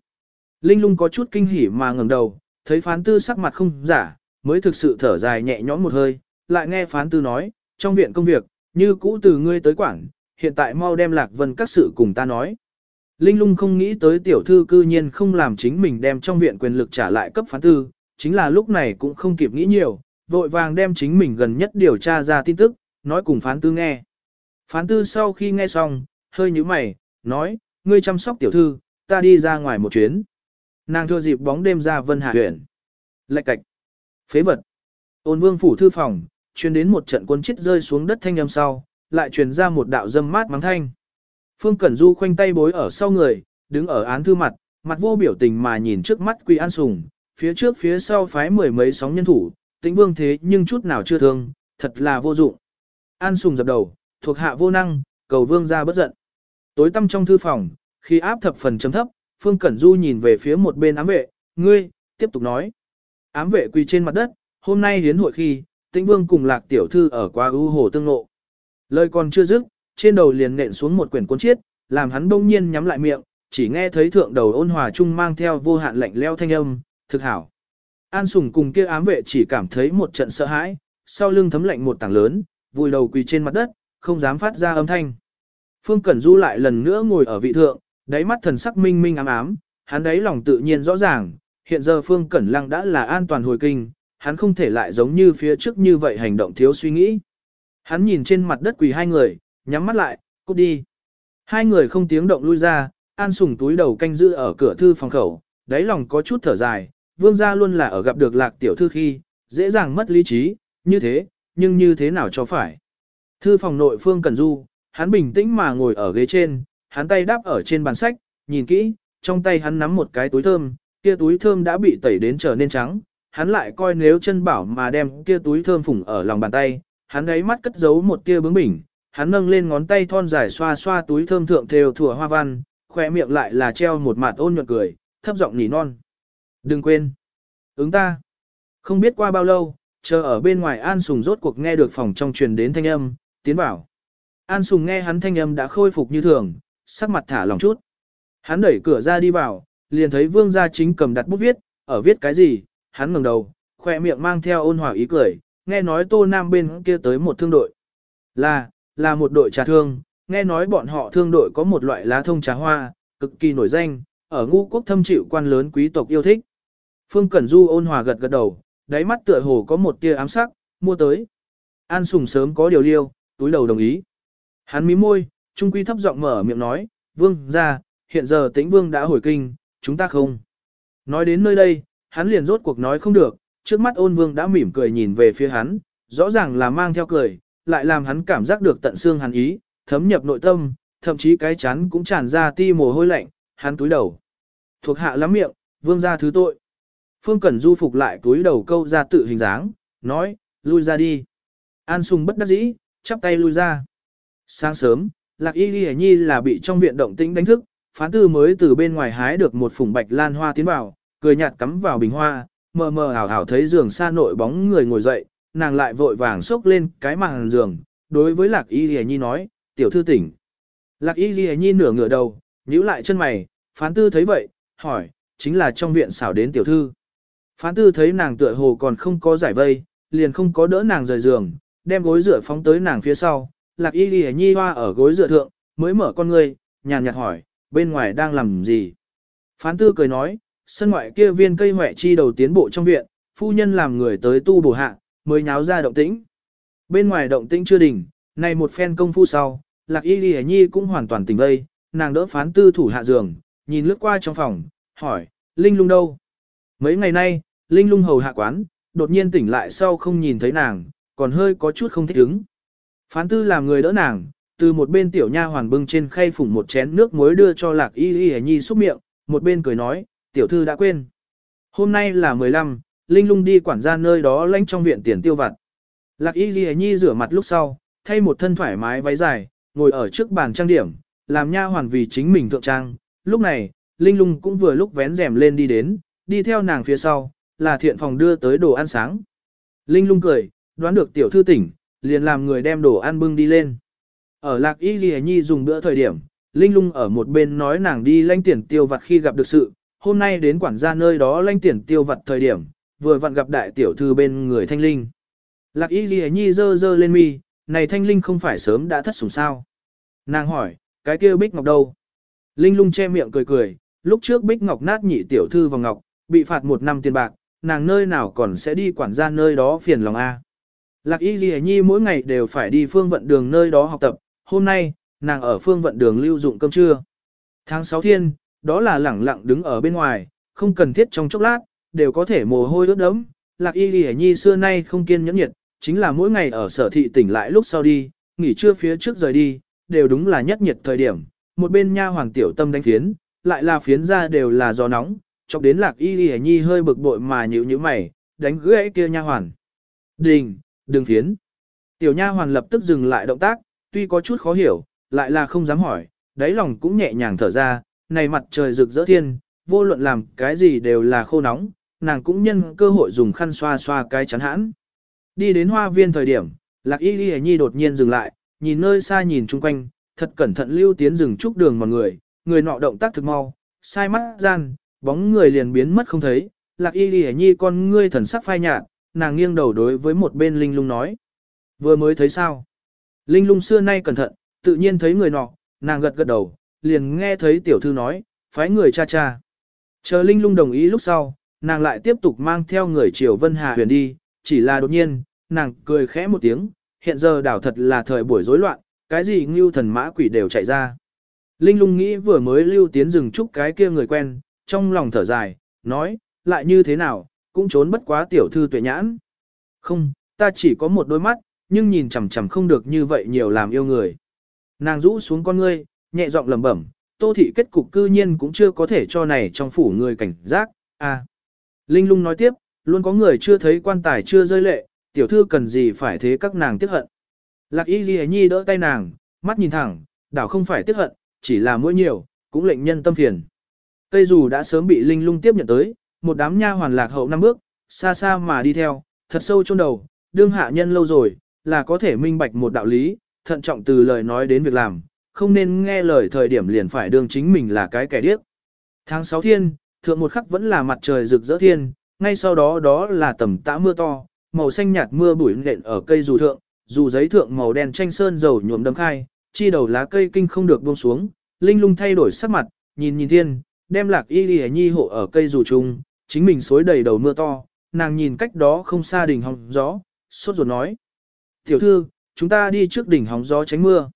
Linh lung có chút kinh hỉ mà ngẩng đầu, thấy phán tư sắc mặt không giả, mới thực sự thở dài nhẹ nhõm một hơi, lại nghe phán tư nói, trong viện công việc, như cũ từ ngươi tới quảng, hiện tại mau đem lạc vân các sự cùng ta nói. Linh lung không nghĩ tới tiểu thư cư nhiên không làm chính mình đem trong viện quyền lực trả lại cấp phán tư, chính là lúc này cũng không kịp nghĩ nhiều, vội vàng đem chính mình gần nhất điều tra ra tin tức, nói cùng phán tư nghe. Phán tư sau khi nghe xong, hơi nhíu mày, nói, ngươi chăm sóc tiểu thư, ta đi ra ngoài một chuyến. Nàng thưa dịp bóng đêm ra vân hạ huyện. Lạch cạch. Phế vật. Ôn vương phủ thư phòng, truyền đến một trận quân chết rơi xuống đất thanh âm sau, lại truyền ra một đạo dâm mát mắng thanh. Phương Cẩn Du khoanh tay bối ở sau người, đứng ở án thư mặt, mặt vô biểu tình mà nhìn trước mắt Quỳ An Sùng, phía trước phía sau phái mười mấy sóng nhân thủ, tĩnh vương thế nhưng chút nào chưa thương, thật là vô dụng. An Sùng dập đầu, thuộc hạ vô năng, cầu vương ra bất giận. Tối tăm trong thư phòng, khi áp thập phần chấm thấp, Phương Cẩn Du nhìn về phía một bên ám vệ, ngươi, tiếp tục nói. Ám vệ quỳ trên mặt đất, hôm nay hiến hội khi, tĩnh vương cùng lạc tiểu thư ở qua ưu hồ tương nộ. Lời còn chưa dứt, trên đầu liền nện xuống một quyển cuốn chiết, làm hắn bỗng nhiên nhắm lại miệng, chỉ nghe thấy thượng đầu ôn hòa trung mang theo vô hạn lạnh leo thanh âm, thực hảo. An Sùng cùng kia ám vệ chỉ cảm thấy một trận sợ hãi, sau lưng thấm lạnh một tảng lớn, vùi đầu quỳ trên mặt đất, không dám phát ra âm thanh. Phương Cẩn Du lại lần nữa ngồi ở vị thượng, đáy mắt thần sắc minh minh ám ám, hắn đáy lòng tự nhiên rõ ràng, hiện giờ Phương Cẩn Lăng đã là an toàn hồi kinh, hắn không thể lại giống như phía trước như vậy hành động thiếu suy nghĩ. Hắn nhìn trên mặt đất quỳ hai người, nhắm mắt lại, cút đi. Hai người không tiếng động lui ra, An Sùng túi đầu canh giữ ở cửa thư phòng khẩu, đáy lòng có chút thở dài, vương gia luôn là ở gặp được lạc tiểu thư khi, dễ dàng mất lý trí, như thế, nhưng như thế nào cho phải. Thư phòng nội phương cần du, hắn bình tĩnh mà ngồi ở ghế trên, hắn tay đáp ở trên bàn sách, nhìn kỹ, trong tay hắn nắm một cái túi thơm, kia túi thơm đã bị tẩy đến trở nên trắng, hắn lại coi nếu chân bảo mà đem kia túi thơm phủng ở lòng bàn tay, hắn ấy mắt cất giấu một tia bướng bỉnh, hắn nâng lên ngón tay thon dài xoa xoa túi thơm thượng thêu thủa hoa văn, khỏe miệng lại là treo một mặt ôn nhuận cười, thấp giọng nỉ non. Đừng quên. Ứng ta. Không biết qua bao lâu, chờ ở bên ngoài An Sùng rốt cuộc nghe được phòng trong truyền đến thanh âm, tiến vào. An Sùng nghe hắn thanh âm đã khôi phục như thường, sắc mặt thả lòng chút. Hắn đẩy cửa ra đi vào, liền thấy vương gia chính cầm đặt bút viết, ở viết cái gì, hắn ngẩng đầu, khoe miệng mang theo ôn hòa ý cười, nghe nói tô nam bên kia tới một thương đội. Là, là một đội trà thương, nghe nói bọn họ thương đội có một loại lá thông trà hoa, cực kỳ nổi danh, ở ngu quốc thâm chịu quan lớn quý tộc yêu thích. Phương Cẩn Du ôn hòa gật gật đầu, đáy mắt tựa hồ có một tia ám sắc, mua tới. An Sùng sớm có điều liêu, túi đầu đồng ý. Hắn mí môi, trung quy thấp giọng mở miệng nói, vương ra, hiện giờ tĩnh vương đã hồi kinh, chúng ta không. Nói đến nơi đây, hắn liền rốt cuộc nói không được, trước mắt ôn vương đã mỉm cười nhìn về phía hắn, rõ ràng là mang theo cười, lại làm hắn cảm giác được tận xương hắn ý, thấm nhập nội tâm, thậm chí cái chán cũng tràn ra ti mồ hôi lạnh, hắn túi đầu. Thuộc hạ lắm miệng, vương ra thứ tội. Phương Cẩn Du phục lại túi đầu câu ra tự hình dáng, nói, lui ra đi. An Sùng bất đắc dĩ, chắp tay lui ra. Sáng sớm, Lạc Y Ghi Nhi là bị trong viện động tĩnh đánh thức, phán tư mới từ bên ngoài hái được một phùng bạch lan hoa tiến vào, cười nhạt cắm vào bình hoa, mờ mờ ảo ảo thấy giường xa nội bóng người ngồi dậy, nàng lại vội vàng xốc lên cái màn giường, đối với Lạc Y lìa Nhi nói, tiểu thư tỉnh. Lạc Y lìa Nhi nửa ngửa đầu, nhíu lại chân mày, phán tư thấy vậy, hỏi, chính là trong viện xảo đến tiểu thư. Phán tư thấy nàng tựa hồ còn không có giải vây, liền không có đỡ nàng rời giường, đem gối rửa phóng tới nàng phía sau, lạc y lìa nhi hoa ở gối rửa thượng, mới mở con ngươi, nhàn nhạt hỏi, bên ngoài đang làm gì? Phán tư cười nói, sân ngoại kia viên cây hỏe chi đầu tiến bộ trong viện, phu nhân làm người tới tu bổ hạ, mới nháo ra động tĩnh. Bên ngoài động tĩnh chưa đỉnh, này một phen công phu sau, lạc y ghi nhi cũng hoàn toàn tỉnh vây, nàng đỡ phán tư thủ hạ giường, nhìn lướt qua trong phòng, hỏi, Linh lung đâu? Mấy ngày nay, Linh lung hầu hạ quán, đột nhiên tỉnh lại sau không nhìn thấy nàng, còn hơi có chút không thích ứng. Phán tư làm người đỡ nàng, từ một bên tiểu nha hoàn bưng trên khay phủng một chén nước muối đưa cho lạc y y nhi xúc miệng, một bên cười nói, tiểu thư đã quên. Hôm nay là 15, Linh lung đi quản gia nơi đó lãnh trong viện tiền tiêu vặt. Lạc y Ghi nhi rửa mặt lúc sau, thay một thân thoải mái váy dài, ngồi ở trước bàn trang điểm, làm nha hoàn vì chính mình thượng trang. Lúc này, Linh lung cũng vừa lúc vén rèm lên đi đến, đi theo nàng phía sau, là thiện phòng đưa tới đồ ăn sáng. Linh lung cười, đoán được tiểu thư tỉnh, liền làm người đem đồ ăn bưng đi lên. Ở lạc y ghi nhi dùng bữa thời điểm, Linh lung ở một bên nói nàng đi lanh tiền tiêu vặt khi gặp được sự, hôm nay đến quản gia nơi đó lanh tiền tiêu vặt thời điểm, vừa vặn gặp đại tiểu thư bên người thanh linh. Lạc y ghi nhi dơ dơ lên mi, này thanh linh không phải sớm đã thất sủng sao. Nàng hỏi, cái kia bích ngọc đâu? Linh lung che miệng cười cười, lúc trước bích ngọc nát nhị tiểu thư vào ngọc, bị phạt một năm tiền bạc, nàng nơi nào còn sẽ đi quản gia nơi đó phiền lòng A. Lạc Y Ghi Nhi mỗi ngày đều phải đi phương vận đường nơi đó học tập, hôm nay, nàng ở phương vận đường lưu dụng cơm trưa. Tháng 6 thiên, đó là lẳng lặng đứng ở bên ngoài, không cần thiết trong chốc lát, đều có thể mồ hôi ướt đẫm. Lạc Y Ghi Nhi xưa nay không kiên nhẫn nhiệt, chính là mỗi ngày ở sở thị tỉnh lại lúc sau đi, nghỉ trưa phía trước rời đi, đều đúng là nhất nhiệt thời điểm. Một bên nha hoàng tiểu tâm đánh phiến, lại là phiến ra đều là gió nóng, chọc đến lạc y ghi nhi hơi bực bội mà nhíu nhíu mày, đánh gãy kia nha hoàn. Đình, đừng phiến. Tiểu nha hoàn lập tức dừng lại động tác, tuy có chút khó hiểu, lại là không dám hỏi, đáy lòng cũng nhẹ nhàng thở ra, này mặt trời rực rỡ thiên, vô luận làm cái gì đều là khô nóng, nàng cũng nhân cơ hội dùng khăn xoa xoa cái chắn hãn. Đi đến hoa viên thời điểm, lạc y y nhi đột nhiên dừng lại, nhìn nơi xa nhìn chung quanh, thật cẩn thận lưu tiến rừng trúc đường mọi người, người nọ động tác thực mau, sai mắt gian, bóng người liền biến mất không thấy, lạc y y nhi con ngươi thần sắc phai nhạt, nàng nghiêng đầu đối với một bên linh lung nói. Vừa mới thấy sao? Linh lung xưa nay cẩn thận, tự nhiên thấy người nọ, nàng gật gật đầu, liền nghe thấy tiểu thư nói, phái người cha cha. Chờ linh lung đồng ý lúc sau, nàng lại tiếp tục mang theo người triều Vân Hà huyền đi, chỉ là đột nhiên, nàng cười khẽ một tiếng, hiện giờ đảo thật là thời buổi rối loạn, cái gì ngưu thần mã quỷ đều chạy ra. Linh lung nghĩ vừa mới lưu tiến rừng trúc cái kia người quen, trong lòng thở dài, nói, lại như thế nào, cũng trốn bất quá tiểu thư tuệ nhãn. Không, ta chỉ có một đôi mắt, nhưng nhìn chằm chằm không được như vậy nhiều làm yêu người. Nàng rũ xuống con ngươi, nhẹ giọng lẩm bẩm, tô thị kết cục cư nhiên cũng chưa có thể cho này trong phủ người cảnh giác, à. Linh lung nói tiếp, luôn có người chưa thấy quan tài chưa rơi lệ, tiểu thư cần gì phải thế các nàng tiếc hận. Lạc y ghi nhi đỡ tay nàng, mắt nhìn thẳng, đảo không phải tiếc hận, chỉ là mỗi nhiều, cũng lệnh nhân tâm phiền. Tây dù đã sớm bị linh lung tiếp nhận tới, một đám nha hoàn lạc hậu năm bước, xa xa mà đi theo, thật sâu trong đầu, đương hạ nhân lâu rồi, là có thể minh bạch một đạo lý, thận trọng từ lời nói đến việc làm, không nên nghe lời thời điểm liền phải đương chính mình là cái kẻ điếc. Tháng 6 thiên, thượng một khắc vẫn là mặt trời rực rỡ thiên, ngay sau đó đó là tầm tã mưa to, màu xanh nhạt mưa bụi nện ở cây dù thượng, dù giấy thượng màu đen tranh sơn dầu nhuộm đấm khai, chi đầu lá cây kinh không được buông xuống, linh lung thay đổi sắc mặt, nhìn nhìn thiên, đem lạc y lì nhi hộ ở cây dù chung, chính mình xối đầy đầu mưa to, nàng nhìn cách đó không xa đỉnh hóng gió, sốt ruột nói. Tiểu thư, chúng ta đi trước đỉnh hóng gió tránh mưa.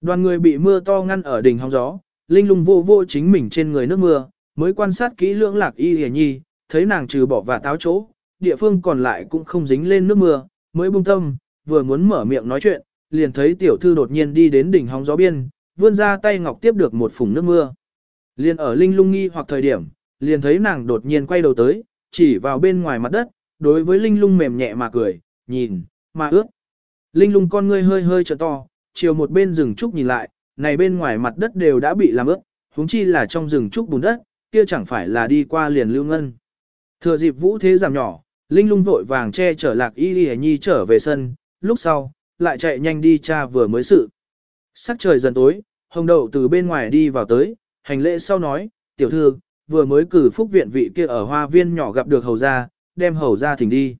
Đoàn người bị mưa to ngăn ở đỉnh hóng gió, linh lung vô vô chính mình trên người nước mưa, mới quan sát kỹ lưỡng lạc y hề nhi, thấy nàng trừ bỏ và táo chỗ, địa phương còn lại cũng không dính lên nước mưa, mới buông tâm, vừa muốn mở miệng nói chuyện, liền thấy tiểu thư đột nhiên đi đến đỉnh hóng gió biên, vươn ra tay ngọc tiếp được một phùng nước mưa. Liền ở linh lung nghi hoặc thời điểm, liền thấy nàng đột nhiên quay đầu tới, chỉ vào bên ngoài mặt đất, đối với linh lung mềm nhẹ mà cười, nhìn, mà ướt. Linh lung con ngươi hơi hơi trợ to, chiều một bên rừng trúc nhìn lại, này bên ngoài mặt đất đều đã bị làm ướt, huống chi là trong rừng trúc bùn đất, kia chẳng phải là đi qua liền lưu ngân. Thừa dịp vũ thế giảm nhỏ, Linh lung vội vàng che chở lạc y y nhi trở về sân, lúc sau, lại chạy nhanh đi cha vừa mới sự. Sắc trời dần tối, hồng đậu từ bên ngoài đi vào tới, hành lễ sau nói, tiểu thư, vừa mới cử phúc viện vị kia ở hoa viên nhỏ gặp được hầu gia, đem hầu gia thỉnh đi.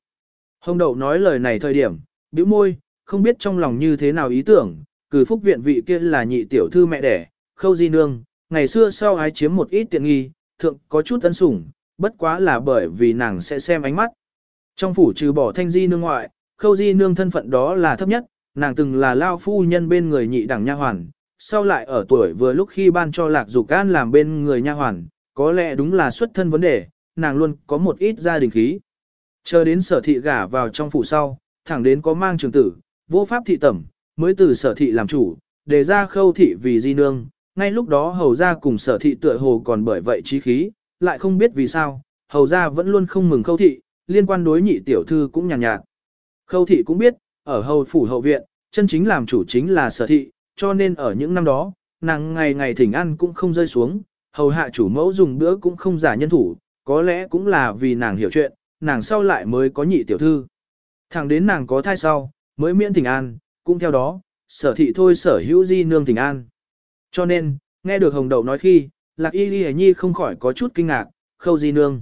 Hồng đậu nói lời này thời điểm, bĩu môi, không biết trong lòng như thế nào ý tưởng, cử phúc viện vị kia là nhị tiểu thư mẹ đẻ, khâu di nương, ngày xưa sau ái chiếm một ít tiện nghi, thượng có chút ân sủng, bất quá là bởi vì nàng sẽ xem ánh mắt. Trong phủ trừ bỏ thanh di nương ngoại, khâu di nương thân phận đó là thấp nhất, nàng từng là lao phu nhân bên người nhị đẳng nha hoàn, sau lại ở tuổi vừa lúc khi ban cho lạc dục can làm bên người nha hoàn, có lẽ đúng là xuất thân vấn đề, nàng luôn có một ít gia đình khí. Chờ đến sở thị gả vào trong phủ sau, thẳng đến có mang trường tử, vô pháp thị tẩm, mới từ sở thị làm chủ, đề ra khâu thị vì di nương, ngay lúc đó hầu ra cùng sở thị tựa hồ còn bởi vậy trí khí, lại không biết vì sao, hầu ra vẫn luôn không mừng khâu thị, liên quan đối nhị tiểu thư cũng nhàn nhạt, nhạt. Khâu thị cũng biết, ở hầu phủ hậu viện, chân chính làm chủ chính là sở thị, cho nên ở những năm đó, nàng ngày ngày thỉnh ăn cũng không rơi xuống, hầu hạ chủ mẫu dùng bữa cũng không giả nhân thủ, có lẽ cũng là vì nàng hiểu chuyện, nàng sau lại mới có nhị tiểu thư. Thẳng đến nàng có thai sau, mới miễn thỉnh an, cũng theo đó, sở thị thôi sở hữu di nương thỉnh an. Cho nên, nghe được hồng đậu nói khi, lạc y ghi nhi không khỏi có chút kinh ngạc, khâu di nương.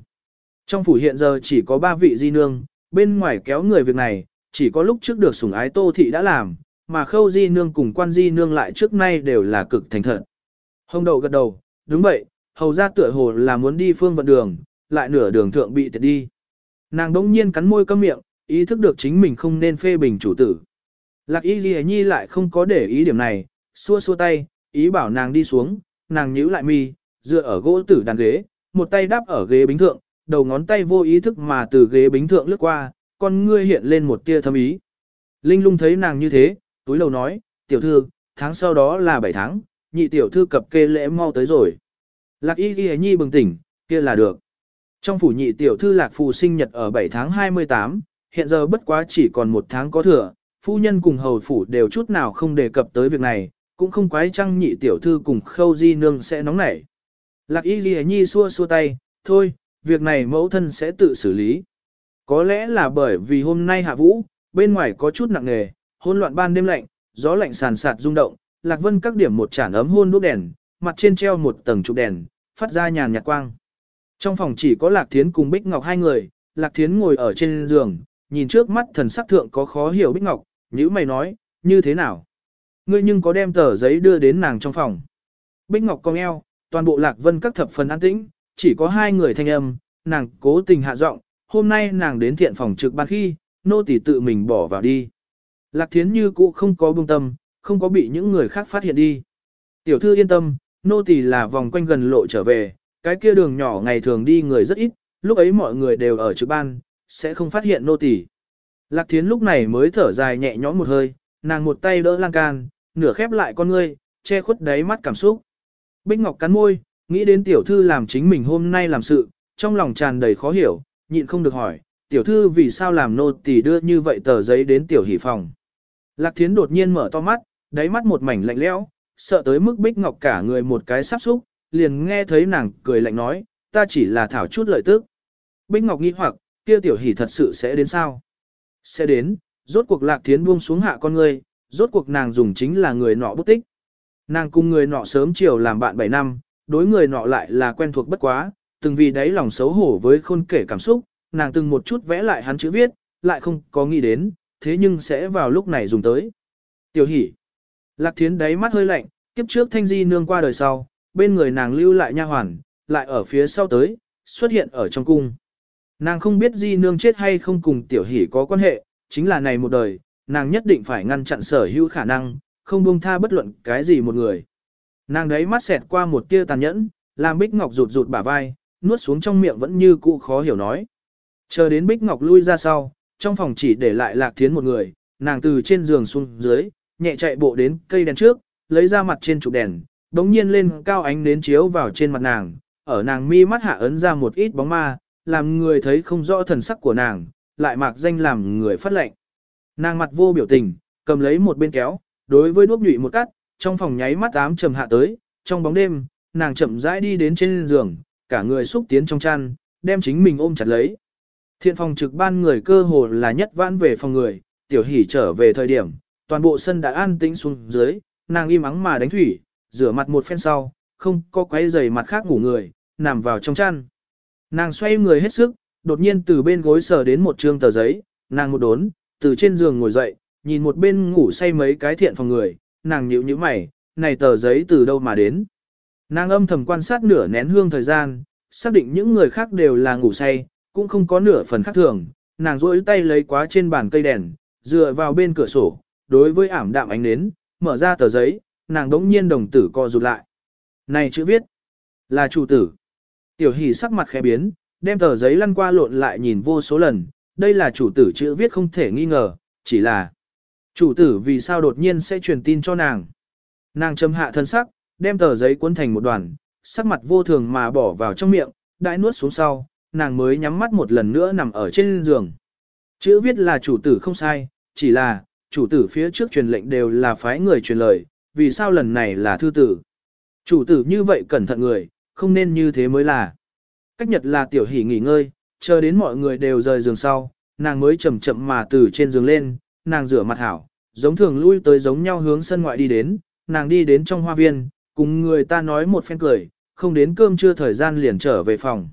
Trong phủ hiện giờ chỉ có ba vị di nương, bên ngoài kéo người việc này, chỉ có lúc trước được sủng ái tô thị đã làm, mà khâu di nương cùng quan di nương lại trước nay đều là cực thành thật. Hồng đầu gật đầu, đúng vậy, hầu ra tựa hồ là muốn đi phương vận đường, lại nửa đường thượng bị tiệt đi. Nàng đống nhiên cắn môi câm miệng, ý thức được chính mình không nên phê bình chủ tử. Lạc y ghi nhi lại không có để ý điểm này, xua xua tay, ý bảo nàng đi xuống, nàng nhíu lại mi, dựa ở gỗ tử đàn ghế, một tay đáp ở ghế bính thượng, đầu ngón tay vô ý thức mà từ ghế bính thượng lướt qua, con ngươi hiện lên một tia thâm ý. Linh lung thấy nàng như thế, túi lầu nói, tiểu thư, tháng sau đó là 7 tháng, nhị tiểu thư cập kê lễ mau tới rồi. Lạc y ghi nhi bừng tỉnh, kia là được. Trong phủ nhị tiểu thư lạc phù sinh nhật ở 7 tháng 28, hiện giờ bất quá chỉ còn một tháng có thừa, phu nhân cùng hầu phủ đều chút nào không đề cập tới việc này, cũng không quái trăng nhị tiểu thư cùng khâu di nương sẽ nóng nảy. Lạc y ghi nhi xua xua tay, thôi, việc này mẫu thân sẽ tự xử lý. Có lẽ là bởi vì hôm nay hạ vũ, bên ngoài có chút nặng nề, hôn loạn ban đêm lạnh, gió lạnh sàn sạt rung động, lạc vân các điểm một chản ấm hôn đốt đèn, mặt trên treo một tầng trụ đèn, phát ra nhàn nhạt quang. Trong phòng chỉ có lạc thiến cùng bích ngọc hai người, lạc thiến ngồi ở trên giường, nhìn trước mắt thần sắc thượng có khó hiểu bích ngọc, nhữ mày nói, như thế nào? Ngươi nhưng có đem tờ giấy đưa đến nàng trong phòng. Bích ngọc cong eo, toàn bộ lạc vân các thập phần an tĩnh, chỉ có hai người thanh âm, nàng cố tình hạ giọng, hôm nay nàng đến thiện phòng trực ban khi, nô tỳ tự mình bỏ vào đi. Lạc thiến như cũ không có buông tâm, không có bị những người khác phát hiện đi. Tiểu thư yên tâm, nô tỳ là vòng quanh gần lộ trở về, cái kia đường nhỏ ngày thường đi người rất ít, lúc ấy mọi người đều ở trực ban, sẽ không phát hiện nô tỳ. Lạc thiến lúc này mới thở dài nhẹ nhõm một hơi, nàng một tay đỡ lan can, nửa khép lại con ngươi, che khuất đáy mắt cảm xúc. Bích Ngọc cắn môi, nghĩ đến tiểu thư làm chính mình hôm nay làm sự, trong lòng tràn đầy khó hiểu, nhịn không được hỏi, tiểu thư vì sao làm nô tỳ đưa như vậy tờ giấy đến tiểu hỷ phòng. Lạc thiến đột nhiên mở to mắt, đáy mắt một mảnh lạnh lẽo, sợ tới mức Bích Ngọc cả người một cái sắp xúc, liền nghe thấy nàng cười lạnh nói, ta chỉ là thảo chút lợi tức. Bích Ngọc nghi hoặc, kia tiểu hỷ thật sự sẽ đến sao? Sẽ đến, rốt cuộc lạc thiến buông xuống hạ con ngươi, rốt cuộc nàng dùng chính là người nọ bút tích. Nàng cùng người nọ sớm chiều làm bạn 7 năm, đối người nọ lại là quen thuộc bất quá, từng vì đấy lòng xấu hổ với khôn kể cảm xúc, nàng từng một chút vẽ lại hắn chữ viết, lại không có nghĩ đến, thế nhưng sẽ vào lúc này dùng tới. Tiểu hỷ. Lạc thiến đáy mắt hơi lạnh, kiếp trước thanh di nương qua đời sau, bên người nàng lưu lại nha hoàn, lại ở phía sau tới, xuất hiện ở trong cung. Nàng không biết di nương chết hay không cùng tiểu hỷ có quan hệ, chính là này một đời, nàng nhất định phải ngăn chặn sở hữu khả năng, không buông tha bất luận cái gì một người. Nàng đấy mắt xẹt qua một tia tàn nhẫn, làm Bích Ngọc rụt rụt bả vai, nuốt xuống trong miệng vẫn như cũ khó hiểu nói. Chờ đến Bích Ngọc lui ra sau, trong phòng chỉ để lại Lạc Thiến một người, nàng từ trên giường xuống dưới, nhẹ chạy bộ đến cây đèn trước, lấy ra mặt trên trụ đèn, đống nhiên lên cao ánh nến chiếu vào trên mặt nàng, ở nàng mi mắt hạ ấn ra một ít bóng ma, làm người thấy không rõ thần sắc của nàng, lại mạc danh làm người phát lệnh. Nàng mặt vô biểu tình, cầm lấy một bên kéo, đối với đuốc nhụy một cắt, trong phòng nháy mắt ám trầm hạ tới, trong bóng đêm, nàng chậm rãi đi đến trên giường, cả người xúc tiến trong chăn, đem chính mình ôm chặt lấy. Thiện phòng trực ban người cơ hồ là nhất vãn về phòng người, tiểu hỉ trở về thời điểm, toàn bộ sân đã an tĩnh xuống dưới, nàng im ắng mà đánh thủy, rửa mặt một phen sau, không có quấy giày mặt khác ngủ người, nằm vào trong chăn. Nàng xoay người hết sức, đột nhiên từ bên gối sờ đến một trương tờ giấy, nàng một đốn, từ trên giường ngồi dậy, nhìn một bên ngủ say mấy cái thiện phòng người, nàng nhíu nhíu mày, này tờ giấy từ đâu mà đến. Nàng âm thầm quan sát nửa nén hương thời gian, xác định những người khác đều là ngủ say, cũng không có nửa phần khác thường, nàng rỗi tay lấy quá trên bàn cây đèn, dựa vào bên cửa sổ, đối với ảm đạm ánh nến, mở ra tờ giấy, nàng đống nhiên đồng tử co rụt lại. Này chữ viết, là chủ tử. Tiểu hỷ sắc mặt khẽ biến, đem tờ giấy lăn qua lộn lại nhìn vô số lần, đây là chủ tử chữ viết không thể nghi ngờ, chỉ là chủ tử vì sao đột nhiên sẽ truyền tin cho nàng. Nàng châm hạ thân sắc, đem tờ giấy cuốn thành một đoàn, sắc mặt vô thường mà bỏ vào trong miệng, đại nuốt xuống sau, nàng mới nhắm mắt một lần nữa nằm ở trên giường. Chữ viết là chủ tử không sai, chỉ là, chủ tử phía trước truyền lệnh đều là phái người truyền lời, vì sao lần này là thư tử. Chủ tử như vậy cẩn thận người, không nên như thế mới là. Cách nhật là tiểu hỷ nghỉ ngơi, chờ đến mọi người đều rời giường sau, nàng mới chậm chậm mà từ trên giường lên, nàng rửa mặt hảo, giống thường lui tới giống nhau hướng sân ngoại đi đến, nàng đi đến trong hoa viên, cùng người ta nói một phen cười, không đến cơm trưa thời gian liền trở về phòng.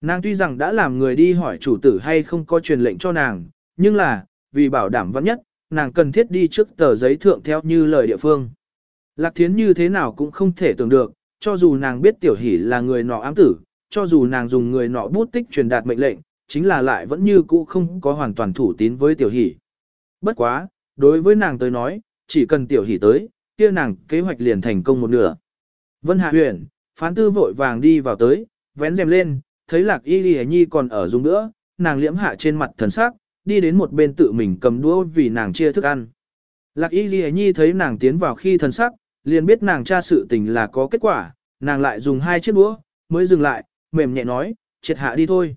Nàng tuy rằng đã làm người đi hỏi chủ tử hay không có truyền lệnh cho nàng, nhưng là, vì bảo đảm vắng nhất, nàng cần thiết đi trước tờ giấy thượng theo như lời địa phương. Lạc thiến như thế nào cũng không thể tưởng được, cho dù nàng biết tiểu hỷ là người nọ ám tử, cho dù nàng dùng người nọ bút tích truyền đạt mệnh lệnh, chính là lại vẫn như cũ không có hoàn toàn thủ tín với tiểu hỷ. Bất quá, đối với nàng tới nói, chỉ cần tiểu hỷ tới, kia nàng kế hoạch liền thành công một nửa. Vân Hạ Huyền, phán tư vội vàng đi vào tới, vén rèm lên, thấy lạc y ghi nhi còn ở dùng nữa, nàng liễm hạ trên mặt thần sắc, đi đến một bên tự mình cầm đũa vì nàng chia thức ăn. Lạc y ghi nhi thấy nàng tiến vào khi thần sắc, liền biết nàng tra sự tình là có kết quả, nàng lại dùng hai chiếc đũa, mới dừng lại, mềm nhẹ nói, triệt hạ đi thôi.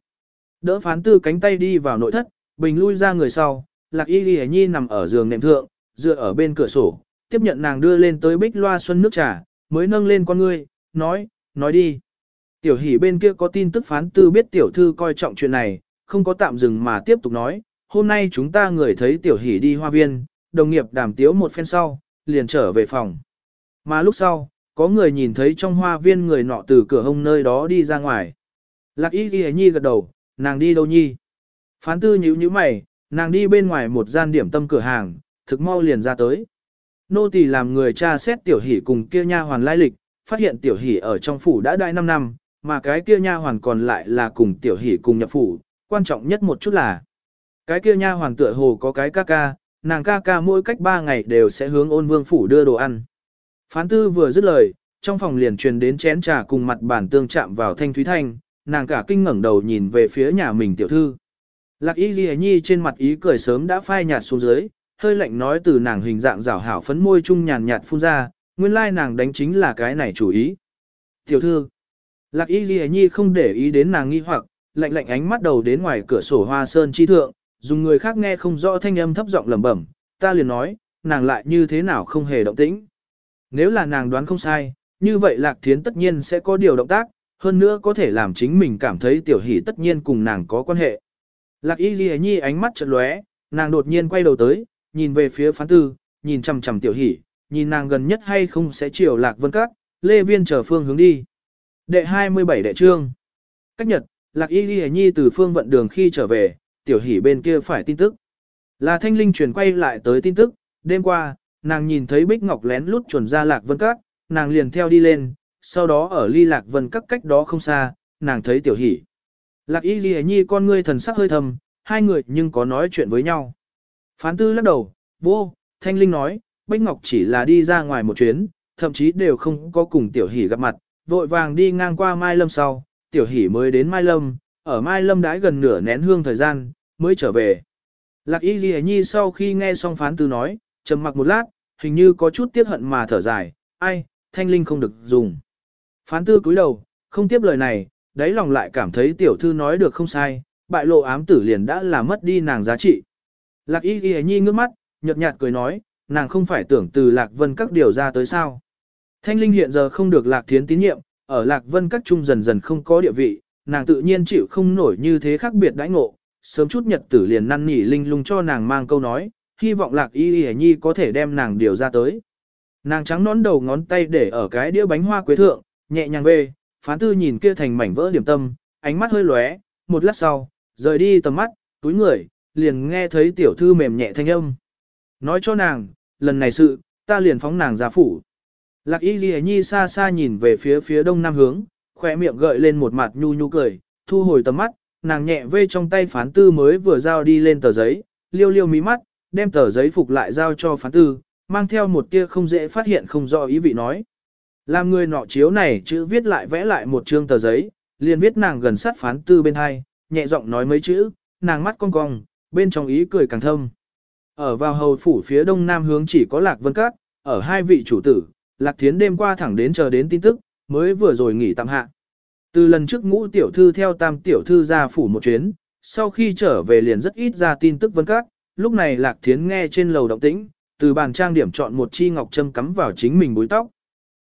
Đỡ phán tư cánh tay đi vào nội thất, bình lui ra người sau, lạc y ghi nhi nằm ở giường nệm thượng, dựa ở bên cửa sổ, tiếp nhận nàng đưa lên tới bích loa xuân nước trà, mới nâng lên con ngươi, nói, nói đi. Tiểu hỷ bên kia có tin tức phán tư biết tiểu thư coi trọng chuyện này, không có tạm dừng mà tiếp tục nói, hôm nay chúng ta người thấy tiểu hỷ đi hoa viên, đồng nghiệp đàm tiếu một phen sau, liền trở về phòng. Mà lúc sau, có người nhìn thấy trong hoa viên người nọ từ cửa hông nơi đó đi ra ngoài. Lạc y ghi nhi gật đầu, nàng đi đâu nhi? Phán tư nhíu nhíu mày, nàng đi bên ngoài một gian điểm tâm cửa hàng, thực mau liền ra tới. Nô tỳ làm người tra xét tiểu hỷ cùng kia nha hoàn lai lịch, phát hiện tiểu hỷ ở trong phủ đã đại 5 năm, mà cái kia nha hoàn còn lại là cùng tiểu hỷ cùng nhập phủ, quan trọng nhất một chút là cái kia nha hoàn tựa hồ có cái ca ca, nàng ca ca mỗi cách ba ngày đều sẽ hướng ôn vương phủ đưa đồ ăn. Phán tư vừa dứt lời, trong phòng liền truyền đến chén trà cùng mặt bản tương chạm vào thanh thúy thanh, nàng cả kinh ngẩng đầu nhìn về phía nhà mình tiểu thư. Lạc y ghi nhi trên mặt ý cười sớm đã phai nhạt xuống dưới, hơi lạnh nói từ nàng hình dạng rảo hảo phấn môi trung nhàn nhạt phun ra, nguyên lai nàng đánh chính là cái này chủ ý. Tiểu thư, lạc y ghi nhi không để ý đến nàng nghi hoặc, lạnh lạnh ánh mắt đầu đến ngoài cửa sổ hoa sơn chi thượng, dùng người khác nghe không rõ thanh âm thấp giọng lẩm bẩm, ta liền nói, nàng lại như thế nào không hề động tĩnh. Nếu là nàng đoán không sai, như vậy lạc thiến tất nhiên sẽ có điều động tác, hơn nữa có thể làm chính mình cảm thấy tiểu hỷ tất nhiên cùng nàng có quan hệ. Lạc y ghi nhi ánh mắt chợt lóe, nàng đột nhiên quay đầu tới, nhìn về phía phán tư, nhìn chằm chằm tiểu hỷ, nhìn nàng gần nhất hay không sẽ chiều lạc vân các, lê viên chờ phương hướng đi. Đệ 27 đệ trương. Cách nhật, lạc y ghi nhi từ phương vận đường khi trở về, tiểu hỷ bên kia phải tin tức. Là thanh linh truyền quay lại tới tin tức, đêm qua, nàng nhìn thấy Bích Ngọc lén lút chuẩn ra lạc vân các, nàng liền theo đi lên, sau đó ở ly lạc vân các cách đó không xa, nàng thấy tiểu hỷ. Lạc y ghi nhi con ngươi thần sắc hơi thầm, hai người nhưng có nói chuyện với nhau. Phán tư lắc đầu, vô, thanh linh nói, Bích Ngọc chỉ là đi ra ngoài một chuyến, thậm chí đều không có cùng tiểu hỷ gặp mặt, vội vàng đi ngang qua Mai Lâm sau, tiểu hỷ mới đến Mai Lâm, ở Mai Lâm đãi gần nửa nén hương thời gian, mới trở về. Lạc y ghi nhi sau khi nghe xong phán tư nói, trầm mặc một lát, hình như có chút tiếc hận mà thở dài, ai, thanh linh không được dùng. Phán tư cúi đầu, không tiếp lời này, đáy lòng lại cảm thấy tiểu thư nói được không sai, bại lộ ám tử liền đã là mất đi nàng giá trị. Lạc y ghi nhi ngước mắt, nhợt nhạt cười nói, nàng không phải tưởng từ lạc vân các điều ra tới sao. Thanh linh hiện giờ không được lạc thiến tín nhiệm, ở lạc vân các trung dần dần không có địa vị, nàng tự nhiên chịu không nổi như thế khác biệt đãi ngộ, sớm chút nhật tử liền năn nỉ linh lung cho nàng mang câu nói, hy vọng lạc y y nhi có thể đem nàng điều ra tới. Nàng trắng nón đầu ngón tay để ở cái đĩa bánh hoa quế thượng, nhẹ nhàng về, phán tư nhìn kia thành mảnh vỡ điểm tâm, ánh mắt hơi lóe, một lát sau, rời đi tầm mắt, túi người, liền nghe thấy tiểu thư mềm nhẹ thanh âm. Nói cho nàng, lần này sự, ta liền phóng nàng ra phủ. Lạc y ghi nhi xa xa nhìn về phía phía đông nam hướng, khỏe miệng gợi lên một mặt nhu nhu cười, thu hồi tầm mắt, nàng nhẹ vê trong tay phán tư mới vừa giao đi lên tờ giấy, liêu liêu mí mắt, đem tờ giấy phục lại giao cho phán tư, mang theo một tia không dễ phát hiện không rõ ý vị nói. Làm người nọ chiếu này chữ viết lại vẽ lại một chương tờ giấy, liền viết nàng gần sát phán tư bên hai, nhẹ giọng nói mấy chữ, nàng mắt cong cong, bên trong ý cười càng thâm. Ở vào hầu phủ phía đông nam hướng chỉ có Lạc Vân Các, ở hai vị chủ tử, Lạc Thiến đêm qua thẳng đến chờ đến tin tức, mới vừa rồi nghỉ tạm hạ. Từ lần trước ngũ tiểu thư theo tam tiểu thư ra phủ một chuyến, sau khi trở về liền rất ít ra tin tức Vân Các, lúc này Lạc Thiến nghe trên lầu động tĩnh, từ bàn trang điểm chọn một chi ngọc châm cắm vào chính mình búi tóc.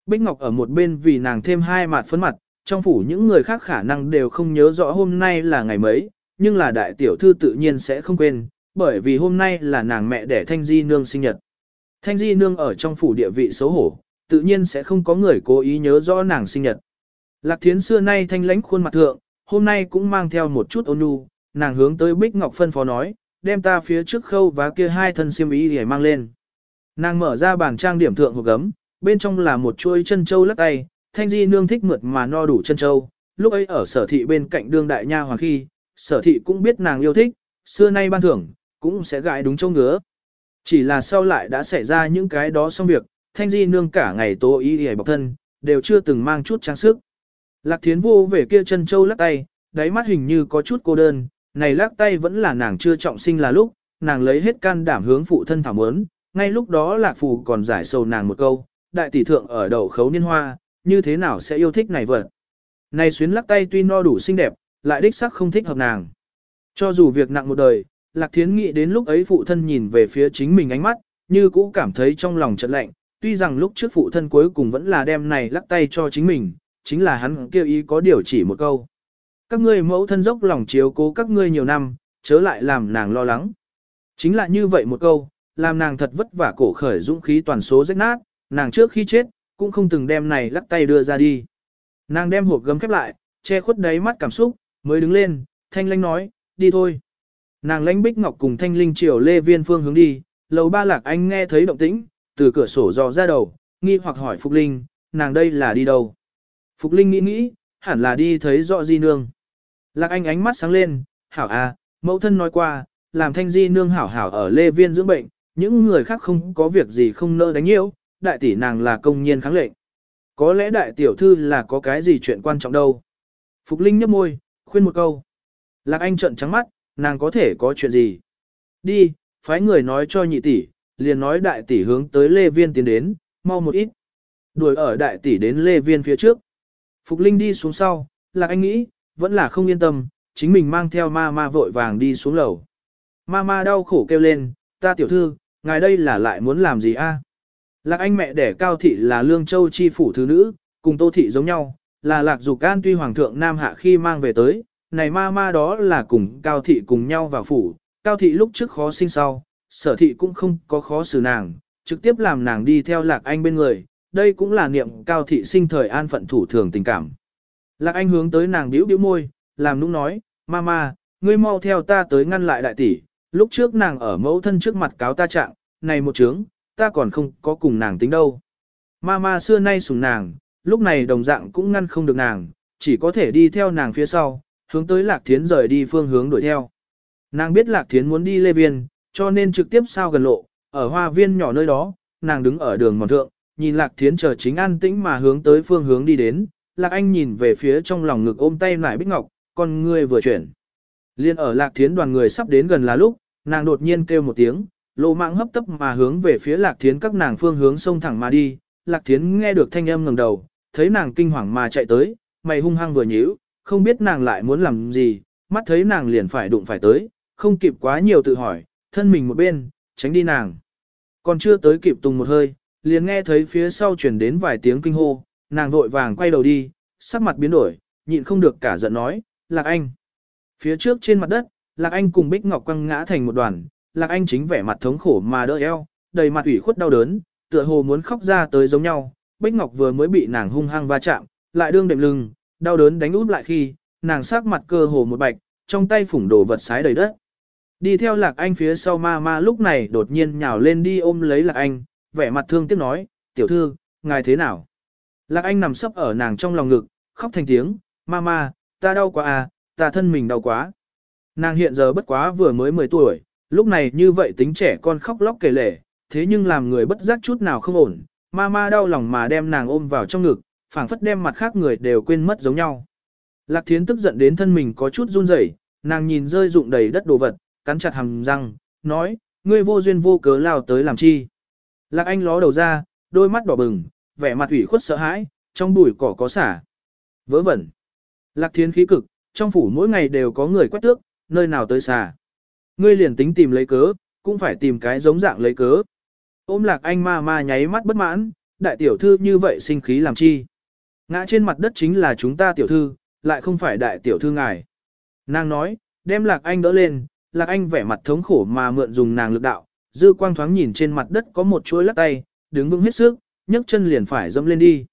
Bích Ngọc ở một bên vì nàng thêm hai mặt phấn mặt, trong phủ những người khác khả năng đều không nhớ rõ hôm nay là ngày mấy, nhưng là đại tiểu thư tự nhiên sẽ không quên, bởi vì hôm nay là nàng mẹ đẻ Thanh Di Nương sinh nhật. Thanh Di Nương ở trong phủ địa vị xấu hổ, tự nhiên sẽ không có người cố ý nhớ rõ nàng sinh nhật. Lạc Thiến xưa nay thanh lãnh khuôn mặt thượng, hôm nay cũng mang theo một chút ôn nhu, nàng hướng tới Bích Ngọc phân phó nói, đem ta phía trước khâu và kia hai thân xiêm y để mang lên. Nàng mở ra bàn trang điểm thượng hộp gấm, bên trong là một chuôi chân châu lắc tay, thanh di nương thích mượt mà no đủ chân châu. Lúc ấy ở sở thị bên cạnh đương đại nha hoàng khi, sở thị cũng biết nàng yêu thích, xưa nay ban thưởng, cũng sẽ gãi đúng châu ngứa. Chỉ là sau lại đã xảy ra những cái đó xong việc, thanh di nương cả ngày tố ý hề bọc thân, đều chưa từng mang chút trang sức. Lạc thiến vô về kia chân châu lắc tay, đáy mắt hình như có chút cô đơn, này lắc tay vẫn là nàng chưa trọng sinh là lúc, nàng lấy hết can đảm hướng phụ thân thảo mớn, ngay lúc đó lạc phù còn giải sầu nàng một câu, đại tỷ thượng ở đầu khấu niên hoa, như thế nào sẽ yêu thích này vật. Này xuyến lắc tay tuy no đủ xinh đẹp, lại đích sắc không thích hợp nàng. Cho dù việc nặng một đời, lạc thiến nghĩ đến lúc ấy phụ thân nhìn về phía chính mình ánh mắt, như cũ cảm thấy trong lòng chợt lạnh, tuy rằng lúc trước phụ thân cuối cùng vẫn là đem này lắc tay cho chính mình, chính là hắn kêu ý có điều chỉ một câu. Các ngươi mẫu thân dốc lòng chiếu cố các ngươi nhiều năm, chớ lại làm nàng lo lắng. Chính là như vậy một câu, làm nàng thật vất vả cổ khởi dũng khí toàn số rách nát, nàng trước khi chết, cũng không từng đem này lắc tay đưa ra đi. Nàng đem hộp gấm khép lại, che khuất đáy mắt cảm xúc, mới đứng lên, thanh lanh nói, đi thôi. Nàng lãnh bích ngọc cùng thanh linh triều lê viên phương hướng đi, lầu ba lạc anh nghe thấy động tĩnh, từ cửa sổ dò ra đầu, nghi hoặc hỏi Phục Linh, nàng đây là đi đâu? Phục Linh nghĩ nghĩ, hẳn là đi thấy rõ di nương. Lạc anh ánh mắt sáng lên, hảo à, mẫu thân nói qua, làm thanh di nương hảo hảo ở lê viên dưỡng bệnh, những người khác không có việc gì không nỡ đánh nhiễu, đại tỷ nàng là công nhiên kháng lệnh. Có lẽ đại tiểu thư là có cái gì chuyện quan trọng đâu. Phục Linh nhấp môi, khuyên một câu. Lạc Anh trợn trắng mắt, nàng có thể có chuyện gì. Đi, phái người nói cho nhị tỷ, liền nói đại tỷ hướng tới Lê Viên tiến đến, mau một ít. Đuổi ở đại tỷ đến Lê Viên phía trước. Phục Linh đi xuống sau, Lạc Anh nghĩ, vẫn là không yên tâm, chính mình mang theo ma ma vội vàng đi xuống lầu. Ma ma đau khổ kêu lên, ta tiểu thư, ngài đây là lại muốn làm gì a? Lạc Anh mẹ đẻ Cao Thị là Lương Châu chi phủ thứ nữ, cùng Tô Thị giống nhau, là Lạc Dục Can tuy Hoàng thượng Nam Hạ khi mang về tới, này ma ma đó là cùng Cao Thị cùng nhau vào phủ, Cao Thị lúc trước khó sinh sau, sở thị cũng không có khó xử nàng, trực tiếp làm nàng đi theo Lạc Anh bên người, đây cũng là niệm Cao Thị sinh thời an phận thủ thường tình cảm. Lạc Anh hướng tới nàng biểu biểu môi, làm nũng nói, Mama, ngươi mau theo ta tới ngăn lại đại tỷ, lúc trước nàng ở mẫu thân trước mặt cáo ta trạng, này một trướng, ta còn không có cùng nàng tính đâu. Mama xưa nay sủng nàng, lúc này đồng dạng cũng ngăn không được nàng, chỉ có thể đi theo nàng phía sau, hướng tới Lạc Thiến rời đi phương hướng đuổi theo. Nàng biết Lạc Thiến muốn đi Lê Viên, cho nên trực tiếp sao gần lộ, ở hoa viên nhỏ nơi đó, nàng đứng ở đường mòn thượng, nhìn Lạc Thiến chờ chính an tĩnh mà hướng tới phương hướng đi đến, Lạc Anh nhìn về phía trong lòng ngực ôm tay nải Bích Ngọc, con ngươi vừa chuyển. Liên ở Lạc Thiến đoàn người sắp đến gần là lúc, nàng đột nhiên kêu một tiếng, lộ mạng hấp tấp mà hướng về phía Lạc Thiến các nàng phương hướng sông thẳng mà đi. Lạc Thiến nghe được thanh âm ngẩng đầu, thấy nàng kinh hoàng mà chạy tới, mày hung hăng vừa nhíu, không biết nàng lại muốn làm gì, mắt thấy nàng liền phải đụng phải tới, không kịp quá nhiều tự hỏi, thân mình một bên, tránh đi nàng. Còn chưa tới kịp tùng một hơi, liền nghe thấy phía sau chuyển đến vài tiếng kinh hô, nàng vội vàng quay đầu đi, sắc mặt biến đổi, nhịn không được cả giận nói, Lạc Anh. Phía trước trên mặt đất, Lạc Anh cùng Bích Ngọc quăng ngã thành một đoàn, Lạc Anh chính vẻ mặt thống khổ mà đỡ eo, đầy mặt ủy khuất đau đớn, tựa hồ muốn khóc ra tới giống nhau. Bích Ngọc vừa mới bị nàng hung hăng va chạm, lại đương đệm lưng, đau đớn đánh úp lại khi, nàng sắc mặt cơ hồ một bạch, trong tay phủng đồ vật sái đầy đất. Đi theo Lạc Anh phía sau ma ma lúc này đột nhiên nhào lên đi ôm lấy Lạc Anh, vẻ mặt thương tiếc nói, tiểu thư, ngài thế nào? Lạc Anh nằm sấp ở nàng trong lòng ngực, khóc thành tiếng, mama, ta đau quá à, ta thân mình đau quá. Nàng hiện giờ bất quá vừa mới 10 tuổi, lúc này như vậy tính trẻ con khóc lóc kể lể, thế nhưng làm người bất giác chút nào không ổn, mama đau lòng mà đem nàng ôm vào trong ngực, phảng phất đem mặt khác người đều quên mất giống nhau. Lạc Thiến tức giận đến thân mình có chút run rẩy, nàng nhìn rơi rụng đầy đất đồ vật, cắn chặt hàm răng, nói, ngươi vô duyên vô cớ lao tới làm chi. Lạc Anh ló đầu ra, đôi mắt đỏ bừng, vẻ mặt ủy khuất sợ hãi, trong bụi cỏ có xả. Vớ vẩn. Lạc thiên khí cực, trong phủ mỗi ngày đều có người quét tước, nơi nào tới xả. Ngươi liền tính tìm lấy cớ, cũng phải tìm cái giống dạng lấy cớ. Ôm lạc anh ma ma nháy mắt bất mãn, đại tiểu thư như vậy sinh khí làm chi. Ngã trên mặt đất chính là chúng ta tiểu thư, lại không phải đại tiểu thư ngài. Nàng nói, đem lạc anh đỡ lên, lạc anh vẻ mặt thống khổ mà mượn dùng nàng lực đạo, dư quang thoáng nhìn trên mặt đất có một chuỗi lắc tay, đứng vững hết sức, nhấc chân liền phải dẫm lên đi.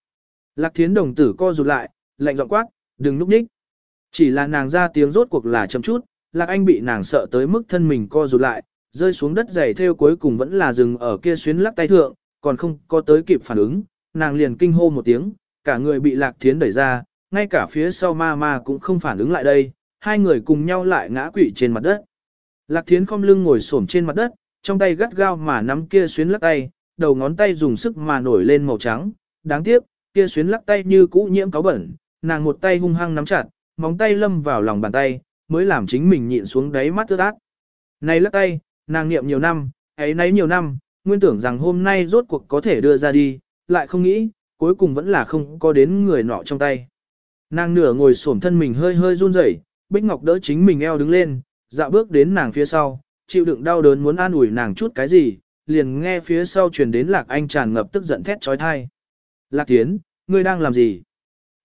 Lạc thiến đồng tử co rụt lại, lạnh giọng quát, đừng núp ních. Chỉ là nàng ra tiếng rốt cuộc là chậm chút, lạc anh bị nàng sợ tới mức thân mình co rụt lại, rơi xuống đất dày theo cuối cùng vẫn là dừng ở kia xuyến lắc tay thượng, còn không có tới kịp phản ứng, nàng liền kinh hô một tiếng, cả người bị lạc thiến đẩy ra, ngay cả phía sau ma ma cũng không phản ứng lại đây, hai người cùng nhau lại ngã quỵ trên mặt đất. Lạc thiến không lưng ngồi xổm trên mặt đất, trong tay gắt gao mà nắm kia xuyến lắc tay, đầu ngón tay dùng sức mà nổi lên màu trắng, đáng tiếc, kia xuyến lắc tay như cũ nhiễm cáo bẩn, nàng một tay hung hăng nắm chặt, móng tay lâm vào lòng bàn tay, mới làm chính mình nhịn xuống đáy mắt ướt át. Này lắc tay, nàng niệm nhiều năm, ấy nấy nhiều năm, nguyên tưởng rằng hôm nay rốt cuộc có thể đưa ra đi, lại không nghĩ, cuối cùng vẫn là không có đến người nọ trong tay. Nàng nửa ngồi xổm thân mình hơi hơi run rẩy, Bích Ngọc đỡ chính mình eo đứng lên, dạo bước đến nàng phía sau, chịu đựng đau đớn muốn an ủi nàng chút cái gì, liền nghe phía sau truyền đến Lạc Anh tràn ngập tức giận thét trói thai. Lạc Tiến, ngươi đang làm gì?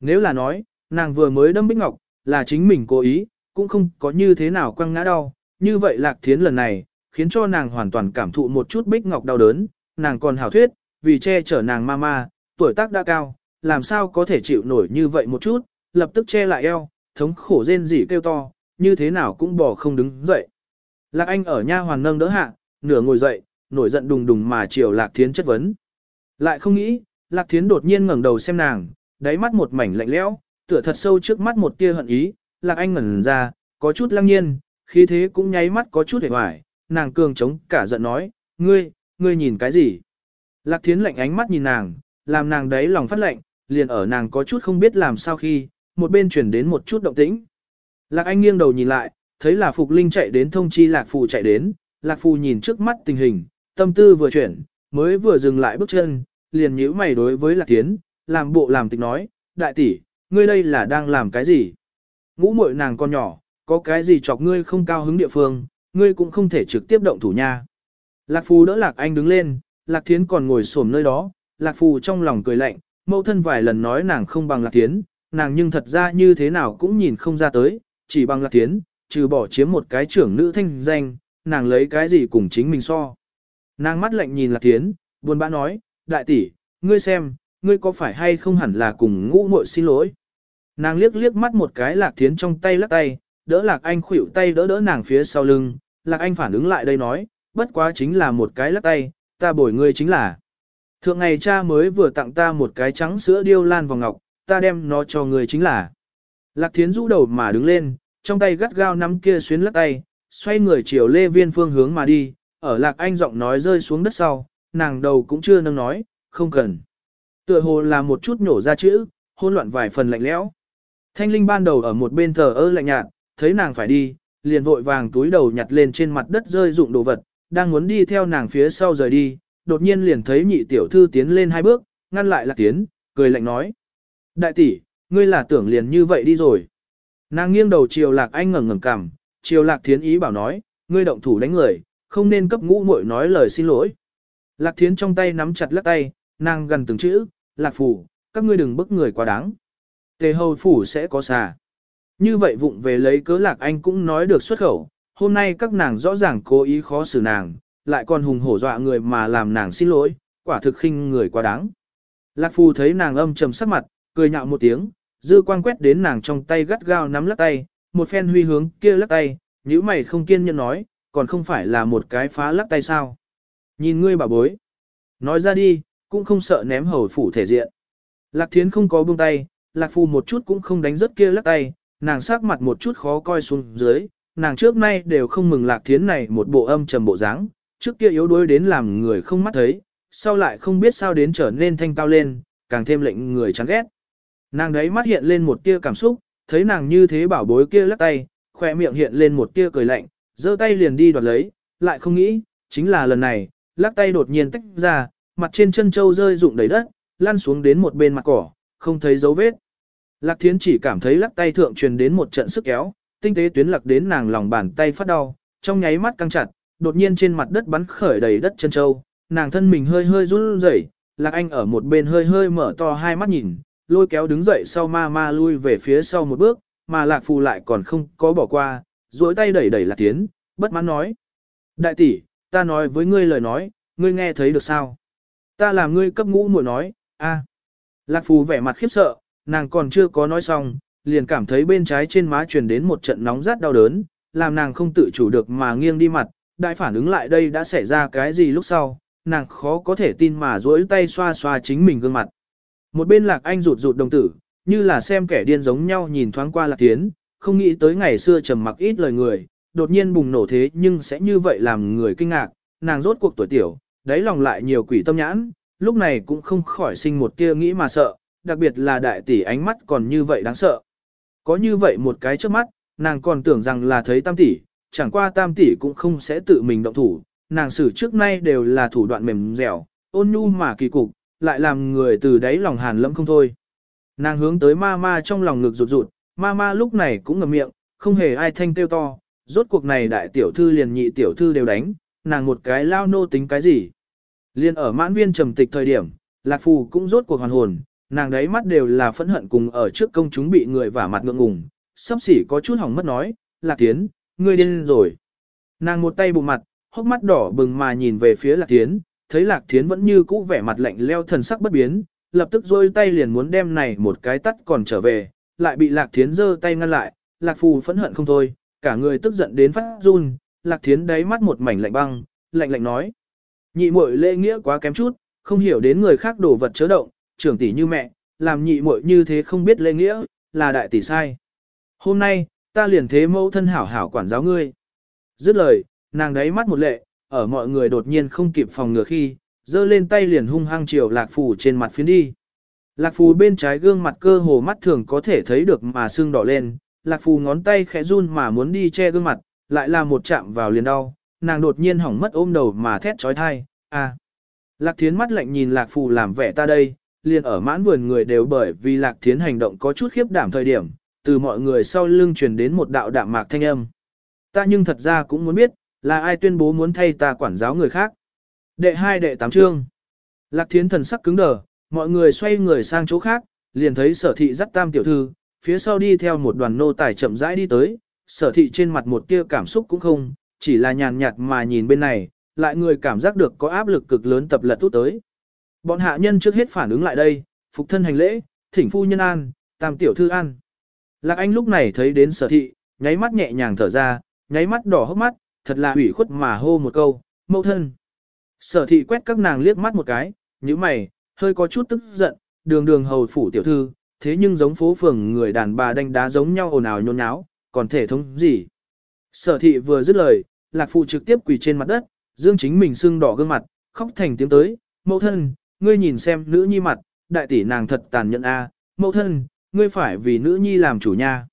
Nếu là nói, nàng vừa mới đâm Bích Ngọc, là chính mình cố ý, cũng không có như thế nào quăng ngã đau, như vậy Lạc Thiến lần này, khiến cho nàng hoàn toàn cảm thụ một chút Bích Ngọc đau đớn, nàng còn hảo thuyết, vì che chở nàng mama, tuổi tác đã cao, làm sao có thể chịu nổi như vậy một chút, lập tức che lại eo, thống khổ rên rỉ kêu to, như thế nào cũng bỏ không đứng dậy. Lạc Anh ở nha hoàn nâng đỡ hạ, nửa ngồi dậy, nổi giận đùng đùng mà chiều Lạc Thiến chất vấn. Lại không nghĩ, Lạc Thiến đột nhiên ngẩng đầu xem nàng, đáy mắt một mảnh lạnh lẽo, tựa thật sâu trước mắt một tia hận ý, Lạc Anh ngẩn ra, có chút lăng nhiên, khí thế cũng nháy mắt có chút hề hoài, nàng cường chống cả giận nói, ngươi, ngươi nhìn cái gì? Lạc thiến lạnh ánh mắt nhìn nàng, làm nàng đấy lòng phát lạnh, liền ở nàng có chút không biết làm sao khi, một bên chuyển đến một chút động tĩnh. Lạc anh nghiêng đầu nhìn lại, thấy là Phục Linh chạy đến thông chi Lạc Phù chạy đến, Lạc Phù nhìn trước mắt tình hình, tâm tư vừa chuyển, mới vừa dừng lại bước chân, liền nhíu mày đối với Lạc tiến làm bộ làm tịch nói, đại tỷ, ngươi đây là đang làm cái gì? Ngũ muội nàng con nhỏ, có cái gì chọc ngươi không cao hứng địa phương, ngươi cũng không thể trực tiếp động thủ nha. Lạc Phù đỡ Lạc Anh đứng lên, Lạc Thiến còn ngồi xổm nơi đó, Lạc Phù trong lòng cười lạnh, mẫu thân vài lần nói nàng không bằng Lạc Thiến, nàng nhưng thật ra như thế nào cũng nhìn không ra tới, chỉ bằng Lạc Thiến, trừ bỏ chiếm một cái trưởng nữ thanh danh, nàng lấy cái gì cùng chính mình so. Nàng mắt lạnh nhìn Lạc Thiến, buồn bã nói, đại tỷ, ngươi xem, ngươi có phải hay không hẳn là cùng ngũ muội xin lỗi. Nàng liếc liếc mắt một cái Lạc Thiến trong tay lắc tay, đỡ Lạc Anh khuỷu tay đỡ đỡ nàng phía sau lưng, Lạc Anh phản ứng lại đây nói, bất quá chính là một cái lắc tay, ta bồi ngươi chính là. Thượng ngày cha mới vừa tặng ta một cái trắng sữa điêu lan vào ngọc, ta đem nó cho ngươi chính là. Lạc Thiến rũ đầu mà đứng lên, trong tay gắt gao nắm kia xuyến lắc tay, xoay người chiều Lê Viên phương hướng mà đi, ở Lạc Anh giọng nói rơi xuống đất sau, nàng đầu cũng chưa nâng nói, không cần. Tựa hồ là một chút nhổ ra chữ, hôn loạn vài phần lạnh lẽo. Thanh Linh ban đầu ở một bên thờ ơ lạnh nhạt, thấy nàng phải đi, liền vội vàng túi đầu nhặt lên trên mặt đất rơi dụng đồ vật, đang muốn đi theo nàng phía sau rời đi, đột nhiên liền thấy nhị tiểu thư tiến lên hai bước, ngăn lại Lạc Tiến, cười lạnh nói. Đại tỷ, ngươi là tưởng liền như vậy đi rồi. Nàng nghiêng đầu chiều Lạc Anh ngẩng ngẩng cằm, chiều Lạc Thiến ý bảo nói, ngươi động thủ đánh người, không nên cấp ngũ muội nói lời xin lỗi. Lạc Thiến trong tay nắm chặt lắc tay, nàng gần từng chữ, Lạc Phủ, các ngươi đừng bức người quá đáng. Tề hầu phủ sẽ có xà. Như vậy vụng về lấy cớ Lạc Anh cũng nói được xuất khẩu, hôm nay các nàng rõ ràng cố ý khó xử nàng, lại còn hùng hổ dọa người mà làm nàng xin lỗi, quả thực khinh người quá đáng. Lạc Phủ thấy nàng âm trầm sắc mặt, cười nhạo một tiếng, dư quang quét đến nàng trong tay gắt gao nắm lắc tay, một phen huy hướng kia lắc tay, nhíu mày không kiên nhẫn nói, còn không phải là một cái phá lắc tay sao. Nhìn ngươi bà bối. Nói ra đi, cũng không sợ ném hầu phủ thể diện. Lạc thiến không có buông tay, lạc phu một chút cũng không đánh rất kia lắc tay, nàng sắc mặt một chút khó coi xuống dưới, nàng trước nay đều không mừng lạc thiến này một bộ âm trầm bộ dáng, trước kia yếu đuối đến làm người không mắt thấy, sau lại không biết sao đến trở nên thanh cao lên, càng thêm lệnh người chán ghét. Nàng đấy mắt hiện lên một tia cảm xúc, thấy nàng như thế bảo bối kia lắc tay, khỏe miệng hiện lên một tia cười lạnh, giơ tay liền đi đoạt lấy, lại không nghĩ, chính là lần này, lắc tay đột nhiên tách ra, mặt trên chân châu rơi rụng đầy đất, lăn xuống đến một bên mặt cỏ, không thấy dấu vết. Lạc thiến chỉ cảm thấy lắc tay thượng truyền đến một trận sức kéo, tinh tế tuyến lạc đến nàng lòng bàn tay phát đau, trong nháy mắt căng chặt, đột nhiên trên mặt đất bắn khởi đầy đất chân châu, nàng thân mình hơi hơi run rẩy, Lạc Anh ở một bên hơi hơi mở to hai mắt nhìn, lôi kéo đứng dậy sau ma ma lui về phía sau một bước, mà Lạc Phù lại còn không có bỏ qua, duỗi tay đẩy đẩy Lạc Tiến, bất mãn nói. Đại tỷ, ta nói với ngươi lời nói, ngươi nghe thấy được sao? Ta làm ngươi cấp ngũ muội nói, a. Lạc Phù vẻ mặt khiếp sợ, nàng còn chưa có nói xong, liền cảm thấy bên trái trên má truyền đến một trận nóng rát đau đớn, làm nàng không tự chủ được mà nghiêng đi mặt, đại phản ứng lại đây đã xảy ra cái gì lúc sau, nàng khó có thể tin mà duỗi tay xoa xoa chính mình gương mặt. Một bên lạc anh rụt rụt đồng tử, như là xem kẻ điên giống nhau nhìn thoáng qua lạc tiến, không nghĩ tới ngày xưa trầm mặc ít lời người, đột nhiên bùng nổ thế nhưng sẽ như vậy làm người kinh ngạc, nàng rốt cuộc tuổi tiểu, đáy lòng lại nhiều quỷ tâm nhãn, lúc này cũng không khỏi sinh một tia nghĩ mà sợ, đặc biệt là đại tỷ ánh mắt còn như vậy đáng sợ. Có như vậy một cái trước mắt, nàng còn tưởng rằng là thấy tam tỷ, chẳng qua tam tỷ cũng không sẽ tự mình động thủ, nàng xử trước nay đều là thủ đoạn mềm dẻo, ôn nhu mà kỳ cục, lại làm người từ đáy lòng hàn lẫm không thôi. Nàng hướng tới ma ma trong lòng ngực rụt rụt, ma ma lúc này cũng ngậm miệng, không hề ai thanh kêu to, rốt cuộc này đại tiểu thư liền nhị tiểu thư đều đánh, nàng một cái lao nô tính cái gì. Liên ở mãn viên trầm tịch thời điểm, lạc phù cũng rốt cuộc hoàn hồn, nàng đấy mắt đều là phẫn hận cùng ở trước công chúng bị người vả mặt ngượng ngùng, sắp xỉ có chút hỏng mất nói, lạc tiến, ngươi điên rồi. Nàng một tay bụng mặt, hốc mắt đỏ bừng mà nhìn về phía lạc tiến, thấy lạc tiến vẫn như cũ vẻ mặt lạnh leo thần sắc bất biến, lập tức rôi tay liền muốn đem này một cái tắt còn trở về, lại bị lạc thiến giơ tay ngăn lại, lạc phù phẫn hận không thôi, cả người tức giận đến phát run, lạc thiến đáy mắt một mảnh lạnh băng, lạnh lạnh nói. Nhị muội lễ nghĩa quá kém chút, không hiểu đến người khác đổ vật chớ động, trưởng tỷ như mẹ, làm nhị muội như thế không biết lễ nghĩa, là đại tỷ sai. Hôm nay, ta liền thế mẫu thân hảo hảo quản giáo ngươi. Dứt lời, nàng đáy mắt một lệ, ở mọi người đột nhiên không kịp phòng ngừa khi, giơ lên tay liền hung hăng chiều lạc phù trên mặt phiến đi. Lạc phù bên trái gương mặt cơ hồ mắt thường có thể thấy được mà sưng đỏ lên, lạc phù ngón tay khẽ run mà muốn đi che gương mặt, lại là một chạm vào liền đau, nàng đột nhiên hỏng mất ôm đầu mà thét trói thai, à. Lạc thiến mắt lạnh nhìn lạc phù làm vẻ ta đây, liền ở mãn vườn người đều bởi vì lạc thiến hành động có chút khiếp đảm thời điểm, từ mọi người sau lưng truyền đến một đạo đạm mạc thanh âm. Ta nhưng thật ra cũng muốn biết, là ai tuyên bố muốn thay ta quản giáo người khác. Đệ hai đệ tám chương. Lạc thiến thần sắc cứng đờ, mọi người xoay người sang chỗ khác, liền thấy sở thị dắt tam tiểu thư, phía sau đi theo một đoàn nô tài chậm rãi đi tới, sở thị trên mặt một tia cảm xúc cũng không, chỉ là nhàn nhạt mà nhìn bên này, lại người cảm giác được có áp lực cực lớn tập lật tút tới. Bọn hạ nhân trước hết phản ứng lại đây, phục thân hành lễ, thỉnh phu nhân an, tam tiểu thư an. Lạc Anh lúc này thấy đến sở thị, nháy mắt nhẹ nhàng thở ra, nháy mắt đỏ hốc mắt, thật là ủy khuất mà hô một câu, mẫu thân. Sở thị quét các nàng liếc mắt một cái, như mày, hơi có chút tức giận, đường đường hầu phủ tiểu thư, thế nhưng giống phố phường người đàn bà đánh đá giống nhau ồn ào nhôn nháo, còn thể thống gì. Sở thị vừa dứt lời, lạc phụ trực tiếp quỳ trên mặt đất, dương chính mình sưng đỏ gương mặt, khóc thành tiếng tới, mẫu thân, ngươi nhìn xem nữ nhi mặt, đại tỷ nàng thật tàn nhẫn a, mẫu thân, ngươi phải vì nữ nhi làm chủ nha.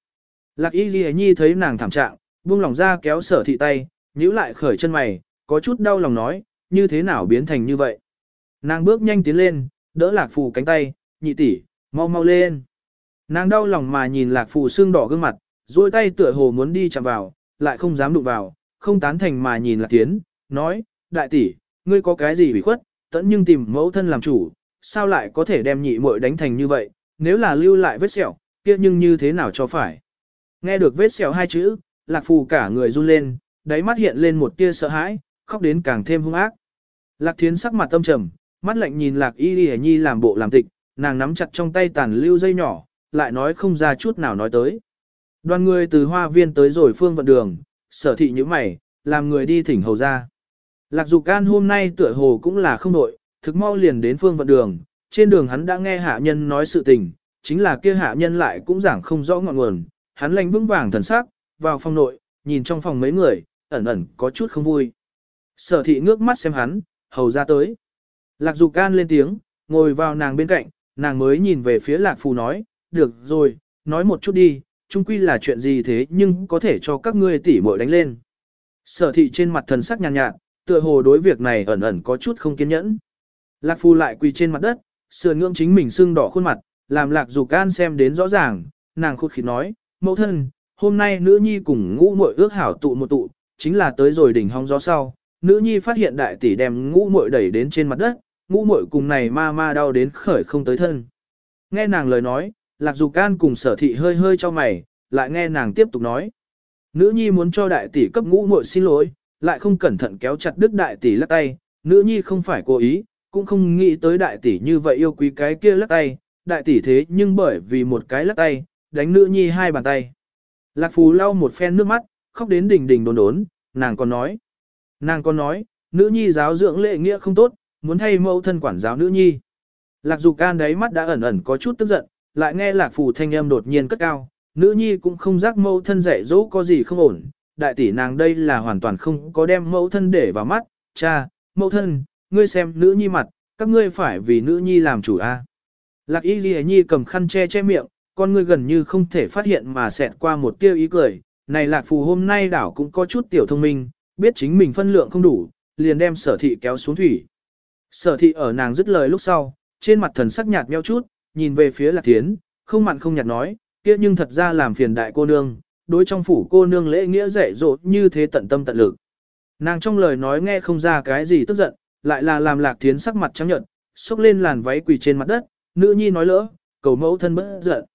Lạc y ghi nhi thấy nàng thảm trạng, buông lòng ra kéo sở thị tay, nhíu lại khởi chân mày, có chút đau lòng nói, như thế nào biến thành như vậy. Nàng bước nhanh tiến lên, đỡ lạc phù cánh tay, nhị tỷ, mau mau lên. Nàng đau lòng mà nhìn lạc phù xương đỏ gương mặt, duỗi tay tựa hồ muốn đi chạm vào, lại không dám đụng vào, không tán thành mà nhìn lạc tiến, nói, đại tỷ, ngươi có cái gì bị khuất, tẫn nhưng tìm mẫu thân làm chủ, sao lại có thể đem nhị muội đánh thành như vậy, nếu là lưu lại vết sẹo, kia nhưng như thế nào cho phải. Nghe được vết sẹo hai chữ, lạc phù cả người run lên, đáy mắt hiện lên một tia sợ hãi, khóc đến càng thêm hung ác. Lạc thiến sắc mặt tâm trầm, mắt lạnh nhìn lạc y y nhi làm bộ làm tịch, nàng nắm chặt trong tay tàn lưu dây nhỏ, lại nói không ra chút nào nói tới. Đoàn người từ hoa viên tới rồi phương vận đường, sở thị như mày, làm người đi thỉnh hầu ra. Lạc dục can hôm nay tựa hồ cũng là không nội, thực mau liền đến phương vận đường, trên đường hắn đã nghe hạ nhân nói sự tình, chính là kia hạ nhân lại cũng giảng không rõ ngọn nguồn, hắn lành vững vàng thần sắc, vào phòng nội, nhìn trong phòng mấy người, ẩn ẩn có chút không vui. Sở thị ngước mắt xem hắn, hầu ra tới. Lạc dục can lên tiếng, ngồi vào nàng bên cạnh, nàng mới nhìn về phía lạc phù nói, được rồi, nói một chút đi, chung quy là chuyện gì thế nhưng có thể cho các ngươi tỉ muội đánh lên. Sở thị trên mặt thần sắc nhàn nhạt, nhạt, tựa hồ đối việc này ẩn ẩn có chút không kiên nhẫn. Lạc phù lại quỳ trên mặt đất, sườn ngưỡng chính mình sưng đỏ khuôn mặt, làm lạc dục can xem đến rõ ràng, nàng khụt khít nói, mẫu thân, hôm nay nữ nhi cùng ngũ muội ước hảo tụ một tụ, chính là tới rồi đỉnh hong gió sau, nữ nhi phát hiện đại tỷ đem ngũ muội đẩy đến trên mặt đất, ngũ muội cùng này ma ma đau đến khởi không tới thân. Nghe nàng lời nói, lạc dục can cùng sở thị hơi hơi cho mày, lại nghe nàng tiếp tục nói. Nữ nhi muốn cho đại tỷ cấp ngũ muội xin lỗi, lại không cẩn thận kéo chặt đứt đại tỷ lắc tay, nữ nhi không phải cố ý, cũng không nghĩ tới đại tỷ như vậy yêu quý cái kia lắc tay, đại tỷ thế nhưng bởi vì một cái lắc tay, đánh nữ nhi hai bàn tay. Lạc phù lau một phen nước mắt, khóc đến đỉnh đỉnh đồn đốn, nàng còn nói. Nàng còn nói, nữ nhi giáo dưỡng lệ nghĩa không tốt, muốn thay mẫu thân quản giáo nữ nhi. Lạc Dục Can đấy mắt đã ẩn ẩn có chút tức giận, lại nghe Lạc Phù thanh âm đột nhiên cất cao, nữ nhi cũng không giác mẫu thân dạy dỗ có gì không ổn, đại tỷ nàng đây là hoàn toàn không có đem mẫu thân để vào mắt, cha, mẫu thân, ngươi xem nữ nhi mặt, các ngươi phải vì nữ nhi làm chủ a. Lạc Y Ghi Nhi cầm khăn che che miệng, con ngươi gần như không thể phát hiện mà xẹt qua một tia ý cười, này Lạc Phù hôm nay đảo cũng có chút tiểu thông minh, biết chính mình phân lượng không đủ, liền đem sở thị kéo xuống thủy. Sở thị ở nàng dứt lời lúc sau, trên mặt thần sắc nhạt nheo chút, nhìn về phía Lạc Thiến, không mặn không nhạt nói, kia nhưng thật ra làm phiền đại cô nương, đối trong phủ cô nương lễ nghĩa dạy dỗ như thế tận tâm tận lực. Nàng trong lời nói nghe không ra cái gì tức giận, lại là làm Lạc Thiến sắc mặt trắng nhợt, xốc lên làn váy quỳ trên mặt đất, nữ nhi nói lỡ, cầu mẫu thân bớt giận.